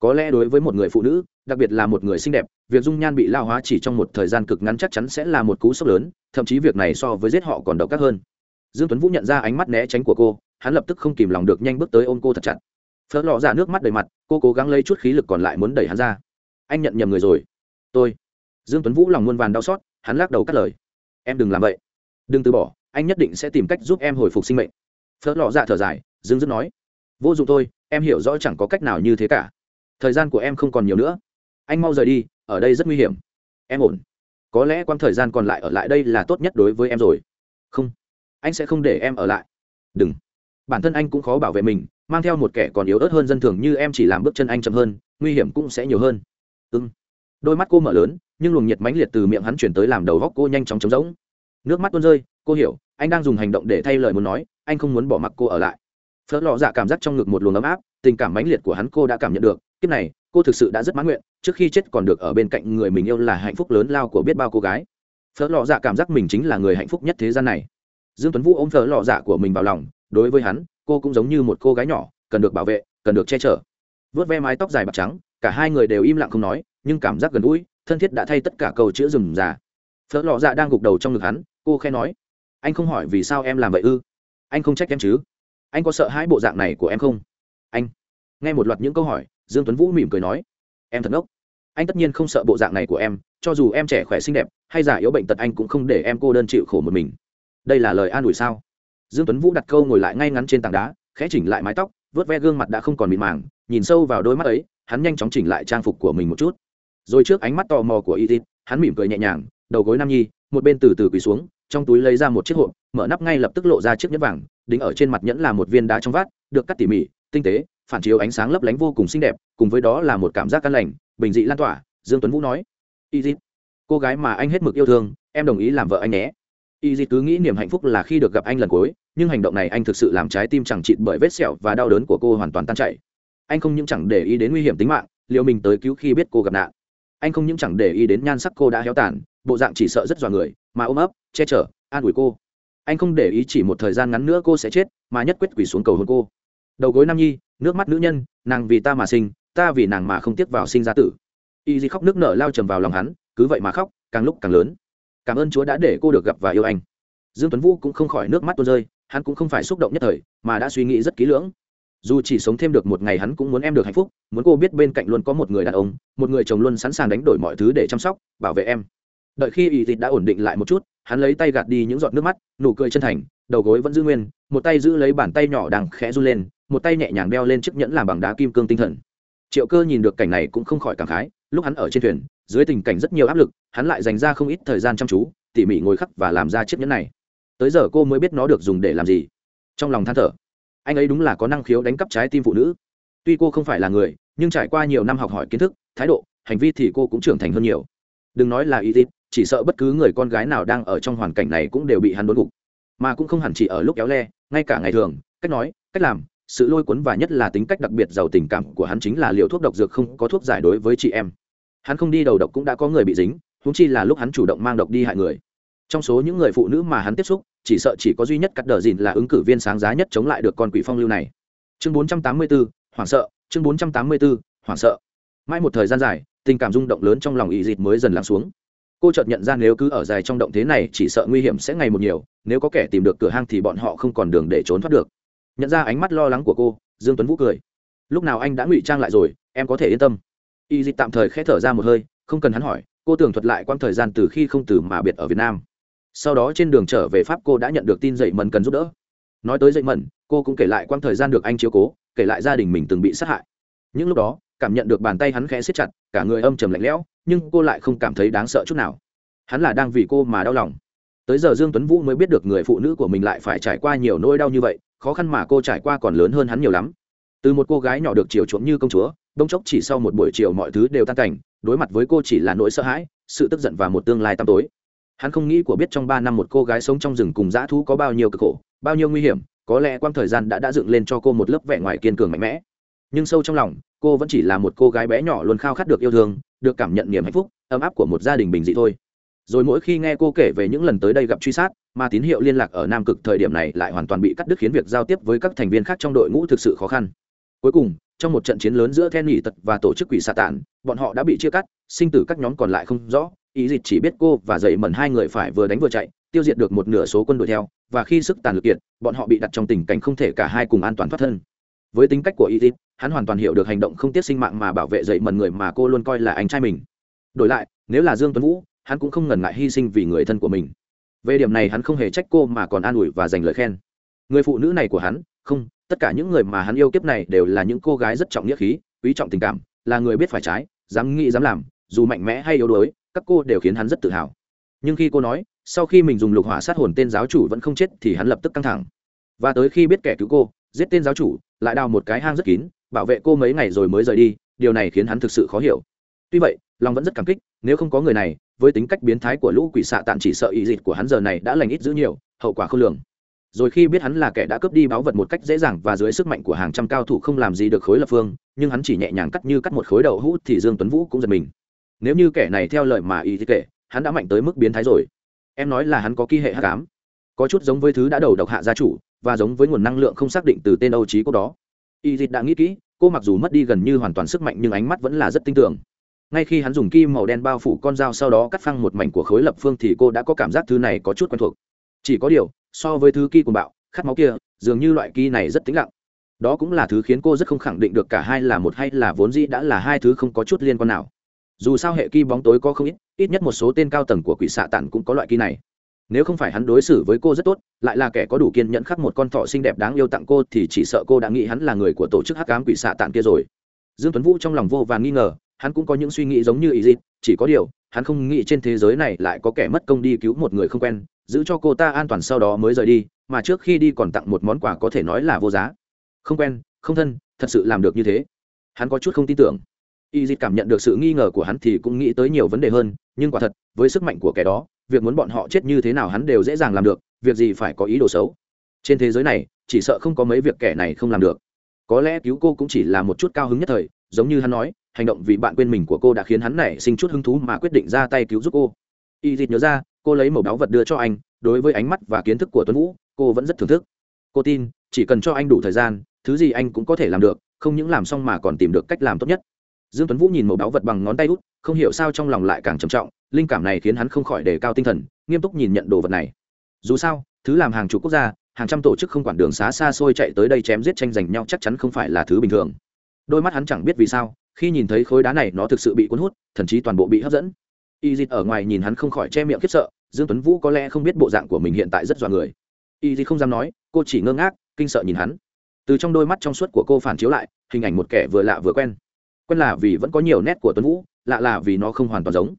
Speaker 1: có lẽ đối với một người phụ nữ, đặc biệt là một người xinh đẹp, việc dung nhan bị lao hóa chỉ trong một thời gian cực ngắn chắc chắn sẽ là một cú sốc lớn, thậm chí việc này so với giết họ còn độc ác hơn. Dương tuấn vũ nhận ra ánh mắt né tránh của cô, hắn lập tức không kìm lòng được nhanh bước tới ôm cô thật chặt. Phớt lọ ra nước mắt đầy mặt, cô cố gắng lấy chút khí lực còn lại muốn đẩy hắn ra. Anh nhận nhầm người rồi. Tôi. Dương tuấn vũ lòng muôn vàn đau xót, hắn lắc đầu cắt lời. Em đừng làm vậy. Đừng từ bỏ, anh nhất định sẽ tìm cách giúp em hồi phục sinh mệnh. Phớt lọ dạ thở dài dương dứt nói. Vô dụng thôi, em hiểu rõ chẳng có cách nào như thế cả thời gian của em không còn nhiều nữa. Anh mau rời đi, ở đây rất nguy hiểm. Em ổn. Có lẽ quãng thời gian còn lại ở lại đây là tốt nhất đối với em rồi. Không. Anh sẽ không để em ở lại. Đừng. Bản thân anh cũng khó bảo vệ mình, mang theo một kẻ còn yếu ớt hơn dân thường như em chỉ làm bước chân anh chậm hơn, nguy hiểm cũng sẽ nhiều hơn. Ưng đôi mắt cô mở lớn, nhưng luồng nhiệt mãnh liệt từ miệng hắn chuyển tới làm đầu góc cô nhanh chóng trống rỗng. Nước mắt tuôn rơi, cô hiểu, anh đang dùng hành động để thay lời muốn nói, anh không muốn bỏ mặc cô ở lại. Phớt lọ dạ cảm giác trong ngực một luồng ấm áp, tình cảm mãnh liệt của hắn cô đã cảm nhận được kiếp này, cô thực sự đã rất mãn nguyện, trước khi chết còn được ở bên cạnh người mình yêu là hạnh phúc lớn lao của biết bao cô gái. Phớt lọ dạ cảm giác mình chính là người hạnh phúc nhất thế gian này. Dương tuấn vũ ôm phớt lọ dạ của mình vào lòng, đối với hắn, cô cũng giống như một cô gái nhỏ, cần được bảo vệ, cần được che chở. Vớt ve mái tóc dài bạc trắng, cả hai người đều im lặng không nói, nhưng cảm giác gần gũi, thân thiết đã thay tất cả câu chữ rừng già. Phớt lọ dạ đang gục đầu trong ngực hắn, cô khe nói, anh không hỏi vì sao em làm vậy ư? Anh không trách em chứ? Anh có sợ hãi bộ dạng này của em không? Anh. Nghe một loạt những câu hỏi dương tuấn vũ mỉm cười nói, em thật ngốc. Anh tất nhiên không sợ bộ dạng này của em, cho dù em trẻ khỏe xinh đẹp, hay giả yếu bệnh tật anh cũng không để em cô đơn chịu khổ một mình. Đây là lời an ủi sao? Dương tuấn vũ đặt câu ngồi lại ngay ngắn trên tảng đá, khẽ chỉnh lại mái tóc, vớt ve gương mặt đã không còn mịn màng, nhìn sâu vào đôi mắt ấy, hắn nhanh chóng chỉnh lại trang phục của mình một chút. Rồi trước ánh mắt tò mò của y tít hắn mỉm cười nhẹ nhàng, đầu gối nam nhi, một bên từ từ quỳ xuống, trong túi lấy ra một chiếc hộp, mở nắp ngay lập tức lộ ra chiếc nhẫn vàng, đính ở trên mặt nhẫn là một viên đá trong vát, được cắt tỉ mỉ, tinh tế phản chiếu ánh sáng lấp lánh vô cùng xinh đẹp, cùng với đó là một cảm giác căn lành, bình dị lan tỏa, dương tuấn vũ nói. Y dịt cô gái mà anh hết mực yêu thương, em đồng ý làm vợ anh nhé. Y dịt cứ nghĩ niềm hạnh phúc là khi được gặp anh lần cuối, nhưng hành động này anh thực sự làm trái tim chẳng chịt bởi vết sẹo và đau đớn của cô hoàn toàn tan chảy. Anh không những chẳng để ý đến nguy hiểm tính mạng liệu mình tới cứu khi biết cô gặp nạn. Anh không những chẳng để ý đến nhan sắc cô đã héo tàn, bộ dạng chỉ sợ rất dọa người, mà ôm ấp, che chở, an ủi cô. Anh không để ý chỉ một thời gian ngắn nữa cô sẽ chết, mà nhất quyết quỳ xuống cầu hôn cô. Đầu gối nam nhi nước mắt nữ nhân, nàng vì ta mà sinh, ta vì nàng mà không tiếc vào sinh ra tử. Y di khóc nước nở lao trầm vào lòng hắn, cứ vậy mà khóc, càng lúc càng lớn. Cảm ơn chúa đã để cô được gặp và yêu anh. Dương tuấn vũ cũng không khỏi nước mắt tuôn rơi, hắn cũng không phải xúc động nhất thời, mà đã suy nghĩ rất kỹ lưỡng. Dù chỉ sống thêm được một ngày hắn cũng muốn em được hạnh phúc, muốn cô biết bên cạnh luôn có một người đàn ông, một người chồng luôn sẵn sàng đánh đổi mọi thứ để chăm sóc, bảo vệ em. Đợi khi y thịt đã ổn định lại một chút, hắn lấy tay gạt đi những giọt nước mắt, nụ cười chân thành đầu gối vẫn giữ nguyên, một tay giữ lấy bàn tay nhỏ đang khẽ run lên, một tay nhẹ nhàng đeo lên chiếc nhẫn làm bằng đá kim cương tinh thần. Triệu cơ nhìn được cảnh này cũng không khỏi cảm khái, lúc hắn ở trên thuyền, dưới tình cảnh rất nhiều áp lực, hắn lại dành ra không ít thời gian chăm chú, tỉ mỉ ngồi khắc và làm ra chiếc nhẫn này. Tới giờ cô mới biết nó được dùng để làm gì. Trong lòng than thở, anh ấy đúng là có năng khiếu đánh cắp trái tim phụ nữ. Tuy cô không phải là người, nhưng trải qua nhiều năm học hỏi kiến thức, thái độ, hành vi thì cô cũng trưởng thành hơn nhiều. Đừng nói là y tít, chỉ sợ bất cứ người con gái nào đang ở trong hoàn cảnh này cũng đều bị hắn đốn gục mà cũng không hẳn chỉ ở lúc kéo le ngay cả ngày thường cách nói cách làm sự lôi cuốn và nhất là tính cách đặc biệt giàu tình cảm của hắn chính là liều thuốc độc dược không có thuốc giải đối với chị em. Hắn không đi đầu độc cũng đã có người bị dính húng chi là lúc hắn chủ động mang độc đi hại người. Trong số những người phụ nữ mà hắn tiếp xúc chỉ sợ chỉ có duy nhất cắt đờ dìn là ứng cử viên sáng giá nhất chống lại được con quỷ phong lưu này. Chương 484, hoảng sợ chương 484, hoảng sợ. Mãi một thời gian dài tình cảm rung động lớn trong lòng ý dịt mới dần lắng xuống. Cô chợt nhận ra nếu cứ ở dài trong động thế này chỉ sợ nguy hiểm sẽ ngày một nhiều nếu có kẻ tìm được cửa hang thì bọn họ không còn đường để trốn thoát được. Nhận ra ánh mắt lo lắng của cô, dương tuấn vũ cười. Lúc nào anh đã ngụy trang lại rồi, em có thể yên tâm. Y dịch tạm thời khẽ thở ra một hơi, không cần hắn hỏi, cô tường thuật lại quãng thời gian từ khi không từ mà biệt ở việt nam. Sau đó trên đường trở về pháp cô đã nhận được tin dậy mần cần giúp đỡ. Nói tới dậy mần cô cũng kể lại quãng thời gian được anh chiếu cố, kể lại gia đình mình từng bị sát hại. Những lúc đó, cảm nhận được bàn tay hắn khẽ siết chặt, cả người âm trầm lạnh lẽo, nhưng cô lại không cảm thấy đáng sợ chút nào. Hắn là đang vì cô mà đau lòng tới giờ dương tuấn vũ mới biết được người phụ nữ của mình lại phải trải qua nhiều nỗi đau như vậy, khó khăn mà cô trải qua còn lớn hơn hắn nhiều lắm. Từ một cô gái nhỏ được chiều chuộng như công chúa đông chốc chỉ sau một buổi chiều mọi thứ đều tan cảnh, đối mặt với cô chỉ là nỗi sợ hãi, sự tức giận và một tương lai tăm tối. Hắn không nghĩ của biết trong ba năm một cô gái sống trong rừng cùng dã thú có bao nhiêu cực khổ, bao nhiêu nguy hiểm, có lẽ quang thời gian đã đã dựng lên cho cô một lớp vẻ ngoài kiên cường mạnh mẽ. Nhưng sâu trong lòng, cô vẫn chỉ là một cô gái bé nhỏ luôn khao khát được yêu thương, được cảm nhận niềm hạnh phúc, ấm áp của một gia đình bình dị thôi rồi mỗi khi nghe cô kể về những lần tới đây gặp truy sát mà tín hiệu liên lạc ở nam cực thời điểm này lại hoàn toàn bị cắt đứt khiến việc giao tiếp với các thành viên khác trong đội ngũ thực sự khó khăn. Cuối cùng, trong một trận chiến lớn giữa then nghỉ tật và tổ chức quỷ xà tản, bọn họ đã bị chia cắt, sinh tử các nhóm còn lại không rõ, ý dịch chỉ biết cô và dậy mẩn hai người phải vừa đánh vừa chạy, tiêu diệt được một nửa số quân đội theo, và khi sức tàn lực kiệt, bọn họ bị đặt trong tình cảnh không thể cả hai cùng an toàn thoát thân. Với tính cách của ý dịch, hắn hoàn toàn hiểu được hành động không tiếc sinh mạng mà bảo vệ dậy mẩn người mà cô luôn coi là anh trai mình. Đổi lại, nếu là dương tuấn vũ hắn cũng không ngần ngại hy sinh vì người thân của mình. Về điểm này hắn không hề trách cô mà còn an ủi và dành lời khen. Người phụ nữ này của hắn, không, tất cả những người mà hắn yêu kiếp này đều là những cô gái rất trọng nghĩa khí, quý trọng tình cảm, là người biết phải trái, dám nghĩ dám làm, dù mạnh mẽ hay yếu đuối, các cô đều khiến hắn rất tự hào. Nhưng khi cô nói, sau khi mình dùng lục hỏa sát hồn tên giáo chủ vẫn không chết thì hắn lập tức căng thẳng. Và tới khi biết kẻ cứu cô, giết tên giáo chủ, lại đào một cái hang rất kín, bảo vệ cô mấy ngày rồi mới rời đi, điều này khiến hắn thực sự khó hiểu. Tuy vậy, lòng vẫn rất cảm kích, nếu không có người này với tính cách biến thái của lũ quỷ xạ tàn chỉ sợ ý dịch của hắn giờ này đã lành ít giữ nhiều, hậu quả không lường. Rồi khi biết hắn là kẻ đã cướp đi báu vật một cách dễ dàng và dưới sức mạnh của hàng trăm cao thủ không làm gì được khối lập phương, nhưng hắn chỉ nhẹ nhàng cắt như cắt một khối đậu hũ thì dương tuấn vũ cũng giật mình. Nếu như kẻ này theo lời mà ý thì kể, hắn đã mạnh tới mức biến thái rồi. Em nói là hắn có kỳ hệ hắc ám. Có chút giống với thứ đã đầu độc hạ gia chủ, và giống với nguồn năng lượng không xác định từ tên âu trí cô đó. Y dịch đã nghĩ kỹ, cô mặc dù mất đi gần như hoàn toàn sức mạnh nhưng ánh mắt vẫn là rất tinh tường ngay khi hắn dùng kim màu đen bao phủ con dao sau đó cắt phăng một mảnh của khối lập phương thì cô đã có cảm giác thứ này có chút quen thuộc. Chỉ có điều, so với thứ ki của bạo, khát máu kia, dường như loại ki này rất tĩnh lặng. Đó cũng là thứ khiến cô rất không khẳng định được cả hai là một hay là vốn dĩ đã là hai thứ không có chút liên quan nào. Dù sao hệ ki bóng tối có không ít ít nhất một số tên cao tầng của quỷ xạ tản cũng có loại ki này. Nếu không phải hắn đối xử với cô rất tốt, lại là kẻ có đủ kiên nhẫn khắc một con thỏ xinh đẹp đáng yêu tặng cô thì chỉ sợ cô đã nghĩ hắn là người của tổ chức hắc ám quỷ xạ tản kia rồi. Dương tuấn vũ trong lòng vô và nghi ngờ hắn cũng có những suy nghĩ giống như ý dịp chỉ có điều, hắn không nghĩ trên thế giới này lại có kẻ mất công đi cứu một người không quen, giữ cho cô ta an toàn sau đó mới rời đi, mà trước khi đi còn tặng một món quà có thể nói là vô giá. Không quen, không thân, thật sự làm được như thế. Hắn có chút không tin tưởng. Y dịt cảm nhận được sự nghi ngờ của hắn thì cũng nghĩ tới nhiều vấn đề hơn, nhưng quả thật, với sức mạnh của kẻ đó, việc muốn bọn họ chết như thế nào hắn đều dễ dàng làm được, việc gì phải có ý đồ xấu. Trên thế giới này, chỉ sợ không có mấy việc kẻ này không làm được. Có lẽ cứu cô cũng chỉ là một chút cao hứng nhất thời, giống như hắn nói hành động vì bạn quên mình của cô đã khiến hắn nảy sinh chút hứng thú mà quyết định ra tay cứu giúp cô. Y dịt nhớ ra, cô lấy màu báu vật đưa cho anh, đối với ánh mắt và kiến thức của tuấn vũ, cô vẫn rất thưởng thức. Cô tin, chỉ cần cho anh đủ thời gian, thứ gì anh cũng có thể làm được, không những làm xong mà còn tìm được cách làm tốt nhất. Dương tuấn vũ nhìn màu báu vật bằng ngón tay út, không hiểu sao trong lòng lại càng trầm trọng, linh cảm này khiến hắn không khỏi đề cao tinh thần, nghiêm túc nhìn nhận đồ vật này. Dù sao, thứ làm hàng chục quốc gia, hàng trăm tổ chức không quản đường xá xa xôi chạy tới đây chém giết tranh giành nhau chắc chắn không phải là thứ bình thường. Đôi mắt hắn chẳng biết vì sao khi nhìn thấy khối đá này nó thực sự bị cuốn hút, thậm chí toàn bộ bị hấp dẫn. Y dịt ở ngoài nhìn hắn không khỏi che miệng khiếp sợ, dương tuấn vũ có lẽ không biết bộ dạng của mình hiện tại rất dọa người. Y dịt không dám nói, cô chỉ ngơ ngác, kinh sợ nhìn hắn. Từ trong đôi mắt trong suốt của cô phản chiếu lại, hình ảnh một kẻ vừa lạ vừa quen. Quen là vì vẫn có nhiều nét của tuấn vũ, lạ là vì nó không hoàn toàn giống.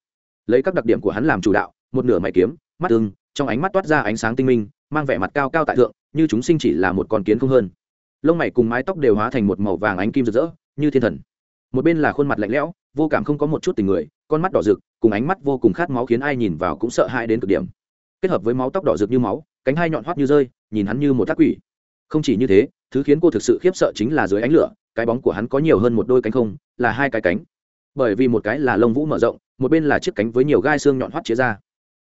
Speaker 1: Lấy các đặc điểm của hắn làm chủ đạo, một nửa mày kiếm, mắt tương trong ánh mắt toát ra ánh sáng tinh minh, mang vẻ mặt cao cao tại thượng, như chúng sinh chỉ là một con kiến không hơn. Lông mày cùng mái tóc đều hóa thành một màu vàng ánh kim rực rỡ, như thiên thần một bên là khuôn mặt lạnh lẽo, vô cảm không có một chút tình người, con mắt đỏ rực, cùng ánh mắt vô cùng khát máu khiến ai nhìn vào cũng sợ hãi đến cực điểm. Kết hợp với máu tóc đỏ rực như máu, cánh hai nhọn hoắt như rơi, nhìn hắn như một tác quỷ. Không chỉ như thế, thứ khiến cô thực sự khiếp sợ chính là dưới ánh lửa, cái bóng của hắn có nhiều hơn một đôi cánh không, là hai cái cánh. Bởi vì một cái là lông vũ mở rộng, một bên là chiếc cánh với nhiều gai xương nhọn hoắt chia ra.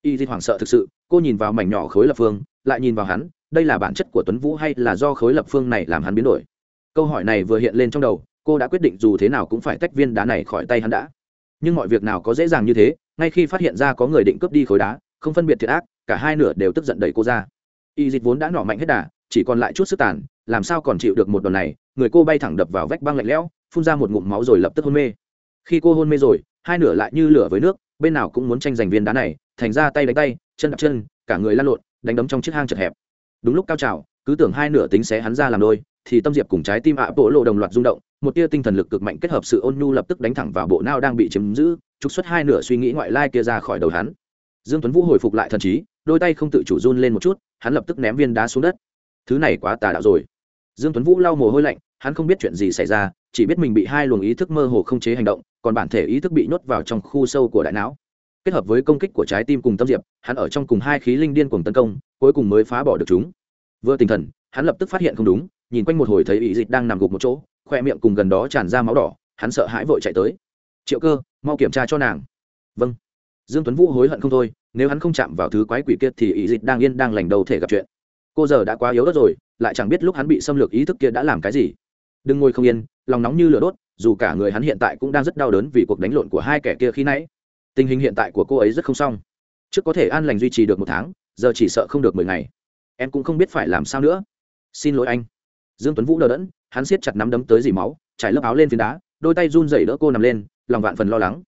Speaker 1: Y thì hoảng sợ thực sự, cô nhìn vào mảnh nhỏ khối lập phương, lại nhìn vào hắn, đây là bản chất của tuấn vũ hay là do khối lập phương này làm hắn biến đổi? Câu hỏi này vừa hiện lên trong đầu cô đã quyết định dù thế nào cũng phải tách viên đá này khỏi tay hắn đã. Nhưng mọi việc nào có dễ dàng như thế, ngay khi phát hiện ra có người định cướp đi khối đá, không phân biệt thiệt ác, cả hai nửa đều tức giận đẩy cô ra. Y dịch vốn đã nỏ mạnh hết đà, chỉ còn lại chút sức tàn, làm sao còn chịu được một đòn này, người cô bay thẳng đập vào vách băng lạnh lẽo, phun ra một ngụm máu rồi lập tức hôn mê. Khi cô hôn mê rồi, hai nửa lại như lửa với nước, bên nào cũng muốn tranh giành viên đá này, thành ra tay đánh tay, chân đập chân, cả người lăn lộn, đánh đấm trong chiếc hang chật hẹp. Đúng lúc cao trào, cứ tưởng hai nửa tính xé hắn ra làm đôi, thì tâm diệp cùng trái tim ạ bộ lộ đồng loạt rung động một tia tinh thần lực cực mạnh kết hợp sự ôn nhu lập tức đánh thẳng vào bộ não đang bị chiếm giữ, trục xuất hai nửa suy nghĩ ngoại lai kia ra khỏi đầu hắn. Dương tuấn vũ hồi phục lại thần trí, đôi tay không tự chủ run lên một chút, hắn lập tức ném viên đá xuống đất. Thứ này quá tà đạo rồi. Dương tuấn vũ lau mồ hôi lạnh, hắn không biết chuyện gì xảy ra, chỉ biết mình bị hai luồng ý thức mơ hồ không chế hành động, còn bản thể ý thức bị nhốt vào trong khu sâu của đại não. Kết hợp với công kích của trái tim cùng tâm diệp, hắn ở trong cùng hai khí linh điên cùng tấn công, cuối cùng mới phá bỏ được chúng. Vừa tinh thần, hắn lập tức phát hiện không đúng nhìn quanh một hồi thấy ý dịch đang nằm gục một chỗ, khoe miệng cùng gần đó tràn ra máu đỏ, hắn sợ hãi vội chạy tới. Triệu cơ, mau kiểm tra cho nàng. Vâng. Dương tuấn vũ hối hận không thôi, nếu hắn không chạm vào thứ quái quỷ kia thì ý dịch đang yên đang lành đầu thể gặp chuyện. Cô giờ đã quá yếu đất rồi, lại chẳng biết lúc hắn bị xâm lược ý thức kia đã làm cái gì. Đừng ngồi không yên, lòng nóng như lửa đốt, dù cả người hắn hiện tại cũng đang rất đau đớn vì cuộc đánh lộn của hai kẻ kia khi nãy. Tình hình hiện tại của cô ấy rất không xong. Trước có thể an lành duy trì được một tháng, giờ chỉ sợ không được mười ngày. Em cũng không biết phải làm sao nữa. Xin lỗi anh dương tuấn vũ đờ đẫn, hắn siết chặt nắm đấm tới dì máu, trải lớp áo lên phiến đá, đôi tay run rẩy đỡ cô nằm lên, lòng vạn phần lo lắng.